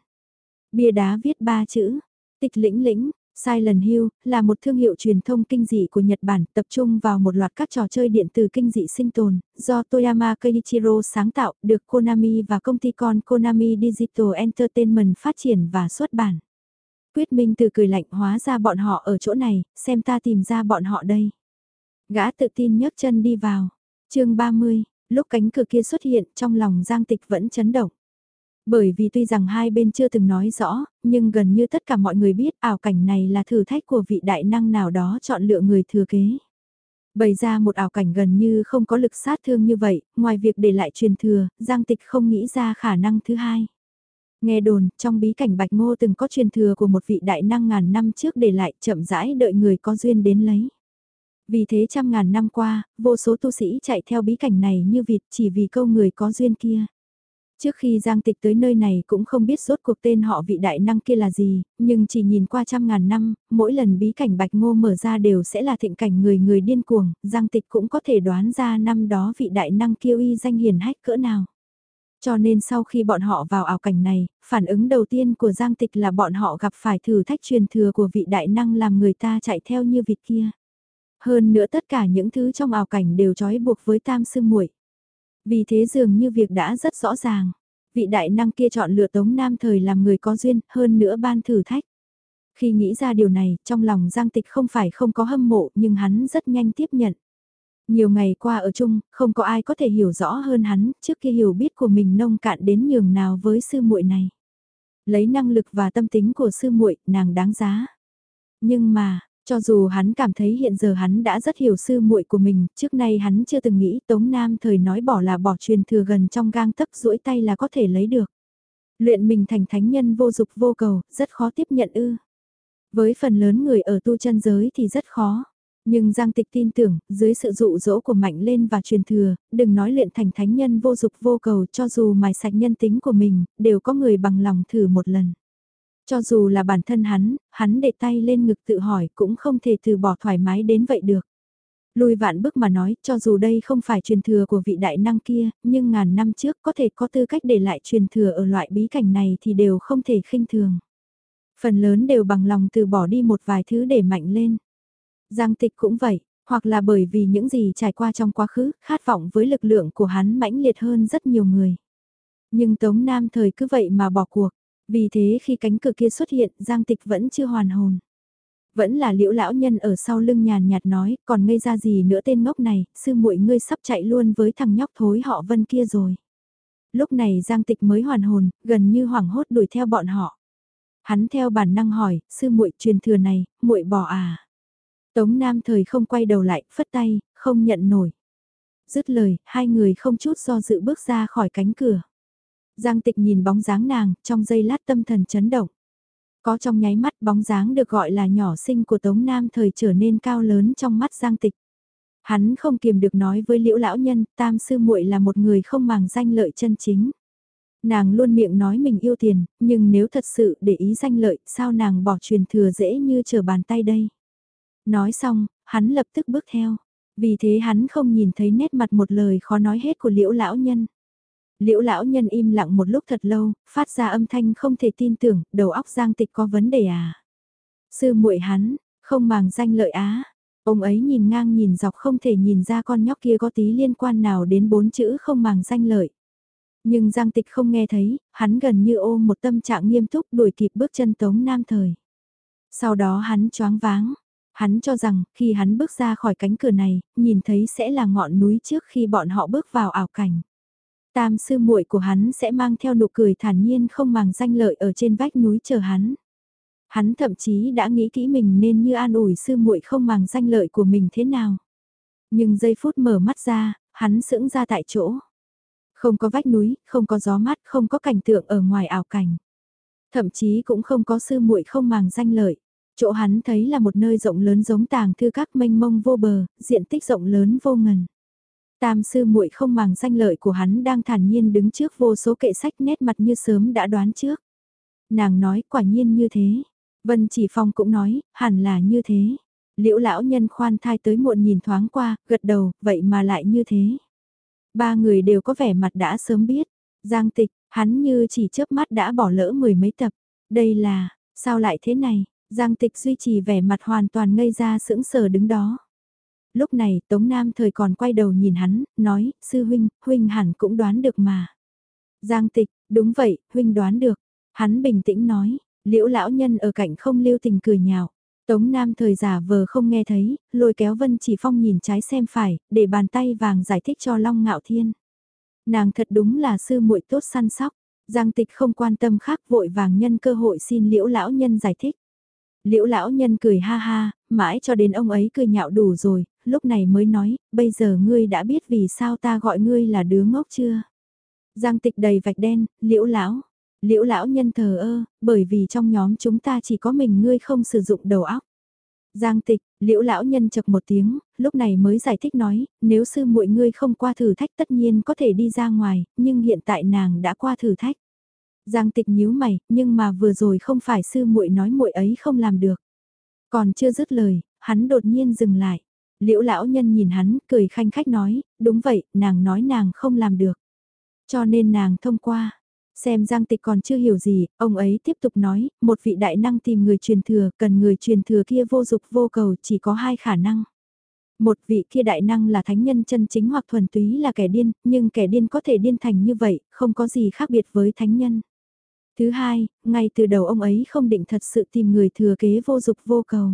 Bia đá viết ba chữ, tịch lĩnh lĩnh, Silent Hill là một thương hiệu truyền thông kinh dị của Nhật Bản tập trung vào một loạt các trò chơi điện tử kinh dị sinh tồn, do Toyama Keiichiro sáng tạo, được Konami và công ty con Konami Digital Entertainment phát triển và xuất bản. Quyết Minh từ cười lạnh hóa ra bọn họ ở chỗ này, xem ta tìm ra bọn họ đây. Gã tự tin nhấc chân đi vào. chương 30, lúc cánh cửa kia xuất hiện trong lòng Giang Tịch vẫn chấn động. Bởi vì tuy rằng hai bên chưa từng nói rõ, nhưng gần như tất cả mọi người biết ảo cảnh này là thử thách của vị đại năng nào đó chọn lựa người thừa kế. Bày ra một ảo cảnh gần như không có lực sát thương như vậy, ngoài việc để lại truyền thừa, Giang Tịch không nghĩ ra khả năng thứ hai. Nghe đồn, trong bí cảnh Bạch Ngô từng có truyền thừa của một vị đại năng ngàn năm trước để lại chậm rãi đợi người có duyên đến lấy. Vì thế trăm ngàn năm qua, vô số tu sĩ chạy theo bí cảnh này như vịt chỉ vì câu người có duyên kia. Trước khi Giang Tịch tới nơi này cũng không biết rốt cuộc tên họ vị đại năng kia là gì, nhưng chỉ nhìn qua trăm ngàn năm, mỗi lần bí cảnh Bạch Ngô mở ra đều sẽ là thịnh cảnh người người điên cuồng, Giang Tịch cũng có thể đoán ra năm đó vị đại năng kia uy danh hiền hách cỡ nào. Cho nên sau khi bọn họ vào ảo cảnh này, phản ứng đầu tiên của Giang Tịch là bọn họ gặp phải thử thách truyền thừa của vị đại năng làm người ta chạy theo như vịt kia. Hơn nữa tất cả những thứ trong ảo cảnh đều trói buộc với tam sư muội. Vì thế dường như việc đã rất rõ ràng. Vị đại năng kia chọn lựa Tống Nam thời làm người có duyên, hơn nữa ban thử thách. Khi nghĩ ra điều này, trong lòng Giang Tịch không phải không có hâm mộ nhưng hắn rất nhanh tiếp nhận. Nhiều ngày qua ở chung, không có ai có thể hiểu rõ hơn hắn, trước kia hiểu biết của mình nông cạn đến nhường nào với sư muội này. Lấy năng lực và tâm tính của sư muội, nàng đáng giá. Nhưng mà, cho dù hắn cảm thấy hiện giờ hắn đã rất hiểu sư muội của mình, trước nay hắn chưa từng nghĩ Tống Nam thời nói bỏ là bỏ truyền thừa gần trong gang tấc duỗi tay là có thể lấy được. Luyện mình thành thánh nhân vô dục vô cầu, rất khó tiếp nhận ư. Với phần lớn người ở tu chân giới thì rất khó. Nhưng Giang Tịch tin tưởng, dưới sự dụ dỗ của mạnh lên và truyền thừa, đừng nói luyện thành thánh nhân vô dục vô cầu cho dù mài sạch nhân tính của mình, đều có người bằng lòng thử một lần. Cho dù là bản thân hắn, hắn để tay lên ngực tự hỏi cũng không thể từ bỏ thoải mái đến vậy được. Lùi vạn bước mà nói, cho dù đây không phải truyền thừa của vị đại năng kia, nhưng ngàn năm trước có thể có tư cách để lại truyền thừa ở loại bí cảnh này thì đều không thể khinh thường. Phần lớn đều bằng lòng từ bỏ đi một vài thứ để mạnh lên. Giang tịch cũng vậy, hoặc là bởi vì những gì trải qua trong quá khứ, khát vọng với lực lượng của hắn mãnh liệt hơn rất nhiều người. Nhưng Tống Nam thời cứ vậy mà bỏ cuộc, vì thế khi cánh cửa kia xuất hiện Giang tịch vẫn chưa hoàn hồn. Vẫn là liễu lão nhân ở sau lưng nhàn nhạt nói, còn ngây ra gì nữa tên ngốc này, sư muội ngươi sắp chạy luôn với thằng nhóc thối họ vân kia rồi. Lúc này Giang tịch mới hoàn hồn, gần như hoảng hốt đuổi theo bọn họ. Hắn theo bản năng hỏi, sư muội truyền thừa này, muội bỏ à? Tống Nam thời không quay đầu lại, phất tay, không nhận nổi. Dứt lời, hai người không chút do dự bước ra khỏi cánh cửa. Giang tịch nhìn bóng dáng nàng, trong giây lát tâm thần chấn động. Có trong nháy mắt bóng dáng được gọi là nhỏ sinh của Tống Nam thời trở nên cao lớn trong mắt Giang tịch. Hắn không kiềm được nói với liễu lão nhân, tam sư muội là một người không màng danh lợi chân chính. Nàng luôn miệng nói mình yêu tiền, nhưng nếu thật sự để ý danh lợi, sao nàng bỏ truyền thừa dễ như trở bàn tay đây. Nói xong, hắn lập tức bước theo. Vì thế hắn không nhìn thấy nét mặt một lời khó nói hết của liễu lão nhân. Liễu lão nhân im lặng một lúc thật lâu, phát ra âm thanh không thể tin tưởng, đầu óc giang tịch có vấn đề à. Sư muội hắn, không màng danh lợi á. Ông ấy nhìn ngang nhìn dọc không thể nhìn ra con nhóc kia có tí liên quan nào đến bốn chữ không màng danh lợi. Nhưng Giang Tịch không nghe thấy, hắn gần như ôm một tâm trạng nghiêm túc đuổi kịp bước chân Tống Nam Thời. Sau đó hắn choáng váng, Hắn cho rằng, khi hắn bước ra khỏi cánh cửa này, nhìn thấy sẽ là ngọn núi trước khi bọn họ bước vào ảo cảnh. Tam sư muội của hắn sẽ mang theo nụ cười thản nhiên không màng danh lợi ở trên vách núi chờ hắn. Hắn thậm chí đã nghĩ kỹ mình nên như an ủi sư muội không màng danh lợi của mình thế nào. Nhưng giây phút mở mắt ra, hắn sững ra tại chỗ. Không có vách núi, không có gió mát, không có cảnh tượng ở ngoài ảo cảnh. Thậm chí cũng không có sư muội không màng danh lợi. Chỗ hắn thấy là một nơi rộng lớn giống tàng thư các mênh mông vô bờ, diện tích rộng lớn vô ngần. Tam sư muội không màng danh lợi của hắn đang thản nhiên đứng trước vô số kệ sách nét mặt như sớm đã đoán trước. Nàng nói quả nhiên như thế. Vân chỉ phong cũng nói, hẳn là như thế. Liễu lão nhân khoan thai tới muộn nhìn thoáng qua, gật đầu, vậy mà lại như thế. Ba người đều có vẻ mặt đã sớm biết. Giang tịch, hắn như chỉ chớp mắt đã bỏ lỡ mười mấy tập. Đây là, sao lại thế này? Giang tịch duy trì vẻ mặt hoàn toàn ngây ra sững sờ đứng đó. Lúc này Tống Nam thời còn quay đầu nhìn hắn, nói, sư huynh, huynh hẳn cũng đoán được mà. Giang tịch, đúng vậy, huynh đoán được. Hắn bình tĩnh nói, liễu lão nhân ở cạnh không lưu tình cười nhạo. Tống Nam thời giả vờ không nghe thấy, lôi kéo Vân Chỉ Phong nhìn trái xem phải, để bàn tay vàng giải thích cho Long Ngạo Thiên. Nàng thật đúng là sư muội tốt săn sóc, Giang Tịch không quan tâm khác vội vàng nhân cơ hội xin Liễu lão nhân giải thích. Liễu lão nhân cười ha ha, mãi cho đến ông ấy cười nhạo đủ rồi, lúc này mới nói, bây giờ ngươi đã biết vì sao ta gọi ngươi là đứa ngốc chưa? Giang tịch đầy vạch đen, liễu lão. Liễu lão nhân thờ ơ, bởi vì trong nhóm chúng ta chỉ có mình ngươi không sử dụng đầu óc. Giang tịch, liễu lão nhân chập một tiếng, lúc này mới giải thích nói, nếu sư muội ngươi không qua thử thách tất nhiên có thể đi ra ngoài, nhưng hiện tại nàng đã qua thử thách. Giang tịch nhíu mày, nhưng mà vừa rồi không phải sư muội nói muội ấy không làm được. Còn chưa dứt lời, hắn đột nhiên dừng lại. Liễu lão nhân nhìn hắn, cười khanh khách nói, đúng vậy, nàng nói nàng không làm được. Cho nên nàng thông qua. Xem Giang Tịch còn chưa hiểu gì, ông ấy tiếp tục nói, một vị đại năng tìm người truyền thừa, cần người truyền thừa kia vô dục vô cầu chỉ có hai khả năng. Một vị kia đại năng là thánh nhân chân chính hoặc thuần túy là kẻ điên, nhưng kẻ điên có thể điên thành như vậy, không có gì khác biệt với thánh nhân. Thứ hai, ngay từ đầu ông ấy không định thật sự tìm người thừa kế vô dục vô cầu.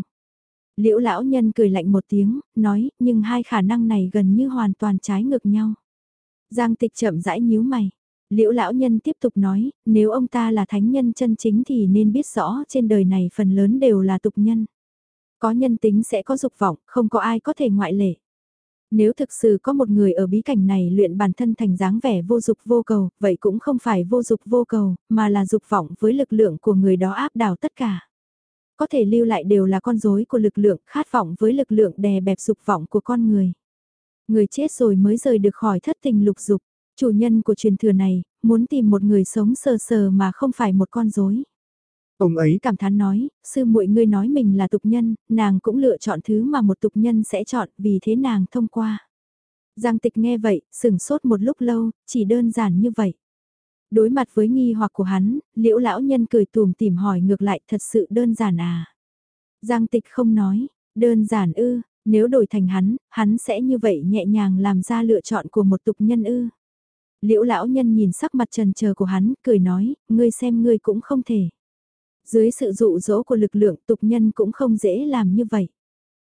Liễu lão nhân cười lạnh một tiếng, nói, nhưng hai khả năng này gần như hoàn toàn trái ngược nhau. Giang tịch chậm rãi nhíu mày. Liễu lão nhân tiếp tục nói, nếu ông ta là thánh nhân chân chính thì nên biết rõ trên đời này phần lớn đều là tục nhân. Có nhân tính sẽ có dục vọng, không có ai có thể ngoại lệ. Nếu thực sự có một người ở bí cảnh này luyện bản thân thành dáng vẻ vô dục vô cầu, vậy cũng không phải vô dục vô cầu, mà là dục vọng với lực lượng của người đó áp đảo tất cả. Có thể lưu lại đều là con rối của lực lượng, khát vọng với lực lượng đè bẹp dục vọng của con người. Người chết rồi mới rời được khỏi thất tình lục dục, chủ nhân của truyền thừa này, muốn tìm một người sống sờ sờ mà không phải một con rối. Ông ấy cảm thán nói, sư muội ngươi nói mình là tục nhân, nàng cũng lựa chọn thứ mà một tục nhân sẽ chọn, vì thế nàng thông qua. Giang tịch nghe vậy, sừng sốt một lúc lâu, chỉ đơn giản như vậy. Đối mặt với nghi hoặc của hắn, liễu lão nhân cười tùm tìm hỏi ngược lại thật sự đơn giản à. Giang tịch không nói, đơn giản ư, nếu đổi thành hắn, hắn sẽ như vậy nhẹ nhàng làm ra lựa chọn của một tục nhân ư. Liễu lão nhân nhìn sắc mặt trần chờ của hắn, cười nói, ngươi xem ngươi cũng không thể. Dưới sự dụ dỗ của lực lượng tục nhân cũng không dễ làm như vậy.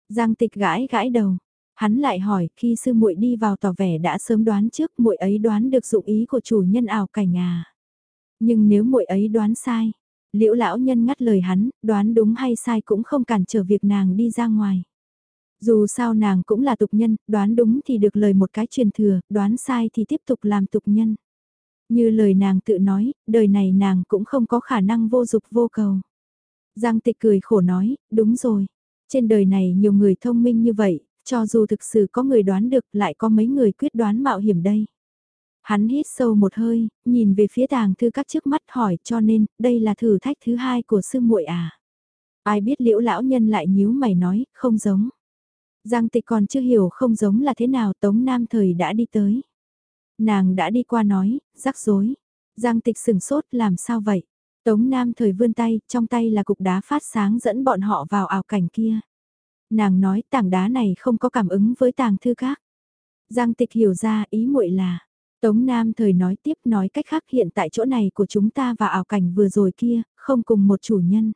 Giang tịch gãi gãi đầu. Hắn lại hỏi khi sư muội đi vào tỏ vẻ đã sớm đoán trước muội ấy đoán được dụng ý của chủ nhân ảo cảnh à. Nhưng nếu muội ấy đoán sai, liễu lão nhân ngắt lời hắn, đoán đúng hay sai cũng không cản trở việc nàng đi ra ngoài. Dù sao nàng cũng là tục nhân, đoán đúng thì được lời một cái truyền thừa, đoán sai thì tiếp tục làm tục nhân. Như lời nàng tự nói, đời này nàng cũng không có khả năng vô dục vô cầu. Giang tịch cười khổ nói, đúng rồi. Trên đời này nhiều người thông minh như vậy, cho dù thực sự có người đoán được lại có mấy người quyết đoán mạo hiểm đây. Hắn hít sâu một hơi, nhìn về phía tàng thư các trước mắt hỏi cho nên, đây là thử thách thứ hai của sư muội à. Ai biết liễu lão nhân lại nhíu mày nói, không giống. Giang tịch còn chưa hiểu không giống là thế nào Tống Nam Thời đã đi tới. Nàng đã đi qua nói, rắc rối. Giang tịch sừng sốt làm sao vậy? Tống Nam Thời vươn tay, trong tay là cục đá phát sáng dẫn bọn họ vào ảo cảnh kia. Nàng nói tảng đá này không có cảm ứng với tàng thư các. Giang tịch hiểu ra ý muội là, Tống Nam Thời nói tiếp nói cách khác hiện tại chỗ này của chúng ta và ảo cảnh vừa rồi kia, không cùng một chủ nhân.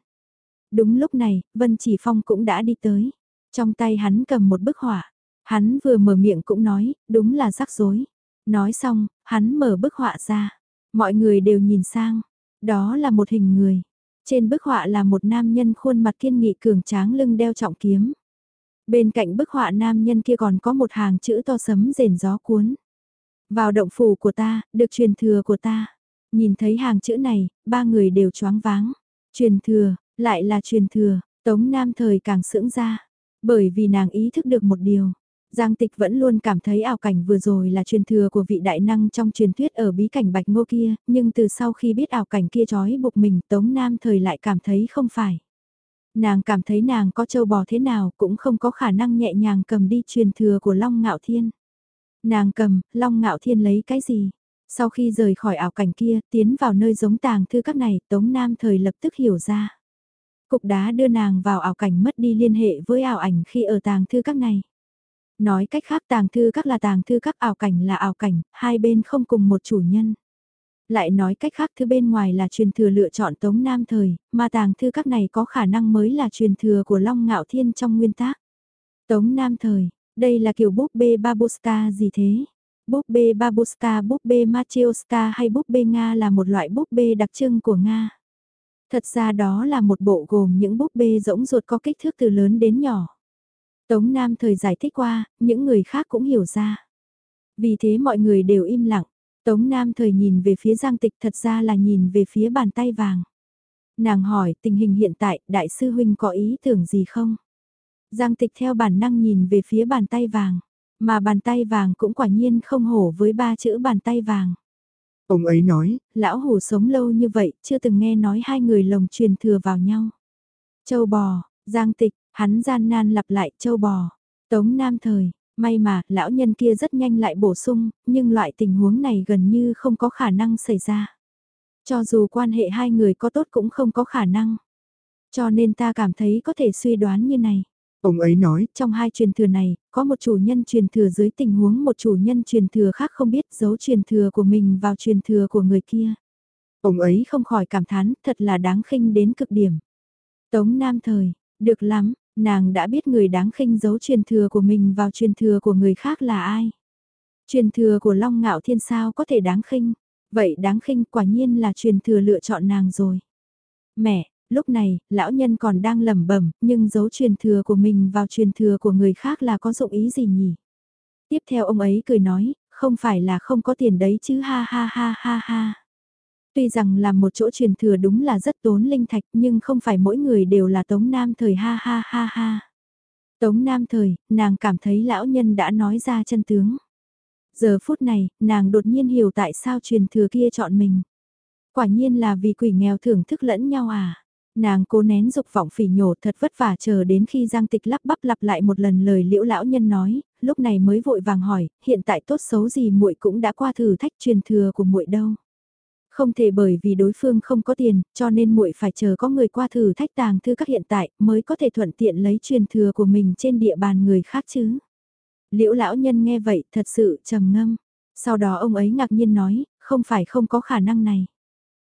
Đúng lúc này, Vân Chỉ Phong cũng đã đi tới. Trong tay hắn cầm một bức họa. Hắn vừa mở miệng cũng nói, đúng là rắc rối. Nói xong, hắn mở bức họa ra. Mọi người đều nhìn sang. Đó là một hình người. Trên bức họa là một nam nhân khuôn mặt kiên nghị cường tráng lưng đeo trọng kiếm. Bên cạnh bức họa nam nhân kia còn có một hàng chữ to sấm rền gió cuốn. Vào động phủ của ta, được truyền thừa của ta. Nhìn thấy hàng chữ này, ba người đều choáng váng. Truyền thừa, lại là truyền thừa, Tống Nam thời càng sưỡng ra. Bởi vì nàng ý thức được một điều. Giang Tịch vẫn luôn cảm thấy ảo cảnh vừa rồi là truyền thừa của vị đại năng trong truyền thuyết ở bí cảnh Bạch Ngô kia, nhưng từ sau khi biết ảo cảnh kia trói buộc mình Tống Nam thời lại cảm thấy không phải. Nàng cảm thấy nàng có châu bò thế nào cũng không có khả năng nhẹ nhàng cầm đi truyền thừa của Long Ngạo Thiên. Nàng cầm, Long Ngạo Thiên lấy cái gì? Sau khi rời khỏi ảo cảnh kia, tiến vào nơi giống tàng thư các này, Tống Nam thời lập tức hiểu ra. Cục đá đưa nàng vào ảo cảnh mất đi liên hệ với ảo ảnh khi ở tàng thư các này. Nói cách khác tàng thư các là tàng thư các ảo cảnh là ảo cảnh, hai bên không cùng một chủ nhân. Lại nói cách khác thứ bên ngoài là truyền thừa lựa chọn tống nam thời, mà tàng thư các này có khả năng mới là truyền thừa của Long Ngạo Thiên trong nguyên tác. Tống nam thời, đây là kiểu búp bê Babusta gì thế? Búp bê Babusta, búp bê Matryoshka hay búp bê Nga là một loại búp bê đặc trưng của Nga. Thật ra đó là một bộ gồm những búp bê rỗng ruột có kích thước từ lớn đến nhỏ. Tống Nam thời giải thích qua, những người khác cũng hiểu ra. Vì thế mọi người đều im lặng. Tống Nam thời nhìn về phía Giang Tịch thật ra là nhìn về phía bàn tay vàng. Nàng hỏi tình hình hiện tại đại sư huynh có ý tưởng gì không? Giang Tịch theo bản năng nhìn về phía bàn tay vàng. Mà bàn tay vàng cũng quả nhiên không hổ với ba chữ bàn tay vàng. Ông ấy nói, lão hủ sống lâu như vậy, chưa từng nghe nói hai người lồng truyền thừa vào nhau. Châu bò, giang tịch, hắn gian nan lặp lại châu bò. Tống Nam Thời, May mà, lão nhân kia rất nhanh lại bổ sung, nhưng loại tình huống này gần như không có khả năng xảy ra. Cho dù quan hệ hai người có tốt cũng không có khả năng. Cho nên ta cảm thấy có thể suy đoán như này. Ông ấy nói, trong hai truyền thừa này, có một chủ nhân truyền thừa dưới tình huống một chủ nhân truyền thừa khác không biết giấu truyền thừa của mình vào truyền thừa của người kia. Ông ấy không khỏi cảm thán, thật là đáng khinh đến cực điểm. Tống Nam Thời, được lắm, nàng đã biết người đáng khinh giấu truyền thừa của mình vào truyền thừa của người khác là ai. Truyền thừa của Long Ngạo Thiên sao có thể đáng khinh, vậy đáng khinh quả nhiên là truyền thừa lựa chọn nàng rồi. Mẹ, lúc này, lão nhân còn đang lẩm bẩm, nhưng giấu truyền thừa của mình vào truyền thừa của người khác là có dụng ý gì nhỉ? Tiếp theo ông ấy cười nói, không phải là không có tiền đấy chứ ha ha ha ha ha. Tuy rằng làm một chỗ truyền thừa đúng là rất tốn linh thạch nhưng không phải mỗi người đều là Tống Nam thời ha ha ha ha. Tống Nam thời, nàng cảm thấy lão nhân đã nói ra chân tướng. Giờ phút này, nàng đột nhiên hiểu tại sao truyền thừa kia chọn mình. Quả nhiên là vì quỷ nghèo thưởng thức lẫn nhau à. Nàng cố nén dục vọng phỉ nhổ thật vất vả chờ đến khi Giang Tịch lắp bắp lặp lại một lần lời liễu lão nhân nói, lúc này mới vội vàng hỏi, hiện tại tốt xấu gì muội cũng đã qua thử thách truyền thừa của muội đâu. Không thể bởi vì đối phương không có tiền, cho nên muội phải chờ có người qua thử thách tàng thư các hiện tại mới có thể thuận tiện lấy truyền thừa của mình trên địa bàn người khác chứ. Liễu lão nhân nghe vậy thật sự trầm ngâm. Sau đó ông ấy ngạc nhiên nói, không phải không có khả năng này.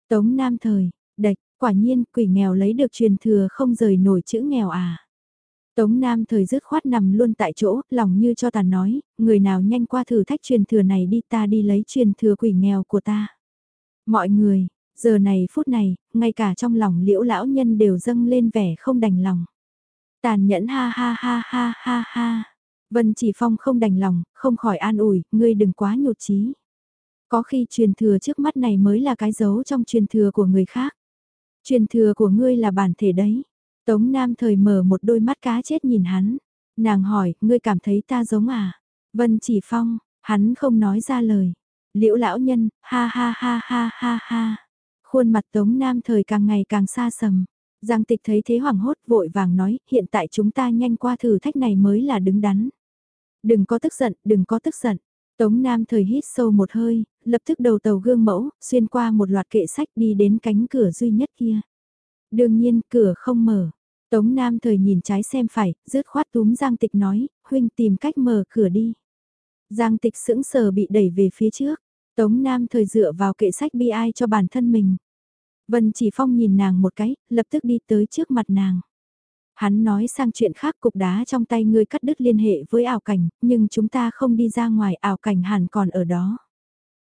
Tống Nam Thời, đạch, quả nhiên quỷ nghèo lấy được truyền thừa không rời nổi chữ nghèo à. Tống Nam Thời dứt khoát nằm luôn tại chỗ, lòng như cho tàn nói, người nào nhanh qua thử thách truyền thừa này đi ta đi lấy truyền thừa quỷ nghèo của ta. Mọi người, giờ này phút này, ngay cả trong lòng liễu lão nhân đều dâng lên vẻ không đành lòng. Tàn nhẫn ha ha ha ha ha ha. Vân Chỉ Phong không đành lòng, không khỏi an ủi, ngươi đừng quá nhột chí. Có khi truyền thừa trước mắt này mới là cái dấu trong truyền thừa của người khác. Truyền thừa của ngươi là bản thể đấy. Tống Nam thời mở một đôi mắt cá chết nhìn hắn. Nàng hỏi, ngươi cảm thấy ta giống à? Vân Chỉ Phong, hắn không nói ra lời. Liễu lão nhân, ha ha ha ha ha ha. Khuôn mặt Tống Nam thời càng ngày càng xa sầm. Giang tịch thấy thế hoảng hốt vội vàng nói, hiện tại chúng ta nhanh qua thử thách này mới là đứng đắn. Đừng có tức giận, đừng có tức giận. Tống Nam thời hít sâu một hơi, lập tức đầu tàu gương mẫu, xuyên qua một loạt kệ sách đi đến cánh cửa duy nhất kia. Đương nhiên, cửa không mở. Tống Nam thời nhìn trái xem phải, rứt khoát túm Giang Tịch nói, huynh tìm cách mở cửa đi. Giang Tịch sững sờ bị đẩy về phía trước. Tống Nam thời dựa vào kệ sách bi ai cho bản thân mình. Vân Chỉ Phong nhìn nàng một cái, lập tức đi tới trước mặt nàng. Hắn nói sang chuyện khác cục đá trong tay ngươi cắt đứt liên hệ với ảo cảnh, nhưng chúng ta không đi ra ngoài ảo cảnh hẳn còn ở đó.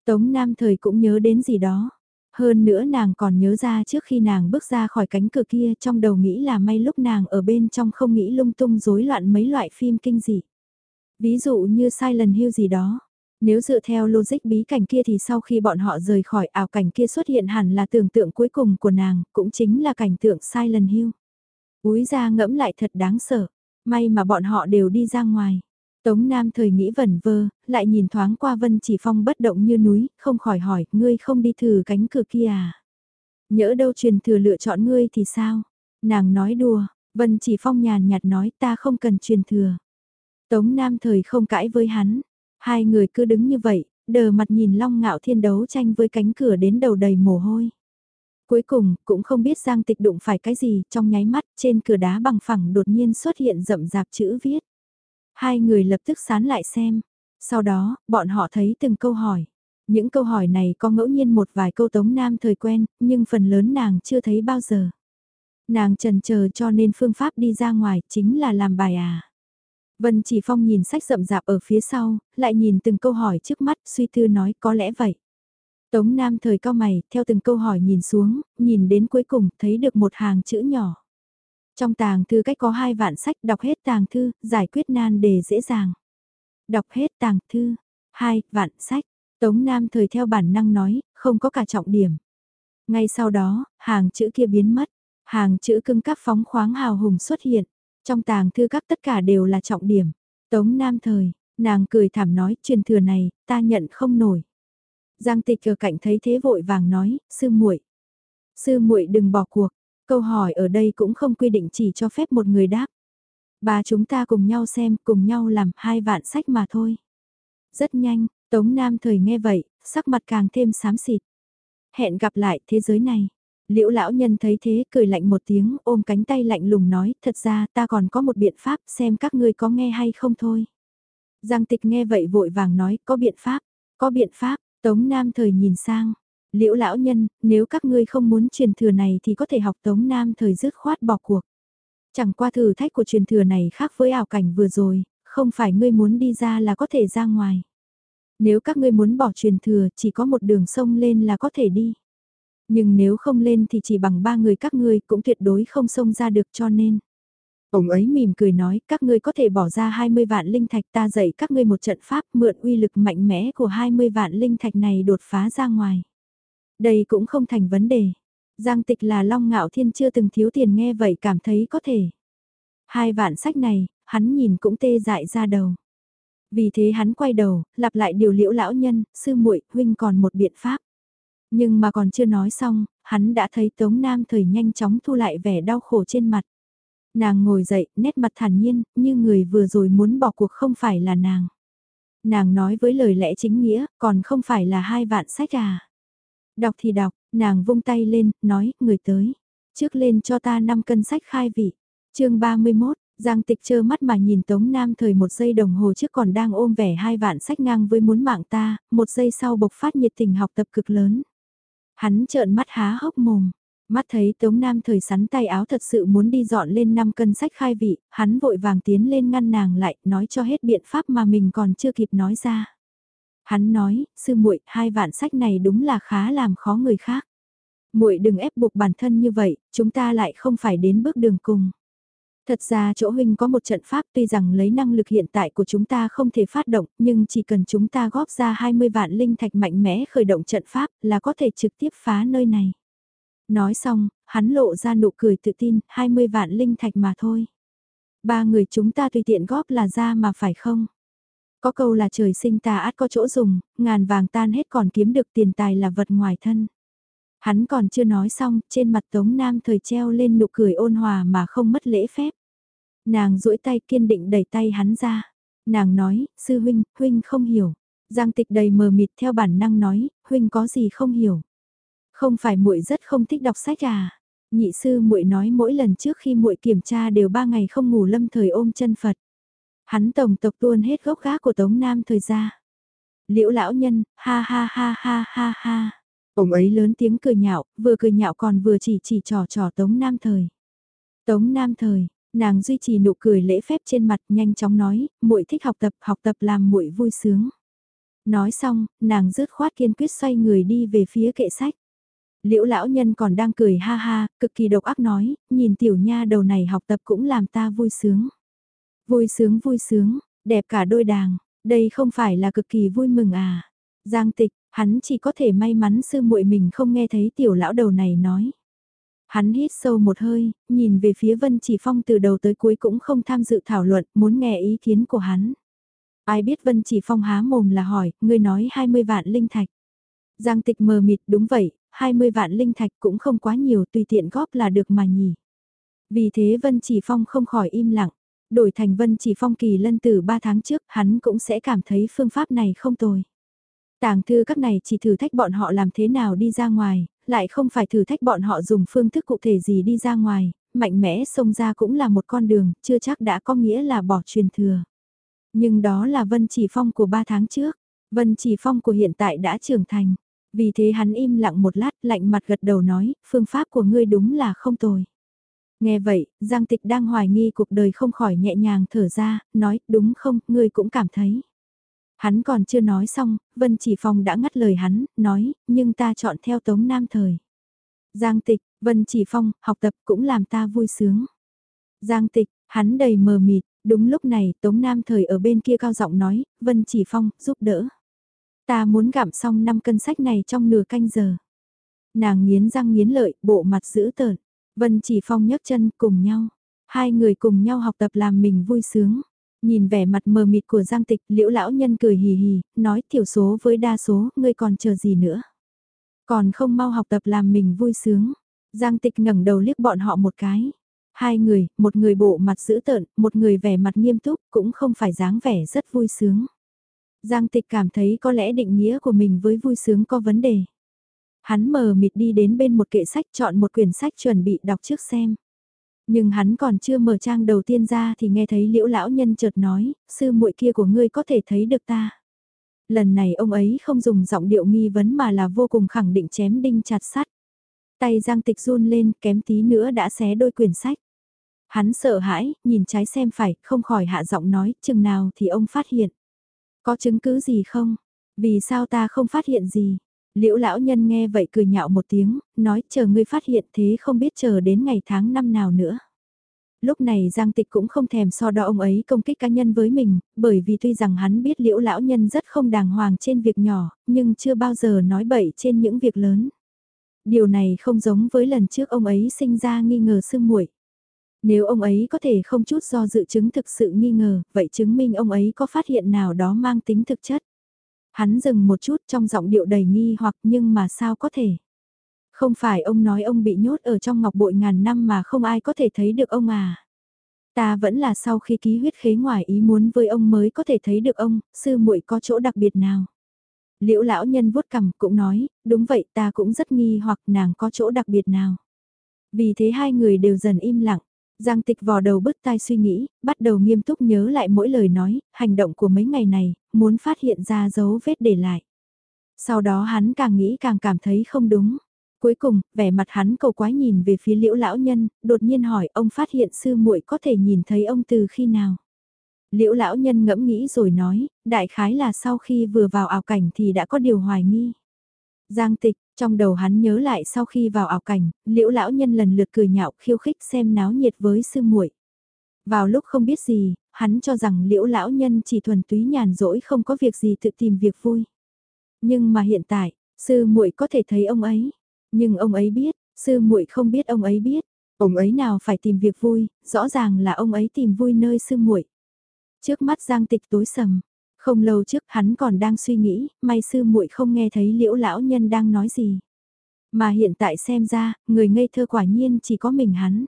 Tống Nam thời cũng nhớ đến gì đó. Hơn nữa nàng còn nhớ ra trước khi nàng bước ra khỏi cánh cửa kia trong đầu nghĩ là may lúc nàng ở bên trong không nghĩ lung tung rối loạn mấy loại phim kinh dị. Ví dụ như Silent Hill gì đó. Nếu dựa theo logic bí cảnh kia thì sau khi bọn họ rời khỏi ảo cảnh kia xuất hiện hẳn là tưởng tượng cuối cùng của nàng, cũng chính là cảnh tượng Silent Hill. Úi ra ngẫm lại thật đáng sợ, may mà bọn họ đều đi ra ngoài. Tống Nam thời nghĩ vẩn vơ, lại nhìn thoáng qua Vân Chỉ Phong bất động như núi, không khỏi hỏi, ngươi không đi thử cánh cửa kia à? Nhỡ đâu truyền thừa lựa chọn ngươi thì sao? Nàng nói đùa, Vân Chỉ Phong nhàn nhạt nói ta không cần truyền thừa. Tống Nam thời không cãi với hắn, hai người cứ đứng như vậy, đờ mặt nhìn Long Ngạo Thiên đấu tranh với cánh cửa đến đầu đầy mồ hôi. Cuối cùng, cũng không biết Giang Tịch đụng phải cái gì, trong nháy mắt, trên cửa đá bằng phẳng đột nhiên xuất hiện rậm rạp chữ viết. Hai người lập tức sán lại xem. Sau đó, bọn họ thấy từng câu hỏi. Những câu hỏi này có ngẫu nhiên một vài câu tống nam thời quen, nhưng phần lớn nàng chưa thấy bao giờ. Nàng trần chờ cho nên phương pháp đi ra ngoài chính là làm bài à. Vân Chỉ Phong nhìn sách rậm rạp ở phía sau, lại nhìn từng câu hỏi trước mắt suy tư nói có lẽ vậy. Tống Nam thời cao mày, theo từng câu hỏi nhìn xuống, nhìn đến cuối cùng thấy được một hàng chữ nhỏ. Trong tàng thư cách có hai vạn sách đọc hết tàng thư, giải quyết nan đề dễ dàng. Đọc hết tàng thư, hai vạn sách, Tống Nam thời theo bản năng nói, không có cả trọng điểm. Ngay sau đó, hàng chữ kia biến mất, hàng chữ cưng các phóng khoáng hào hùng xuất hiện. Trong tàng thư các tất cả đều là trọng điểm. Tống Nam thời, nàng cười thảm nói truyền thừa này, ta nhận không nổi. Giang tịch ở cạnh thấy thế vội vàng nói, sư muội Sư muội đừng bỏ cuộc, câu hỏi ở đây cũng không quy định chỉ cho phép một người đáp. Ba chúng ta cùng nhau xem, cùng nhau làm hai vạn sách mà thôi. Rất nhanh, Tống Nam thời nghe vậy, sắc mặt càng thêm xám xịt. Hẹn gặp lại thế giới này. Liễu lão nhân thấy thế cười lạnh một tiếng ôm cánh tay lạnh lùng nói thật ra ta còn có một biện pháp xem các ngươi có nghe hay không thôi. Giang tịch nghe vậy vội vàng nói có biện pháp, có biện pháp, Tống Nam thời nhìn sang. Liễu lão nhân, nếu các ngươi không muốn truyền thừa này thì có thể học Tống Nam thời dứt khoát bỏ cuộc. Chẳng qua thử thách của truyền thừa này khác với ảo cảnh vừa rồi, không phải ngươi muốn đi ra là có thể ra ngoài. Nếu các ngươi muốn bỏ truyền thừa chỉ có một đường sông lên là có thể đi. Nhưng nếu không lên thì chỉ bằng ba người các ngươi cũng tuyệt đối không xông ra được cho nên. Ông ấy mỉm cười nói, các ngươi có thể bỏ ra 20 vạn linh thạch ta dạy các ngươi một trận pháp mượn uy lực mạnh mẽ của 20 vạn linh thạch này đột phá ra ngoài. Đây cũng không thành vấn đề. Giang tịch là long ngạo thiên chưa từng thiếu tiền nghe vậy cảm thấy có thể. Hai vạn sách này, hắn nhìn cũng tê dại ra đầu. Vì thế hắn quay đầu, lặp lại điều liễu lão nhân, sư muội huynh còn một biện pháp. Nhưng mà còn chưa nói xong, hắn đã thấy Tống Nam thời nhanh chóng thu lại vẻ đau khổ trên mặt. Nàng ngồi dậy, nét mặt thản nhiên, như người vừa rồi muốn bỏ cuộc không phải là nàng. Nàng nói với lời lẽ chính nghĩa, còn không phải là hai vạn sách à. Đọc thì đọc, nàng vung tay lên, nói, người tới. Trước lên cho ta 5 cân sách khai vị. chương 31, Giang tịch chơ mắt mà nhìn Tống Nam thời một giây đồng hồ trước còn đang ôm vẻ hai vạn sách ngang với muốn mạng ta, một giây sau bộc phát nhiệt tình học tập cực lớn. Hắn trợn mắt há hốc mồm. Mắt thấy Tống Nam thời sắn tay áo thật sự muốn đi dọn lên 5 cân sách khai vị, hắn vội vàng tiến lên ngăn nàng lại, nói cho hết biện pháp mà mình còn chưa kịp nói ra. Hắn nói, sư muội, hai vạn sách này đúng là khá làm khó người khác. Muội đừng ép buộc bản thân như vậy, chúng ta lại không phải đến bước đường cùng. Thật ra chỗ huynh có một trận pháp tuy rằng lấy năng lực hiện tại của chúng ta không thể phát động, nhưng chỉ cần chúng ta góp ra 20 vạn linh thạch mạnh mẽ khởi động trận pháp là có thể trực tiếp phá nơi này. Nói xong, hắn lộ ra nụ cười tự tin, 20 vạn linh thạch mà thôi. Ba người chúng ta tùy tiện góp là ra mà phải không? Có câu là trời sinh ta át có chỗ dùng, ngàn vàng tan hết còn kiếm được tiền tài là vật ngoài thân. Hắn còn chưa nói xong, trên mặt Tống Nam thời treo lên nụ cười ôn hòa mà không mất lễ phép. Nàng duỗi tay kiên định đẩy tay hắn ra. Nàng nói, sư huynh, huynh không hiểu. Giang tịch đầy mờ mịt theo bản năng nói, huynh có gì không hiểu. Không phải muội rất không thích đọc sách à? Nhị sư muội nói mỗi lần trước khi muội kiểm tra đều ba ngày không ngủ lâm thời ôm chân Phật. Hắn tổng tộc tuôn hết gốc gác của Tống Nam thời ra. Liễu lão nhân, ha ha ha ha ha ha. Ông ấy lớn tiếng cười nhạo, vừa cười nhạo còn vừa chỉ chỉ trò trò Tống Nam thời. Tống Nam thời, nàng duy trì nụ cười lễ phép trên mặt nhanh chóng nói, muội thích học tập, học tập làm muội vui sướng. Nói xong, nàng rứt khoát kiên quyết xoay người đi về phía kệ sách. Liễu lão nhân còn đang cười ha ha, cực kỳ độc ác nói, nhìn tiểu nha đầu này học tập cũng làm ta vui sướng. Vui sướng vui sướng, đẹp cả đôi đàng, đây không phải là cực kỳ vui mừng à. Giang tịch, hắn chỉ có thể may mắn sư muội mình không nghe thấy tiểu lão đầu này nói. Hắn hít sâu một hơi, nhìn về phía Vân Chỉ Phong từ đầu tới cuối cũng không tham dự thảo luận, muốn nghe ý kiến của hắn. Ai biết Vân Chỉ Phong há mồm là hỏi, ngươi nói 20 vạn linh thạch. Giang tịch mờ mịt, đúng vậy, 20 vạn linh thạch cũng không quá nhiều tùy tiện góp là được mà nhỉ. Vì thế Vân Chỉ Phong không khỏi im lặng, đổi thành Vân Chỉ Phong kỳ lân từ 3 tháng trước hắn cũng sẽ cảm thấy phương pháp này không tồi. Tàng thư các này chỉ thử thách bọn họ làm thế nào đi ra ngoài, lại không phải thử thách bọn họ dùng phương thức cụ thể gì đi ra ngoài, mạnh mẽ xông ra cũng là một con đường, chưa chắc đã có nghĩa là bỏ truyền thừa. Nhưng đó là Vân Chỉ Phong của 3 tháng trước, Vân Chỉ Phong của hiện tại đã trưởng thành. Vì thế hắn im lặng một lát lạnh mặt gật đầu nói, phương pháp của ngươi đúng là không tồi. Nghe vậy, Giang Tịch đang hoài nghi cuộc đời không khỏi nhẹ nhàng thở ra, nói, đúng không, ngươi cũng cảm thấy. Hắn còn chưa nói xong, Vân Chỉ Phong đã ngắt lời hắn, nói, nhưng ta chọn theo Tống Nam Thời. Giang Tịch, Vân Chỉ Phong, học tập cũng làm ta vui sướng. Giang Tịch, hắn đầy mờ mịt, đúng lúc này Tống Nam Thời ở bên kia cao giọng nói, Vân Chỉ Phong, giúp đỡ. Ta muốn gặm xong 5 cân sách này trong nửa canh giờ. Nàng nghiến răng nghiến lợi, bộ mặt dữ tợn. Vân Chỉ Phong nhấc chân cùng nhau. Hai người cùng nhau học tập làm mình vui sướng. Nhìn vẻ mặt mờ mịt của Giang Tịch, liễu lão nhân cười hì hì, nói thiểu số với đa số, ngươi còn chờ gì nữa. Còn không mau học tập làm mình vui sướng. Giang Tịch ngẩng đầu liếc bọn họ một cái. Hai người, một người bộ mặt dữ tợn, một người vẻ mặt nghiêm túc, cũng không phải dáng vẻ rất vui sướng. Giang tịch cảm thấy có lẽ định nghĩa của mình với vui sướng có vấn đề. Hắn mờ mịt đi đến bên một kệ sách chọn một quyển sách chuẩn bị đọc trước xem. Nhưng hắn còn chưa mở trang đầu tiên ra thì nghe thấy liễu lão nhân chợt nói, sư muội kia của ngươi có thể thấy được ta. Lần này ông ấy không dùng giọng điệu nghi vấn mà là vô cùng khẳng định chém đinh chặt sắt. Tay Giang Tịch run lên kém tí nữa đã xé đôi quyển sách. Hắn sợ hãi, nhìn trái xem phải, không khỏi hạ giọng nói, chừng nào thì ông phát hiện. Có chứng cứ gì không? Vì sao ta không phát hiện gì? Liễu lão nhân nghe vậy cười nhạo một tiếng, nói chờ ngươi phát hiện thế không biết chờ đến ngày tháng năm nào nữa. Lúc này Giang Tịch cũng không thèm so đo ông ấy công kích cá nhân với mình, bởi vì tuy rằng hắn biết liễu lão nhân rất không đàng hoàng trên việc nhỏ, nhưng chưa bao giờ nói bậy trên những việc lớn. Điều này không giống với lần trước ông ấy sinh ra nghi ngờ sương muội. Nếu ông ấy có thể không chút do dự chứng thực sự nghi ngờ, vậy chứng minh ông ấy có phát hiện nào đó mang tính thực chất. Hắn dừng một chút trong giọng điệu đầy nghi hoặc nhưng mà sao có thể. Không phải ông nói ông bị nhốt ở trong ngọc bội ngàn năm mà không ai có thể thấy được ông à. Ta vẫn là sau khi ký huyết khế ngoài ý muốn với ông mới có thể thấy được ông, sư muội có chỗ đặc biệt nào. Liễu lão nhân vuốt cằm cũng nói, đúng vậy ta cũng rất nghi hoặc nàng có chỗ đặc biệt nào. Vì thế hai người đều dần im lặng. Giang tịch vò đầu bứt tai suy nghĩ, bắt đầu nghiêm túc nhớ lại mỗi lời nói, hành động của mấy ngày này, muốn phát hiện ra dấu vết để lại. Sau đó hắn càng nghĩ càng cảm thấy không đúng. Cuối cùng, vẻ mặt hắn cầu quái nhìn về phía liễu lão nhân, đột nhiên hỏi ông phát hiện sư muội có thể nhìn thấy ông từ khi nào. Liễu lão nhân ngẫm nghĩ rồi nói, đại khái là sau khi vừa vào ảo cảnh thì đã có điều hoài nghi. Giang tịch, trong đầu hắn nhớ lại sau khi vào ảo cảnh, liễu lão nhân lần lượt cười nhạo khiêu khích xem náo nhiệt với sư muội. Vào lúc không biết gì, hắn cho rằng liễu lão nhân chỉ thuần túy nhàn rỗi không có việc gì tự tìm việc vui. Nhưng mà hiện tại, sư muội có thể thấy ông ấy, nhưng ông ấy biết, sư muội không biết ông ấy biết, ông ấy nào phải tìm việc vui, rõ ràng là ông ấy tìm vui nơi sư muội. Trước mắt Giang Tịch tối sầm, không lâu trước hắn còn đang suy nghĩ, may sư muội không nghe thấy liễu lão nhân đang nói gì. Mà hiện tại xem ra, người ngây thơ quả nhiên chỉ có mình hắn.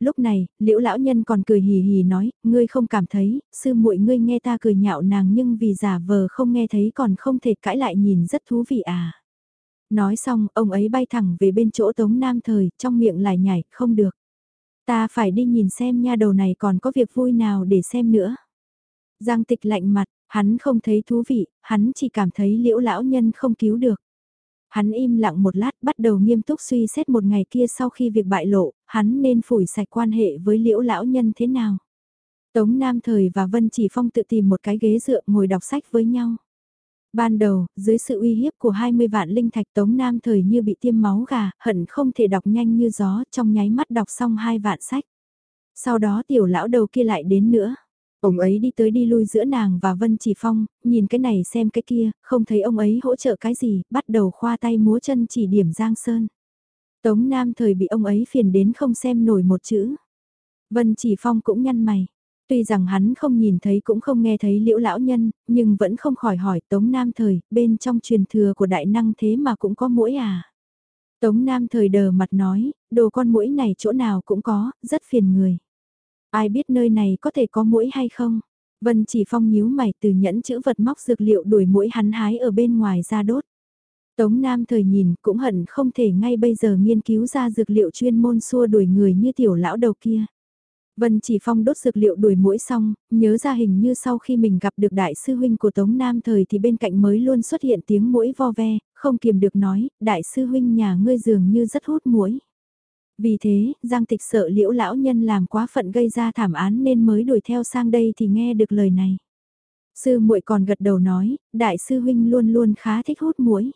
Lúc này, liễu lão nhân còn cười hì hì nói, ngươi không cảm thấy, sư muội ngươi nghe ta cười nhạo nàng nhưng vì giả vờ không nghe thấy còn không thể cãi lại nhìn rất thú vị à. Nói xong, ông ấy bay thẳng về bên chỗ Tống Nam Thời, trong miệng lại nhảy, không được. Ta phải đi nhìn xem nha đầu này còn có việc vui nào để xem nữa. Giang tịch lạnh mặt, hắn không thấy thú vị, hắn chỉ cảm thấy liễu lão nhân không cứu được. Hắn im lặng một lát bắt đầu nghiêm túc suy xét một ngày kia sau khi việc bại lộ, hắn nên phủi sạch quan hệ với liễu lão nhân thế nào. Tống Nam Thời và Vân Chỉ Phong tự tìm một cái ghế dựa ngồi đọc sách với nhau. Ban đầu, dưới sự uy hiếp của 20 vạn linh thạch Tống Nam Thời như bị tiêm máu gà, hận không thể đọc nhanh như gió trong nháy mắt đọc xong hai vạn sách. Sau đó tiểu lão đầu kia lại đến nữa. Ông ấy đi tới đi lui giữa nàng và Vân Chỉ Phong, nhìn cái này xem cái kia, không thấy ông ấy hỗ trợ cái gì, bắt đầu khoa tay múa chân chỉ điểm Giang Sơn. Tống Nam thời bị ông ấy phiền đến không xem nổi một chữ. Vân Chỉ Phong cũng nhăn mày. Tuy rằng hắn không nhìn thấy cũng không nghe thấy liễu lão nhân, nhưng vẫn không khỏi hỏi Tống Nam thời, bên trong truyền thừa của đại năng thế mà cũng có mũi à. Tống Nam thời đờ mặt nói, đồ con mũi này chỗ nào cũng có, rất phiền người. Ai biết nơi này có thể có mũi hay không? Vân chỉ phong nhíu mày từ nhẫn chữ vật móc dược liệu đuổi mũi hắn hái ở bên ngoài ra đốt. Tống Nam thời nhìn cũng hận không thể ngay bây giờ nghiên cứu ra dược liệu chuyên môn xua đuổi người như tiểu lão đầu kia. Vân chỉ phong đốt dược liệu đuổi mũi xong, nhớ ra hình như sau khi mình gặp được đại sư huynh của Tống Nam thời thì bên cạnh mới luôn xuất hiện tiếng mũi vo ve, không kiềm được nói, đại sư huynh nhà ngươi dường như rất hút mũi. Vì thế, Giang Tịch sợ liễu lão nhân làm quá phận gây ra thảm án nên mới đuổi theo sang đây thì nghe được lời này. Sư muội còn gật đầu nói, đại sư huynh luôn luôn khá thích hút muối.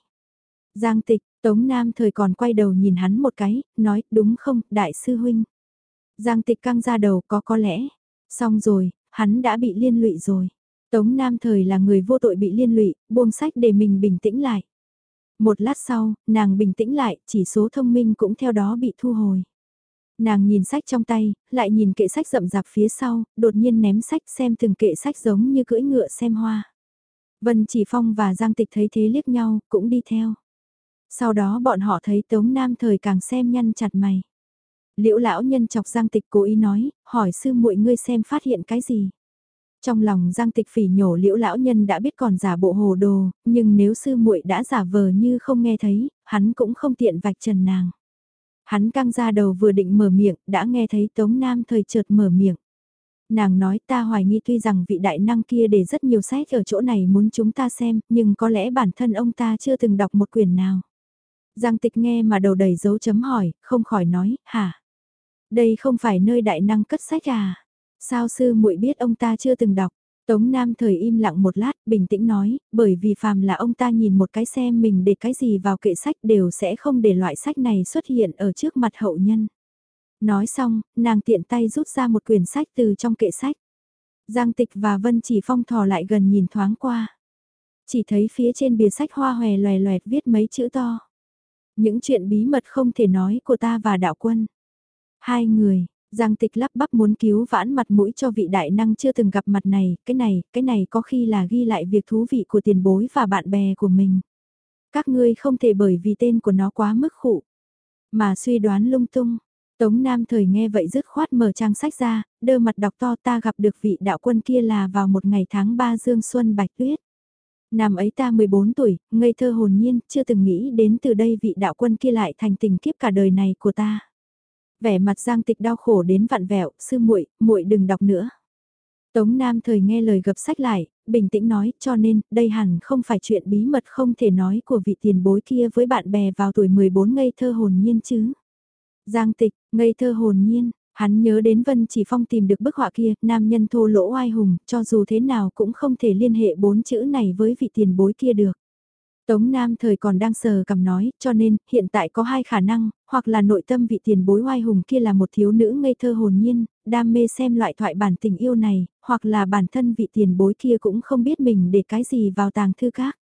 Giang Tịch, Tống Nam thời còn quay đầu nhìn hắn một cái, nói, đúng không, đại sư huynh. Giang Tịch căng ra đầu có có lẽ. Xong rồi, hắn đã bị liên lụy rồi. Tống Nam thời là người vô tội bị liên lụy, buông sách để mình bình tĩnh lại. Một lát sau, nàng bình tĩnh lại, chỉ số thông minh cũng theo đó bị thu hồi. Nàng nhìn sách trong tay, lại nhìn kệ sách rậm rạp phía sau, đột nhiên ném sách xem từng kệ sách giống như cưỡi ngựa xem hoa. Vân Chỉ Phong và Giang Tịch thấy thế liếc nhau, cũng đi theo. Sau đó bọn họ thấy Tống Nam thời càng xem nhăn chặt mày. Liễu lão nhân chọc Giang Tịch cố ý nói, hỏi sư muội ngươi xem phát hiện cái gì. Trong lòng Giang Tịch phỉ nhổ Liễu lão nhân đã biết còn giả bộ hồ đồ, nhưng nếu sư muội đã giả vờ như không nghe thấy, hắn cũng không tiện vạch trần nàng. Hắn căng ra đầu vừa định mở miệng, đã nghe thấy Tống Nam thời chợt mở miệng. Nàng nói ta hoài nghi tuy rằng vị đại năng kia để rất nhiều sách ở chỗ này muốn chúng ta xem, nhưng có lẽ bản thân ông ta chưa từng đọc một quyển nào. Giang tịch nghe mà đầu đầy dấu chấm hỏi, không khỏi nói, hả? Đây không phải nơi đại năng cất sách à? Sao sư muội biết ông ta chưa từng đọc? Tống Nam thời im lặng một lát, bình tĩnh nói, bởi vì phàm là ông ta nhìn một cái xem mình để cái gì vào kệ sách đều sẽ không để loại sách này xuất hiện ở trước mặt hậu nhân. Nói xong, nàng tiện tay rút ra một quyển sách từ trong kệ sách. Giang Tịch và Vân Chỉ Phong thò lại gần nhìn thoáng qua. Chỉ thấy phía trên bìa sách hoa hòe loè loẹt viết mấy chữ to. Những chuyện bí mật không thể nói của ta và đạo quân. Hai người, Giang tịch lắp bắp muốn cứu vãn mặt mũi cho vị đại năng chưa từng gặp mặt này, cái này, cái này có khi là ghi lại việc thú vị của tiền bối và bạn bè của mình. Các ngươi không thể bởi vì tên của nó quá mức khụ, mà suy đoán lung tung. Tống Nam thời nghe vậy dứt khoát mở trang sách ra, đơ mặt đọc to ta gặp được vị đạo quân kia là vào một ngày tháng 3 dương xuân bạch tuyết. Năm ấy ta 14 tuổi, ngây thơ hồn nhiên, chưa từng nghĩ đến từ đây vị đạo quân kia lại thành tình kiếp cả đời này của ta. Vẻ mặt Giang Tịch đau khổ đến vặn vẹo, sư muội, muội đừng đọc nữa. Tống Nam thời nghe lời gập sách lại, bình tĩnh nói, cho nên, đây hẳn không phải chuyện bí mật không thể nói của vị tiền bối kia với bạn bè vào tuổi 14 ngây thơ hồn nhiên chứ. Giang Tịch, ngây thơ hồn nhiên, hắn nhớ đến Vân Chỉ Phong tìm được bức họa kia, nam nhân thô lỗ oai hùng, cho dù thế nào cũng không thể liên hệ bốn chữ này với vị tiền bối kia được. Tống Nam thời còn đang sờ cầm nói, cho nên, hiện tại có hai khả năng, hoặc là nội tâm vị tiền bối oai hùng kia là một thiếu nữ ngây thơ hồn nhiên, đam mê xem loại thoại bản tình yêu này, hoặc là bản thân vị tiền bối kia cũng không biết mình để cái gì vào tàng thư các.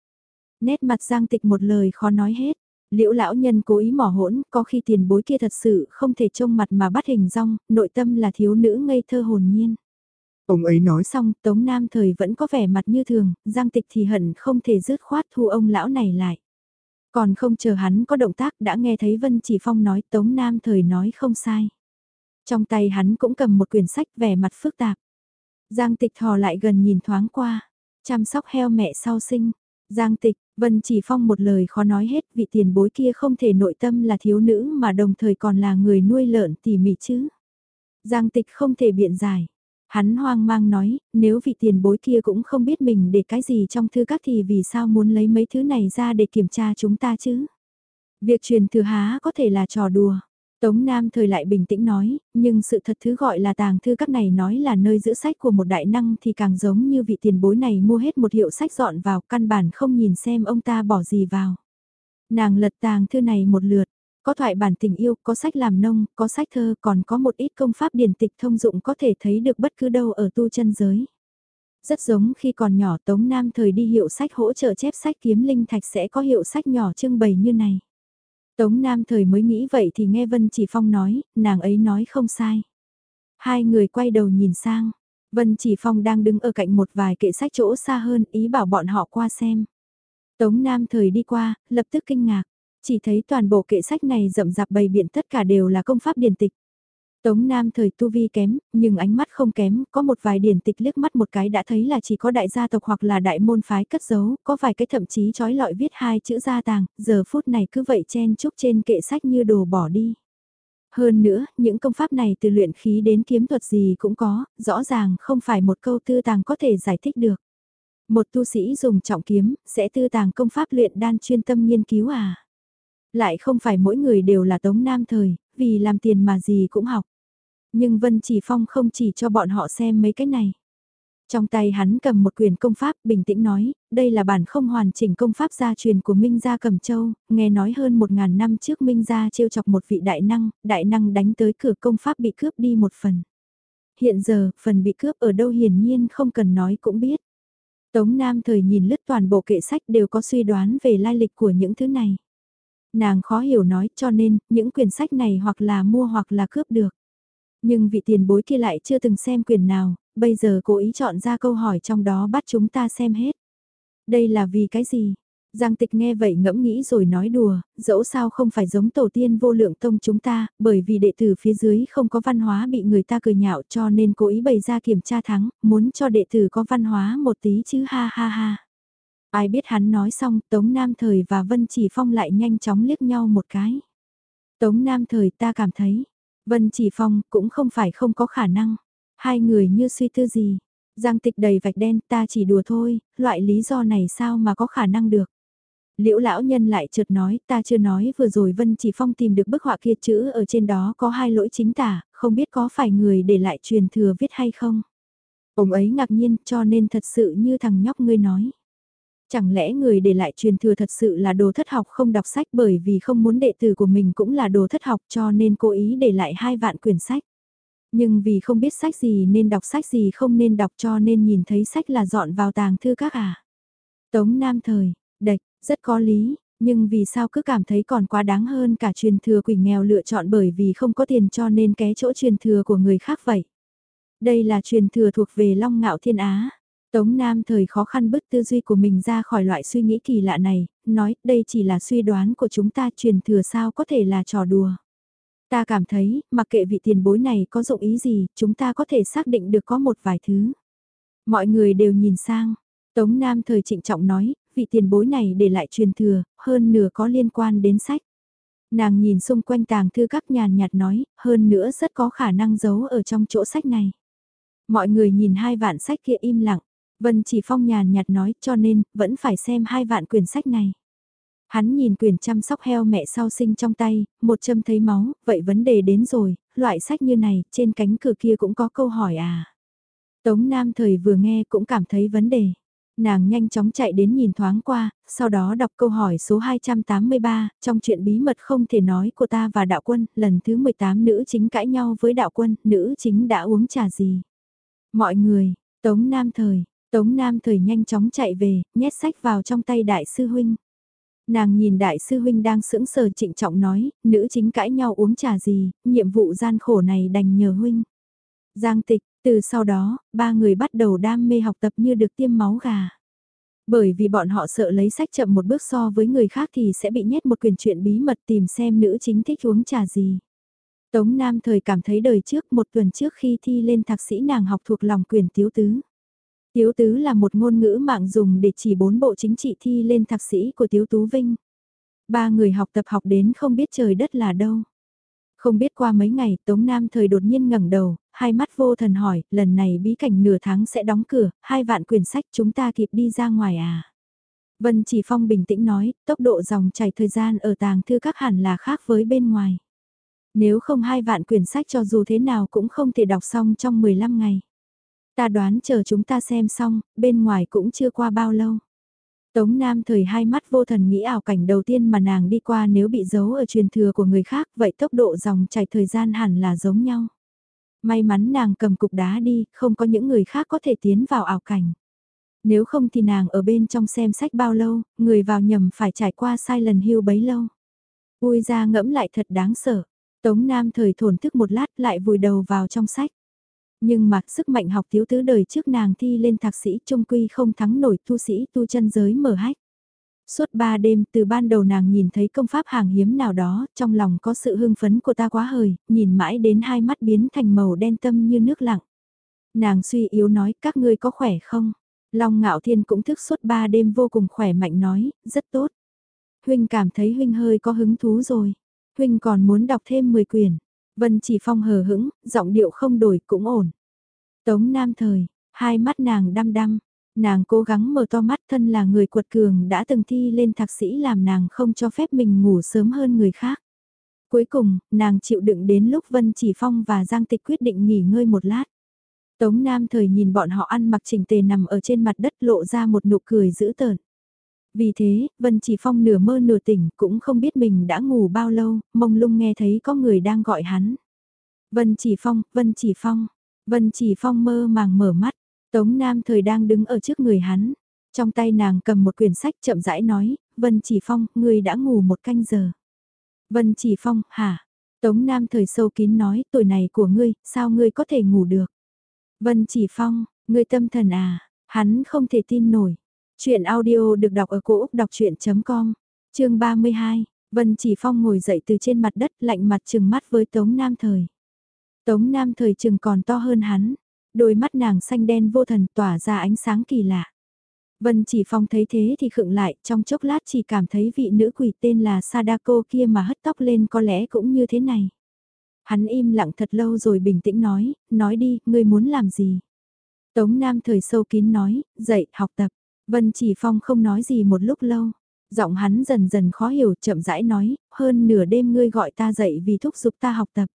Nét mặt giang tịch một lời khó nói hết. Liễu lão nhân cố ý mỏ hỗn, có khi tiền bối kia thật sự không thể trông mặt mà bắt hình rong, nội tâm là thiếu nữ ngây thơ hồn nhiên. Ông ấy nói xong, Tống Nam thời vẫn có vẻ mặt như thường, Giang Tịch thì hận không thể dứt khoát thu ông lão này lại. Còn không chờ hắn có động tác đã nghe thấy Vân Chỉ Phong nói Tống Nam thời nói không sai. Trong tay hắn cũng cầm một quyển sách vẻ mặt phức tạp. Giang Tịch thò lại gần nhìn thoáng qua, chăm sóc heo mẹ sau sinh. Giang Tịch, Vân Chỉ Phong một lời khó nói hết vị tiền bối kia không thể nội tâm là thiếu nữ mà đồng thời còn là người nuôi lợn tỉ mỉ chứ. Giang Tịch không thể biện giải. Hắn hoang mang nói, nếu vị tiền bối kia cũng không biết mình để cái gì trong thư các thì vì sao muốn lấy mấy thứ này ra để kiểm tra chúng ta chứ? Việc truyền thừa há có thể là trò đùa. Tống Nam thời lại bình tĩnh nói, nhưng sự thật thứ gọi là tàng thư các này nói là nơi giữ sách của một đại năng thì càng giống như vị tiền bối này mua hết một hiệu sách dọn vào căn bản không nhìn xem ông ta bỏ gì vào. Nàng lật tàng thư này một lượt, có thoại bản tình yêu, có sách làm nông, có sách thơ, còn có một ít công pháp điển tịch thông dụng có thể thấy được bất cứ đâu ở tu chân giới. Rất giống khi còn nhỏ Tống Nam thời đi hiệu sách hỗ trợ chép sách kiếm linh thạch sẽ có hiệu sách nhỏ trưng bày như này. Tống Nam thời mới nghĩ vậy thì nghe Vân Chỉ Phong nói, nàng ấy nói không sai. Hai người quay đầu nhìn sang, Vân Chỉ Phong đang đứng ở cạnh một vài kệ sách chỗ xa hơn ý bảo bọn họ qua xem. Tống Nam thời đi qua, lập tức kinh ngạc. Chỉ thấy toàn bộ kệ sách này rậm rạp bày biện tất cả đều là công pháp điển tịch. Tống Nam thời tu vi kém, nhưng ánh mắt không kém, có một vài điển tịch liếc mắt một cái đã thấy là chỉ có đại gia tộc hoặc là đại môn phái cất giấu, có vài cái thậm chí trói lọi viết hai chữ gia tàng, giờ phút này cứ vậy chen chúc trên kệ sách như đồ bỏ đi. Hơn nữa, những công pháp này từ luyện khí đến kiếm thuật gì cũng có, rõ ràng không phải một câu tư tàng có thể giải thích được. Một tu sĩ dùng trọng kiếm, sẽ tư tàng công pháp luyện đan chuyên tâm nghiên cứu à? Lại không phải mỗi người đều là tống nam thời, vì làm tiền mà gì cũng học. Nhưng Vân Chỉ Phong không chỉ cho bọn họ xem mấy cái này. Trong tay hắn cầm một quyền công pháp bình tĩnh nói, đây là bản không hoàn chỉnh công pháp gia truyền của Minh Gia Cẩm Châu, nghe nói hơn một ngàn năm trước Minh Gia trêu chọc một vị đại năng, đại năng đánh tới cửa công pháp bị cướp đi một phần. Hiện giờ, phần bị cướp ở đâu hiển nhiên không cần nói cũng biết. Tống Nam thời nhìn lướt toàn bộ kệ sách đều có suy đoán về lai lịch của những thứ này. Nàng khó hiểu nói cho nên, những quyển sách này hoặc là mua hoặc là cướp được. Nhưng vị tiền bối kia lại chưa từng xem quyển nào, bây giờ cố ý chọn ra câu hỏi trong đó bắt chúng ta xem hết. Đây là vì cái gì? Giang tịch nghe vậy ngẫm nghĩ rồi nói đùa, dẫu sao không phải giống tổ tiên vô lượng tông chúng ta, bởi vì đệ tử phía dưới không có văn hóa bị người ta cười nhạo cho nên cố ý bày ra kiểm tra thắng, muốn cho đệ tử có văn hóa một tí chứ ha ha ha. Ai biết hắn nói xong, Tống Nam Thời và Vân Chỉ Phong lại nhanh chóng liếc nhau một cái. Tống Nam Thời ta cảm thấy, Vân Chỉ Phong cũng không phải không có khả năng. Hai người như suy tư gì. Giang tịch đầy vạch đen ta chỉ đùa thôi, loại lý do này sao mà có khả năng được. Liễu lão nhân lại chợt nói, ta chưa nói vừa rồi Vân Chỉ Phong tìm được bức họa kia chữ ở trên đó có hai lỗi chính tả, không biết có phải người để lại truyền thừa viết hay không. Ông ấy ngạc nhiên cho nên thật sự như thằng nhóc ngươi nói. Chẳng lẽ người để lại truyền thừa thật sự là đồ thất học không đọc sách bởi vì không muốn đệ tử của mình cũng là đồ thất học cho nên cố ý để lại hai vạn quyển sách. Nhưng vì không biết sách gì nên đọc sách gì không nên đọc cho nên nhìn thấy sách là dọn vào tàng thư các à. Tống Nam Thời, đạch, rất có lý, nhưng vì sao cứ cảm thấy còn quá đáng hơn cả truyền thừa quỷ nghèo lựa chọn bởi vì không có tiền cho nên ké chỗ truyền thừa của người khác vậy. Đây là truyền thừa thuộc về Long Ngạo Thiên Á. Tống Nam thời khó khăn bứt tư duy của mình ra khỏi loại suy nghĩ kỳ lạ này, nói đây chỉ là suy đoán của chúng ta truyền thừa sao có thể là trò đùa. Ta cảm thấy, mặc kệ vị tiền bối này có dụng ý gì, chúng ta có thể xác định được có một vài thứ. Mọi người đều nhìn sang. Tống Nam thời trịnh trọng nói, vị tiền bối này để lại truyền thừa, hơn nửa có liên quan đến sách. Nàng nhìn xung quanh tàng thư các nhàn nhạt nói, hơn nữa rất có khả năng giấu ở trong chỗ sách này. Mọi người nhìn hai vạn sách kia im lặng, Vân chỉ phong nhàn nhạt nói cho nên, vẫn phải xem hai vạn quyển sách này. Hắn nhìn quyển chăm sóc heo mẹ sau sinh trong tay, một châm thấy máu, vậy vấn đề đến rồi, loại sách như này, trên cánh cửa kia cũng có câu hỏi à. Tống Nam thời vừa nghe cũng cảm thấy vấn đề. Nàng nhanh chóng chạy đến nhìn thoáng qua, sau đó đọc câu hỏi số 283, trong chuyện bí mật không thể nói của ta và đạo quân, lần thứ 18 nữ chính cãi nhau với đạo quân, nữ chính đã uống trà gì. Mọi người, Tống Nam thời, Tống Nam thời nhanh chóng chạy về, nhét sách vào trong tay đại sư huynh. Nàng nhìn đại sư huynh đang sững sờ trịnh trọng nói, nữ chính cãi nhau uống trà gì, nhiệm vụ gian khổ này đành nhờ huynh. Giang tịch, từ sau đó, ba người bắt đầu đam mê học tập như được tiêm máu gà. Bởi vì bọn họ sợ lấy sách chậm một bước so với người khác thì sẽ bị nhét một quyền chuyện bí mật tìm xem nữ chính thích uống trà gì. Tống Nam thời cảm thấy đời trước một tuần trước khi thi lên thạc sĩ nàng học thuộc lòng quyền tiếu tứ. Tiếu tứ là một ngôn ngữ mạng dùng để chỉ bốn bộ chính trị thi lên thạc sĩ của Tiếu Tú Vinh. Ba người học tập học đến không biết trời đất là đâu. Không biết qua mấy ngày Tống Nam thời đột nhiên ngẩng đầu, hai mắt vô thần hỏi, lần này bí cảnh nửa tháng sẽ đóng cửa, hai vạn quyển sách chúng ta kịp đi ra ngoài à? Vân Chỉ Phong bình tĩnh nói, tốc độ dòng chảy thời gian ở tàng thư các hẳn là khác với bên ngoài. Nếu không hai vạn quyển sách cho dù thế nào cũng không thể đọc xong trong 15 ngày. Ta đoán chờ chúng ta xem xong, bên ngoài cũng chưa qua bao lâu. Tống Nam thời hai mắt vô thần nghĩ ảo cảnh đầu tiên mà nàng đi qua nếu bị giấu ở truyền thừa của người khác vậy tốc độ dòng chảy thời gian hẳn là giống nhau. May mắn nàng cầm cục đá đi, không có những người khác có thể tiến vào ảo cảnh. Nếu không thì nàng ở bên trong xem sách bao lâu, người vào nhầm phải trải qua sai lần hưu bấy lâu. Ui ra ngẫm lại thật đáng sợ. Tống Nam thời thổn thức một lát lại vùi đầu vào trong sách. Nhưng mà sức mạnh học thiếu tứ đời trước nàng thi lên thạc sĩ trung quy không thắng nổi tu sĩ tu chân giới mở hách. Suốt ba đêm từ ban đầu nàng nhìn thấy công pháp hàng hiếm nào đó, trong lòng có sự hưng phấn của ta quá hời, nhìn mãi đến hai mắt biến thành màu đen tâm như nước lặng. Nàng suy yếu nói các ngươi có khỏe không? Long ngạo thiên cũng thức suốt ba đêm vô cùng khỏe mạnh nói, rất tốt. Huynh cảm thấy huynh hơi có hứng thú rồi. Huynh còn muốn đọc thêm 10 quyển. Vân chỉ phong hờ hững, giọng điệu không đổi cũng ổn. Tống Nam Thời, hai mắt nàng đăm đăm, nàng cố gắng mở to mắt thân là người quật cường đã từng thi lên thạc sĩ làm nàng không cho phép mình ngủ sớm hơn người khác. Cuối cùng, nàng chịu đựng đến lúc Vân Chỉ Phong và Giang Tịch quyết định nghỉ ngơi một lát. Tống Nam Thời nhìn bọn họ ăn mặc chỉnh tề nằm ở trên mặt đất lộ ra một nụ cười dữ tợn. Vì thế, Vân Chỉ Phong nửa mơ nửa tỉnh cũng không biết mình đã ngủ bao lâu, mông lung nghe thấy có người đang gọi hắn. Vân Chỉ Phong, Vân Chỉ Phong, Vân Chỉ Phong mơ màng mở mắt, Tống Nam thời đang đứng ở trước người hắn. Trong tay nàng cầm một quyển sách chậm rãi nói, Vân Chỉ Phong, ngươi đã ngủ một canh giờ. Vân Chỉ Phong, hả? Tống Nam thời sâu kín nói, tuổi này của ngươi, sao ngươi có thể ngủ được? Vân Chỉ Phong, ngươi tâm thần à? Hắn không thể tin nổi. Chuyện audio được đọc ở cổ Úc đọc chuyện.com, chương 32, Vân Chỉ Phong ngồi dậy từ trên mặt đất lạnh mặt trừng mắt với Tống Nam Thời. Tống Nam Thời chừng còn to hơn hắn, đôi mắt nàng xanh đen vô thần tỏa ra ánh sáng kỳ lạ. Vân Chỉ Phong thấy thế thì khựng lại, trong chốc lát chỉ cảm thấy vị nữ quỷ tên là Sadako kia mà hất tóc lên có lẽ cũng như thế này. Hắn im lặng thật lâu rồi bình tĩnh nói, nói đi, ngươi muốn làm gì? Tống Nam thời sâu kín nói, dậy, học tập. Vân Chỉ Phong không nói gì một lúc lâu. Giọng hắn dần dần khó hiểu, chậm rãi nói, hơn nửa đêm ngươi gọi ta dậy vì thúc giục ta học tập.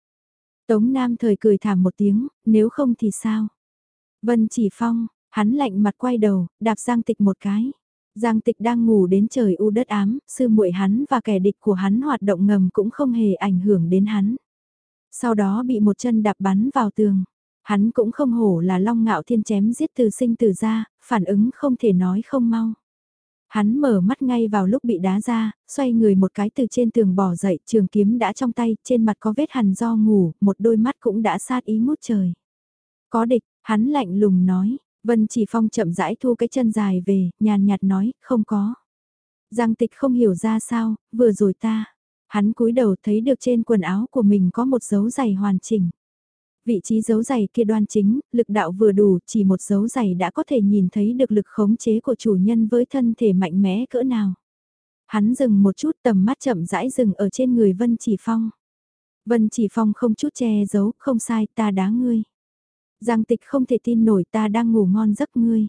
Tống Nam thời cười thảm một tiếng, nếu không thì sao? Vân Chỉ Phong, hắn lạnh mặt quay đầu, đạp Giang Tịch một cái. Giang Tịch đang ngủ đến trời u đất ám, sư muội hắn và kẻ địch của hắn hoạt động ngầm cũng không hề ảnh hưởng đến hắn. Sau đó bị một chân đạp bắn vào tường. Hắn cũng không hổ là long ngạo thiên chém giết từ sinh từ ra, phản ứng không thể nói không mau. Hắn mở mắt ngay vào lúc bị đá ra, xoay người một cái từ trên tường bỏ dậy, trường kiếm đã trong tay, trên mặt có vết hằn do ngủ, một đôi mắt cũng đã sát ý ngút trời. Có địch, hắn lạnh lùng nói, Vân Chỉ Phong chậm rãi thu cái chân dài về, nhàn nhạt nói, không có. Giang tịch không hiểu ra sao, vừa rồi ta. Hắn cúi đầu thấy được trên quần áo của mình có một dấu giày hoàn chỉnh. Vị trí dấu giày kia đoan chính, lực đạo vừa đủ, chỉ một dấu giày đã có thể nhìn thấy được lực khống chế của chủ nhân với thân thể mạnh mẽ cỡ nào. Hắn dừng một chút tầm mắt chậm rãi dừng ở trên người Vân Chỉ Phong. Vân Chỉ Phong không chút che giấu, không sai, ta đá ngươi. Giang tịch không thể tin nổi ta đang ngủ ngon giấc ngươi.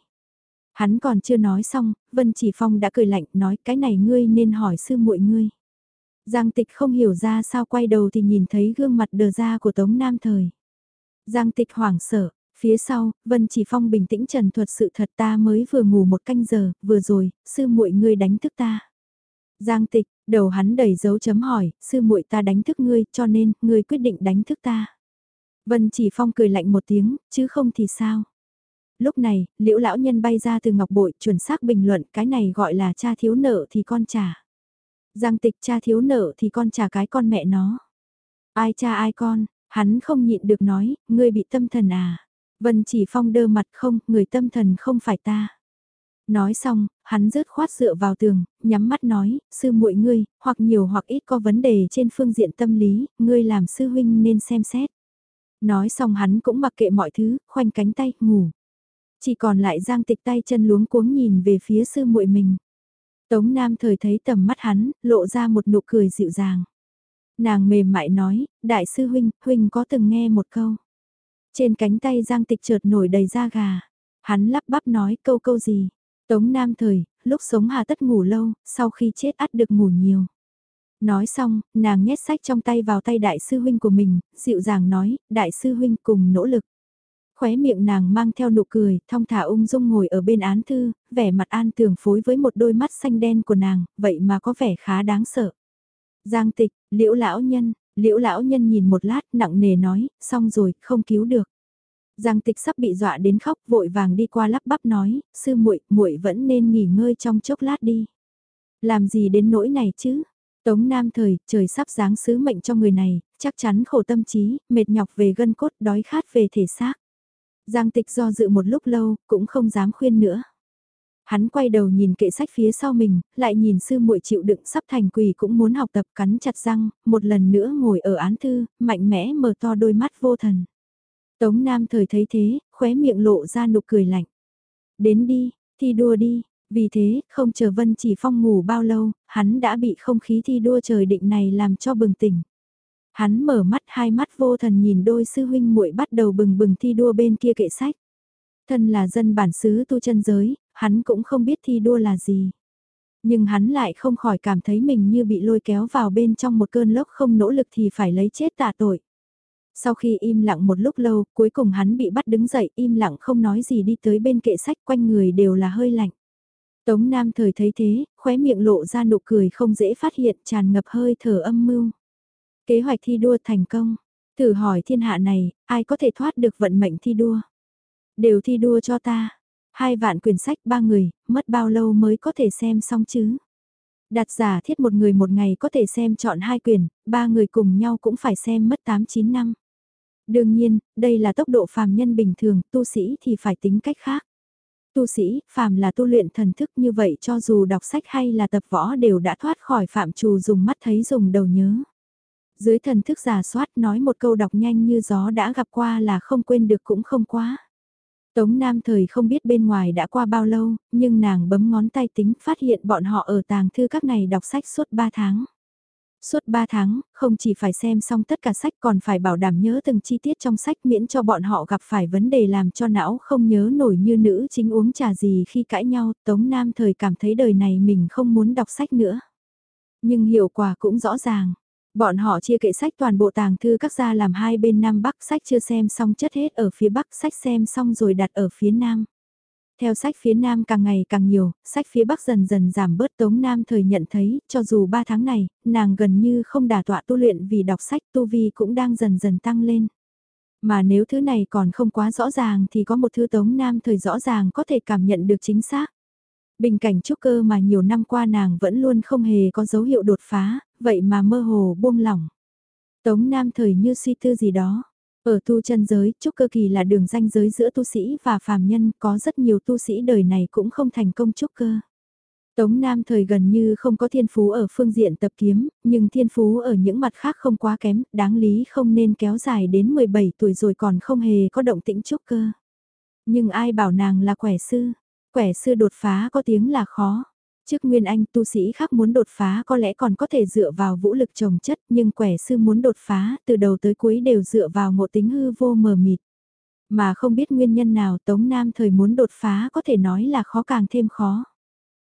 Hắn còn chưa nói xong, Vân Chỉ Phong đã cười lạnh nói cái này ngươi nên hỏi sư muội ngươi. Giang tịch không hiểu ra sao quay đầu thì nhìn thấy gương mặt đờ ra của Tống Nam Thời. Giang tịch hoảng sợ, phía sau, Vân Chỉ Phong bình tĩnh trần thuật sự thật ta mới vừa ngủ một canh giờ, vừa rồi, sư muội ngươi đánh thức ta. Giang tịch, đầu hắn đầy dấu chấm hỏi, sư muội ta đánh thức ngươi, cho nên, ngươi quyết định đánh thức ta. Vân Chỉ Phong cười lạnh một tiếng, chứ không thì sao. Lúc này, liễu lão nhân bay ra từ ngọc bội, chuẩn xác bình luận cái này gọi là cha thiếu nợ thì con trả. Giang tịch cha thiếu nợ thì con trả cái con mẹ nó. Ai cha ai con, hắn không nhịn được nói, ngươi bị tâm thần à. Vân chỉ phong đơ mặt không, người tâm thần không phải ta. Nói xong, hắn rớt khoát dựa vào tường, nhắm mắt nói, sư muội ngươi, hoặc nhiều hoặc ít có vấn đề trên phương diện tâm lý, ngươi làm sư huynh nên xem xét. Nói xong hắn cũng mặc kệ mọi thứ, khoanh cánh tay, ngủ. Chỉ còn lại giang tịch tay chân luống cuống nhìn về phía sư muội mình. Tống Nam thời thấy tầm mắt hắn, lộ ra một nụ cười dịu dàng. Nàng mềm mại nói, đại sư huynh, huynh có từng nghe một câu. Trên cánh tay giang tịch chợt nổi đầy da gà. Hắn lắp bắp nói câu câu gì. Tống Nam thời, lúc sống hà tất ngủ lâu, sau khi chết ắt được ngủ nhiều. Nói xong, nàng nhét sách trong tay vào tay đại sư huynh của mình, dịu dàng nói, đại sư huynh cùng nỗ lực. Khóe miệng nàng mang theo nụ cười, thong thả ung dung ngồi ở bên án thư, vẻ mặt an tường phối với một đôi mắt xanh đen của nàng, vậy mà có vẻ khá đáng sợ. Giang tịch, liễu lão nhân, liễu lão nhân nhìn một lát nặng nề nói, xong rồi, không cứu được. Giang tịch sắp bị dọa đến khóc vội vàng đi qua lắp bắp nói, sư muội muội vẫn nên nghỉ ngơi trong chốc lát đi. Làm gì đến nỗi này chứ? Tống Nam thời, trời sắp giáng sứ mệnh cho người này, chắc chắn khổ tâm trí, mệt nhọc về gân cốt, đói khát về thể xác. Giang tịch do dự một lúc lâu, cũng không dám khuyên nữa. Hắn quay đầu nhìn kệ sách phía sau mình, lại nhìn sư muội chịu đựng sắp thành quỳ cũng muốn học tập cắn chặt răng, một lần nữa ngồi ở án thư, mạnh mẽ mở to đôi mắt vô thần. Tống Nam thời thấy thế, khóe miệng lộ ra nụ cười lạnh. Đến đi, thi đua đi, vì thế, không chờ Vân Chỉ Phong ngủ bao lâu, hắn đã bị không khí thi đua trời định này làm cho bừng tỉnh. Hắn mở mắt hai mắt vô thần nhìn đôi sư huynh muội bắt đầu bừng bừng thi đua bên kia kệ sách. Thân là dân bản xứ tu chân giới, hắn cũng không biết thi đua là gì. Nhưng hắn lại không khỏi cảm thấy mình như bị lôi kéo vào bên trong một cơn lốc không nỗ lực thì phải lấy chết tạ tội. Sau khi im lặng một lúc lâu, cuối cùng hắn bị bắt đứng dậy im lặng không nói gì đi tới bên kệ sách quanh người đều là hơi lạnh. Tống Nam thời thấy thế, khóe miệng lộ ra nụ cười không dễ phát hiện tràn ngập hơi thở âm mưu. Kế hoạch thi đua thành công. Thử hỏi thiên hạ này, ai có thể thoát được vận mệnh thi đua? Đều thi đua cho ta. Hai vạn quyển sách ba người, mất bao lâu mới có thể xem xong chứ? Đặt giả thiết một người một ngày có thể xem chọn hai quyển, ba người cùng nhau cũng phải xem mất 8-9 năm. Đương nhiên, đây là tốc độ phàm nhân bình thường, tu sĩ thì phải tính cách khác. tu sĩ, phàm là tu luyện thần thức như vậy cho dù đọc sách hay là tập võ đều đã thoát khỏi phạm trù dùng mắt thấy dùng đầu nhớ. Dưới thần thức giả soát nói một câu đọc nhanh như gió đã gặp qua là không quên được cũng không quá. Tống Nam thời không biết bên ngoài đã qua bao lâu, nhưng nàng bấm ngón tay tính phát hiện bọn họ ở tàng thư các này đọc sách suốt 3 tháng. Suốt 3 tháng, không chỉ phải xem xong tất cả sách còn phải bảo đảm nhớ từng chi tiết trong sách miễn cho bọn họ gặp phải vấn đề làm cho não không nhớ nổi như nữ chính uống trà gì khi cãi nhau. Tống Nam thời cảm thấy đời này mình không muốn đọc sách nữa. Nhưng hiệu quả cũng rõ ràng. Bọn họ chia kệ sách toàn bộ tàng thư các gia làm hai bên Nam Bắc sách chưa xem xong chất hết ở phía Bắc sách xem xong rồi đặt ở phía Nam. Theo sách phía Nam càng ngày càng nhiều, sách phía Bắc dần dần giảm bớt Tống Nam thời nhận thấy, cho dù 3 tháng này, nàng gần như không đả tọa tu luyện vì đọc sách tu vi cũng đang dần dần tăng lên. Mà nếu thứ này còn không quá rõ ràng thì có một thứ Tống Nam thời rõ ràng có thể cảm nhận được chính xác. Bình cảnh trúc cơ mà nhiều năm qua nàng vẫn luôn không hề có dấu hiệu đột phá, vậy mà mơ hồ buông lỏng. Tống Nam thời như suy tư gì đó. Ở tu chân giới, trúc cơ kỳ là đường ranh giới giữa tu sĩ và phàm nhân, có rất nhiều tu sĩ đời này cũng không thành công trúc cơ. Tống Nam thời gần như không có thiên phú ở phương diện tập kiếm, nhưng thiên phú ở những mặt khác không quá kém, đáng lý không nên kéo dài đến 17 tuổi rồi còn không hề có động tĩnh trúc cơ. Nhưng ai bảo nàng là quẻ sư, quẻ sư đột phá có tiếng là khó. Trước Nguyên Anh tu sĩ khác muốn đột phá có lẽ còn có thể dựa vào vũ lực trồng chất nhưng quẻ sư muốn đột phá từ đầu tới cuối đều dựa vào ngộ tính hư vô mờ mịt. Mà không biết nguyên nhân nào Tống Nam thời muốn đột phá có thể nói là khó càng thêm khó.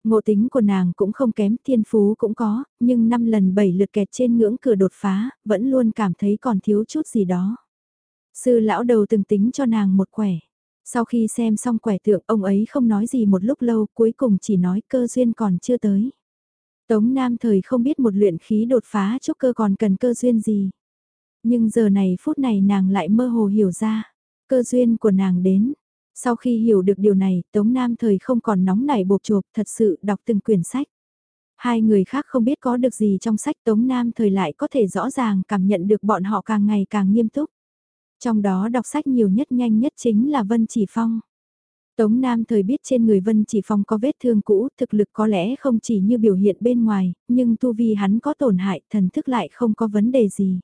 Ngộ tính của nàng cũng không kém thiên phú cũng có, nhưng năm lần bảy lượt kẹt trên ngưỡng cửa đột phá, vẫn luôn cảm thấy còn thiếu chút gì đó. Sư lão đầu từng tính cho nàng một quẻ. Sau khi xem xong quẻ tượng ông ấy không nói gì một lúc lâu cuối cùng chỉ nói cơ duyên còn chưa tới. Tống Nam thời không biết một luyện khí đột phá chúc cơ còn cần cơ duyên gì. Nhưng giờ này phút này nàng lại mơ hồ hiểu ra, cơ duyên của nàng đến. Sau khi hiểu được điều này, Tống Nam thời không còn nóng nảy bột chuộc, thật sự đọc từng quyển sách. Hai người khác không biết có được gì trong sách Tống Nam thời lại có thể rõ ràng cảm nhận được bọn họ càng ngày càng nghiêm túc. Trong đó đọc sách nhiều nhất nhanh nhất chính là Vân Chỉ Phong. Tống Nam thời biết trên người Vân Chỉ Phong có vết thương cũ, thực lực có lẽ không chỉ như biểu hiện bên ngoài, nhưng tu vi hắn có tổn hại, thần thức lại không có vấn đề gì.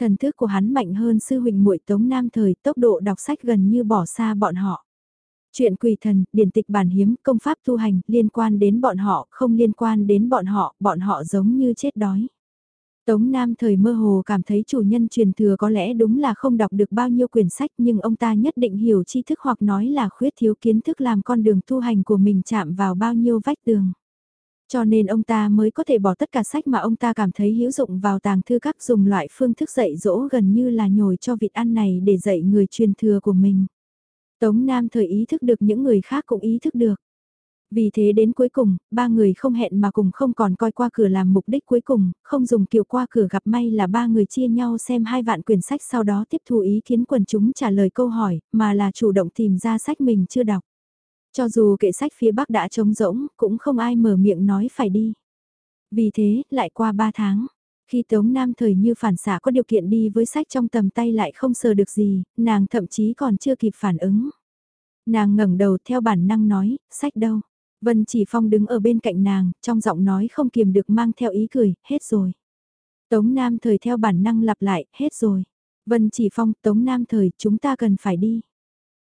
Thần thức của hắn mạnh hơn sư huynh muội Tống Nam thời, tốc độ đọc sách gần như bỏ xa bọn họ. Chuyện quỷ thần, điển tịch bản hiếm, công pháp tu hành, liên quan đến bọn họ, không liên quan đến bọn họ, bọn họ giống như chết đói. Tống Nam thời mơ hồ cảm thấy chủ nhân truyền thừa có lẽ đúng là không đọc được bao nhiêu quyển sách nhưng ông ta nhất định hiểu tri thức hoặc nói là khuyết thiếu kiến thức làm con đường tu hành của mình chạm vào bao nhiêu vách tường. Cho nên ông ta mới có thể bỏ tất cả sách mà ông ta cảm thấy hữu dụng vào tàng thư các dùng loại phương thức dạy dỗ gần như là nhồi cho vịt ăn này để dạy người truyền thừa của mình. Tống Nam thời ý thức được những người khác cũng ý thức được. Vì thế đến cuối cùng, ba người không hẹn mà cùng không còn coi qua cửa làm mục đích cuối cùng, không dùng kiểu qua cửa gặp may là ba người chia nhau xem hai vạn quyển sách sau đó tiếp thu ý kiến quần chúng trả lời câu hỏi, mà là chủ động tìm ra sách mình chưa đọc. Cho dù kệ sách phía Bắc đã trống rỗng, cũng không ai mở miệng nói phải đi. Vì thế, lại qua ba tháng, khi Tống Nam thời như phản xạ có điều kiện đi với sách trong tầm tay lại không sờ được gì, nàng thậm chí còn chưa kịp phản ứng. Nàng ngẩng đầu theo bản năng nói, sách đâu? Vân Chỉ Phong đứng ở bên cạnh nàng, trong giọng nói không kiềm được mang theo ý cười, hết rồi. Tống Nam thời theo bản năng lặp lại, hết rồi. Vân Chỉ Phong, Tống Nam thời, chúng ta cần phải đi.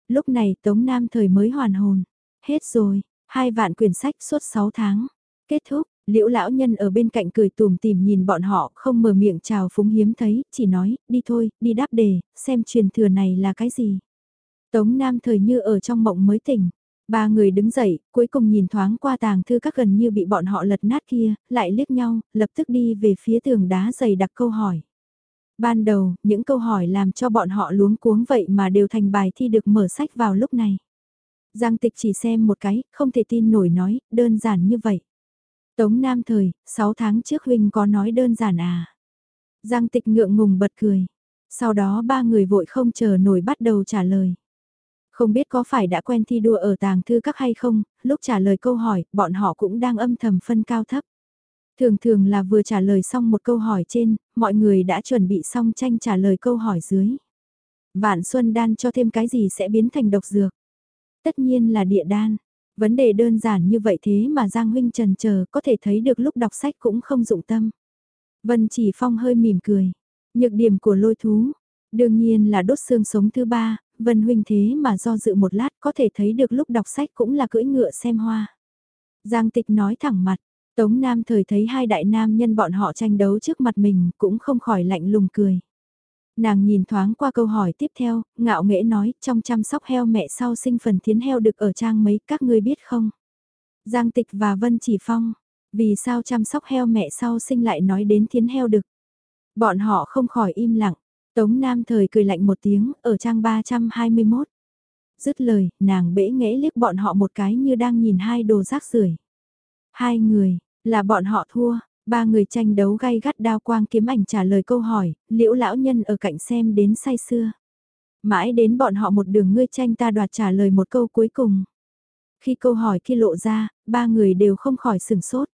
Lúc này Tống Nam thời mới hoàn hồn. Hết rồi, hai vạn quyển sách suốt 6 tháng. Kết thúc, liễu lão nhân ở bên cạnh cười tùm tìm nhìn bọn họ, không mở miệng chào phúng hiếm thấy, chỉ nói, đi thôi, đi đáp đề, xem truyền thừa này là cái gì. Tống Nam thời như ở trong mộng mới tỉnh, Ba người đứng dậy, cuối cùng nhìn thoáng qua tàng thư các gần như bị bọn họ lật nát kia, lại liếc nhau, lập tức đi về phía tường đá dày đặt câu hỏi. Ban đầu, những câu hỏi làm cho bọn họ luống cuống vậy mà đều thành bài thi được mở sách vào lúc này. Giang tịch chỉ xem một cái, không thể tin nổi nói, đơn giản như vậy. Tống Nam Thời, 6 tháng trước Huynh có nói đơn giản à? Giang tịch ngượng ngùng bật cười. Sau đó ba người vội không chờ nổi bắt đầu trả lời. Không biết có phải đã quen thi đua ở tàng thư các hay không, lúc trả lời câu hỏi, bọn họ cũng đang âm thầm phân cao thấp. Thường thường là vừa trả lời xong một câu hỏi trên, mọi người đã chuẩn bị xong tranh trả lời câu hỏi dưới. Vạn Xuân đan cho thêm cái gì sẽ biến thành độc dược. Tất nhiên là địa đan. Vấn đề đơn giản như vậy thế mà Giang Huynh trần chờ có thể thấy được lúc đọc sách cũng không dụng tâm. Vân Chỉ Phong hơi mỉm cười. Nhược điểm của lôi thú, đương nhiên là đốt xương sống thứ ba, Vân Huynh thế mà do dự một lát có thể thấy được lúc đọc sách cũng là cưỡi ngựa xem hoa. Giang Tịch nói thẳng mặt, Tống Nam thời thấy hai đại nam nhân bọn họ tranh đấu trước mặt mình cũng không khỏi lạnh lùng cười. Nàng nhìn thoáng qua câu hỏi tiếp theo, ngạo nghễ nói trong chăm sóc heo mẹ sau sinh phần thiến heo được ở trang mấy các ngươi biết không? Giang Tịch và Vân Chỉ Phong, vì sao chăm sóc heo mẹ sau sinh lại nói đến thiến heo đực? Bọn họ không khỏi im lặng, Tống Nam thời cười lạnh một tiếng ở trang 321. Dứt lời, nàng bể nghẽ liếc bọn họ một cái như đang nhìn hai đồ rác rưởi. Hai người, là bọn họ thua, ba người tranh đấu gay gắt đao quang kiếm ảnh trả lời câu hỏi, liễu lão nhân ở cạnh xem đến say xưa. Mãi đến bọn họ một đường ngươi tranh ta đoạt trả lời một câu cuối cùng. Khi câu hỏi khi lộ ra, ba người đều không khỏi sừng sốt.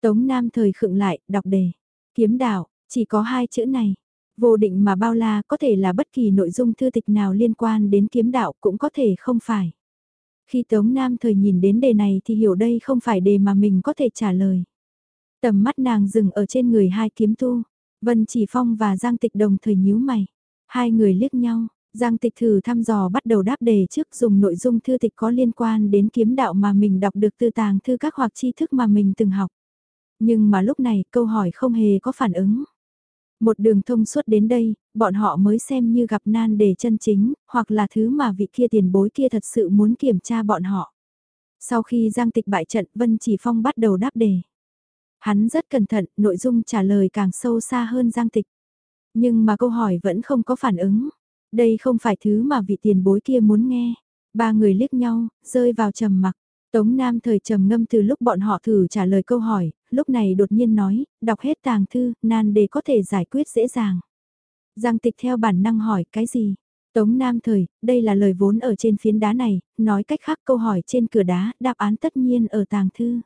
Tống Nam thời khựng lại, đọc đề. Kiếm đạo, chỉ có hai chữ này. Vô định mà bao la có thể là bất kỳ nội dung thư tịch nào liên quan đến kiếm đạo cũng có thể không phải. Khi Tống Nam thời nhìn đến đề này thì hiểu đây không phải đề mà mình có thể trả lời. Tầm mắt nàng dừng ở trên người hai kiếm tu. Vân Chỉ Phong và Giang Tịch đồng thời nhíu mày. Hai người liếc nhau, Giang Tịch thử thăm dò bắt đầu đáp đề trước dùng nội dung thư tịch có liên quan đến kiếm đạo mà mình đọc được từ tàng thư các hoặc tri thức mà mình từng học. Nhưng mà lúc này câu hỏi không hề có phản ứng. Một đường thông suốt đến đây, bọn họ mới xem như gặp nan đề chân chính, hoặc là thứ mà vị kia tiền bối kia thật sự muốn kiểm tra bọn họ. Sau khi Giang Tịch bại trận, Vân Chỉ Phong bắt đầu đáp đề. Hắn rất cẩn thận, nội dung trả lời càng sâu xa hơn Giang Tịch. Nhưng mà câu hỏi vẫn không có phản ứng. Đây không phải thứ mà vị tiền bối kia muốn nghe. Ba người liếc nhau, rơi vào trầm mặc. Tống Nam thời trầm ngâm từ lúc bọn họ thử trả lời câu hỏi, lúc này đột nhiên nói, đọc hết tàng thư, nan để có thể giải quyết dễ dàng. Giang tịch theo bản năng hỏi cái gì? Tống Nam thời, đây là lời vốn ở trên phiến đá này, nói cách khác câu hỏi trên cửa đá, đáp án tất nhiên ở tàng thư.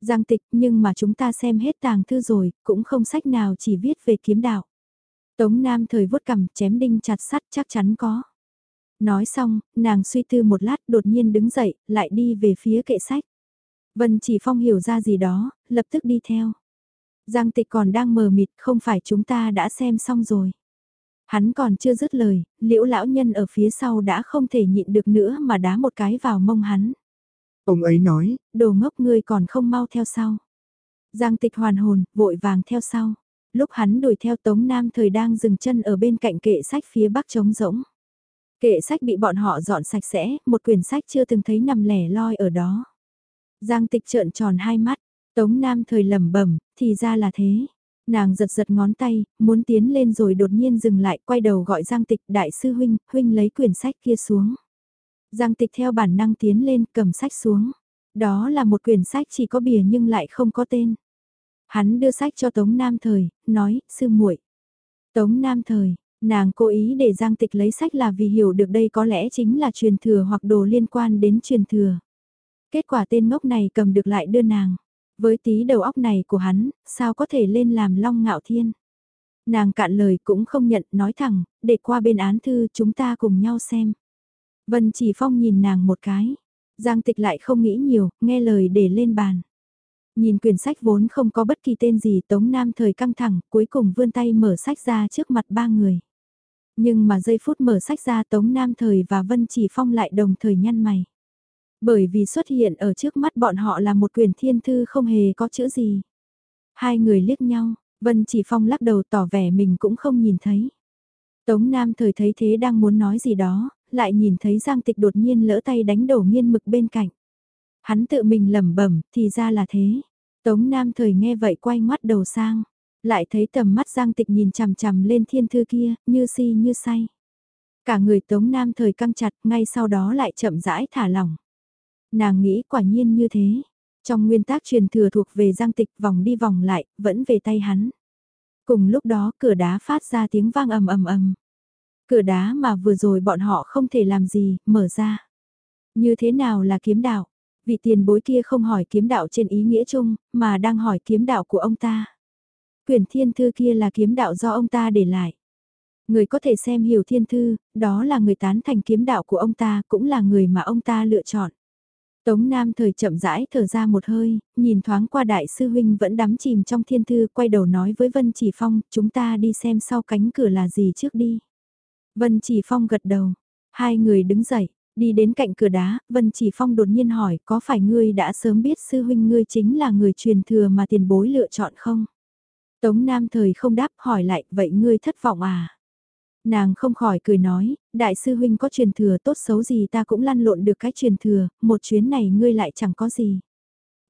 Giang tịch, nhưng mà chúng ta xem hết tàng thư rồi, cũng không sách nào chỉ viết về kiếm đạo. Tống Nam thời vuốt cầm chém đinh chặt sắt chắc chắn có. Nói xong, nàng suy tư một lát đột nhiên đứng dậy, lại đi về phía kệ sách. Vân chỉ phong hiểu ra gì đó, lập tức đi theo. Giang tịch còn đang mờ mịt, không phải chúng ta đã xem xong rồi. Hắn còn chưa dứt lời, liễu lão nhân ở phía sau đã không thể nhịn được nữa mà đá một cái vào mông hắn. Ông ấy nói, đồ ngốc ngươi còn không mau theo sau. Giang tịch hoàn hồn, vội vàng theo sau. Lúc hắn đuổi theo Tống Nam thời đang dừng chân ở bên cạnh kệ sách phía bắc trống rỗng. Kệ sách bị bọn họ dọn sạch sẽ, một quyển sách chưa từng thấy nằm lẻ loi ở đó. Giang tịch trợn tròn hai mắt, Tống Nam thời lẩm bẩm, thì ra là thế. Nàng giật giật ngón tay, muốn tiến lên rồi đột nhiên dừng lại, quay đầu gọi Giang Tịch đại sư huynh, huynh lấy quyển sách kia xuống. Giang Tịch theo bản năng tiến lên, cầm sách xuống. Đó là một quyển sách chỉ có bìa nhưng lại không có tên. Hắn đưa sách cho Tống Nam Thời, nói, sư muội. Tống Nam Thời, nàng cố ý để Giang Tịch lấy sách là vì hiểu được đây có lẽ chính là truyền thừa hoặc đồ liên quan đến truyền thừa. Kết quả tên ngốc này cầm được lại đưa nàng. Với tí đầu óc này của hắn, sao có thể lên làm long ngạo thiên. Nàng cạn lời cũng không nhận, nói thẳng, để qua bên án thư chúng ta cùng nhau xem. Vân chỉ phong nhìn nàng một cái. Giang tịch lại không nghĩ nhiều, nghe lời để lên bàn. Nhìn quyển sách vốn không có bất kỳ tên gì Tống Nam thời căng thẳng, cuối cùng vươn tay mở sách ra trước mặt ba người. Nhưng mà giây phút mở sách ra Tống Nam thời và Vân Chỉ Phong lại đồng thời nhăn mày. Bởi vì xuất hiện ở trước mắt bọn họ là một quyển thiên thư không hề có chữ gì. Hai người liếc nhau, Vân Chỉ Phong lắc đầu tỏ vẻ mình cũng không nhìn thấy. Tống Nam thời thấy thế đang muốn nói gì đó, lại nhìn thấy Giang Tịch đột nhiên lỡ tay đánh đổ nghiên mực bên cạnh. Hắn tự mình lẩm bẩm, thì ra là thế. Tống Nam thời nghe vậy quay ngoắt đầu sang, lại thấy tầm mắt Giang Tịch nhìn chằm chằm lên thiên thư kia, như si như say. Cả người Tống Nam thời căng chặt, ngay sau đó lại chậm rãi thả lỏng. Nàng nghĩ quả nhiên như thế. Trong nguyên tác truyền thừa thuộc về giang tịch vòng đi vòng lại, vẫn về tay hắn. Cùng lúc đó cửa đá phát ra tiếng vang ầm ầm ầm. Cửa đá mà vừa rồi bọn họ không thể làm gì, mở ra. Như thế nào là kiếm đạo? Vị tiền bối kia không hỏi kiếm đạo trên ý nghĩa chung, mà đang hỏi kiếm đạo của ông ta. Quyển thiên thư kia là kiếm đạo do ông ta để lại. Người có thể xem hiểu thiên thư, đó là người tán thành kiếm đạo của ông ta, cũng là người mà ông ta lựa chọn. Tống Nam thời chậm rãi thở ra một hơi, nhìn thoáng qua đại sư huynh vẫn đắm chìm trong thiên thư, quay đầu nói với Vân Chỉ Phong, chúng ta đi xem sau cánh cửa là gì trước đi. Vân Chỉ Phong gật đầu, hai người đứng dậy, đi đến cạnh cửa đá, Vân Chỉ Phong đột nhiên hỏi có phải ngươi đã sớm biết sư huynh ngươi chính là người truyền thừa mà tiền bối lựa chọn không? Tống Nam thời không đáp hỏi lại, vậy ngươi thất vọng à? Nàng không khỏi cười nói, đại sư huynh có truyền thừa tốt xấu gì ta cũng lăn lộn được cái truyền thừa, một chuyến này ngươi lại chẳng có gì.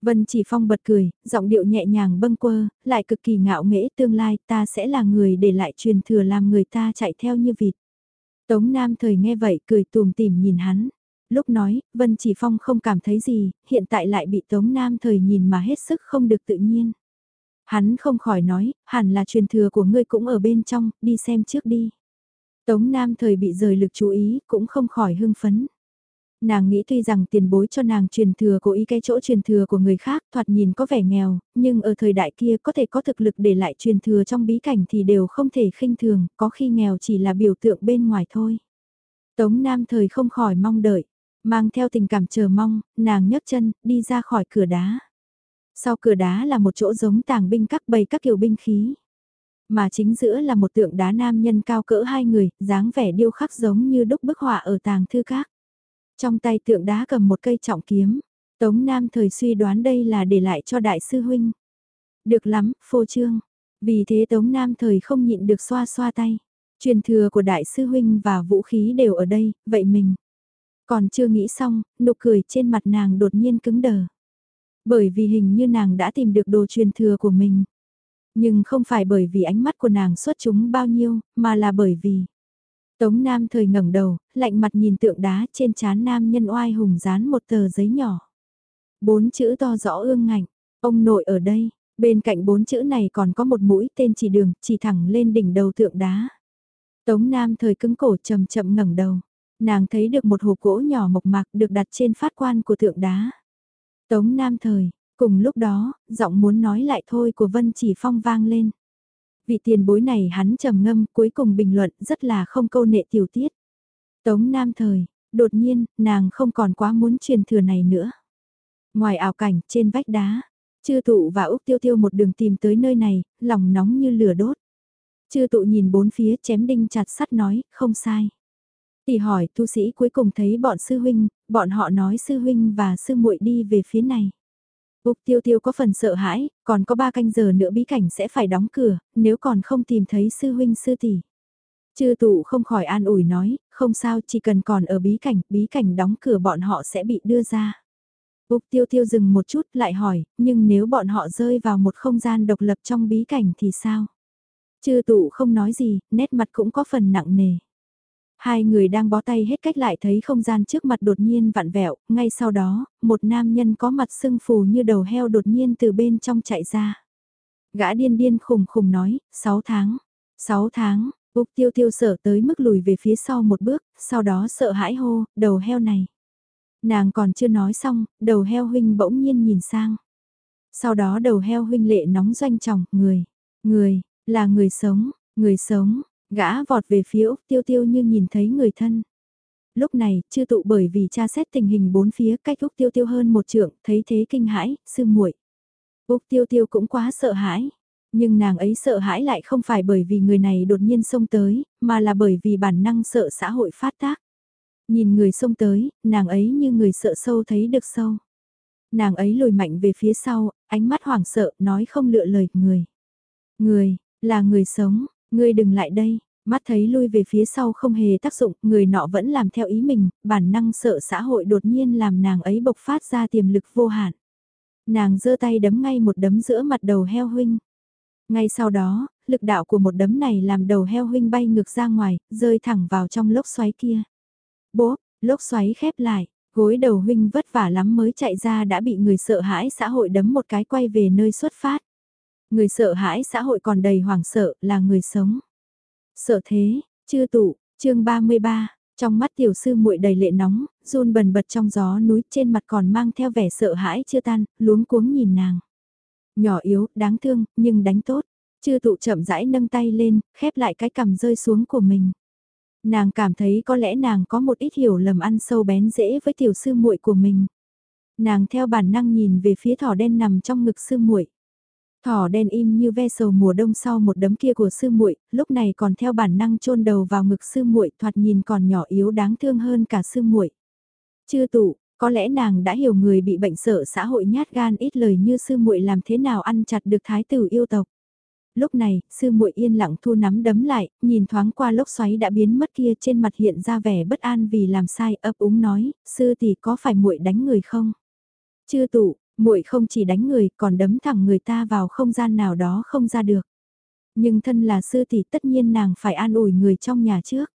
Vân chỉ phong bật cười, giọng điệu nhẹ nhàng bâng quơ, lại cực kỳ ngạo nghễ tương lai ta sẽ là người để lại truyền thừa làm người ta chạy theo như vịt. Tống Nam thời nghe vậy cười tùm tìm nhìn hắn. Lúc nói, Vân Chỉ Phong không cảm thấy gì, hiện tại lại bị Tống Nam thời nhìn mà hết sức không được tự nhiên. Hắn không khỏi nói, hẳn là truyền thừa của ngươi cũng ở bên trong, đi xem trước đi. Tống Nam thời bị rời lực chú ý, cũng không khỏi hưng phấn. Nàng nghĩ tuy rằng tiền bối cho nàng truyền thừa cố ý cái chỗ truyền thừa của người khác thoạt nhìn có vẻ nghèo, nhưng ở thời đại kia có thể có thực lực để lại truyền thừa trong bí cảnh thì đều không thể khinh thường, có khi nghèo chỉ là biểu tượng bên ngoài thôi. Tống Nam thời không khỏi mong đợi, mang theo tình cảm chờ mong, nàng nhấc chân, đi ra khỏi cửa đá. Sau cửa đá là một chỗ giống tàng binh các bầy các kiểu binh khí mà chính giữa là một tượng đá nam nhân cao cỡ hai người, dáng vẻ điêu khắc giống như đúc bức họa ở tàng thư các. Trong tay tượng đá cầm một cây trọng kiếm, Tống Nam thời suy đoán đây là để lại cho đại sư huynh. Được lắm, phô trương. Vì thế Tống Nam thời không nhịn được xoa xoa tay. Truyền thừa của đại sư huynh và vũ khí đều ở đây, vậy mình. Còn chưa nghĩ xong, nụ cười trên mặt nàng đột nhiên cứng đờ. Bởi vì hình như nàng đã tìm được đồ truyền thừa của mình. Nhưng không phải bởi vì ánh mắt của nàng xuất chúng bao nhiêu, mà là bởi vì... Tống Nam thời ngẩng đầu, lạnh mặt nhìn tượng đá trên chán nam nhân oai hùng dán một tờ giấy nhỏ. Bốn chữ to rõ ương ngạnh, ông nội ở đây, bên cạnh bốn chữ này còn có một mũi tên chỉ đường, chỉ thẳng lên đỉnh đầu tượng đá. Tống Nam thời cứng cổ chậm chậm ngẩng đầu, nàng thấy được một hộp gỗ nhỏ mộc mạc được đặt trên phát quan của tượng đá. Tống Nam thời, Cùng lúc đó, giọng muốn nói lại thôi của Vân Chỉ Phong vang lên. Vị tiền bối này hắn trầm ngâm cuối cùng bình luận rất là không câu nệ tiểu tiết. Tống Nam Thời, đột nhiên, nàng không còn quá muốn truyền thừa này nữa. Ngoài ảo cảnh, trên vách đá, chư tụ và Úc Tiêu Tiêu một đường tìm tới nơi này, lòng nóng như lửa đốt. Chư tụ nhìn bốn phía chém đinh chặt sắt nói, không sai. Tỷ hỏi tu sĩ cuối cùng thấy bọn sư huynh, bọn họ nói sư huynh và sư muội đi về phía này. Úc tiêu tiêu có phần sợ hãi, còn có ba canh giờ nữa bí cảnh sẽ phải đóng cửa, nếu còn không tìm thấy sư huynh sư tỷ. Chư tụ không khỏi an ủi nói, không sao chỉ cần còn ở bí cảnh, bí cảnh đóng cửa bọn họ sẽ bị đưa ra. Úc tiêu tiêu dừng một chút lại hỏi, nhưng nếu bọn họ rơi vào một không gian độc lập trong bí cảnh thì sao? Chư tụ không nói gì, nét mặt cũng có phần nặng nề. Hai người đang bó tay hết cách lại thấy không gian trước mặt đột nhiên vặn vẹo, ngay sau đó, một nam nhân có mặt sưng phù như đầu heo đột nhiên từ bên trong chạy ra. Gã điên điên khùng khùng nói, 6 tháng, 6 tháng, Úc tiêu tiêu sợ tới mức lùi về phía sau một bước, sau đó sợ hãi hô, đầu heo này. Nàng còn chưa nói xong, đầu heo huynh bỗng nhiên nhìn sang. Sau đó đầu heo huynh lệ nóng doanh trọng, người, người, là người sống, người sống, Gã vọt về phía Úc Tiêu Tiêu như nhìn thấy người thân. Lúc này, chưa tụ bởi vì tra xét tình hình bốn phía cách Úc Tiêu Tiêu hơn một trượng, thấy thế kinh hãi, sư muội. Úc Tiêu Tiêu cũng quá sợ hãi. Nhưng nàng ấy sợ hãi lại không phải bởi vì người này đột nhiên xông tới, mà là bởi vì bản năng sợ xã hội phát tác. Nhìn người xông tới, nàng ấy như người sợ sâu thấy được sâu. Nàng ấy lùi mạnh về phía sau, ánh mắt hoảng sợ, nói không lựa lời, người. Người, là người sống, Ngươi đừng lại đây, mắt thấy lui về phía sau không hề tác dụng, người nọ vẫn làm theo ý mình, bản năng sợ xã hội đột nhiên làm nàng ấy bộc phát ra tiềm lực vô hạn. Nàng giơ tay đấm ngay một đấm giữa mặt đầu heo huynh. Ngay sau đó, lực đạo của một đấm này làm đầu heo huynh bay ngược ra ngoài, rơi thẳng vào trong lốc xoáy kia. Bố, lốc xoáy khép lại, gối đầu huynh vất vả lắm mới chạy ra đã bị người sợ hãi xã hội đấm một cái quay về nơi xuất phát. Người sợ hãi xã hội còn đầy hoảng sợ là người sống. Sợ thế, chưa tụ, chương 33, trong mắt tiểu sư muội đầy lệ nóng, run bần bật trong gió núi trên mặt còn mang theo vẻ sợ hãi chưa tan, luống cuống nhìn nàng. Nhỏ yếu, đáng thương, nhưng đánh tốt. Chư tụ chậm rãi nâng tay lên, khép lại cái cầm rơi xuống của mình. Nàng cảm thấy có lẽ nàng có một ít hiểu lầm ăn sâu bén dễ với tiểu sư muội của mình. Nàng theo bản năng nhìn về phía thỏ đen nằm trong ngực sư muội. Thỏ đen im như ve sầu mùa đông sau một đấm kia của sư muội, lúc này còn theo bản năng chôn đầu vào ngực sư muội, thoạt nhìn còn nhỏ yếu đáng thương hơn cả sư muội. Chưa tụ, có lẽ nàng đã hiểu người bị bệnh sợ xã hội nhát gan ít lời như sư muội làm thế nào ăn chặt được thái tử yêu tộc. Lúc này, sư muội yên lặng thu nắm đấm lại, nhìn thoáng qua lốc xoáy đã biến mất kia trên mặt hiện ra vẻ bất an vì làm sai ấp úng nói, sư tỷ có phải muội đánh người không? Chưa tụ, muội không chỉ đánh người còn đấm thẳng người ta vào không gian nào đó không ra được. Nhưng thân là sư thì tất nhiên nàng phải an ủi người trong nhà trước.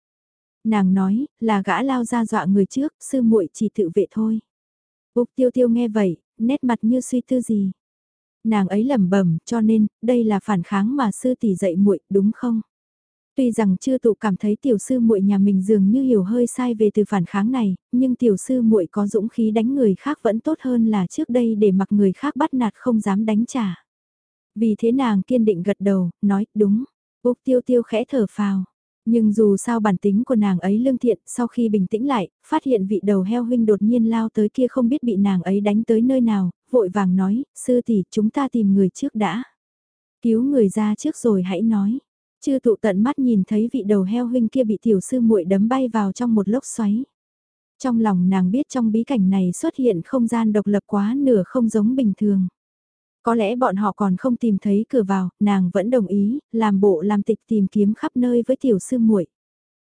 Nàng nói, là gã lao ra dọa người trước, sư muội chỉ tự vệ thôi. Úc tiêu tiêu nghe vậy, nét mặt như suy tư gì. Nàng ấy lẩm bẩm, cho nên, đây là phản kháng mà sư tỷ dạy muội, đúng không? Tuy rằng chưa tụ cảm thấy tiểu sư muội nhà mình dường như hiểu hơi sai về từ phản kháng này, nhưng tiểu sư muội có dũng khí đánh người khác vẫn tốt hơn là trước đây để mặc người khác bắt nạt không dám đánh trả. Vì thế nàng kiên định gật đầu, nói, đúng. Úc tiêu tiêu khẽ thở phào. Nhưng dù sao bản tính của nàng ấy lương thiện, sau khi bình tĩnh lại, phát hiện vị đầu heo huynh đột nhiên lao tới kia không biết bị nàng ấy đánh tới nơi nào, vội vàng nói, sư tỷ chúng ta tìm người trước đã. Cứu người ra trước rồi hãy nói. Chư tụ tận mắt nhìn thấy vị đầu heo huynh kia bị tiểu sư muội đấm bay vào trong một lốc xoáy. Trong lòng nàng biết trong bí cảnh này xuất hiện không gian độc lập quá nửa không giống bình thường. Có lẽ bọn họ còn không tìm thấy cửa vào, nàng vẫn đồng ý, làm bộ làm tịch tìm kiếm khắp nơi với tiểu sư muội.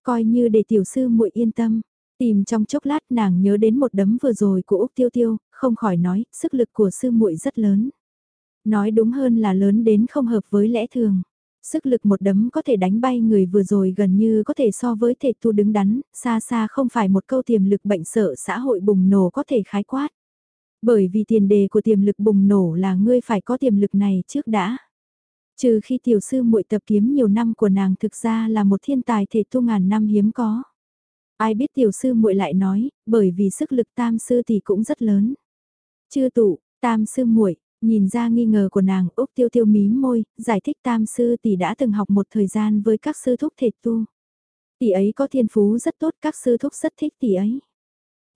Coi như để tiểu sư muội yên tâm, tìm trong chốc lát nàng nhớ đến một đấm vừa rồi của Úc Tiêu Tiêu, không khỏi nói, sức lực của sư muội rất lớn. Nói đúng hơn là lớn đến không hợp với lẽ thường. Sức lực một đấm có thể đánh bay người vừa rồi gần như có thể so với thể tu đứng đắn, xa xa không phải một câu tiềm lực bệnh sợ xã hội bùng nổ có thể khái quát. Bởi vì tiền đề của tiềm lực bùng nổ là ngươi phải có tiềm lực này trước đã. Trừ khi tiểu sư muội tập kiếm nhiều năm của nàng thực ra là một thiên tài thể tu ngàn năm hiếm có. Ai biết tiểu sư muội lại nói, bởi vì sức lực tam sư thì cũng rất lớn. Chưa tụ, tam sư muội nhìn ra nghi ngờ của nàng Úc tiêu tiêu mím môi, giải thích tam sư tỷ đã từng học một thời gian với các sư thúc thể tu. Tỷ ấy có thiên phú rất tốt, các sư thúc rất thích tỷ ấy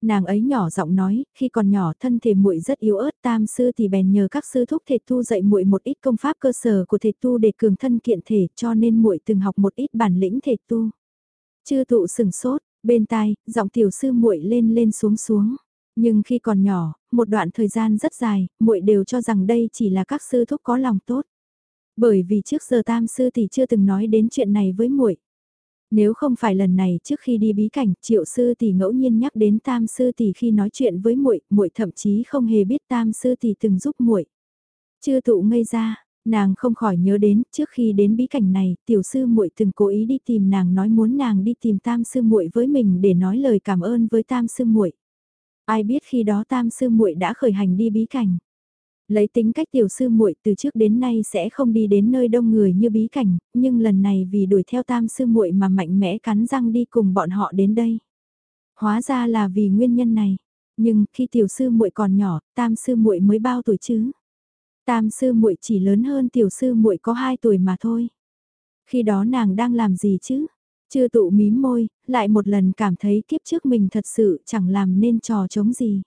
nàng ấy nhỏ giọng nói, khi còn nhỏ thân thể muội rất yếu ớt, tam sư tỷ bèn nhờ các sư thúc thể tu dạy muội một ít công pháp cơ sở của thể tu để cường thân kiện thể, cho nên muội từng học một ít bản lĩnh thể tu. Chư tụ sừng sốt, bên tai, giọng tiểu sư muội lên lên xuống xuống. Nhưng khi còn nhỏ, một đoạn thời gian rất dài, muội đều cho rằng đây chỉ là các sư thúc có lòng tốt. Bởi vì trước giờ tam sư thì chưa từng nói đến chuyện này với muội. Nếu không phải lần này trước khi đi bí cảnh, triệu sư tỷ ngẫu nhiên nhắc đến tam sư tỷ khi nói chuyện với muội, muội thậm chí không hề biết tam sư tỷ từng giúp muội. Chưa tụ ngây ra, nàng không khỏi nhớ đến, trước khi đến bí cảnh này, tiểu sư muội từng cố ý đi tìm nàng nói muốn nàng đi tìm tam sư muội với mình để nói lời cảm ơn với tam sư muội. Ai biết khi đó tam sư muội đã khởi hành đi bí cảnh. Lấy tính cách tiểu sư muội từ trước đến nay sẽ không đi đến nơi đông người như bí cảnh, nhưng lần này vì đuổi theo tam sư muội mà mạnh mẽ cắn răng đi cùng bọn họ đến đây. Hóa ra là vì nguyên nhân này. Nhưng khi tiểu sư muội còn nhỏ, tam sư muội mới bao tuổi chứ? Tam sư muội chỉ lớn hơn tiểu sư muội có 2 tuổi mà thôi. Khi đó nàng đang làm gì chứ? Chưa tụ mím môi, lại một lần cảm thấy kiếp trước mình thật sự chẳng làm nên trò chống gì.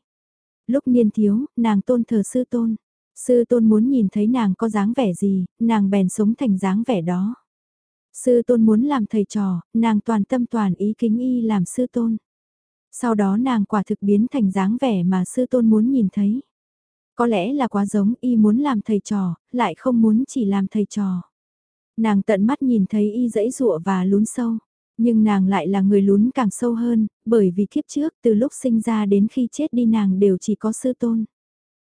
Lúc niên thiếu, nàng tôn thờ sư tôn. Sư tôn muốn nhìn thấy nàng có dáng vẻ gì, nàng bèn sống thành dáng vẻ đó. Sư tôn muốn làm thầy trò, nàng toàn tâm toàn ý kính y làm sư tôn. Sau đó nàng quả thực biến thành dáng vẻ mà sư tôn muốn nhìn thấy. Có lẽ là quá giống y muốn làm thầy trò, lại không muốn chỉ làm thầy trò. Nàng tận mắt nhìn thấy y dẫy rụa và lún sâu. Nhưng nàng lại là người lún càng sâu hơn, bởi vì kiếp trước từ lúc sinh ra đến khi chết đi nàng đều chỉ có sư tôn.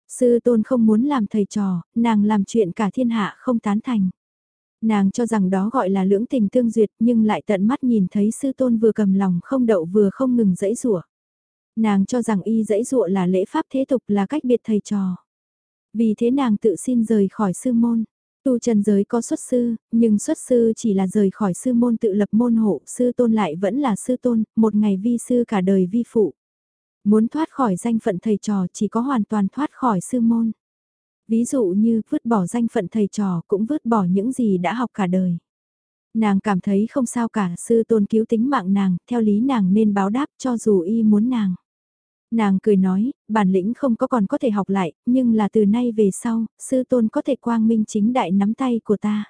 Sư tôn không muốn làm thầy trò, nàng làm chuyện cả thiên hạ không tán thành. Nàng cho rằng đó gọi là lưỡng tình tương duyệt nhưng lại tận mắt nhìn thấy sư tôn vừa cầm lòng không đậu vừa không ngừng dẫy rủa. Nàng cho rằng y dẫy rụa là lễ pháp thế tục là cách biệt thầy trò. Vì thế nàng tự xin rời khỏi sư môn. Tu chân giới có xuất sư, nhưng xuất sư chỉ là rời khỏi sư môn tự lập môn hộ, sư tôn lại vẫn là sư tôn, một ngày vi sư cả đời vi phụ. Muốn thoát khỏi danh phận thầy trò chỉ có hoàn toàn thoát khỏi sư môn. Ví dụ như vứt bỏ danh phận thầy trò cũng vứt bỏ những gì đã học cả đời. Nàng cảm thấy không sao cả, sư tôn cứu tính mạng nàng, theo lý nàng nên báo đáp cho dù y muốn nàng. Nàng cười nói, bản lĩnh không có còn có thể học lại, nhưng là từ nay về sau, sư tôn có thể quang minh chính đại nắm tay của ta.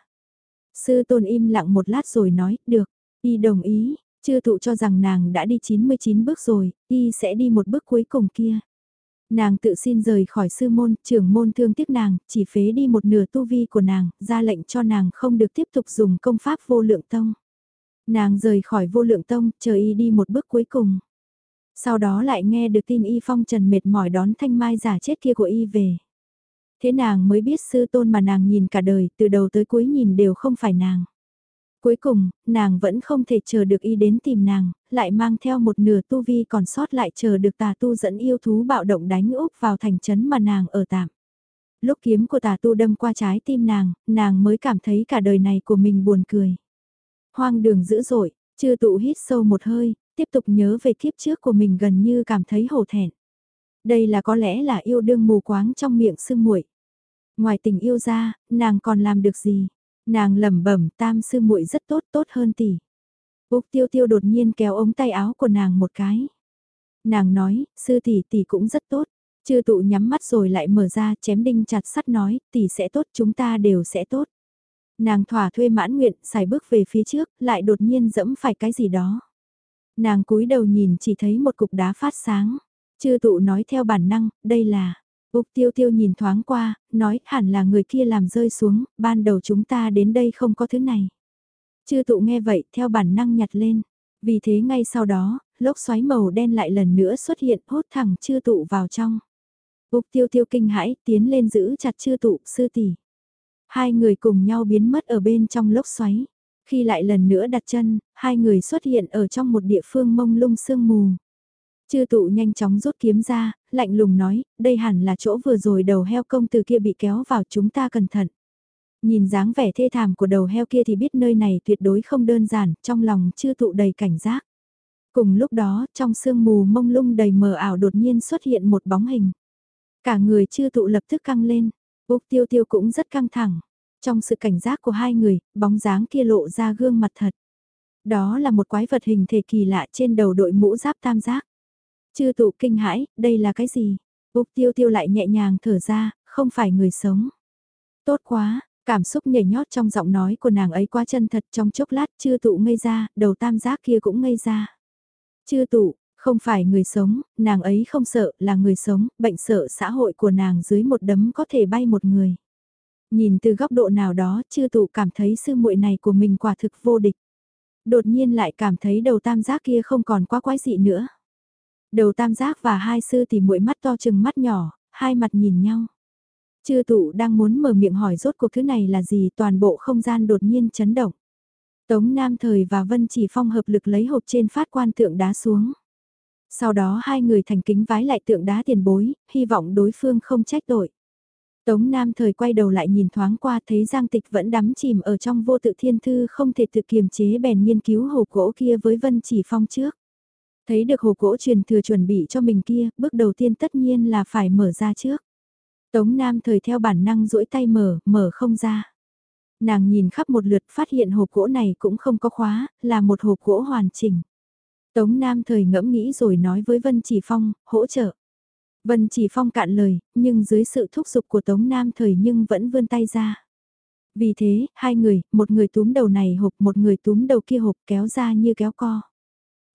Sư tôn im lặng một lát rồi nói, được, y đồng ý, chưa thụ cho rằng nàng đã đi 99 bước rồi, y sẽ đi một bước cuối cùng kia. Nàng tự xin rời khỏi sư môn, trưởng môn thương tiếc nàng, chỉ phế đi một nửa tu vi của nàng, ra lệnh cho nàng không được tiếp tục dùng công pháp vô lượng tông. Nàng rời khỏi vô lượng tông, chờ y đi một bước cuối cùng. Sau đó lại nghe được tin y phong trần mệt mỏi đón thanh mai giả chết kia của y về. Thế nàng mới biết sư tôn mà nàng nhìn cả đời, từ đầu tới cuối nhìn đều không phải nàng. Cuối cùng, nàng vẫn không thể chờ được y đến tìm nàng, lại mang theo một nửa tu vi còn sót lại chờ được tà tu dẫn yêu thú bạo động đánh úp vào thành trấn mà nàng ở tạm. Lúc kiếm của tà tu đâm qua trái tim nàng, nàng mới cảm thấy cả đời này của mình buồn cười. Hoang đường dữ dội, chưa tụ hít sâu một hơi, tiếp tục nhớ về kiếp trước của mình gần như cảm thấy hổ thẹn. Đây là có lẽ là yêu đương mù quáng trong miệng sư muội. Ngoài tình yêu ra, nàng còn làm được gì? Nàng lẩm bẩm tam sư muội rất tốt tốt hơn tỷ. Úc tiêu tiêu đột nhiên kéo ống tay áo của nàng một cái. Nàng nói, sư tỷ tỷ cũng rất tốt. Chư tụ nhắm mắt rồi lại mở ra chém đinh chặt sắt nói, tỷ sẽ tốt chúng ta đều sẽ tốt. Nàng thỏa thuê mãn nguyện, xài bước về phía trước, lại đột nhiên dẫm phải cái gì đó. Nàng cúi đầu nhìn chỉ thấy một cục đá phát sáng. Chư tụ nói theo bản năng, đây là... Úc tiêu tiêu nhìn thoáng qua, nói hẳn là người kia làm rơi xuống, ban đầu chúng ta đến đây không có thứ này. Chư tụ nghe vậy theo bản năng nhặt lên. Vì thế ngay sau đó, lốc xoáy màu đen lại lần nữa xuất hiện hốt thẳng chư tụ vào trong. Úc tiêu tiêu kinh hãi tiến lên giữ chặt chư tụ sư tỷ. Hai người cùng nhau biến mất ở bên trong lốc xoáy. Khi lại lần nữa đặt chân, hai người xuất hiện ở trong một địa phương mông lung sương mù. Chư tụ nhanh chóng rút kiếm ra, lạnh lùng nói, đây hẳn là chỗ vừa rồi đầu heo công từ kia bị kéo vào chúng ta cẩn thận. Nhìn dáng vẻ thê thảm của đầu heo kia thì biết nơi này tuyệt đối không đơn giản, trong lòng chư tụ đầy cảnh giác. Cùng lúc đó, trong sương mù mông lung đầy mờ ảo đột nhiên xuất hiện một bóng hình. Cả người chư tụ lập tức căng lên, Úc tiêu tiêu cũng rất căng thẳng. Trong sự cảnh giác của hai người, bóng dáng kia lộ ra gương mặt thật. Đó là một quái vật hình thể kỳ lạ trên đầu đội mũ giáp tam giác. Chư tụ kinh hãi, đây là cái gì? Úc tiêu tiêu lại nhẹ nhàng thở ra, không phải người sống. Tốt quá, cảm xúc nhảy nhót trong giọng nói của nàng ấy quá chân thật trong chốc lát chư tụ ngây ra, đầu tam giác kia cũng ngây ra. Chư tụ, không phải người sống, nàng ấy không sợ, là người sống, bệnh sợ xã hội của nàng dưới một đấm có thể bay một người. Nhìn từ góc độ nào đó, chư tụ cảm thấy sư muội này của mình quả thực vô địch. Đột nhiên lại cảm thấy đầu tam giác kia không còn quá quái dị nữa. Đầu tam giác và hai sư thì mũi mắt to chừng mắt nhỏ, hai mặt nhìn nhau. Chư tụ đang muốn mở miệng hỏi rốt cuộc thứ này là gì toàn bộ không gian đột nhiên chấn động. Tống Nam Thời và Vân Chỉ Phong hợp lực lấy hộp trên phát quan tượng đá xuống. Sau đó hai người thành kính vái lại tượng đá tiền bối, hy vọng đối phương không trách tội. Tống Nam Thời quay đầu lại nhìn thoáng qua thấy Giang Tịch vẫn đắm chìm ở trong vô tự thiên thư không thể tự kiềm chế bèn nghiên cứu hộp gỗ kia với Vân Chỉ Phong trước. Thấy được hồ gỗ truyền thừa chuẩn bị cho mình kia, bước đầu tiên tất nhiên là phải mở ra trước. Tống Nam thời theo bản năng duỗi tay mở, mở không ra. Nàng nhìn khắp một lượt phát hiện hộp gỗ này cũng không có khóa, là một hộp gỗ hoàn chỉnh. Tống Nam thời ngẫm nghĩ rồi nói với Vân Chỉ Phong, hỗ trợ. Vân Chỉ Phong cạn lời, nhưng dưới sự thúc giục của Tống Nam thời nhưng vẫn vươn tay ra. Vì thế, hai người, một người túm đầu này hộp, một người túm đầu kia hộp kéo ra như kéo co.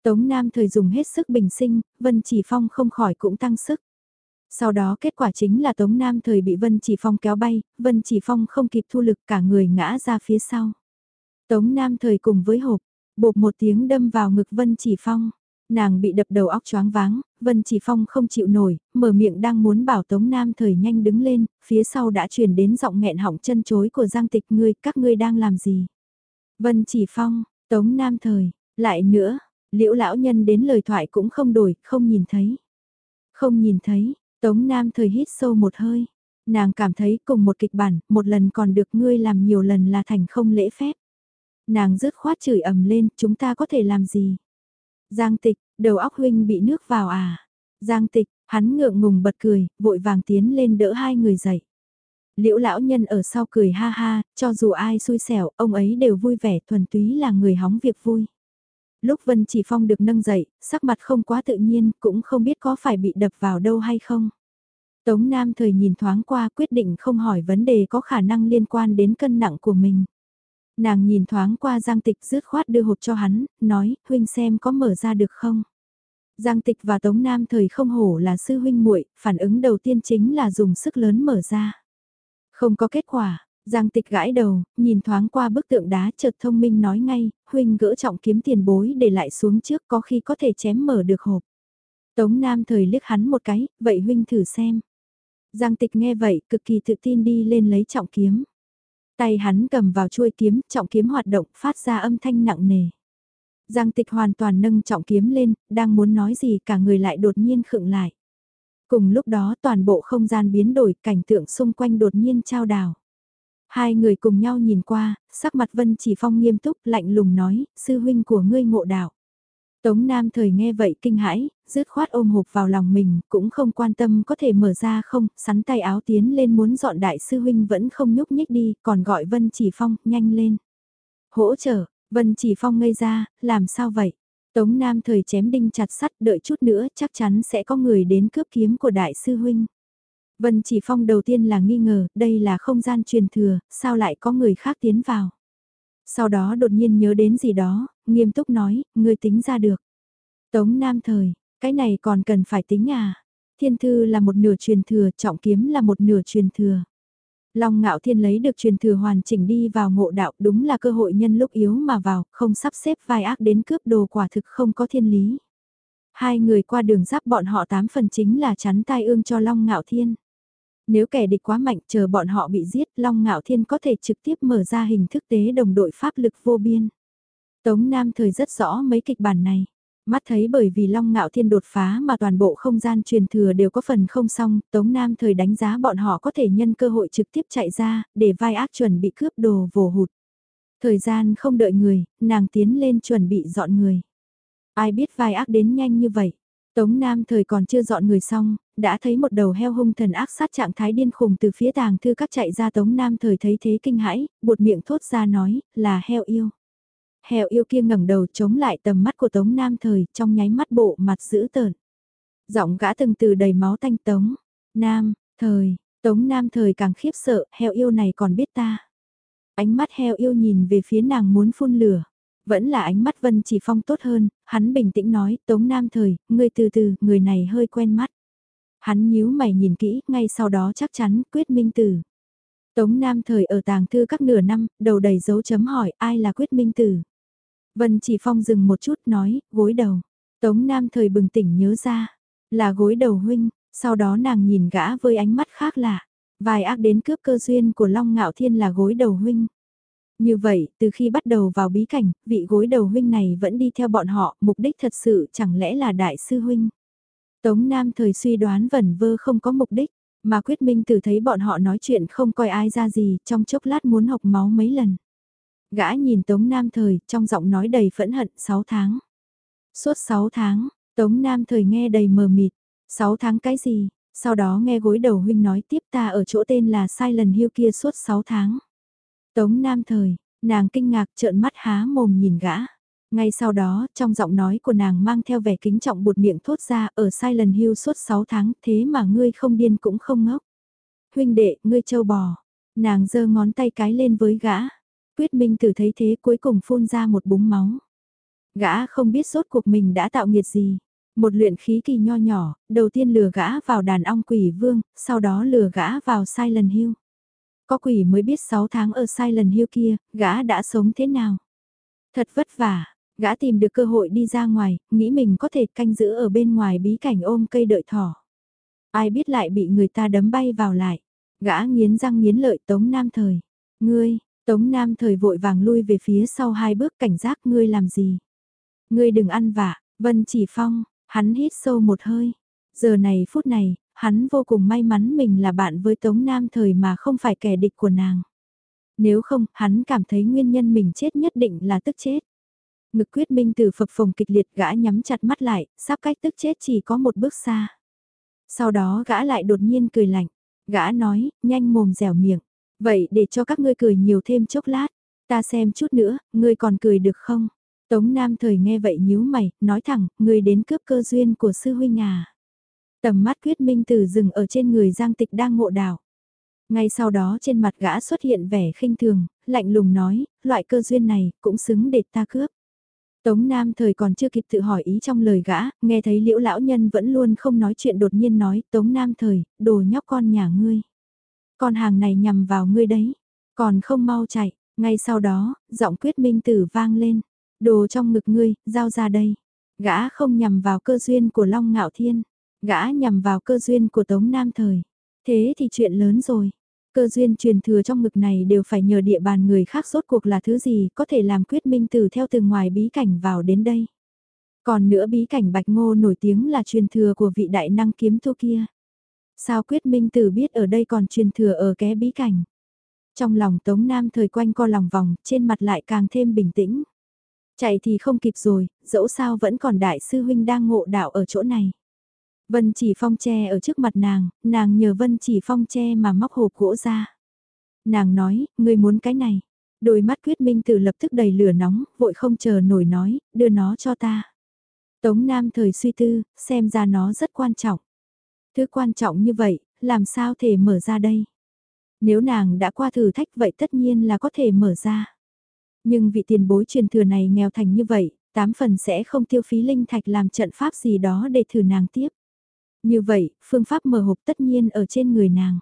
Tống Nam thời dùng hết sức bình sinh, Vân Chỉ Phong không khỏi cũng tăng sức. Sau đó kết quả chính là Tống Nam thời bị Vân Chỉ Phong kéo bay, Vân Chỉ Phong không kịp thu lực cả người ngã ra phía sau. Tống Nam thời cùng với hộp, bột một tiếng đâm vào ngực Vân Chỉ Phong. Nàng bị đập đầu óc choáng váng, Vân Chỉ Phong không chịu nổi, mở miệng đang muốn bảo Tống Nam thời nhanh đứng lên, phía sau đã truyền đến giọng nghẹn họng chân chối của Giang Tịch ngươi, các ngươi đang làm gì? Vân Chỉ Phong, Tống Nam thời, lại nữa, liễu lão nhân đến lời thoại cũng không đổi, không nhìn thấy. Không nhìn thấy, Tống Nam thời hít sâu một hơi. Nàng cảm thấy cùng một kịch bản, một lần còn được ngươi làm nhiều lần là thành không lễ phép. Nàng rứt khoát chửi ầm lên, chúng ta có thể làm gì? Giang tịch, đầu óc huynh bị nước vào à? Giang tịch, hắn ngượng ngùng bật cười, vội vàng tiến lên đỡ hai người dậy. Liễu lão nhân ở sau cười ha ha, cho dù ai xui xẻo, ông ấy đều vui vẻ thuần túy là người hóng việc vui. Lúc Vân Chỉ Phong được nâng dậy, sắc mặt không quá tự nhiên, cũng không biết có phải bị đập vào đâu hay không. Tống Nam thời nhìn thoáng qua quyết định không hỏi vấn đề có khả năng liên quan đến cân nặng của mình. Nàng nhìn thoáng qua Giang Tịch rứt khoát đưa hộp cho hắn, nói, huynh xem có mở ra được không. Giang Tịch và Tống Nam thời không hổ là sư huynh muội, phản ứng đầu tiên chính là dùng sức lớn mở ra. Không có kết quả, Giang Tịch gãi đầu, nhìn thoáng qua bức tượng đá chợt thông minh nói ngay, huynh gỡ trọng kiếm tiền bối để lại xuống trước có khi có thể chém mở được hộp. Tống Nam thời liếc hắn một cái, vậy huynh thử xem. Giang Tịch nghe vậy, cực kỳ tự tin đi lên lấy trọng kiếm. Tay hắn cầm vào chuôi kiếm, trọng kiếm hoạt động, phát ra âm thanh nặng nề. Giang Tịch hoàn toàn nâng trọng kiếm lên, đang muốn nói gì cả người lại đột nhiên khựng lại. Cùng lúc đó toàn bộ không gian biến đổi, cảnh tượng xung quanh đột nhiên trao đảo. Hai người cùng nhau nhìn qua, sắc mặt Vân Chỉ Phong nghiêm túc, lạnh lùng nói, sư huynh của ngươi ngộ đạo. Tống Nam thời nghe vậy kinh hãi, rứt khoát ôm hộp vào lòng mình, cũng không quan tâm có thể mở ra không, sắn tay áo tiến lên muốn dọn đại sư huynh vẫn không nhúc nhích đi, còn gọi Vân Chỉ Phong, nhanh lên. Hỗ trợ, Vân Chỉ Phong ngây ra, làm sao vậy? Tống Nam thời chém đinh chặt sắt đợi chút nữa chắc chắn sẽ có người đến cướp kiếm của đại sư huynh. Vân Chỉ Phong đầu tiên là nghi ngờ, đây là không gian truyền thừa, sao lại có người khác tiến vào. Sau đó đột nhiên nhớ đến gì đó, nghiêm túc nói, ngươi tính ra được. Tống Nam thời, cái này còn cần phải tính à? Thiên thư là một nửa truyền thừa, trọng kiếm là một nửa truyền thừa. Long ngạo thiên lấy được truyền thừa hoàn chỉnh đi vào ngộ đạo đúng là cơ hội nhân lúc yếu mà vào, không sắp xếp vai ác đến cướp đồ quả thực không có thiên lý. Hai người qua đường giáp bọn họ tám phần chính là chắn tai ương cho Long ngạo thiên. Nếu kẻ địch quá mạnh chờ bọn họ bị giết, Long Ngạo Thiên có thể trực tiếp mở ra hình thức tế đồng đội pháp lực vô biên. Tống Nam thời rất rõ mấy kịch bản này. Mắt thấy bởi vì Long Ngạo Thiên đột phá mà toàn bộ không gian truyền thừa đều có phần không xong, Tống Nam thời đánh giá bọn họ có thể nhân cơ hội trực tiếp chạy ra, để vai ác chuẩn bị cướp đồ vồ hụt. Thời gian không đợi người, nàng tiến lên chuẩn bị dọn người. Ai biết vai ác đến nhanh như vậy. Tống Nam thời còn chưa dọn người xong, đã thấy một đầu heo hung thần ác sát trạng thái điên khùng từ phía tàng thư các chạy ra Tống Nam thời thấy thế kinh hãi, buột miệng thốt ra nói, là heo yêu. Heo yêu kia ngẩng đầu chống lại tầm mắt của Tống Nam thời trong nháy mắt bộ mặt dữ tợn. Giọng gã từng từ đầy máu tanh Tống. Nam, thời, Tống Nam thời càng khiếp sợ, heo yêu này còn biết ta. Ánh mắt heo yêu nhìn về phía nàng muốn phun lửa. Vẫn là ánh mắt Vân Chỉ Phong tốt hơn, hắn bình tĩnh nói, Tống Nam Thời, ngươi từ từ, người này hơi quen mắt. Hắn nhíu mày nhìn kỹ, ngay sau đó chắc chắn, quyết minh tử. Tống Nam Thời ở tàng thư các nửa năm, đầu đầy dấu chấm hỏi, ai là quyết minh tử? Vân Chỉ Phong dừng một chút nói, gối đầu. Tống Nam Thời bừng tỉnh nhớ ra, là gối đầu huynh, sau đó nàng nhìn gã với ánh mắt khác lạ. Vài ác đến cướp cơ duyên của Long Ngạo Thiên là gối đầu huynh. Như vậy, từ khi bắt đầu vào bí cảnh, vị gối đầu huynh này vẫn đi theo bọn họ, mục đích thật sự chẳng lẽ là đại sư huynh. Tống Nam thời suy đoán vẩn vơ không có mục đích, mà quyết minh từ thấy bọn họ nói chuyện không coi ai ra gì, trong chốc lát muốn học máu mấy lần. Gã nhìn Tống Nam thời, trong giọng nói đầy phẫn hận, 6 tháng. Suốt 6 tháng, Tống Nam thời nghe đầy mờ mịt, 6 tháng cái gì, sau đó nghe gối đầu huynh nói tiếp ta ở chỗ tên là Silent Hill kia suốt 6 tháng. Tống Nam Thời, nàng kinh ngạc trợn mắt há mồm nhìn gã. Ngay sau đó, trong giọng nói của nàng mang theo vẻ kính trọng bụt miệng thốt ra ở Silent Hill suốt 6 tháng thế mà ngươi không điên cũng không ngốc. Huynh đệ, ngươi châu bò. Nàng giơ ngón tay cái lên với gã. Quyết minh tử thấy thế cuối cùng phun ra một búng máu. Gã không biết sốt cuộc mình đã tạo nghiệt gì. Một luyện khí kỳ nho nhỏ, đầu tiên lừa gã vào đàn ong quỷ vương, sau đó lừa gã vào Silent Hill. Có quỷ mới biết 6 tháng ở Silent Hill kia, gã đã sống thế nào. Thật vất vả, gã tìm được cơ hội đi ra ngoài, nghĩ mình có thể canh giữ ở bên ngoài bí cảnh ôm cây đợi thỏ. Ai biết lại bị người ta đấm bay vào lại. Gã nghiến răng nghiến lợi Tống Nam Thời. Ngươi, Tống Nam Thời vội vàng lui về phía sau hai bước cảnh giác ngươi làm gì. Ngươi đừng ăn vạ, Vân Chỉ Phong, hắn hít sâu một hơi. Giờ này phút này, hắn vô cùng may mắn mình là bạn với Tống Nam thời mà không phải kẻ địch của nàng. Nếu không, hắn cảm thấy nguyên nhân mình chết nhất định là tức chết. Ngực quyết minh từ phập phồng kịch liệt gã nhắm chặt mắt lại, sắp cách tức chết chỉ có một bước xa. Sau đó gã lại đột nhiên cười lạnh, Gã nói, nhanh mồm dẻo miệng. Vậy để cho các ngươi cười nhiều thêm chốc lát. Ta xem chút nữa, ngươi còn cười được không? Tống Nam thời nghe vậy nhíu mày, nói thẳng, ngươi đến cướp cơ duyên của sư huynh à. Tầm mắt quyết minh từ dừng ở trên người Giang Tịch đang ngộ đảo. Ngay sau đó trên mặt gã xuất hiện vẻ khinh thường, lạnh lùng nói, loại cơ duyên này cũng xứng để ta cướp. Tống Nam thời còn chưa kịp tự hỏi ý trong lời gã, nghe thấy liễu lão nhân vẫn luôn không nói chuyện đột nhiên nói, Tống Nam thời, đồ nhóc con nhà ngươi. Con hàng này nhằm vào ngươi đấy, còn không mau chạy, ngay sau đó, giọng quyết minh tử vang lên, đồ trong ngực ngươi, giao ra đây. Gã không nhằm vào cơ duyên của Long Ngạo Thiên, gã nhằm vào cơ duyên của Tống Nam thời. Thế thì chuyện lớn rồi. Cơ duyên truyền thừa trong ngực này đều phải nhờ địa bàn người khác rốt cuộc là thứ gì có thể làm quyết minh từ theo từ ngoài bí cảnh vào đến đây. Còn nữa bí cảnh Bạch Ngô nổi tiếng là truyền thừa của vị đại năng kiếm thu kia. Sao quyết minh tử biết ở đây còn truyền thừa ở ké bí cảnh? Trong lòng Tống Nam thời quanh co lòng vòng, trên mặt lại càng thêm bình tĩnh. Chạy thì không kịp rồi, dẫu sao vẫn còn đại sư huynh đang ngộ đạo ở chỗ này. Vân chỉ phong che ở trước mặt nàng, nàng nhờ vân chỉ phong che mà móc hộp gỗ ra. Nàng nói, ngươi muốn cái này. Đôi mắt quyết minh tử lập tức đầy lửa nóng, vội không chờ nổi nói, đưa nó cho ta. Tống Nam thời suy tư, xem ra nó rất quan trọng. Thứ quan trọng như vậy, làm sao thể mở ra đây? Nếu nàng đã qua thử thách vậy tất nhiên là có thể mở ra. Nhưng vị tiền bối truyền thừa này nghèo thành như vậy, tám phần sẽ không tiêu phí linh thạch làm trận pháp gì đó để thử nàng tiếp. Như vậy, phương pháp mở hộp tất nhiên ở trên người nàng.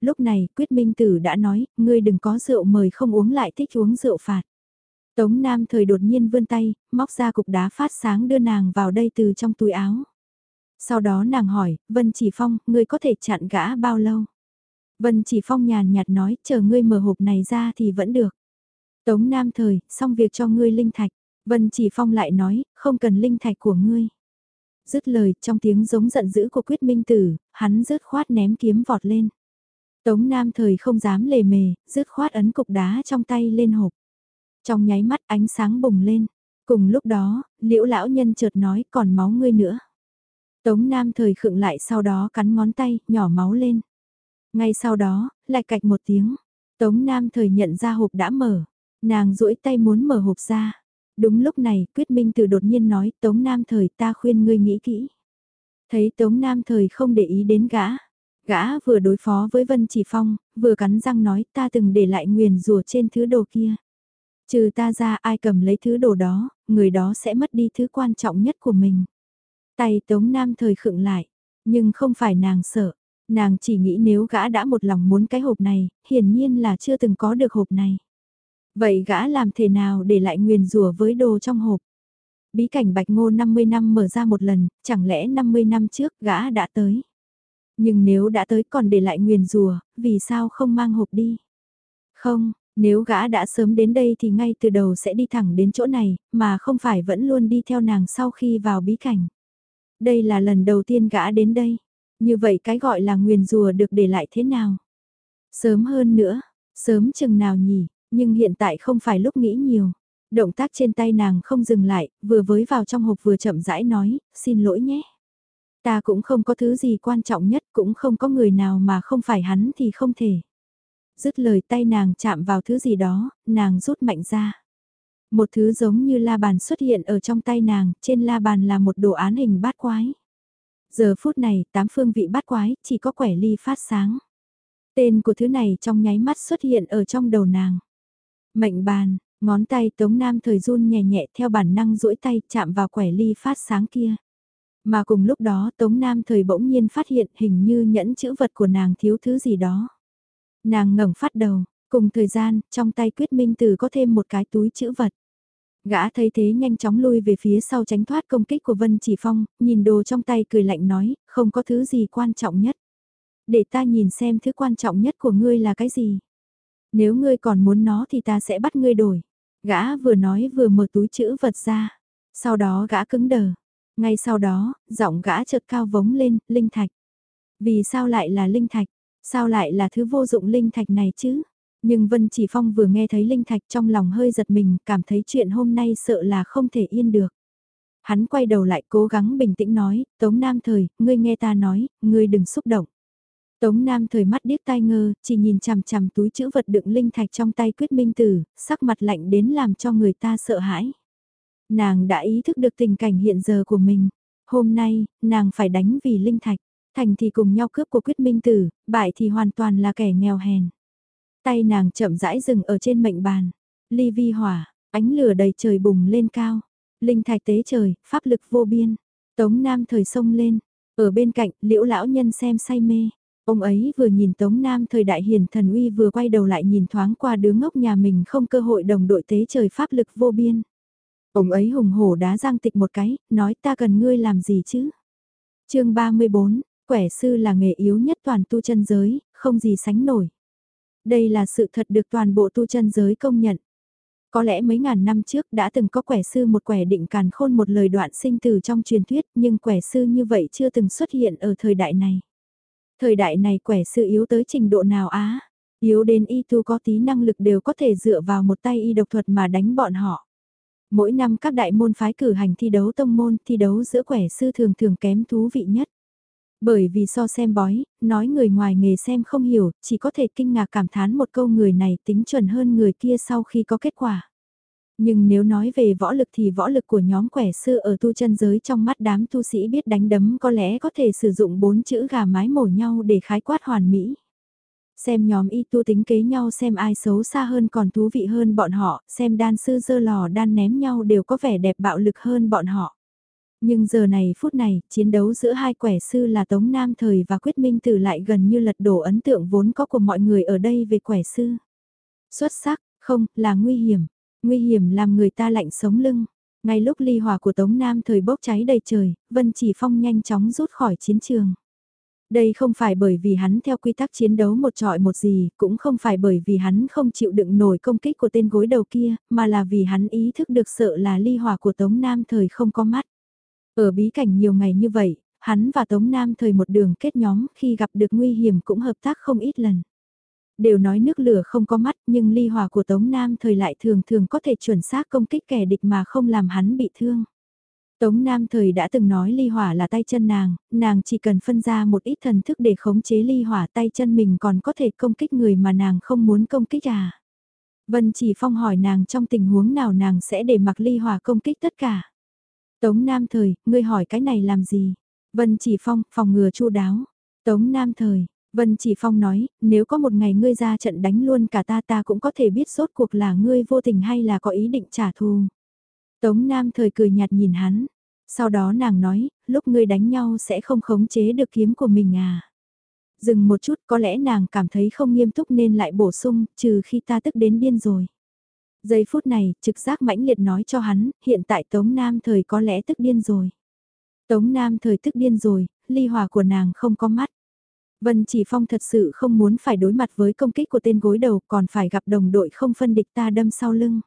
Lúc này, quyết minh tử đã nói, ngươi đừng có rượu mời không uống lại thích uống rượu phạt. Tống Nam thời đột nhiên vươn tay, móc ra cục đá phát sáng đưa nàng vào đây từ trong túi áo. Sau đó nàng hỏi, Vân Chỉ Phong, ngươi có thể chặn gã bao lâu? Vân Chỉ Phong nhàn nhạt nói, chờ ngươi mở hộp này ra thì vẫn được. Tống Nam thời, xong việc cho ngươi linh thạch. Vân Chỉ Phong lại nói, không cần linh thạch của ngươi. Dứt lời, trong tiếng giống giận dữ của quyết minh tử, hắn rớt khoát ném kiếm vọt lên. Tống Nam thời không dám lề mề, rớt khoát ấn cục đá trong tay lên hộp. Trong nháy mắt ánh sáng bùng lên. Cùng lúc đó, liễu lão nhân chợt nói còn máu ngươi nữa. Tống Nam thời khựng lại sau đó cắn ngón tay, nhỏ máu lên. Ngay sau đó, lại cạch một tiếng. Tống Nam thời nhận ra hộp đã mở. Nàng duỗi tay muốn mở hộp ra. Đúng lúc này, Quyết Minh Tử đột nhiên nói, Tống Nam Thời ta khuyên ngươi nghĩ kỹ. Thấy Tống Nam Thời không để ý đến gã. Gã vừa đối phó với Vân Chỉ Phong, vừa cắn răng nói ta từng để lại nguyền rùa trên thứ đồ kia. Trừ ta ra ai cầm lấy thứ đồ đó, người đó sẽ mất đi thứ quan trọng nhất của mình. Tay Tống Nam Thời khựng lại, nhưng không phải nàng sợ. Nàng chỉ nghĩ nếu gã đã một lòng muốn cái hộp này, hiển nhiên là chưa từng có được hộp này. Vậy gã làm thế nào để lại nguyền rủa với đồ trong hộp? Bí cảnh Bạch Ngô 50 năm mở ra một lần, chẳng lẽ 50 năm trước gã đã tới? Nhưng nếu đã tới còn để lại nguyền rùa, vì sao không mang hộp đi? Không, nếu gã đã sớm đến đây thì ngay từ đầu sẽ đi thẳng đến chỗ này, mà không phải vẫn luôn đi theo nàng sau khi vào bí cảnh. Đây là lần đầu tiên gã đến đây. Như vậy cái gọi là nguyền rùa được để lại thế nào? Sớm hơn nữa, sớm chừng nào nhỉ? Nhưng hiện tại không phải lúc nghĩ nhiều. Động tác trên tay nàng không dừng lại, vừa với vào trong hộp vừa chậm rãi nói, xin lỗi nhé. Ta cũng không có thứ gì quan trọng nhất, cũng không có người nào mà không phải hắn thì không thể. Dứt lời tay nàng chạm vào thứ gì đó, nàng rút mạnh ra. Một thứ giống như la bàn xuất hiện ở trong tay nàng, trên la bàn là một đồ án hình bát quái. Giờ phút này, tám phương vị bát quái, chỉ có quẻ ly phát sáng. Tên của thứ này trong nháy mắt xuất hiện ở trong đầu nàng. Mệnh bàn, ngón tay Tống Nam thời run nhẹ nhẹ theo bản năng duỗi tay chạm vào quẻ ly phát sáng kia. Mà cùng lúc đó Tống Nam thời bỗng nhiên phát hiện hình như nhẫn chữ vật của nàng thiếu thứ gì đó. Nàng ngẩng phát đầu, cùng thời gian, trong tay quyết minh từ có thêm một cái túi chữ vật. Gã thấy thế nhanh chóng lui về phía sau tránh thoát công kích của Vân Chỉ Phong, nhìn đồ trong tay cười lạnh nói, không có thứ gì quan trọng nhất. Để ta nhìn xem thứ quan trọng nhất của ngươi là cái gì. Nếu ngươi còn muốn nó thì ta sẽ bắt ngươi đổi. Gã vừa nói vừa mở túi chữ vật ra. Sau đó gã cứng đờ. Ngay sau đó, giọng gã chợt cao vống lên, linh thạch. Vì sao lại là linh thạch? Sao lại là thứ vô dụng linh thạch này chứ? Nhưng Vân Chỉ Phong vừa nghe thấy linh thạch trong lòng hơi giật mình, cảm thấy chuyện hôm nay sợ là không thể yên được. Hắn quay đầu lại cố gắng bình tĩnh nói, Tống Nam Thời, ngươi nghe ta nói, ngươi đừng xúc động. Tống Nam thời mắt điếc tai ngơ, chỉ nhìn chằm chằm túi chữ vật đựng linh thạch trong tay quyết minh tử, sắc mặt lạnh đến làm cho người ta sợ hãi. Nàng đã ý thức được tình cảnh hiện giờ của mình. Hôm nay, nàng phải đánh vì linh thạch, thành thì cùng nhau cướp của quyết minh tử, bại thì hoàn toàn là kẻ nghèo hèn. Tay nàng chậm rãi dừng ở trên mệnh bàn. Ly vi hỏa, ánh lửa đầy trời bùng lên cao. Linh thạch tế trời, pháp lực vô biên. Tống Nam thời sông lên. Ở bên cạnh, liễu lão nhân xem say mê. Ông ấy vừa nhìn Tống Nam thời đại hiền thần uy vừa quay đầu lại nhìn thoáng qua đứa ngốc nhà mình không cơ hội đồng đội tế trời pháp lực vô biên. Ông ấy hùng hổ đá giang tịch một cái, nói ta cần ngươi làm gì chứ? chương 34, quẻ sư là nghề yếu nhất toàn tu chân giới, không gì sánh nổi. Đây là sự thật được toàn bộ tu chân giới công nhận. Có lẽ mấy ngàn năm trước đã từng có quẻ sư một quẻ định càn khôn một lời đoạn sinh từ trong truyền thuyết nhưng quẻ sư như vậy chưa từng xuất hiện ở thời đại này. Thời đại này quẻ sư yếu tới trình độ nào á? Yếu đến y tu có tí năng lực đều có thể dựa vào một tay y độc thuật mà đánh bọn họ. Mỗi năm các đại môn phái cử hành thi đấu tông môn, thi đấu giữa quẻ sư thường thường kém thú vị nhất. Bởi vì so xem bói, nói người ngoài nghề xem không hiểu, chỉ có thể kinh ngạc cảm thán một câu người này tính chuẩn hơn người kia sau khi có kết quả. Nhưng nếu nói về võ lực thì võ lực của nhóm quẻ sư ở tu chân giới trong mắt đám tu sĩ biết đánh đấm có lẽ có thể sử dụng bốn chữ gà mái mổ nhau để khái quát hoàn mỹ. Xem nhóm y tu tính kế nhau xem ai xấu xa hơn còn thú vị hơn bọn họ, xem đan sư dơ lò đan ném nhau đều có vẻ đẹp bạo lực hơn bọn họ. Nhưng giờ này phút này, chiến đấu giữa hai quẻ sư là Tống Nam Thời và Quyết Minh Tử lại gần như lật đổ ấn tượng vốn có của mọi người ở đây về quẻ sư. Xuất sắc, không, là nguy hiểm. Nguy hiểm làm người ta lạnh sống lưng. Ngay lúc ly hỏa của Tống Nam Thời bốc cháy đầy trời, Vân Chỉ Phong nhanh chóng rút khỏi chiến trường. Đây không phải bởi vì hắn theo quy tắc chiến đấu một trọi một gì, cũng không phải bởi vì hắn không chịu đựng nổi công kích của tên gối đầu kia, mà là vì hắn ý thức được sợ là ly hỏa của Tống Nam thời không có mắt. Ở bí cảnh nhiều ngày như vậy, hắn và Tống Nam thời một đường kết nhóm khi gặp được nguy hiểm cũng hợp tác không ít lần. Đều nói nước lửa không có mắt nhưng ly hỏa của Tống Nam thời lại thường thường có thể chuẩn xác công kích kẻ địch mà không làm hắn bị thương. Tống Nam thời đã từng nói ly hỏa là tay chân nàng, nàng chỉ cần phân ra một ít thần thức để khống chế ly hỏa tay chân mình còn có thể công kích người mà nàng không muốn công kích à. Vân chỉ phong hỏi nàng trong tình huống nào nàng sẽ để mặc ly hỏa công kích tất cả. Tống Nam thời, ngươi hỏi cái này làm gì? Vân chỉ phong, phòng ngừa chu đáo. Tống Nam thời, Vân chỉ phong nói, nếu có một ngày ngươi ra trận đánh luôn cả ta ta cũng có thể biết rốt cuộc là ngươi vô tình hay là có ý định trả thù. Tống Nam thời cười nhạt nhìn hắn. Sau đó nàng nói, lúc ngươi đánh nhau sẽ không khống chế được kiếm của mình à. Dừng một chút có lẽ nàng cảm thấy không nghiêm túc nên lại bổ sung, trừ khi ta tức đến điên rồi. Giây phút này, trực giác mãnh liệt nói cho hắn, hiện tại Tống Nam thời có lẽ tức điên rồi. Tống Nam thời tức điên rồi, ly hòa của nàng không có mắt. Vân Chỉ Phong thật sự không muốn phải đối mặt với công kích của tên gối đầu còn phải gặp đồng đội không phân địch ta đâm sau lưng.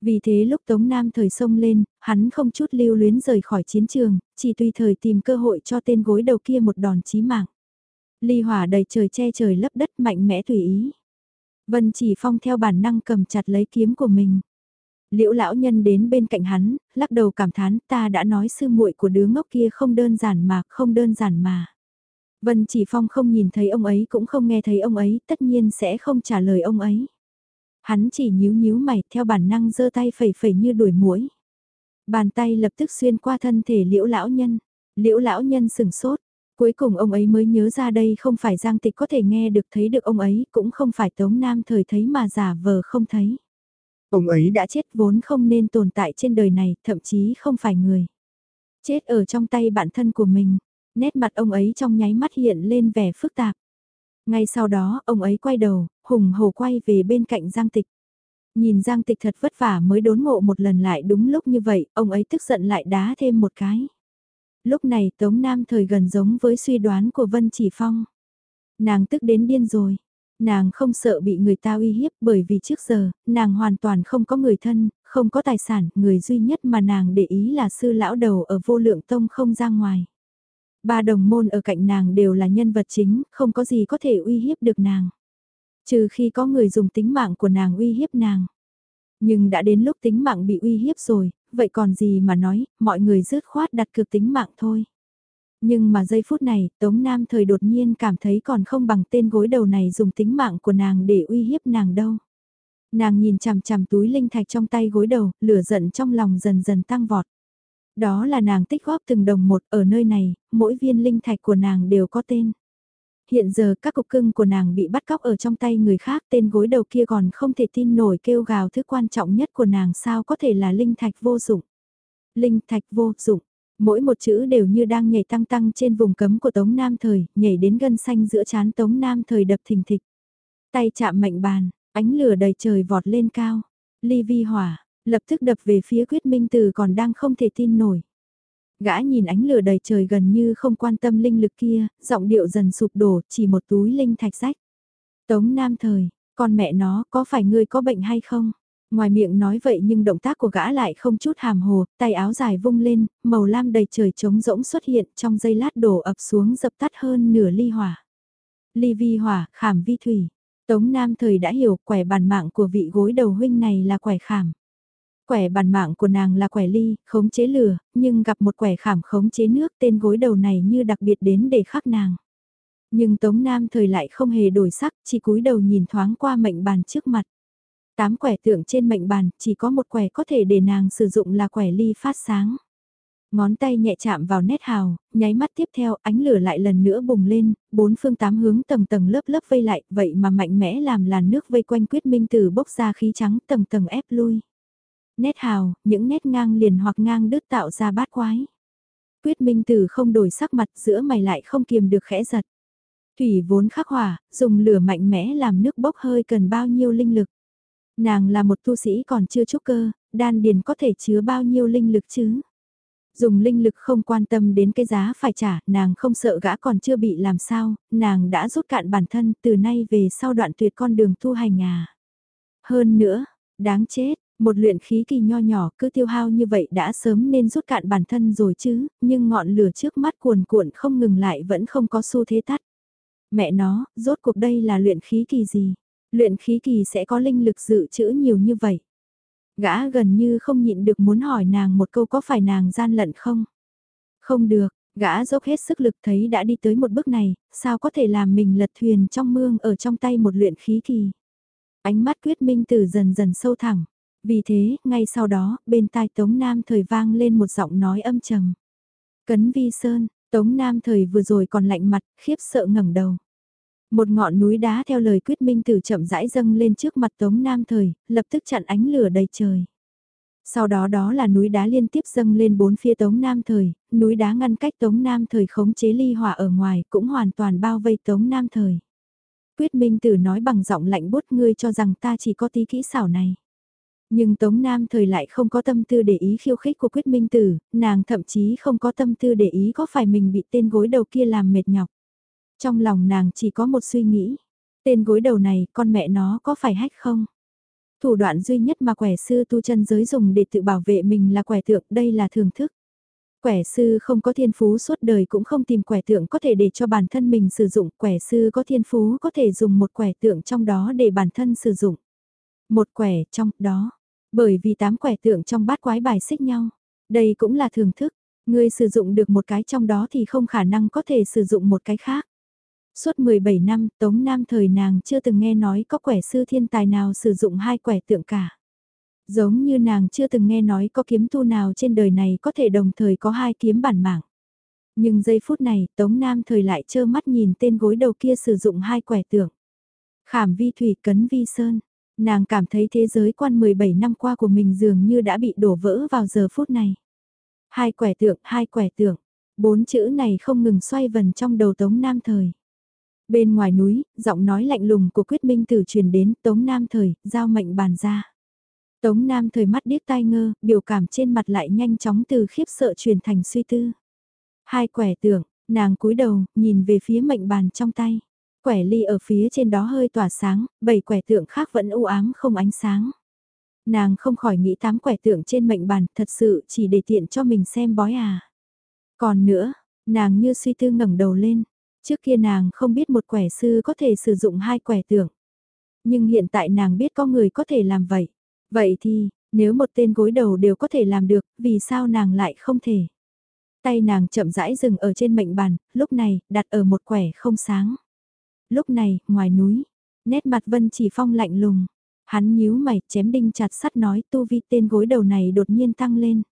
Vì thế lúc Tống Nam thời sông lên, hắn không chút lưu luyến rời khỏi chiến trường, chỉ tùy thời tìm cơ hội cho tên gối đầu kia một đòn chí mạng. Ly hỏa đầy trời che trời lấp đất mạnh mẽ tùy ý. Vân chỉ phong theo bản năng cầm chặt lấy kiếm của mình. Liễu lão nhân đến bên cạnh hắn, lắc đầu cảm thán ta đã nói sư muội của đứa ngốc kia không đơn giản mà, không đơn giản mà. Vân chỉ phong không nhìn thấy ông ấy cũng không nghe thấy ông ấy, tất nhiên sẽ không trả lời ông ấy. Hắn chỉ nhíu nhíu mày theo bản năng giơ tay phẩy phẩy như đuổi muỗi. Bàn tay lập tức xuyên qua thân thể liễu lão nhân. Liễu lão nhân sừng sốt. Cuối cùng ông ấy mới nhớ ra đây không phải Giang Tịch có thể nghe được thấy được ông ấy, cũng không phải Tống Nam thời thấy mà giả vờ không thấy. Ông ấy đã chết vốn không nên tồn tại trên đời này, thậm chí không phải người. Chết ở trong tay bản thân của mình, nét mặt ông ấy trong nháy mắt hiện lên vẻ phức tạp. Ngay sau đó, ông ấy quay đầu, hùng hổ quay về bên cạnh Giang Tịch. Nhìn Giang Tịch thật vất vả mới đốn ngộ một lần lại đúng lúc như vậy, ông ấy tức giận lại đá thêm một cái. Lúc này Tống Nam thời gần giống với suy đoán của Vân Chỉ Phong. Nàng tức đến điên rồi. Nàng không sợ bị người ta uy hiếp bởi vì trước giờ, nàng hoàn toàn không có người thân, không có tài sản, người duy nhất mà nàng để ý là sư lão đầu ở vô lượng tông không ra ngoài. Ba đồng môn ở cạnh nàng đều là nhân vật chính, không có gì có thể uy hiếp được nàng. Trừ khi có người dùng tính mạng của nàng uy hiếp nàng. Nhưng đã đến lúc tính mạng bị uy hiếp rồi, vậy còn gì mà nói, mọi người rứt khoát đặt cược tính mạng thôi. Nhưng mà giây phút này, Tống Nam thời đột nhiên cảm thấy còn không bằng tên gối đầu này dùng tính mạng của nàng để uy hiếp nàng đâu. Nàng nhìn chằm chằm túi linh thạch trong tay gối đầu, lửa giận trong lòng dần dần tăng vọt. Đó là nàng tích góp từng đồng một ở nơi này, mỗi viên linh thạch của nàng đều có tên. Hiện giờ các cục cưng của nàng bị bắt cóc ở trong tay người khác tên gối đầu kia còn không thể tin nổi kêu gào thứ quan trọng nhất của nàng sao có thể là linh thạch vô dụng. Linh thạch vô dụng, mỗi một chữ đều như đang nhảy tăng tăng trên vùng cấm của Tống Nam Thời, nhảy đến gân xanh giữa chán Tống Nam Thời đập thình thịch. Tay chạm mệnh bàn, ánh lửa đầy trời vọt lên cao. Ly vi hỏa, lập tức đập về phía quyết minh từ còn đang không thể tin nổi. Gã nhìn ánh lửa đầy trời gần như không quan tâm linh lực kia, giọng điệu dần sụp đổ, chỉ một túi linh thạch rách. Tống Nam Thời, con mẹ nó, có phải ngươi có bệnh hay không? Ngoài miệng nói vậy nhưng động tác của gã lại không chút hàm hồ, tay áo dài vung lên, màu lam đầy trời trống rỗng xuất hiện trong giây lát đổ ập xuống dập tắt hơn nửa ly hỏa. Ly vi hỏa, khảm vi thủy. Tống Nam thời đã hiểu quẻ bàn mạng của vị gối đầu huynh này là quẻ khảm. Quẻ bàn mạng của nàng là quẻ ly, khống chế lửa, nhưng gặp một quẻ khảm khống chế nước tên gối đầu này như đặc biệt đến để khắc nàng. Nhưng Tống Nam thời lại không hề đổi sắc, chỉ cúi đầu nhìn thoáng qua mệnh bàn trước mặt. Tám quẻ tượng trên mệnh bàn, chỉ có một quẻ có thể để nàng sử dụng là quẻ ly phát sáng. Ngón tay nhẹ chạm vào nét hào, nháy mắt tiếp theo ánh lửa lại lần nữa bùng lên, bốn phương tám hướng tầng tầng lớp lớp vây lại, vậy mà mạnh mẽ làm làn nước vây quanh quyết minh tử bốc ra khí trắng tầng tầng ép lui. Nét hào, những nét ngang liền hoặc ngang đứt tạo ra bát quái. Quyết minh tử không đổi sắc mặt giữa mày lại không kiềm được khẽ giật. Thủy vốn khắc hỏa, dùng lửa mạnh mẽ làm nước bốc hơi cần bao nhiêu linh lực. Nàng là một tu sĩ còn chưa trúc cơ, đan điền có thể chứa bao nhiêu linh lực chứ? Dùng linh lực không quan tâm đến cái giá phải trả, nàng không sợ gã còn chưa bị làm sao, nàng đã rút cạn bản thân từ nay về sau đoạn tuyệt con đường tu hành à. Hơn nữa, đáng chết, một luyện khí kỳ nho nhỏ cứ tiêu hao như vậy đã sớm nên rút cạn bản thân rồi chứ, nhưng ngọn lửa trước mắt cuồn cuộn không ngừng lại vẫn không có xu thế tắt. Mẹ nó, rốt cuộc đây là luyện khí kỳ gì? Luyện khí kỳ sẽ có linh lực dự trữ nhiều như vậy. Gã gần như không nhịn được muốn hỏi nàng một câu có phải nàng gian lận không? Không được, gã dốc hết sức lực thấy đã đi tới một bước này, sao có thể làm mình lật thuyền trong mương ở trong tay một luyện khí kỳ. Ánh mắt quyết minh từ dần dần sâu thẳng. Vì thế, ngay sau đó, bên tai Tống Nam thời vang lên một giọng nói âm trầm. Cấn vi sơn, Tống Nam thời vừa rồi còn lạnh mặt, khiếp sợ ngẩng đầu. Một ngọn núi đá theo lời quyết minh tử chậm rãi dâng lên trước mặt Tống Nam Thời, lập tức chặn ánh lửa đầy trời. Sau đó đó là núi đá liên tiếp dâng lên bốn phía Tống Nam Thời, núi đá ngăn cách Tống Nam Thời khống chế ly hỏa ở ngoài cũng hoàn toàn bao vây Tống Nam Thời. Quyết Minh Tử nói bằng giọng lạnh bút ngươi cho rằng ta chỉ có tí kỹ xảo này. Nhưng Tống Nam Thời lại không có tâm tư để ý khiêu khích của Quyết Minh Tử, nàng thậm chí không có tâm tư để ý có phải mình bị tên gối đầu kia làm mệt nhọc. Trong lòng nàng chỉ có một suy nghĩ. Tên gối đầu này, con mẹ nó có phải hách không? Thủ đoạn duy nhất mà quẻ sư tu chân giới dùng để tự bảo vệ mình là quẻ tượng, đây là thường thức. Quẻ sư không có thiên phú suốt đời cũng không tìm quẻ tượng có thể để cho bản thân mình sử dụng. Quẻ sư có thiên phú có thể dùng một quẻ tượng trong đó để bản thân sử dụng. Một quẻ trong đó. Bởi vì tám quẻ tượng trong bát quái bài xích nhau. Đây cũng là thường thức. Người sử dụng được một cái trong đó thì không khả năng có thể sử dụng một cái khác. Suốt 17 năm, Tống Nam thời nàng chưa từng nghe nói có quẻ sư thiên tài nào sử dụng hai quẻ tượng cả. Giống như nàng chưa từng nghe nói có kiếm tu nào trên đời này có thể đồng thời có hai kiếm bản mạng. Nhưng giây phút này, Tống Nam thời lại trơ mắt nhìn tên gối đầu kia sử dụng hai quẻ tượng. Khảm vi thủy cấn vi sơn. Nàng cảm thấy thế giới quan 17 năm qua của mình dường như đã bị đổ vỡ vào giờ phút này. Hai quẻ tượng, hai quẻ tượng. Bốn chữ này không ngừng xoay vần trong đầu Tống Nam thời. Bên ngoài núi, giọng nói lạnh lùng của quyết minh tử truyền đến Tống Nam Thời, giao mệnh bàn ra. Tống Nam Thời mắt điếc tai ngơ, biểu cảm trên mặt lại nhanh chóng từ khiếp sợ truyền thành suy tư. Hai quẻ tượng, nàng cúi đầu, nhìn về phía mệnh bàn trong tay. Quẻ ly ở phía trên đó hơi tỏa sáng, bảy quẻ tượng khác vẫn u ám không ánh sáng. Nàng không khỏi nghĩ tám quẻ tượng trên mệnh bàn thật sự chỉ để tiện cho mình xem bói à. Còn nữa, nàng như suy tư ngẩng đầu lên, Trước kia nàng không biết một quẻ sư có thể sử dụng hai quẻ tượng. Nhưng hiện tại nàng biết có người có thể làm vậy. Vậy thì, nếu một tên gối đầu đều có thể làm được, vì sao nàng lại không thể? Tay nàng chậm rãi dừng ở trên mệnh bàn, lúc này, đặt ở một quẻ không sáng. Lúc này, ngoài núi, nét mặt Vân Chỉ Phong lạnh lùng. Hắn nhíu mày, chém đinh chặt sắt nói tu vi tên gối đầu này đột nhiên tăng lên.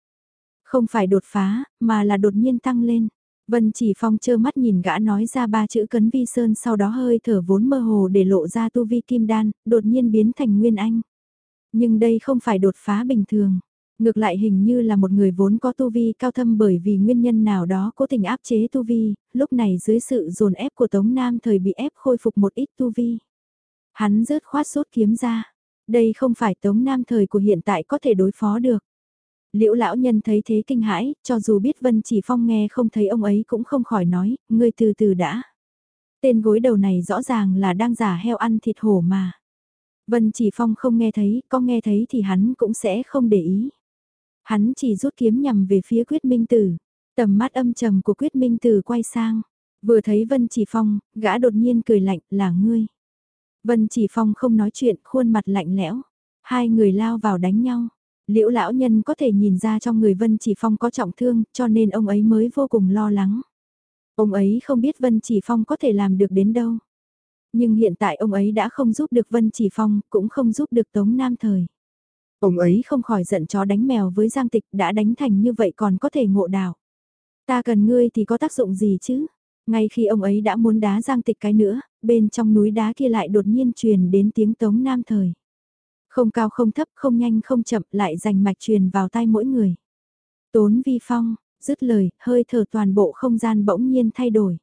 Không phải đột phá, mà là đột nhiên tăng lên. Vân Chỉ Phong chơ mắt nhìn gã nói ra ba chữ cấn vi sơn sau đó hơi thở vốn mơ hồ để lộ ra tu vi kim đan, đột nhiên biến thành nguyên anh. Nhưng đây không phải đột phá bình thường. Ngược lại hình như là một người vốn có tu vi cao thâm bởi vì nguyên nhân nào đó cố tình áp chế tu vi, lúc này dưới sự dồn ép của Tống Nam thời bị ép khôi phục một ít tu vi. Hắn rớt khoát sốt kiếm ra. Đây không phải Tống Nam thời của hiện tại có thể đối phó được. Liễu lão nhân thấy thế kinh hãi, cho dù biết Vân Chỉ Phong nghe không thấy ông ấy cũng không khỏi nói, ngươi từ từ đã. Tên gối đầu này rõ ràng là đang giả heo ăn thịt hổ mà. Vân Chỉ Phong không nghe thấy, có nghe thấy thì hắn cũng sẽ không để ý. Hắn chỉ rút kiếm nhằm về phía Quyết Minh Tử. Tầm mắt âm trầm của Quyết Minh Tử quay sang. Vừa thấy Vân Chỉ Phong, gã đột nhiên cười lạnh là ngươi. Vân Chỉ Phong không nói chuyện, khuôn mặt lạnh lẽo. Hai người lao vào đánh nhau. Liễu lão nhân có thể nhìn ra trong người Vân Chỉ Phong có trọng thương, cho nên ông ấy mới vô cùng lo lắng. Ông ấy không biết Vân Chỉ Phong có thể làm được đến đâu. Nhưng hiện tại ông ấy đã không giúp được Vân Chỉ Phong, cũng không giúp được Tống Nam Thời. Ông ấy không khỏi giận chó đánh mèo với Giang Tịch đã đánh thành như vậy còn có thể ngộ đảo. Ta cần ngươi thì có tác dụng gì chứ? Ngay khi ông ấy đã muốn đá Giang Tịch cái nữa, bên trong núi đá kia lại đột nhiên truyền đến tiếng Tống Nam Thời. Không cao không thấp, không nhanh không chậm, lại dành mạch truyền vào tai mỗi người. Tốn vi phong, dứt lời, hơi thở toàn bộ không gian bỗng nhiên thay đổi.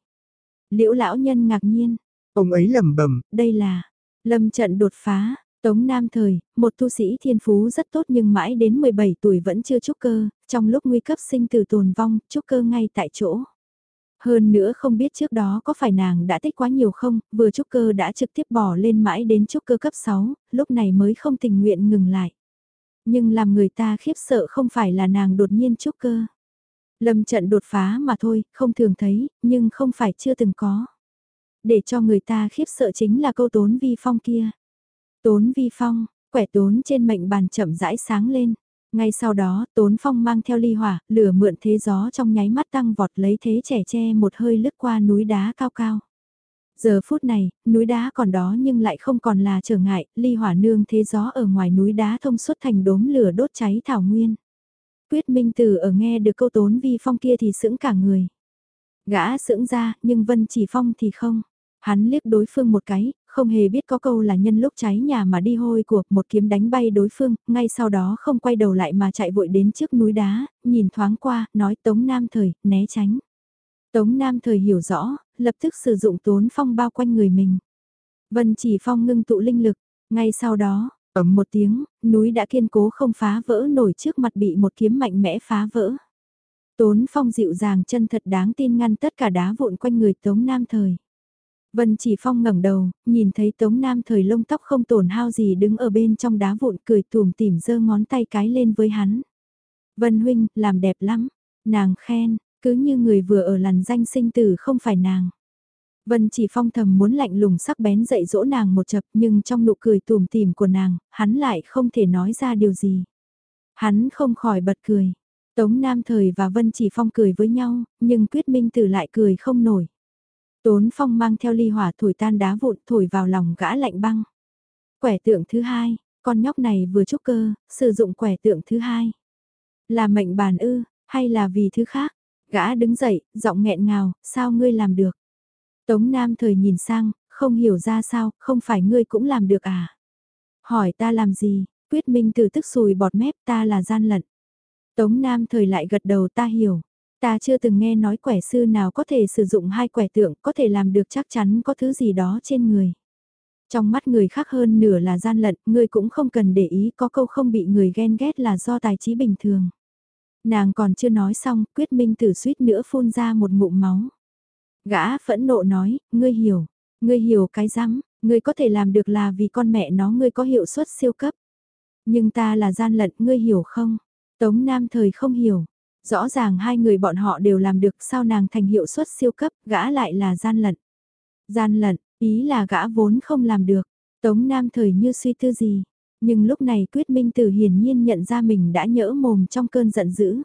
Liễu lão nhân ngạc nhiên. Ông ấy lẩm bẩm, đây là lâm trận đột phá. Tống Nam Thời, một tu sĩ thiên phú rất tốt nhưng mãi đến 17 tuổi vẫn chưa trúc cơ, trong lúc nguy cấp sinh tử tồn vong, trúc cơ ngay tại chỗ. Hơn nữa không biết trước đó có phải nàng đã tích quá nhiều không, vừa trúc cơ đã trực tiếp bỏ lên mãi đến trúc cơ cấp 6, lúc này mới không tình nguyện ngừng lại. Nhưng làm người ta khiếp sợ không phải là nàng đột nhiên trúc cơ. Lâm trận đột phá mà thôi, không thường thấy, nhưng không phải chưa từng có. Để cho người ta khiếp sợ chính là câu tốn vi phong kia. Tốn vi phong, quẻ tốn trên mệnh bàn chậm rãi sáng lên. Ngay sau đó, Tốn Phong mang theo ly hỏa, lửa mượn thế gió trong nháy mắt tăng vọt lấy thế trẻ che một hơi lướt qua núi đá cao cao. Giờ phút này, núi đá còn đó nhưng lại không còn là trở ngại, ly hỏa nương thế gió ở ngoài núi đá thông suốt thành đốm lửa đốt cháy thảo nguyên. Quyết Minh Tử ở nghe được câu tốn vi phong kia thì sững cả người. Gã sững ra, nhưng Vân Chỉ Phong thì không. Hắn liếc đối phương một cái, không hề biết có câu là nhân lúc cháy nhà mà đi hôi của một kiếm đánh bay đối phương, ngay sau đó không quay đầu lại mà chạy vội đến trước núi đá, nhìn thoáng qua, nói Tống Nam Thời, né tránh. Tống Nam Thời hiểu rõ, lập tức sử dụng tốn phong bao quanh người mình. Vân chỉ phong ngưng tụ linh lực, ngay sau đó, ầm một tiếng, núi đã kiên cố không phá vỡ nổi trước mặt bị một kiếm mạnh mẽ phá vỡ. Tốn phong dịu dàng chân thật đáng tin ngăn tất cả đá vụn quanh người Tống Nam Thời. Vân Chỉ Phong ngẩng đầu, nhìn thấy Tống Nam thời lông tóc không tổn hao gì đứng ở bên trong đá vụn cười tùm tìm giơ ngón tay cái lên với hắn. Vân Huynh, làm đẹp lắm. Nàng khen, cứ như người vừa ở làn danh sinh tử không phải nàng. Vân Chỉ Phong thầm muốn lạnh lùng sắc bén dạy dỗ nàng một chập nhưng trong nụ cười tùm tìm của nàng, hắn lại không thể nói ra điều gì. Hắn không khỏi bật cười. Tống Nam Thời và Vân Chỉ Phong cười với nhau, nhưng Quyết Minh Tử lại cười không nổi. Tốn phong mang theo ly hỏa thổi tan đá vụn thổi vào lòng gã lạnh băng. Quẻ tượng thứ hai, con nhóc này vừa trúc cơ, sử dụng quẻ tượng thứ hai. Là mệnh bàn ư, hay là vì thứ khác? Gã đứng dậy, giọng nghẹn ngào, sao ngươi làm được? Tống Nam thời nhìn sang, không hiểu ra sao, không phải ngươi cũng làm được à? Hỏi ta làm gì? Quyết Minh từ tức sùi bọt mép ta là gian lận. Tống Nam thời lại gật đầu ta hiểu. Ta chưa từng nghe nói quẻ sư nào có thể sử dụng hai quẻ tượng có thể làm được chắc chắn có thứ gì đó trên người. Trong mắt người khác hơn nửa là gian lận, ngươi cũng không cần để ý có câu không bị người ghen ghét là do tài trí bình thường. Nàng còn chưa nói xong, quyết minh tử suýt nữa phun ra một ngụm máu. Gã phẫn nộ nói, ngươi hiểu, ngươi hiểu cái rắm, ngươi có thể làm được là vì con mẹ nó ngươi có hiệu suất siêu cấp. Nhưng ta là gian lận, ngươi hiểu không? Tống Nam thời không hiểu, Rõ ràng hai người bọn họ đều làm được sao nàng thành hiệu suất siêu cấp, gã lại là gian lận. Gian lận, ý là gã vốn không làm được. Tống Nam thời như suy tư gì. Nhưng lúc này Quyết Minh Tử hiển nhiên nhận ra mình đã nhỡ mồm trong cơn giận dữ.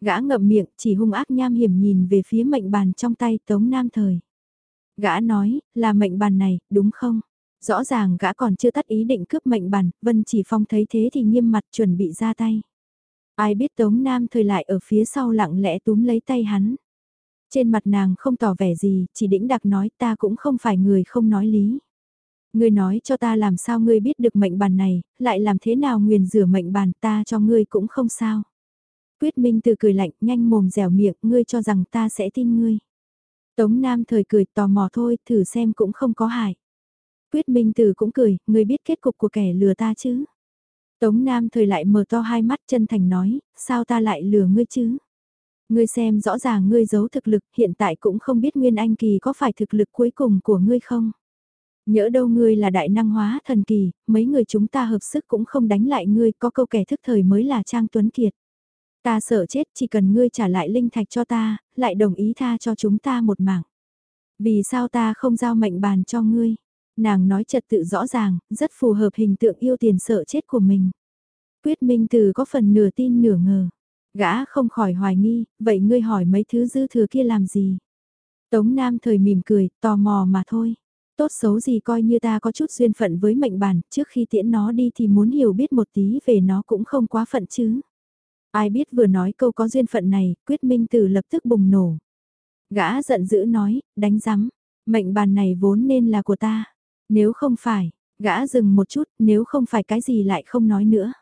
Gã ngậm miệng chỉ hung ác nham hiểm nhìn về phía mệnh bàn trong tay Tống Nam Thời. Gã nói, là mệnh bàn này, đúng không? Rõ ràng gã còn chưa tắt ý định cướp mệnh bàn, Vân Chỉ Phong thấy thế thì nghiêm mặt chuẩn bị ra tay. Ai biết Tống Nam Thời lại ở phía sau lặng lẽ túm lấy tay hắn. Trên mặt nàng không tỏ vẻ gì, chỉ đĩnh đặc nói ta cũng không phải người không nói lý. Ngươi nói cho ta làm sao ngươi biết được mệnh bàn này, lại làm thế nào nguyền rửa mệnh bàn ta cho ngươi cũng không sao. Quyết Minh từ cười lạnh nhanh mồm dẻo miệng, ngươi cho rằng ta sẽ tin ngươi. Tống Nam thời cười tò mò thôi, thử xem cũng không có hại. Quyết Minh Tử cũng cười, ngươi biết kết cục của kẻ lừa ta chứ. Tống Nam thời lại mở to hai mắt chân thành nói, sao ta lại lừa ngươi chứ? Ngươi xem rõ ràng ngươi giấu thực lực, hiện tại cũng không biết Nguyên Anh Kỳ có phải thực lực cuối cùng của ngươi không? Nhỡ đâu ngươi là đại năng hóa thần kỳ, mấy người chúng ta hợp sức cũng không đánh lại ngươi, có câu kẻ thức thời mới là Trang Tuấn Kiệt. Ta sợ chết chỉ cần ngươi trả lại linh thạch cho ta, lại đồng ý tha cho chúng ta một mảng. Vì sao ta không giao mệnh bàn cho ngươi? Nàng nói trật tự rõ ràng, rất phù hợp hình tượng yêu tiền sợ chết của mình. Quyết Minh Từ có phần nửa tin nửa ngờ. Gã không khỏi hoài nghi, vậy ngươi hỏi mấy thứ dư thừa kia làm gì? Tống Nam thời mỉm cười, tò mò mà thôi. Tốt xấu gì coi như ta có chút duyên phận với mệnh bản, trước khi tiễn nó đi thì muốn hiểu biết một tí về nó cũng không quá phận chứ. Ai biết vừa nói câu có duyên phận này, quyết minh tử lập tức bùng nổ. Gã giận dữ nói, đánh rắm, mệnh bàn này vốn nên là của ta. Nếu không phải, gã dừng một chút, nếu không phải cái gì lại không nói nữa.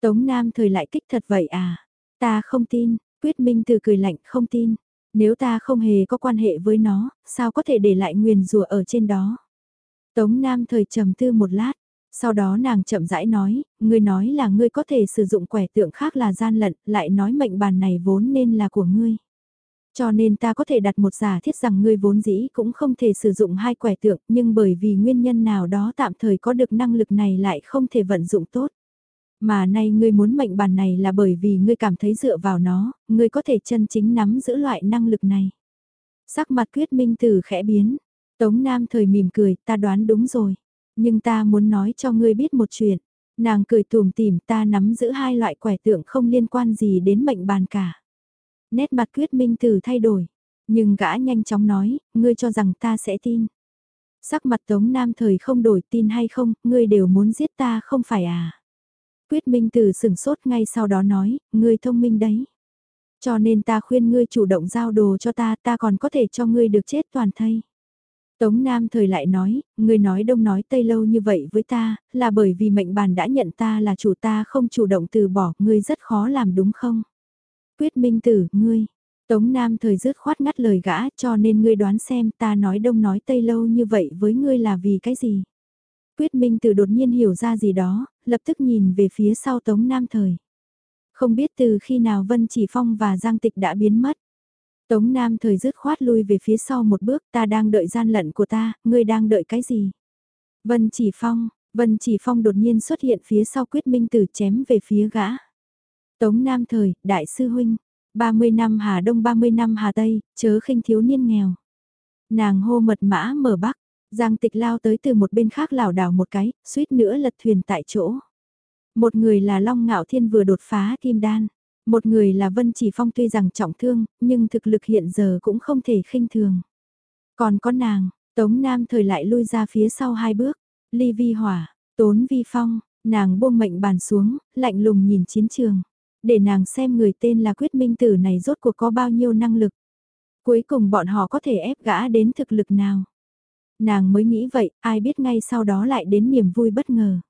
Tống Nam thời lại kích thật vậy à? Ta không tin, quyết minh từ cười lạnh không tin. Nếu ta không hề có quan hệ với nó, sao có thể để lại nguyền rùa ở trên đó? Tống Nam thời trầm tư một lát, sau đó nàng chậm rãi nói, ngươi nói là ngươi có thể sử dụng quẻ tượng khác là gian lận, lại nói mệnh bàn này vốn nên là của ngươi. Cho nên ta có thể đặt một giả thiết rằng ngươi vốn dĩ cũng không thể sử dụng hai quẻ tượng, nhưng bởi vì nguyên nhân nào đó tạm thời có được năng lực này lại không thể vận dụng tốt. Mà nay ngươi muốn mệnh bàn này là bởi vì ngươi cảm thấy dựa vào nó, ngươi có thể chân chính nắm giữ loại năng lực này. Sắc mặt quyết minh từ khẽ biến. Tống Nam thời mỉm cười, ta đoán đúng rồi. Nhưng ta muốn nói cho ngươi biết một chuyện. Nàng cười tùm tìm ta nắm giữ hai loại quẻ tượng không liên quan gì đến mệnh bàn cả. Nét mặt quyết minh tử thay đổi. Nhưng gã nhanh chóng nói, ngươi cho rằng ta sẽ tin. Sắc mặt Tống Nam thời không đổi tin hay không, ngươi đều muốn giết ta không phải à. Quyết Minh Tử sửng sốt ngay sau đó nói, ngươi thông minh đấy. Cho nên ta khuyên ngươi chủ động giao đồ cho ta, ta còn có thể cho ngươi được chết toàn thây. Tống Nam thời lại nói, ngươi nói đông nói tây lâu như vậy với ta, là bởi vì mệnh bàn đã nhận ta là chủ ta không chủ động từ bỏ, ngươi rất khó làm đúng không? Quyết Minh Tử, ngươi. Tống Nam thời dứt khoát ngắt lời gã cho nên ngươi đoán xem ta nói đông nói tây lâu như vậy với ngươi là vì cái gì? Quyết Minh Tử đột nhiên hiểu ra gì đó, lập tức nhìn về phía sau Tống Nam Thời. Không biết từ khi nào Vân Chỉ Phong và Giang Tịch đã biến mất. Tống Nam Thời dứt khoát lui về phía sau một bước, ta đang đợi gian lận của ta, ngươi đang đợi cái gì? Vân Chỉ Phong, Vân Chỉ Phong đột nhiên xuất hiện phía sau Quyết Minh Tử chém về phía gã. Tống Nam Thời, Đại sư Huynh, 30 năm Hà Đông 30 năm Hà Tây, chớ khinh thiếu niên nghèo. Nàng hô mật mã mở bắc, Giang tịch lao tới từ một bên khác lảo đảo một cái, suýt nữa lật thuyền tại chỗ. Một người là Long Ngạo Thiên vừa đột phá kim đan. Một người là Vân Chỉ Phong tuy rằng trọng thương, nhưng thực lực hiện giờ cũng không thể khinh thường. Còn có nàng, Tống Nam thời lại lui ra phía sau hai bước. Ly Vi Hỏa, Tốn Vi Phong, nàng buông mệnh bàn xuống, lạnh lùng nhìn chiến trường. Để nàng xem người tên là Quyết Minh Tử này rốt cuộc có bao nhiêu năng lực. Cuối cùng bọn họ có thể ép gã đến thực lực nào. Nàng mới nghĩ vậy, ai biết ngay sau đó lại đến niềm vui bất ngờ.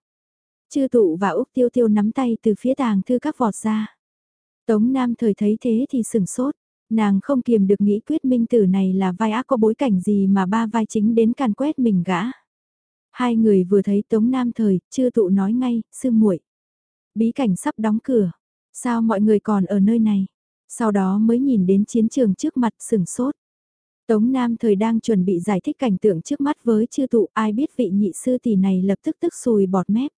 Chư tụ và Úc Tiêu Tiêu nắm tay từ phía tàng thư các vọt ra. Tống Nam thời thấy thế thì sừng sốt, nàng không kiềm được nghĩ quyết minh tử này là vai ác có bối cảnh gì mà ba vai chính đến càn quét mình gã. Hai người vừa thấy Tống Nam thời, chư tụ nói ngay, sư muội Bí cảnh sắp đóng cửa, sao mọi người còn ở nơi này? Sau đó mới nhìn đến chiến trường trước mặt sừng sốt. Tống Nam thời đang chuẩn bị giải thích cảnh tượng trước mắt với chư tụ ai biết vị nhị sư tỷ này lập tức tức sùi bọt mép.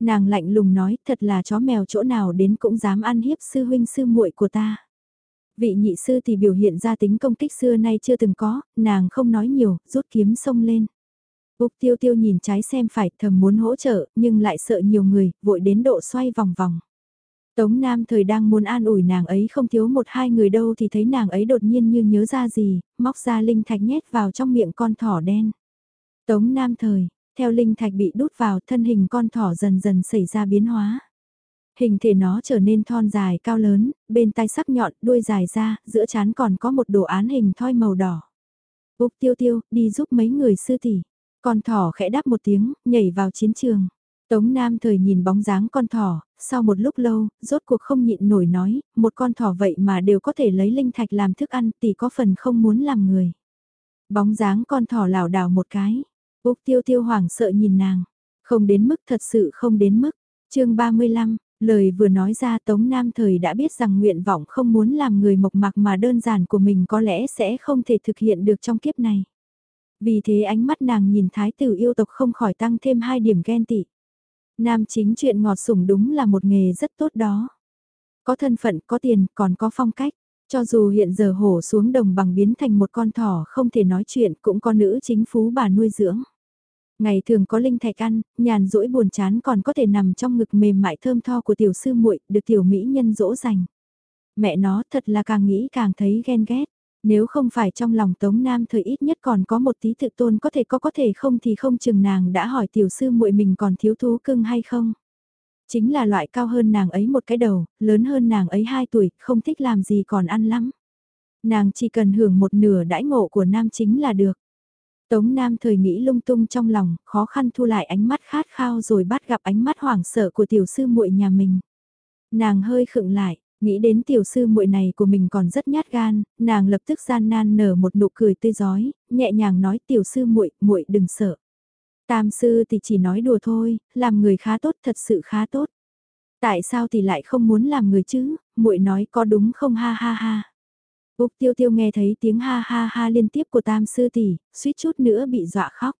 Nàng lạnh lùng nói thật là chó mèo chỗ nào đến cũng dám ăn hiếp sư huynh sư muội của ta. Vị nhị sư thì biểu hiện ra tính công kích xưa nay chưa từng có, nàng không nói nhiều, rút kiếm sông lên. Úc tiêu tiêu nhìn trái xem phải thầm muốn hỗ trợ, nhưng lại sợ nhiều người, vội đến độ xoay vòng vòng. Tống Nam thời đang muốn an ủi nàng ấy không thiếu một hai người đâu thì thấy nàng ấy đột nhiên như nhớ ra gì, móc ra linh thạch nhét vào trong miệng con thỏ đen. Tống Nam thời, theo linh thạch bị đút vào thân hình con thỏ dần dần xảy ra biến hóa. Hình thể nó trở nên thon dài cao lớn, bên tai sắc nhọn, đuôi dài ra, giữa chán còn có một đồ án hình thoi màu đỏ. Úc tiêu tiêu, đi giúp mấy người sư tỷ. Con thỏ khẽ đáp một tiếng, nhảy vào chiến trường. Tống Nam thời nhìn bóng dáng con thỏ, sau một lúc lâu, rốt cuộc không nhịn nổi nói, một con thỏ vậy mà đều có thể lấy linh thạch làm thức ăn tỷ có phần không muốn làm người. Bóng dáng con thỏ lảo đảo một cái, Úc tiêu tiêu hoảng sợ nhìn nàng, không đến mức thật sự không đến mức. chương 35, lời vừa nói ra Tống Nam thời đã biết rằng nguyện vọng không muốn làm người mộc mạc mà đơn giản của mình có lẽ sẽ không thể thực hiện được trong kiếp này. Vì thế ánh mắt nàng nhìn thái tử yêu tộc không khỏi tăng thêm hai điểm ghen tị. Nam chính chuyện ngọt sủng đúng là một nghề rất tốt đó. Có thân phận, có tiền, còn có phong cách. Cho dù hiện giờ hổ xuống đồng bằng biến thành một con thỏ không thể nói chuyện cũng có nữ chính phú bà nuôi dưỡng. Ngày thường có linh thạch ăn, nhàn rỗi buồn chán còn có thể nằm trong ngực mềm mại thơm tho của tiểu sư muội được tiểu mỹ nhân dỗ dành. Mẹ nó thật là càng nghĩ càng thấy ghen ghét. Nếu không phải trong lòng Tống Nam thời ít nhất còn có một tí tự tôn có thể có có thể không thì không chừng nàng đã hỏi tiểu sư muội mình còn thiếu thú cưng hay không. Chính là loại cao hơn nàng ấy một cái đầu, lớn hơn nàng ấy 2 tuổi, không thích làm gì còn ăn lắm. Nàng chỉ cần hưởng một nửa đãi ngộ của nam chính là được. Tống Nam thời nghĩ lung tung trong lòng, khó khăn thu lại ánh mắt khát khao rồi bắt gặp ánh mắt hoảng sợ của tiểu sư muội nhà mình. Nàng hơi khựng lại, nghĩ đến tiểu sư muội này của mình còn rất nhát gan, nàng lập tức gian nan nở một nụ cười tươi giói, nhẹ nhàng nói tiểu sư muội, muội đừng sợ. Tam sư thì chỉ nói đùa thôi, làm người khá tốt thật sự khá tốt. Tại sao thì lại không muốn làm người chứ, muội nói có đúng không ha ha ha. Úc tiêu tiêu nghe thấy tiếng ha ha ha liên tiếp của tam sư tỷ, suýt chút nữa bị dọa khóc.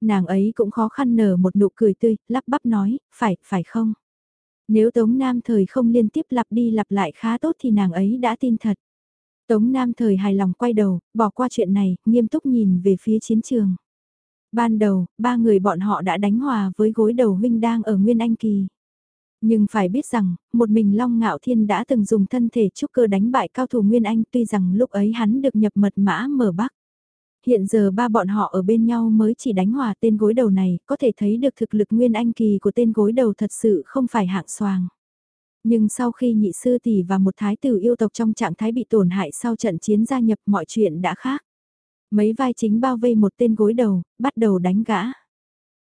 Nàng ấy cũng khó khăn nở một nụ cười tươi, lắp bắp nói, phải, phải không? Nếu Tống Nam thời không liên tiếp lặp đi lặp lại khá tốt thì nàng ấy đã tin thật. Tống Nam thời hài lòng quay đầu, bỏ qua chuyện này, nghiêm túc nhìn về phía chiến trường. Ban đầu, ba người bọn họ đã đánh hòa với gối đầu huynh đang ở Nguyên Anh Kỳ. Nhưng phải biết rằng, một mình Long Ngạo Thiên đã từng dùng thân thể trúc cơ đánh bại cao thủ Nguyên Anh tuy rằng lúc ấy hắn được nhập mật mã mở bắc. Hiện giờ ba bọn họ ở bên nhau mới chỉ đánh hòa tên gối đầu này, có thể thấy được thực lực Nguyên Anh kỳ của tên gối đầu thật sự không phải hạng soàng. Nhưng sau khi nhị sư tỷ và một thái tử yêu tộc trong trạng thái bị tổn hại sau trận chiến gia nhập mọi chuyện đã khác. Mấy vai chính bao vây một tên gối đầu, bắt đầu đánh gã.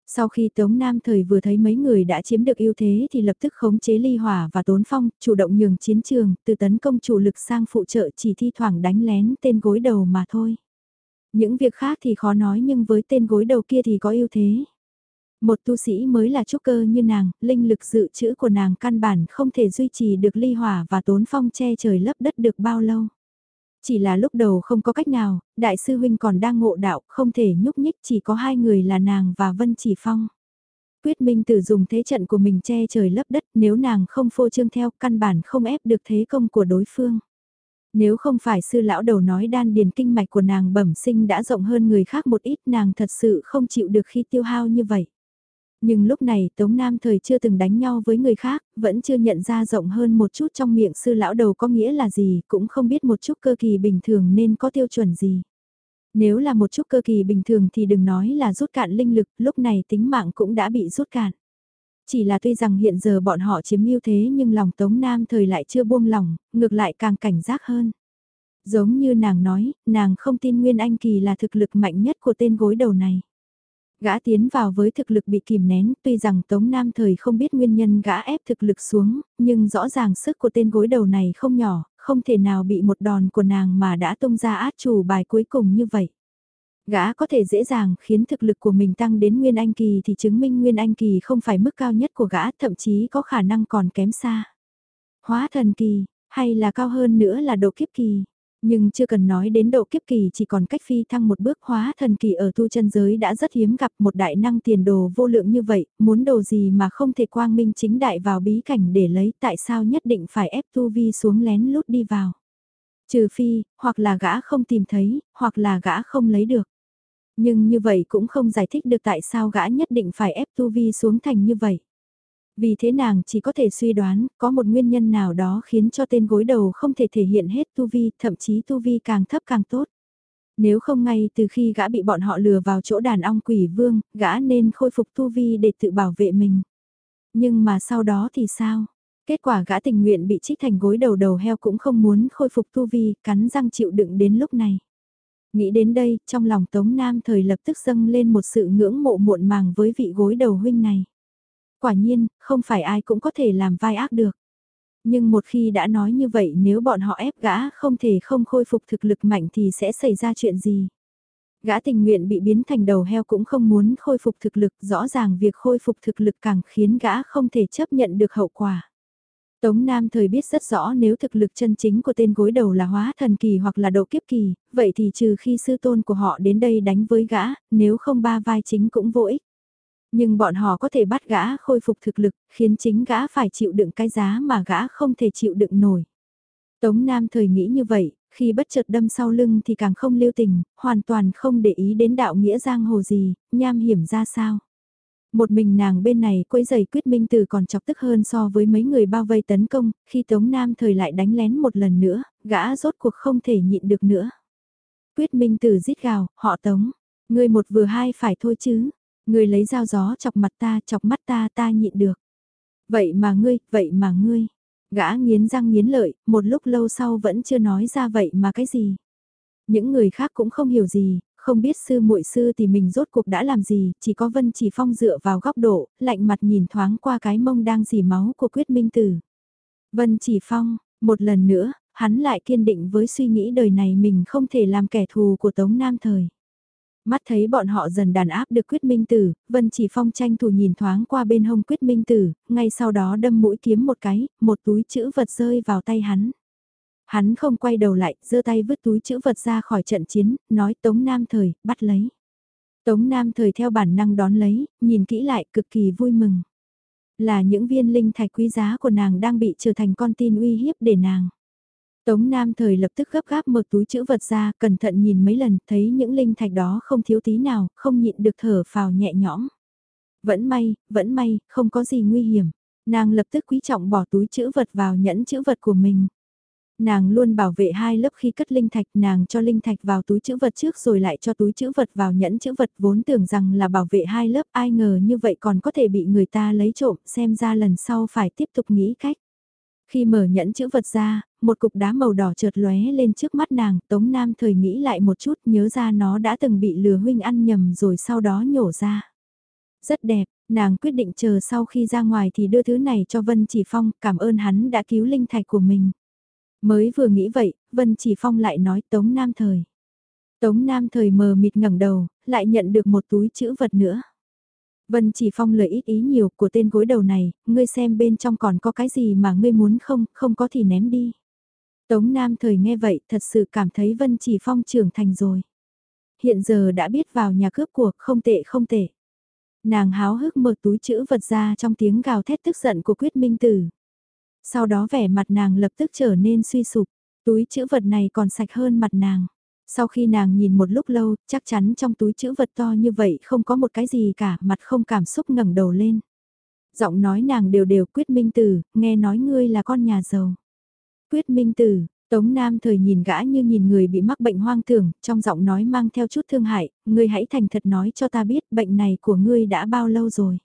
Sau khi Tống Nam thời vừa thấy mấy người đã chiếm được ưu thế thì lập tức khống chế ly hỏa và tốn phong, chủ động nhường chiến trường, từ tấn công chủ lực sang phụ trợ chỉ thi thoảng đánh lén tên gối đầu mà thôi. Những việc khác thì khó nói nhưng với tên gối đầu kia thì có ưu thế. Một tu sĩ mới là trúc cơ như nàng, linh lực dự trữ của nàng căn bản không thể duy trì được ly hỏa và tốn phong che trời lấp đất được bao lâu. Chỉ là lúc đầu không có cách nào, đại sư huynh còn đang ngộ đạo, không thể nhúc nhích chỉ có hai người là nàng và Vân Chỉ Phong. Quyết Minh tử dùng thế trận của mình che trời lấp đất nếu nàng không phô trương theo căn bản không ép được thế công của đối phương. Nếu không phải sư lão đầu nói đan điền kinh mạch của nàng bẩm sinh đã rộng hơn người khác một ít nàng thật sự không chịu được khi tiêu hao như vậy. Nhưng lúc này Tống Nam thời chưa từng đánh nhau với người khác, vẫn chưa nhận ra rộng hơn một chút trong miệng sư lão đầu có nghĩa là gì, cũng không biết một chút cơ kỳ bình thường nên có tiêu chuẩn gì. Nếu là một chút cơ kỳ bình thường thì đừng nói là rút cạn linh lực, lúc này tính mạng cũng đã bị rút cạn. Chỉ là tuy rằng hiện giờ bọn họ chiếm ưu thế nhưng lòng Tống Nam thời lại chưa buông lòng, ngược lại càng cảnh giác hơn. Giống như nàng nói, nàng không tin Nguyên Anh Kỳ là thực lực mạnh nhất của tên gối đầu này. Gã tiến vào với thực lực bị kìm nén, tuy rằng Tống Nam thời không biết nguyên nhân gã ép thực lực xuống, nhưng rõ ràng sức của tên gối đầu này không nhỏ, không thể nào bị một đòn của nàng mà đã tung ra át chủ bài cuối cùng như vậy. Gã có thể dễ dàng khiến thực lực của mình tăng đến Nguyên Anh Kỳ thì chứng minh Nguyên Anh Kỳ không phải mức cao nhất của gã, thậm chí có khả năng còn kém xa. Hóa thần kỳ, hay là cao hơn nữa là độ kiếp kỳ. Nhưng chưa cần nói đến độ kiếp kỳ chỉ còn cách phi thăng một bước hóa thần kỳ ở tu chân giới đã rất hiếm gặp một đại năng tiền đồ vô lượng như vậy, muốn đồ gì mà không thể quang minh chính đại vào bí cảnh để lấy tại sao nhất định phải ép tu vi xuống lén lút đi vào. Trừ phi, hoặc là gã không tìm thấy, hoặc là gã không lấy được. Nhưng như vậy cũng không giải thích được tại sao gã nhất định phải ép tu vi xuống thành như vậy. Vì thế nàng chỉ có thể suy đoán, có một nguyên nhân nào đó khiến cho tên gối đầu không thể thể hiện hết tu vi, thậm chí tu vi càng thấp càng tốt. Nếu không ngay từ khi gã bị bọn họ lừa vào chỗ đàn ong quỷ vương, gã nên khôi phục tu vi để tự bảo vệ mình. Nhưng mà sau đó thì sao? Kết quả gã tình nguyện bị trích thành gối đầu đầu heo cũng không muốn khôi phục tu vi, cắn răng chịu đựng đến lúc này. Nghĩ đến đây, trong lòng Tống Nam thời lập tức dâng lên một sự ngưỡng mộ muộn màng với vị gối đầu huynh này. Quả nhiên, không phải ai cũng có thể làm vai ác được. Nhưng một khi đã nói như vậy nếu bọn họ ép gã không thể không khôi phục thực lực mạnh thì sẽ xảy ra chuyện gì? Gã tình nguyện bị biến thành đầu heo cũng không muốn khôi phục thực lực, rõ ràng việc khôi phục thực lực càng khiến gã không thể chấp nhận được hậu quả. Tống Nam thời biết rất rõ nếu thực lực chân chính của tên gối đầu là hóa thần kỳ hoặc là độ kiếp kỳ, vậy thì trừ khi sư tôn của họ đến đây đánh với gã, nếu không ba vai chính cũng vô ích. Nhưng bọn họ có thể bắt gã khôi phục thực lực, khiến chính gã phải chịu đựng cái giá mà gã không thể chịu đựng nổi. Tống Nam thời nghĩ như vậy, khi bất chợt đâm sau lưng thì càng không lưu tình, hoàn toàn không để ý đến đạo nghĩa giang hồ gì, nham hiểm ra sao. Một mình nàng bên này quấy giày quyết minh từ còn chọc tức hơn so với mấy người bao vây tấn công, khi Tống Nam thời lại đánh lén một lần nữa, gã rốt cuộc không thể nhịn được nữa. Quyết minh từ rít gào, họ Tống, người một vừa hai phải thôi chứ, người lấy dao gió chọc mặt ta chọc mắt ta ta nhịn được. Vậy mà ngươi, vậy mà ngươi. Gã nghiến răng nghiến lợi, một lúc lâu sau vẫn chưa nói ra vậy mà cái gì. Những người khác cũng không hiểu gì, không biết sư muội sư thì mình rốt cuộc đã làm gì, chỉ có Vân Chỉ Phong dựa vào góc độ, lạnh mặt nhìn thoáng qua cái mông đang dì máu của quyết minh tử. Vân Chỉ Phong, một lần nữa, hắn lại kiên định với suy nghĩ đời này mình không thể làm kẻ thù của Tống Nam Thời. Mắt thấy bọn họ dần đàn áp được quyết minh tử, Vân Chỉ Phong tranh thủ nhìn thoáng qua bên hông quyết minh tử, ngay sau đó đâm mũi kiếm một cái, một túi chữ vật rơi vào tay hắn. Hắn không quay đầu lại, giơ tay vứt túi chữ vật ra khỏi trận chiến, nói Tống Nam Thời, bắt lấy. Tống Nam Thời theo bản năng đón lấy, nhìn kỹ lại cực kỳ vui mừng. Là những viên linh thạch quý giá của nàng đang bị trở thành con tin uy hiếp để nàng. Tống Nam Thời lập tức gấp gáp mở túi chữ vật ra, cẩn thận nhìn mấy lần, thấy những linh thạch đó không thiếu tí nào, không nhịn được thở phào nhẹ nhõm. Vẫn may, vẫn may, không có gì nguy hiểm. Nàng lập tức quý trọng bỏ túi chữ vật vào nhẫn chữ vật của mình. Nàng luôn bảo vệ hai lớp khi cất linh thạch, nàng cho linh thạch vào túi chữ vật trước rồi lại cho túi chữ vật vào nhẫn chữ vật vốn tưởng rằng là bảo vệ hai lớp ai ngờ như vậy còn có thể bị người ta lấy trộm xem ra lần sau phải tiếp tục nghĩ cách. Khi mở nhẫn chữ vật ra, một cục đá màu đỏ chợt lóe lên trước mắt nàng, Tống Nam thời nghĩ lại một chút nhớ ra nó đã từng bị lừa huynh ăn nhầm rồi sau đó nhổ ra. Rất đẹp, nàng quyết định chờ sau khi ra ngoài thì đưa thứ này cho Vân Chỉ Phong, cảm ơn hắn đã cứu linh thạch của mình. Mới vừa nghĩ vậy, Vân Chỉ Phong lại nói Tống Nam Thời. Tống Nam Thời mờ mịt ngẩng đầu, lại nhận được một túi chữ vật nữa. Vân Chỉ Phong lời ít ý nhiều của tên gối đầu này, ngươi xem bên trong còn có cái gì mà ngươi muốn không, không có thì ném đi. Tống Nam Thời nghe vậy thật sự cảm thấy Vân Chỉ Phong trưởng thành rồi. Hiện giờ đã biết vào nhà cướp cuộc, không tệ không tệ. Nàng háo hức mở túi chữ vật ra trong tiếng gào thét tức giận của quyết minh tử. Sau đó vẻ mặt nàng lập tức trở nên suy sụp, túi chữ vật này còn sạch hơn mặt nàng. Sau khi nàng nhìn một lúc lâu, chắc chắn trong túi chữ vật to như vậy không có một cái gì cả, mặt không cảm xúc ngẩng đầu lên. Giọng nói nàng đều đều quyết minh tử, nghe nói ngươi là con nhà giàu. Quyết minh tử, Tống Nam thời nhìn gã như nhìn người bị mắc bệnh hoang tưởng, trong giọng nói mang theo chút thương hại, ngươi hãy thành thật nói cho ta biết bệnh này của ngươi đã bao lâu rồi.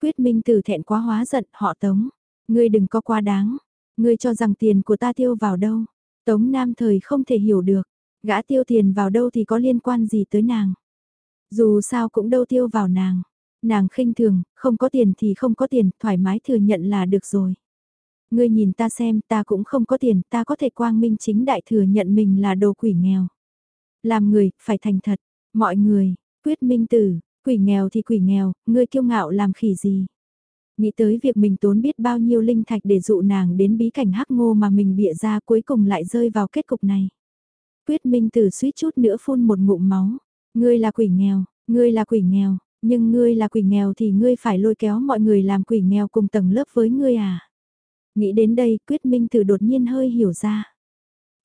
Quyết minh tử thẹn quá hóa giận, họ Tống. Ngươi đừng có quá đáng, ngươi cho rằng tiền của ta tiêu vào đâu. Tống Nam thời không thể hiểu được, gã tiêu tiền vào đâu thì có liên quan gì tới nàng. Dù sao cũng đâu tiêu vào nàng. Nàng khinh thường, không có tiền thì không có tiền, thoải mái thừa nhận là được rồi. Ngươi nhìn ta xem, ta cũng không có tiền, ta có thể quang minh chính đại thừa nhận mình là đồ quỷ nghèo. Làm người, phải thành thật, mọi người, quyết minh tử, quỷ nghèo thì quỷ nghèo, ngươi kiêu ngạo làm khỉ gì. Nghĩ tới việc mình tốn biết bao nhiêu linh thạch để dụ nàng đến bí cảnh hắc ngô mà mình bịa ra cuối cùng lại rơi vào kết cục này. Quyết Minh Tử suýt chút nữa phun một ngụm máu. Ngươi là quỷ nghèo, ngươi là quỷ nghèo, nhưng ngươi là quỷ nghèo thì ngươi phải lôi kéo mọi người làm quỷ nghèo cùng tầng lớp với ngươi à. Nghĩ đến đây Quyết Minh Tử đột nhiên hơi hiểu ra.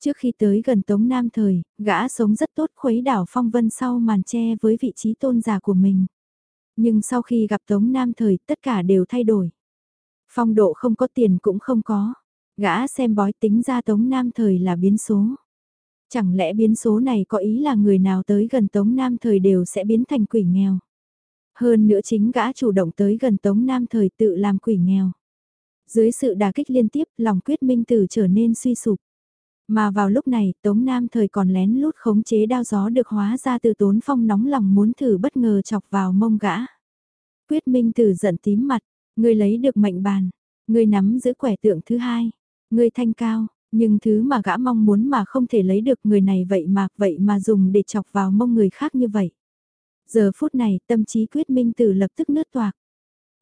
Trước khi tới gần Tống Nam Thời, gã sống rất tốt khuấy đảo phong vân sau màn che với vị trí tôn giả của mình. Nhưng sau khi gặp Tống Nam Thời tất cả đều thay đổi. Phong độ không có tiền cũng không có. Gã xem bói tính ra Tống Nam Thời là biến số. Chẳng lẽ biến số này có ý là người nào tới gần Tống Nam Thời đều sẽ biến thành quỷ nghèo. Hơn nữa chính gã chủ động tới gần Tống Nam Thời tự làm quỷ nghèo. Dưới sự đà kích liên tiếp, lòng quyết minh tử trở nên suy sụp. Mà vào lúc này, Tống Nam Thời còn lén lút khống chế đao gió được hóa ra từ tốn phong nóng lòng muốn thử bất ngờ chọc vào mông gã. Quyết minh tử giận tím mặt, người lấy được mệnh bàn, người nắm giữ quẻ tượng thứ hai, người thanh cao, nhưng thứ mà gã mong muốn mà không thể lấy được người này vậy mà, vậy mà dùng để chọc vào mông người khác như vậy. Giờ phút này tâm trí quyết minh tử lập tức nứt toạc.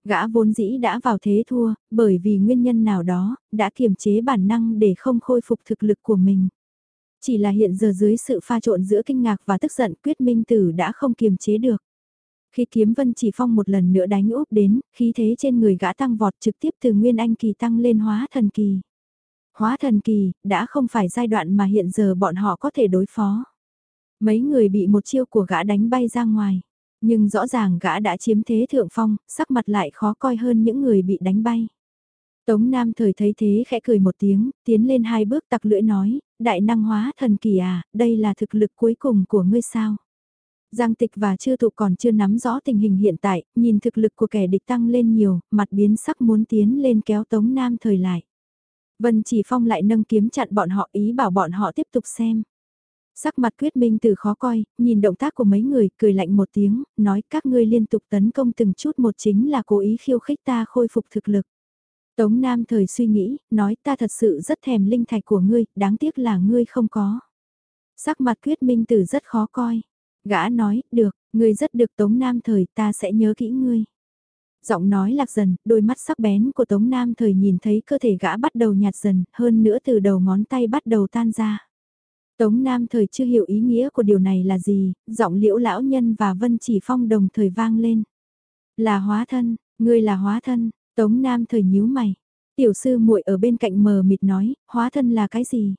Gã vốn dĩ đã vào thế thua, bởi vì nguyên nhân nào đó, đã kiềm chế bản năng để không khôi phục thực lực của mình. Chỉ là hiện giờ dưới sự pha trộn giữa kinh ngạc và tức giận quyết minh tử đã không kiềm chế được. Khi kiếm vân chỉ phong một lần nữa đánh úp đến, khí thế trên người gã tăng vọt trực tiếp từ nguyên anh kỳ tăng lên hóa thần kỳ. Hóa thần kỳ, đã không phải giai đoạn mà hiện giờ bọn họ có thể đối phó. Mấy người bị một chiêu của gã đánh bay ra ngoài. Nhưng rõ ràng gã đã chiếm thế thượng phong, sắc mặt lại khó coi hơn những người bị đánh bay. Tống Nam thời thấy thế khẽ cười một tiếng, tiến lên hai bước tặc lưỡi nói, đại năng hóa thần kỳ à, đây là thực lực cuối cùng của ngươi sao. Giang tịch và chư thụ còn chưa nắm rõ tình hình hiện tại, nhìn thực lực của kẻ địch tăng lên nhiều, mặt biến sắc muốn tiến lên kéo Tống Nam thời lại. Vân Chỉ Phong lại nâng kiếm chặn bọn họ ý bảo bọn họ tiếp tục xem. Sắc mặt quyết minh từ khó coi, nhìn động tác của mấy người, cười lạnh một tiếng, nói các ngươi liên tục tấn công từng chút một chính là cố ý khiêu khích ta khôi phục thực lực. Tống Nam thời suy nghĩ, nói ta thật sự rất thèm linh thạch của ngươi, đáng tiếc là ngươi không có. Sắc mặt quyết minh tử rất khó coi. Gã nói, được, ngươi rất được Tống Nam thời ta sẽ nhớ kỹ ngươi. Giọng nói lạc dần, đôi mắt sắc bén của Tống Nam thời nhìn thấy cơ thể gã bắt đầu nhạt dần, hơn nữa từ đầu ngón tay bắt đầu tan ra. Tống Nam thời chưa hiểu ý nghĩa của điều này là gì, giọng liễu lão nhân và Vân Chỉ Phong đồng thời vang lên. Là hóa thân, ngươi là hóa thân, Tống Nam thời nhíu mày. Tiểu sư muội ở bên cạnh mờ mịt nói, hóa thân là cái gì?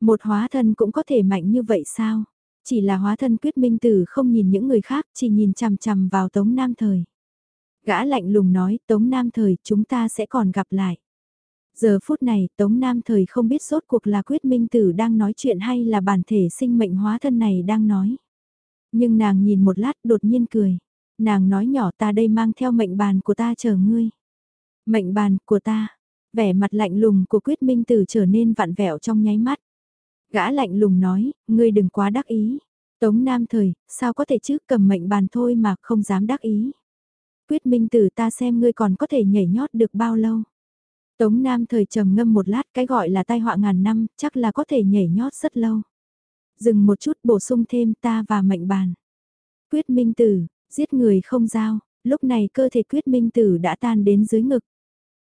Một hóa thân cũng có thể mạnh như vậy sao? Chỉ là hóa thân quyết minh tử không nhìn những người khác, chỉ nhìn chằm chằm vào Tống Nam thời. Gã lạnh lùng nói, Tống Nam thời, chúng ta sẽ còn gặp lại. Giờ phút này, Tống Nam thời không biết sốt cuộc là quyết minh tử đang nói chuyện hay là bản thể sinh mệnh hóa thân này đang nói. Nhưng nàng nhìn một lát đột nhiên cười. Nàng nói nhỏ ta đây mang theo mệnh bàn của ta chờ ngươi. Mệnh bàn của ta. Vẻ mặt lạnh lùng của quyết minh tử trở nên vặn vẹo trong nháy mắt. Gã lạnh lùng nói, ngươi đừng quá đắc ý. Tống Nam thời, sao có thể chứ cầm mệnh bàn thôi mà không dám đắc ý. Quyết minh tử ta xem ngươi còn có thể nhảy nhót được bao lâu. Tống Nam thời trầm ngâm một lát cái gọi là tai họa ngàn năm, chắc là có thể nhảy nhót rất lâu. Dừng một chút bổ sung thêm ta và mệnh bàn. Quyết minh tử, giết người không giao, lúc này cơ thể quyết minh tử đã tan đến dưới ngực.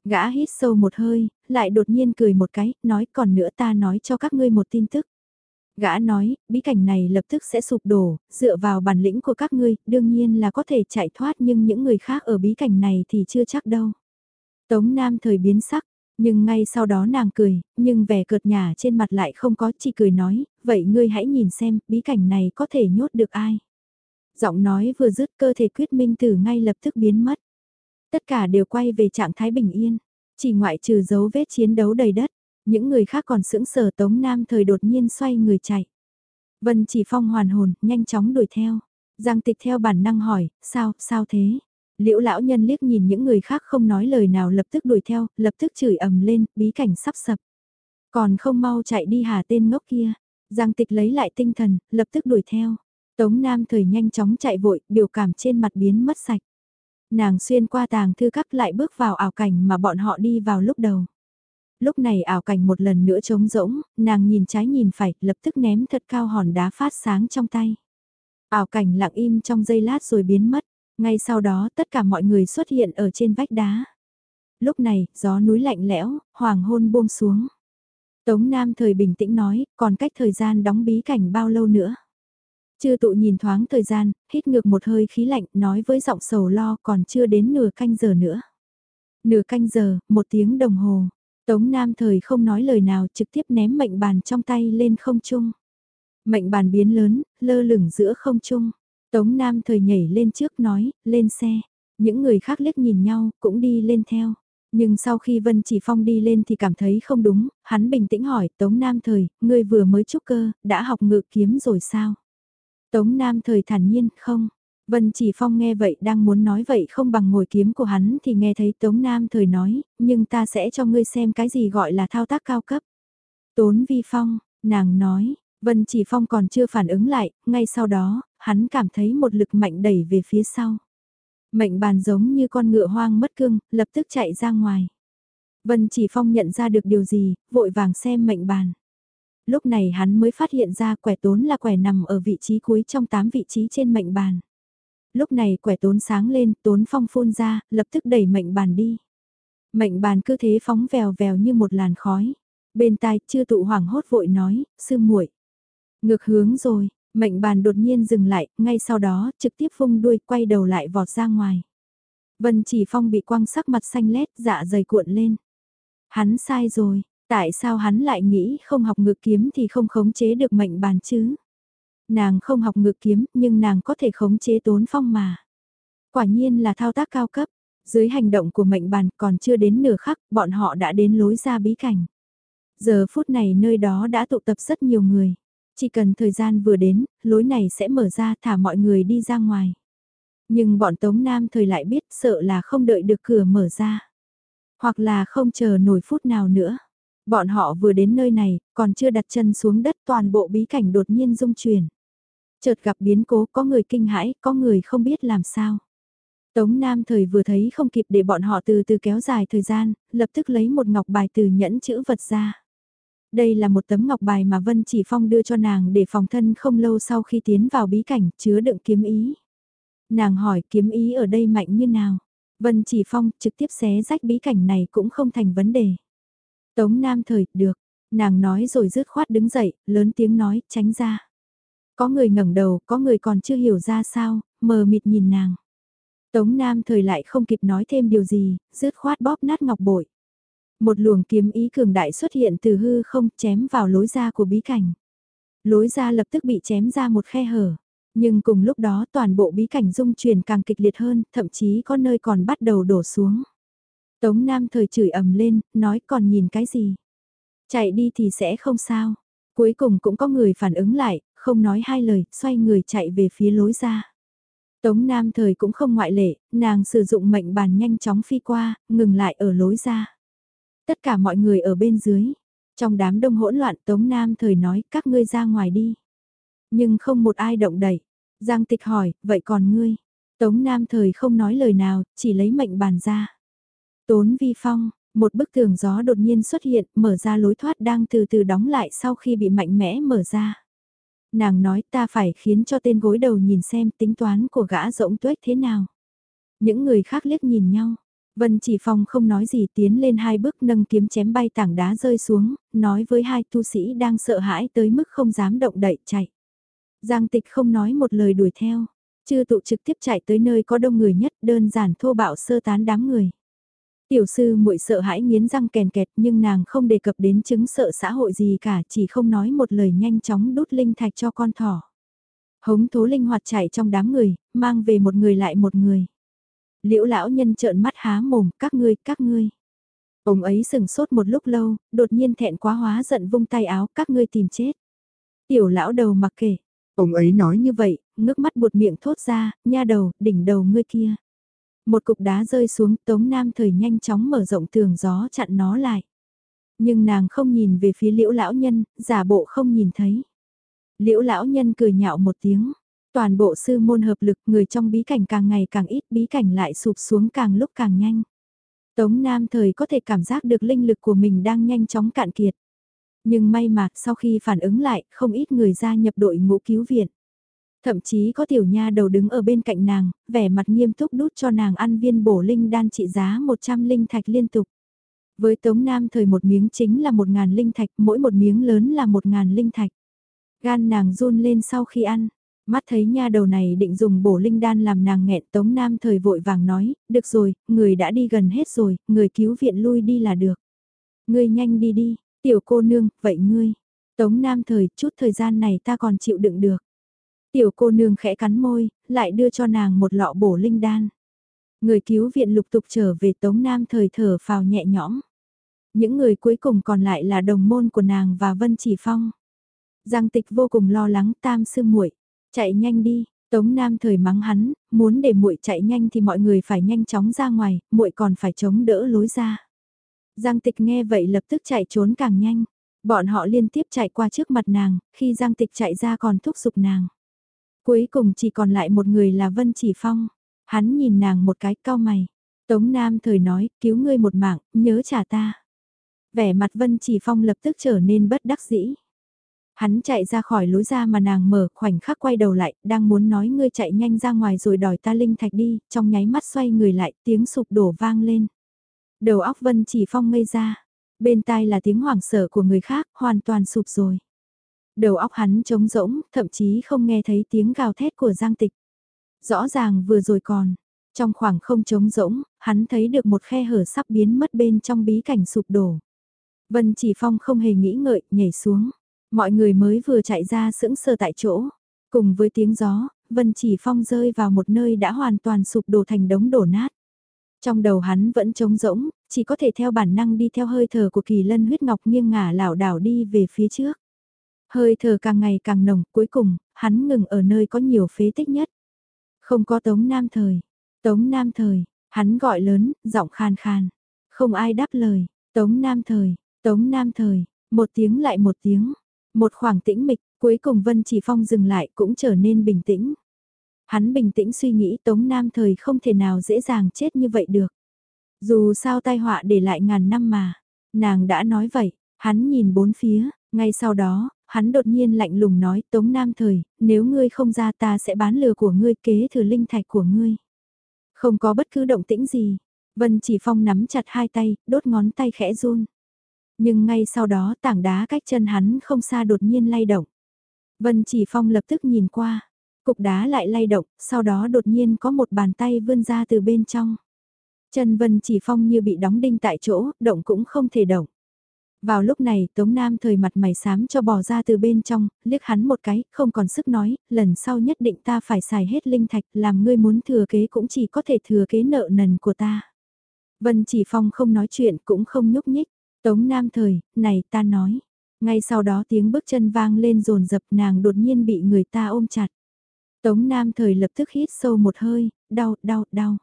Gã hít sâu một hơi, lại đột nhiên cười một cái, nói còn nữa ta nói cho các ngươi một tin tức. Gã nói, bí cảnh này lập tức sẽ sụp đổ, dựa vào bản lĩnh của các ngươi, đương nhiên là có thể chạy thoát nhưng những người khác ở bí cảnh này thì chưa chắc đâu. Tống Nam thời biến sắc, nhưng ngay sau đó nàng cười, nhưng vẻ cợt nhả trên mặt lại không có, chỉ cười nói, vậy ngươi hãy nhìn xem, bí cảnh này có thể nhốt được ai. Giọng nói vừa dứt cơ thể quyết minh tử ngay lập tức biến mất. Tất cả đều quay về trạng thái bình yên, chỉ ngoại trừ dấu vết chiến đấu đầy đất, những người khác còn sững sờ Tống Nam thời đột nhiên xoay người chạy. Vân chỉ phong hoàn hồn, nhanh chóng đuổi theo. Giang tịch theo bản năng hỏi, sao, sao thế? Liễu lão nhân liếc nhìn những người khác không nói lời nào lập tức đuổi theo, lập tức chửi ầm lên, bí cảnh sắp sập. Còn không mau chạy đi hà tên ngốc kia. Giang tịch lấy lại tinh thần, lập tức đuổi theo. Tống Nam thời nhanh chóng chạy vội, biểu cảm trên mặt biến mất sạch. Nàng xuyên qua tàng thư các lại bước vào ảo cảnh mà bọn họ đi vào lúc đầu. Lúc này ảo cảnh một lần nữa trống rỗng, nàng nhìn trái nhìn phải, lập tức ném thật cao hòn đá phát sáng trong tay. Ảo cảnh lặng im trong giây lát rồi biến mất. Ngay sau đó tất cả mọi người xuất hiện ở trên vách đá. Lúc này, gió núi lạnh lẽo, hoàng hôn buông xuống. Tống Nam thời bình tĩnh nói, còn cách thời gian đóng bí cảnh bao lâu nữa. Chư tụ nhìn thoáng thời gian, hít ngược một hơi khí lạnh, nói với giọng sầu lo còn chưa đến nửa canh giờ nữa. Nửa canh giờ, một tiếng đồng hồ. Tống Nam thời không nói lời nào trực tiếp ném mệnh bàn trong tay lên không trung. Mệnh bàn biến lớn, lơ lửng giữa không trung. Tống Nam thời nhảy lên trước nói, lên xe. Những người khác liếc nhìn nhau, cũng đi lên theo. Nhưng sau khi Vân Chỉ Phong đi lên thì cảm thấy không đúng, hắn bình tĩnh hỏi Tống Nam Thời, ngươi vừa mới trúc cơ, đã học ngự kiếm rồi sao? Tống Nam Thời thản nhiên, không. Vân Chỉ Phong nghe vậy đang muốn nói vậy không bằng ngồi kiếm của hắn thì nghe thấy Tống Nam Thời nói, nhưng ta sẽ cho ngươi xem cái gì gọi là thao tác cao cấp. Tốn Vi Phong, nàng nói, Vân Chỉ Phong còn chưa phản ứng lại, ngay sau đó, hắn cảm thấy một lực mạnh đẩy về phía sau. Mệnh bàn giống như con ngựa hoang mất cương, lập tức chạy ra ngoài. Vân Chỉ Phong nhận ra được điều gì, vội vàng xem mệnh bàn. Lúc này hắn mới phát hiện ra quẻ tốn là quẻ nằm ở vị trí cuối trong 8 vị trí trên mệnh bàn. Lúc này quẻ tốn sáng lên, tốn phong phun ra, lập tức đẩy mệnh bàn đi. Mệnh bàn cứ thế phóng vèo vèo như một làn khói. Bên tai chưa tụ hoảng hốt vội nói, sư muội Ngược hướng rồi, mệnh bàn đột nhiên dừng lại, ngay sau đó trực tiếp vung đuôi quay đầu lại vọt ra ngoài. Vân chỉ phong bị quăng sắc mặt xanh lét dạ dày cuộn lên. Hắn sai rồi, tại sao hắn lại nghĩ không học ngược kiếm thì không khống chế được mệnh bàn chứ? Nàng không học ngược kiếm nhưng nàng có thể khống chế tốn phong mà. Quả nhiên là thao tác cao cấp, dưới hành động của mệnh bàn còn chưa đến nửa khắc bọn họ đã đến lối ra bí cảnh. Giờ phút này nơi đó đã tụ tập rất nhiều người. Chỉ cần thời gian vừa đến, lối này sẽ mở ra thả mọi người đi ra ngoài. Nhưng bọn Tống Nam thời lại biết sợ là không đợi được cửa mở ra. Hoặc là không chờ nổi phút nào nữa. Bọn họ vừa đến nơi này, còn chưa đặt chân xuống đất toàn bộ bí cảnh đột nhiên rung chuyển. Chợt gặp biến cố có người kinh hãi, có người không biết làm sao. Tống Nam thời vừa thấy không kịp để bọn họ từ từ kéo dài thời gian, lập tức lấy một ngọc bài từ nhẫn chữ vật ra. Đây là một tấm ngọc bài mà Vân Chỉ Phong đưa cho nàng để phòng thân không lâu sau khi tiến vào bí cảnh chứa đựng kiếm ý. Nàng hỏi kiếm ý ở đây mạnh như nào? Vân Chỉ Phong trực tiếp xé rách bí cảnh này cũng không thành vấn đề. Tống Nam thời, được. Nàng nói rồi rứt khoát đứng dậy, lớn tiếng nói, tránh ra. Có người ngẩng đầu, có người còn chưa hiểu ra sao, mờ mịt nhìn nàng. Tống Nam thời lại không kịp nói thêm điều gì, rứt khoát bóp nát ngọc bội. Một luồng kiếm ý cường đại xuất hiện từ hư không chém vào lối ra của bí cảnh. Lối ra lập tức bị chém ra một khe hở. Nhưng cùng lúc đó toàn bộ bí cảnh dung chuyển càng kịch liệt hơn, thậm chí có nơi còn bắt đầu đổ xuống. Tống Nam thời chửi ầm lên, nói còn nhìn cái gì? Chạy đi thì sẽ không sao. Cuối cùng cũng có người phản ứng lại, không nói hai lời, xoay người chạy về phía lối ra. Tống Nam thời cũng không ngoại lệ, nàng sử dụng mệnh bàn nhanh chóng phi qua, ngừng lại ở lối ra. Tất cả mọi người ở bên dưới. Trong đám đông hỗn loạn Tống Nam thời nói các ngươi ra ngoài đi. Nhưng không một ai động đẩy. Giang tịch hỏi, vậy còn ngươi? Tống Nam thời không nói lời nào, chỉ lấy mệnh bàn ra. Tốn vi phong, một bức tường gió đột nhiên xuất hiện, mở ra lối thoát đang từ từ đóng lại sau khi bị mạnh mẽ mở ra. Nàng nói ta phải khiến cho tên gối đầu nhìn xem tính toán của gã rỗng tuếch thế nào. Những người khác liếc nhìn nhau, Vân Chỉ Phong không nói gì tiến lên hai bước nâng kiếm chém bay tảng đá rơi xuống, nói với hai tu sĩ đang sợ hãi tới mức không dám động đậy chạy. Giang tịch không nói một lời đuổi theo, chư tụ trực tiếp chạy tới nơi có đông người nhất đơn giản thô bạo sơ tán đám người. Tiểu sư muội sợ hãi nghiến răng kèn kẹt nhưng nàng không đề cập đến chứng sợ xã hội gì cả chỉ không nói một lời nhanh chóng đút linh thạch cho con thỏ. Hống thố linh hoạt chạy trong đám người, mang về một người lại một người. Liễu lão nhân trợn mắt há mồm, các ngươi, các ngươi. Ông ấy sừng sốt một lúc lâu, đột nhiên thẹn quá hóa giận vung tay áo, các ngươi tìm chết. Tiểu lão đầu mặc kệ. Ông ấy nói như vậy, ngước mắt buột miệng thốt ra, nha đầu, đỉnh đầu ngươi kia. Một cục đá rơi xuống, Tống Nam thời nhanh chóng mở rộng tường gió chặn nó lại. Nhưng nàng không nhìn về phía liễu lão nhân, giả bộ không nhìn thấy. Liễu lão nhân cười nhạo một tiếng, Toàn bộ sư môn hợp lực người trong bí cảnh càng ngày càng ít bí cảnh lại sụp xuống càng lúc càng nhanh. Tống Nam thời có thể cảm giác được linh lực của mình đang nhanh chóng cạn kiệt. Nhưng may mà sau khi phản ứng lại không ít người gia nhập đội ngũ cứu viện. Thậm chí có tiểu nha đầu đứng ở bên cạnh nàng, vẻ mặt nghiêm túc đút cho nàng ăn viên bổ linh đan trị giá 100 linh thạch liên tục. Với Tống Nam thời một miếng chính là 1.000 linh thạch, mỗi một miếng lớn là 1.000 linh thạch. Gan nàng run lên sau khi ăn, Mắt thấy nha đầu này định dùng bổ linh đan làm nàng nghẹn Tống Nam thời vội vàng nói, được rồi, người đã đi gần hết rồi, người cứu viện lui đi là được. Ngươi nhanh đi đi, tiểu cô nương, vậy ngươi. Tống Nam thời, chút thời gian này ta còn chịu đựng được. Tiểu cô nương khẽ cắn môi, lại đưa cho nàng một lọ bổ linh đan. Người cứu viện lục tục trở về Tống Nam thời thở phào nhẹ nhõm. Những người cuối cùng còn lại là đồng môn của nàng và Vân Chỉ Phong. Giang tịch vô cùng lo lắng tam sư muội chạy nhanh đi, Tống Nam thời mắng hắn, muốn để muội chạy nhanh thì mọi người phải nhanh chóng ra ngoài, muội còn phải chống đỡ lối ra. Giang Tịch nghe vậy lập tức chạy trốn càng nhanh. Bọn họ liên tiếp chạy qua trước mặt nàng, khi Giang Tịch chạy ra còn thúc giục nàng. Cuối cùng chỉ còn lại một người là Vân Chỉ Phong. Hắn nhìn nàng một cái cao mày. Tống Nam thời nói, cứu ngươi một mạng, nhớ trả ta. Vẻ mặt Vân Chỉ Phong lập tức trở nên bất đắc dĩ. Hắn chạy ra khỏi lối ra mà nàng mở khoảnh khắc quay đầu lại, đang muốn nói ngươi chạy nhanh ra ngoài rồi đòi ta linh thạch đi, trong nháy mắt xoay người lại, tiếng sụp đổ vang lên. Đầu óc Vân Chỉ Phong ngây ra, bên tai là tiếng hoảng sợ của người khác, hoàn toàn sụp rồi. Đầu óc hắn trống rỗng, thậm chí không nghe thấy tiếng gào thét của Giang Tịch. Rõ ràng vừa rồi còn, trong khoảng không trống rỗng, hắn thấy được một khe hở sắp biến mất bên trong bí cảnh sụp đổ. Vân Chỉ Phong không hề nghĩ ngợi, nhảy xuống. Mọi người mới vừa chạy ra sững sờ tại chỗ. Cùng với tiếng gió, Vân Chỉ Phong rơi vào một nơi đã hoàn toàn sụp đổ thành đống đổ nát. Trong đầu hắn vẫn trống rỗng, chỉ có thể theo bản năng đi theo hơi thở của kỳ lân huyết ngọc nghiêng ngả lảo đảo đi về phía trước. Hơi thở càng ngày càng nồng, cuối cùng, hắn ngừng ở nơi có nhiều phế tích nhất. Không có tống nam thời. Tống nam thời, hắn gọi lớn, giọng khan khan. Không ai đáp lời, tống nam thời, tống nam thời, một tiếng lại một tiếng. Một khoảng tĩnh mịch, cuối cùng Vân Chỉ Phong dừng lại cũng trở nên bình tĩnh. Hắn bình tĩnh suy nghĩ Tống Nam thời không thể nào dễ dàng chết như vậy được. Dù sao tai họa để lại ngàn năm mà, nàng đã nói vậy, hắn nhìn bốn phía, ngay sau đó, hắn đột nhiên lạnh lùng nói Tống Nam thời, nếu ngươi không ra ta sẽ bán lừa của ngươi kế thừa linh thạch của ngươi. Không có bất cứ động tĩnh gì, Vân Chỉ Phong nắm chặt hai tay, đốt ngón tay khẽ run. Nhưng ngay sau đó tảng đá cách chân hắn không xa đột nhiên lay động. Vân Chỉ Phong lập tức nhìn qua, cục đá lại lay động, sau đó đột nhiên có một bàn tay vươn ra từ bên trong. Chân Vân Chỉ Phong như bị đóng đinh tại chỗ, động cũng không thể động. Vào lúc này Tống Nam thời mặt mày xám cho bò ra từ bên trong, liếc hắn một cái, không còn sức nói, lần sau nhất định ta phải xài hết linh thạch, làm ngươi muốn thừa kế cũng chỉ có thể thừa kế nợ nần của ta. Vân Chỉ Phong không nói chuyện cũng không nhúc nhích. Tống Nam Thời, này ta nói. Ngay sau đó tiếng bước chân vang lên rồn dập nàng đột nhiên bị người ta ôm chặt. Tống Nam Thời lập tức hít sâu một hơi, đau, đau, đau.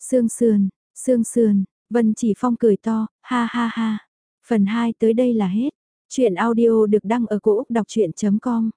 Sương sườn, sương sườn, Vân Chỉ Phong cười to, ha ha ha. Phần 2 tới đây là hết. Chuyện audio được đăng ở cổ Úc đọc chuyện.com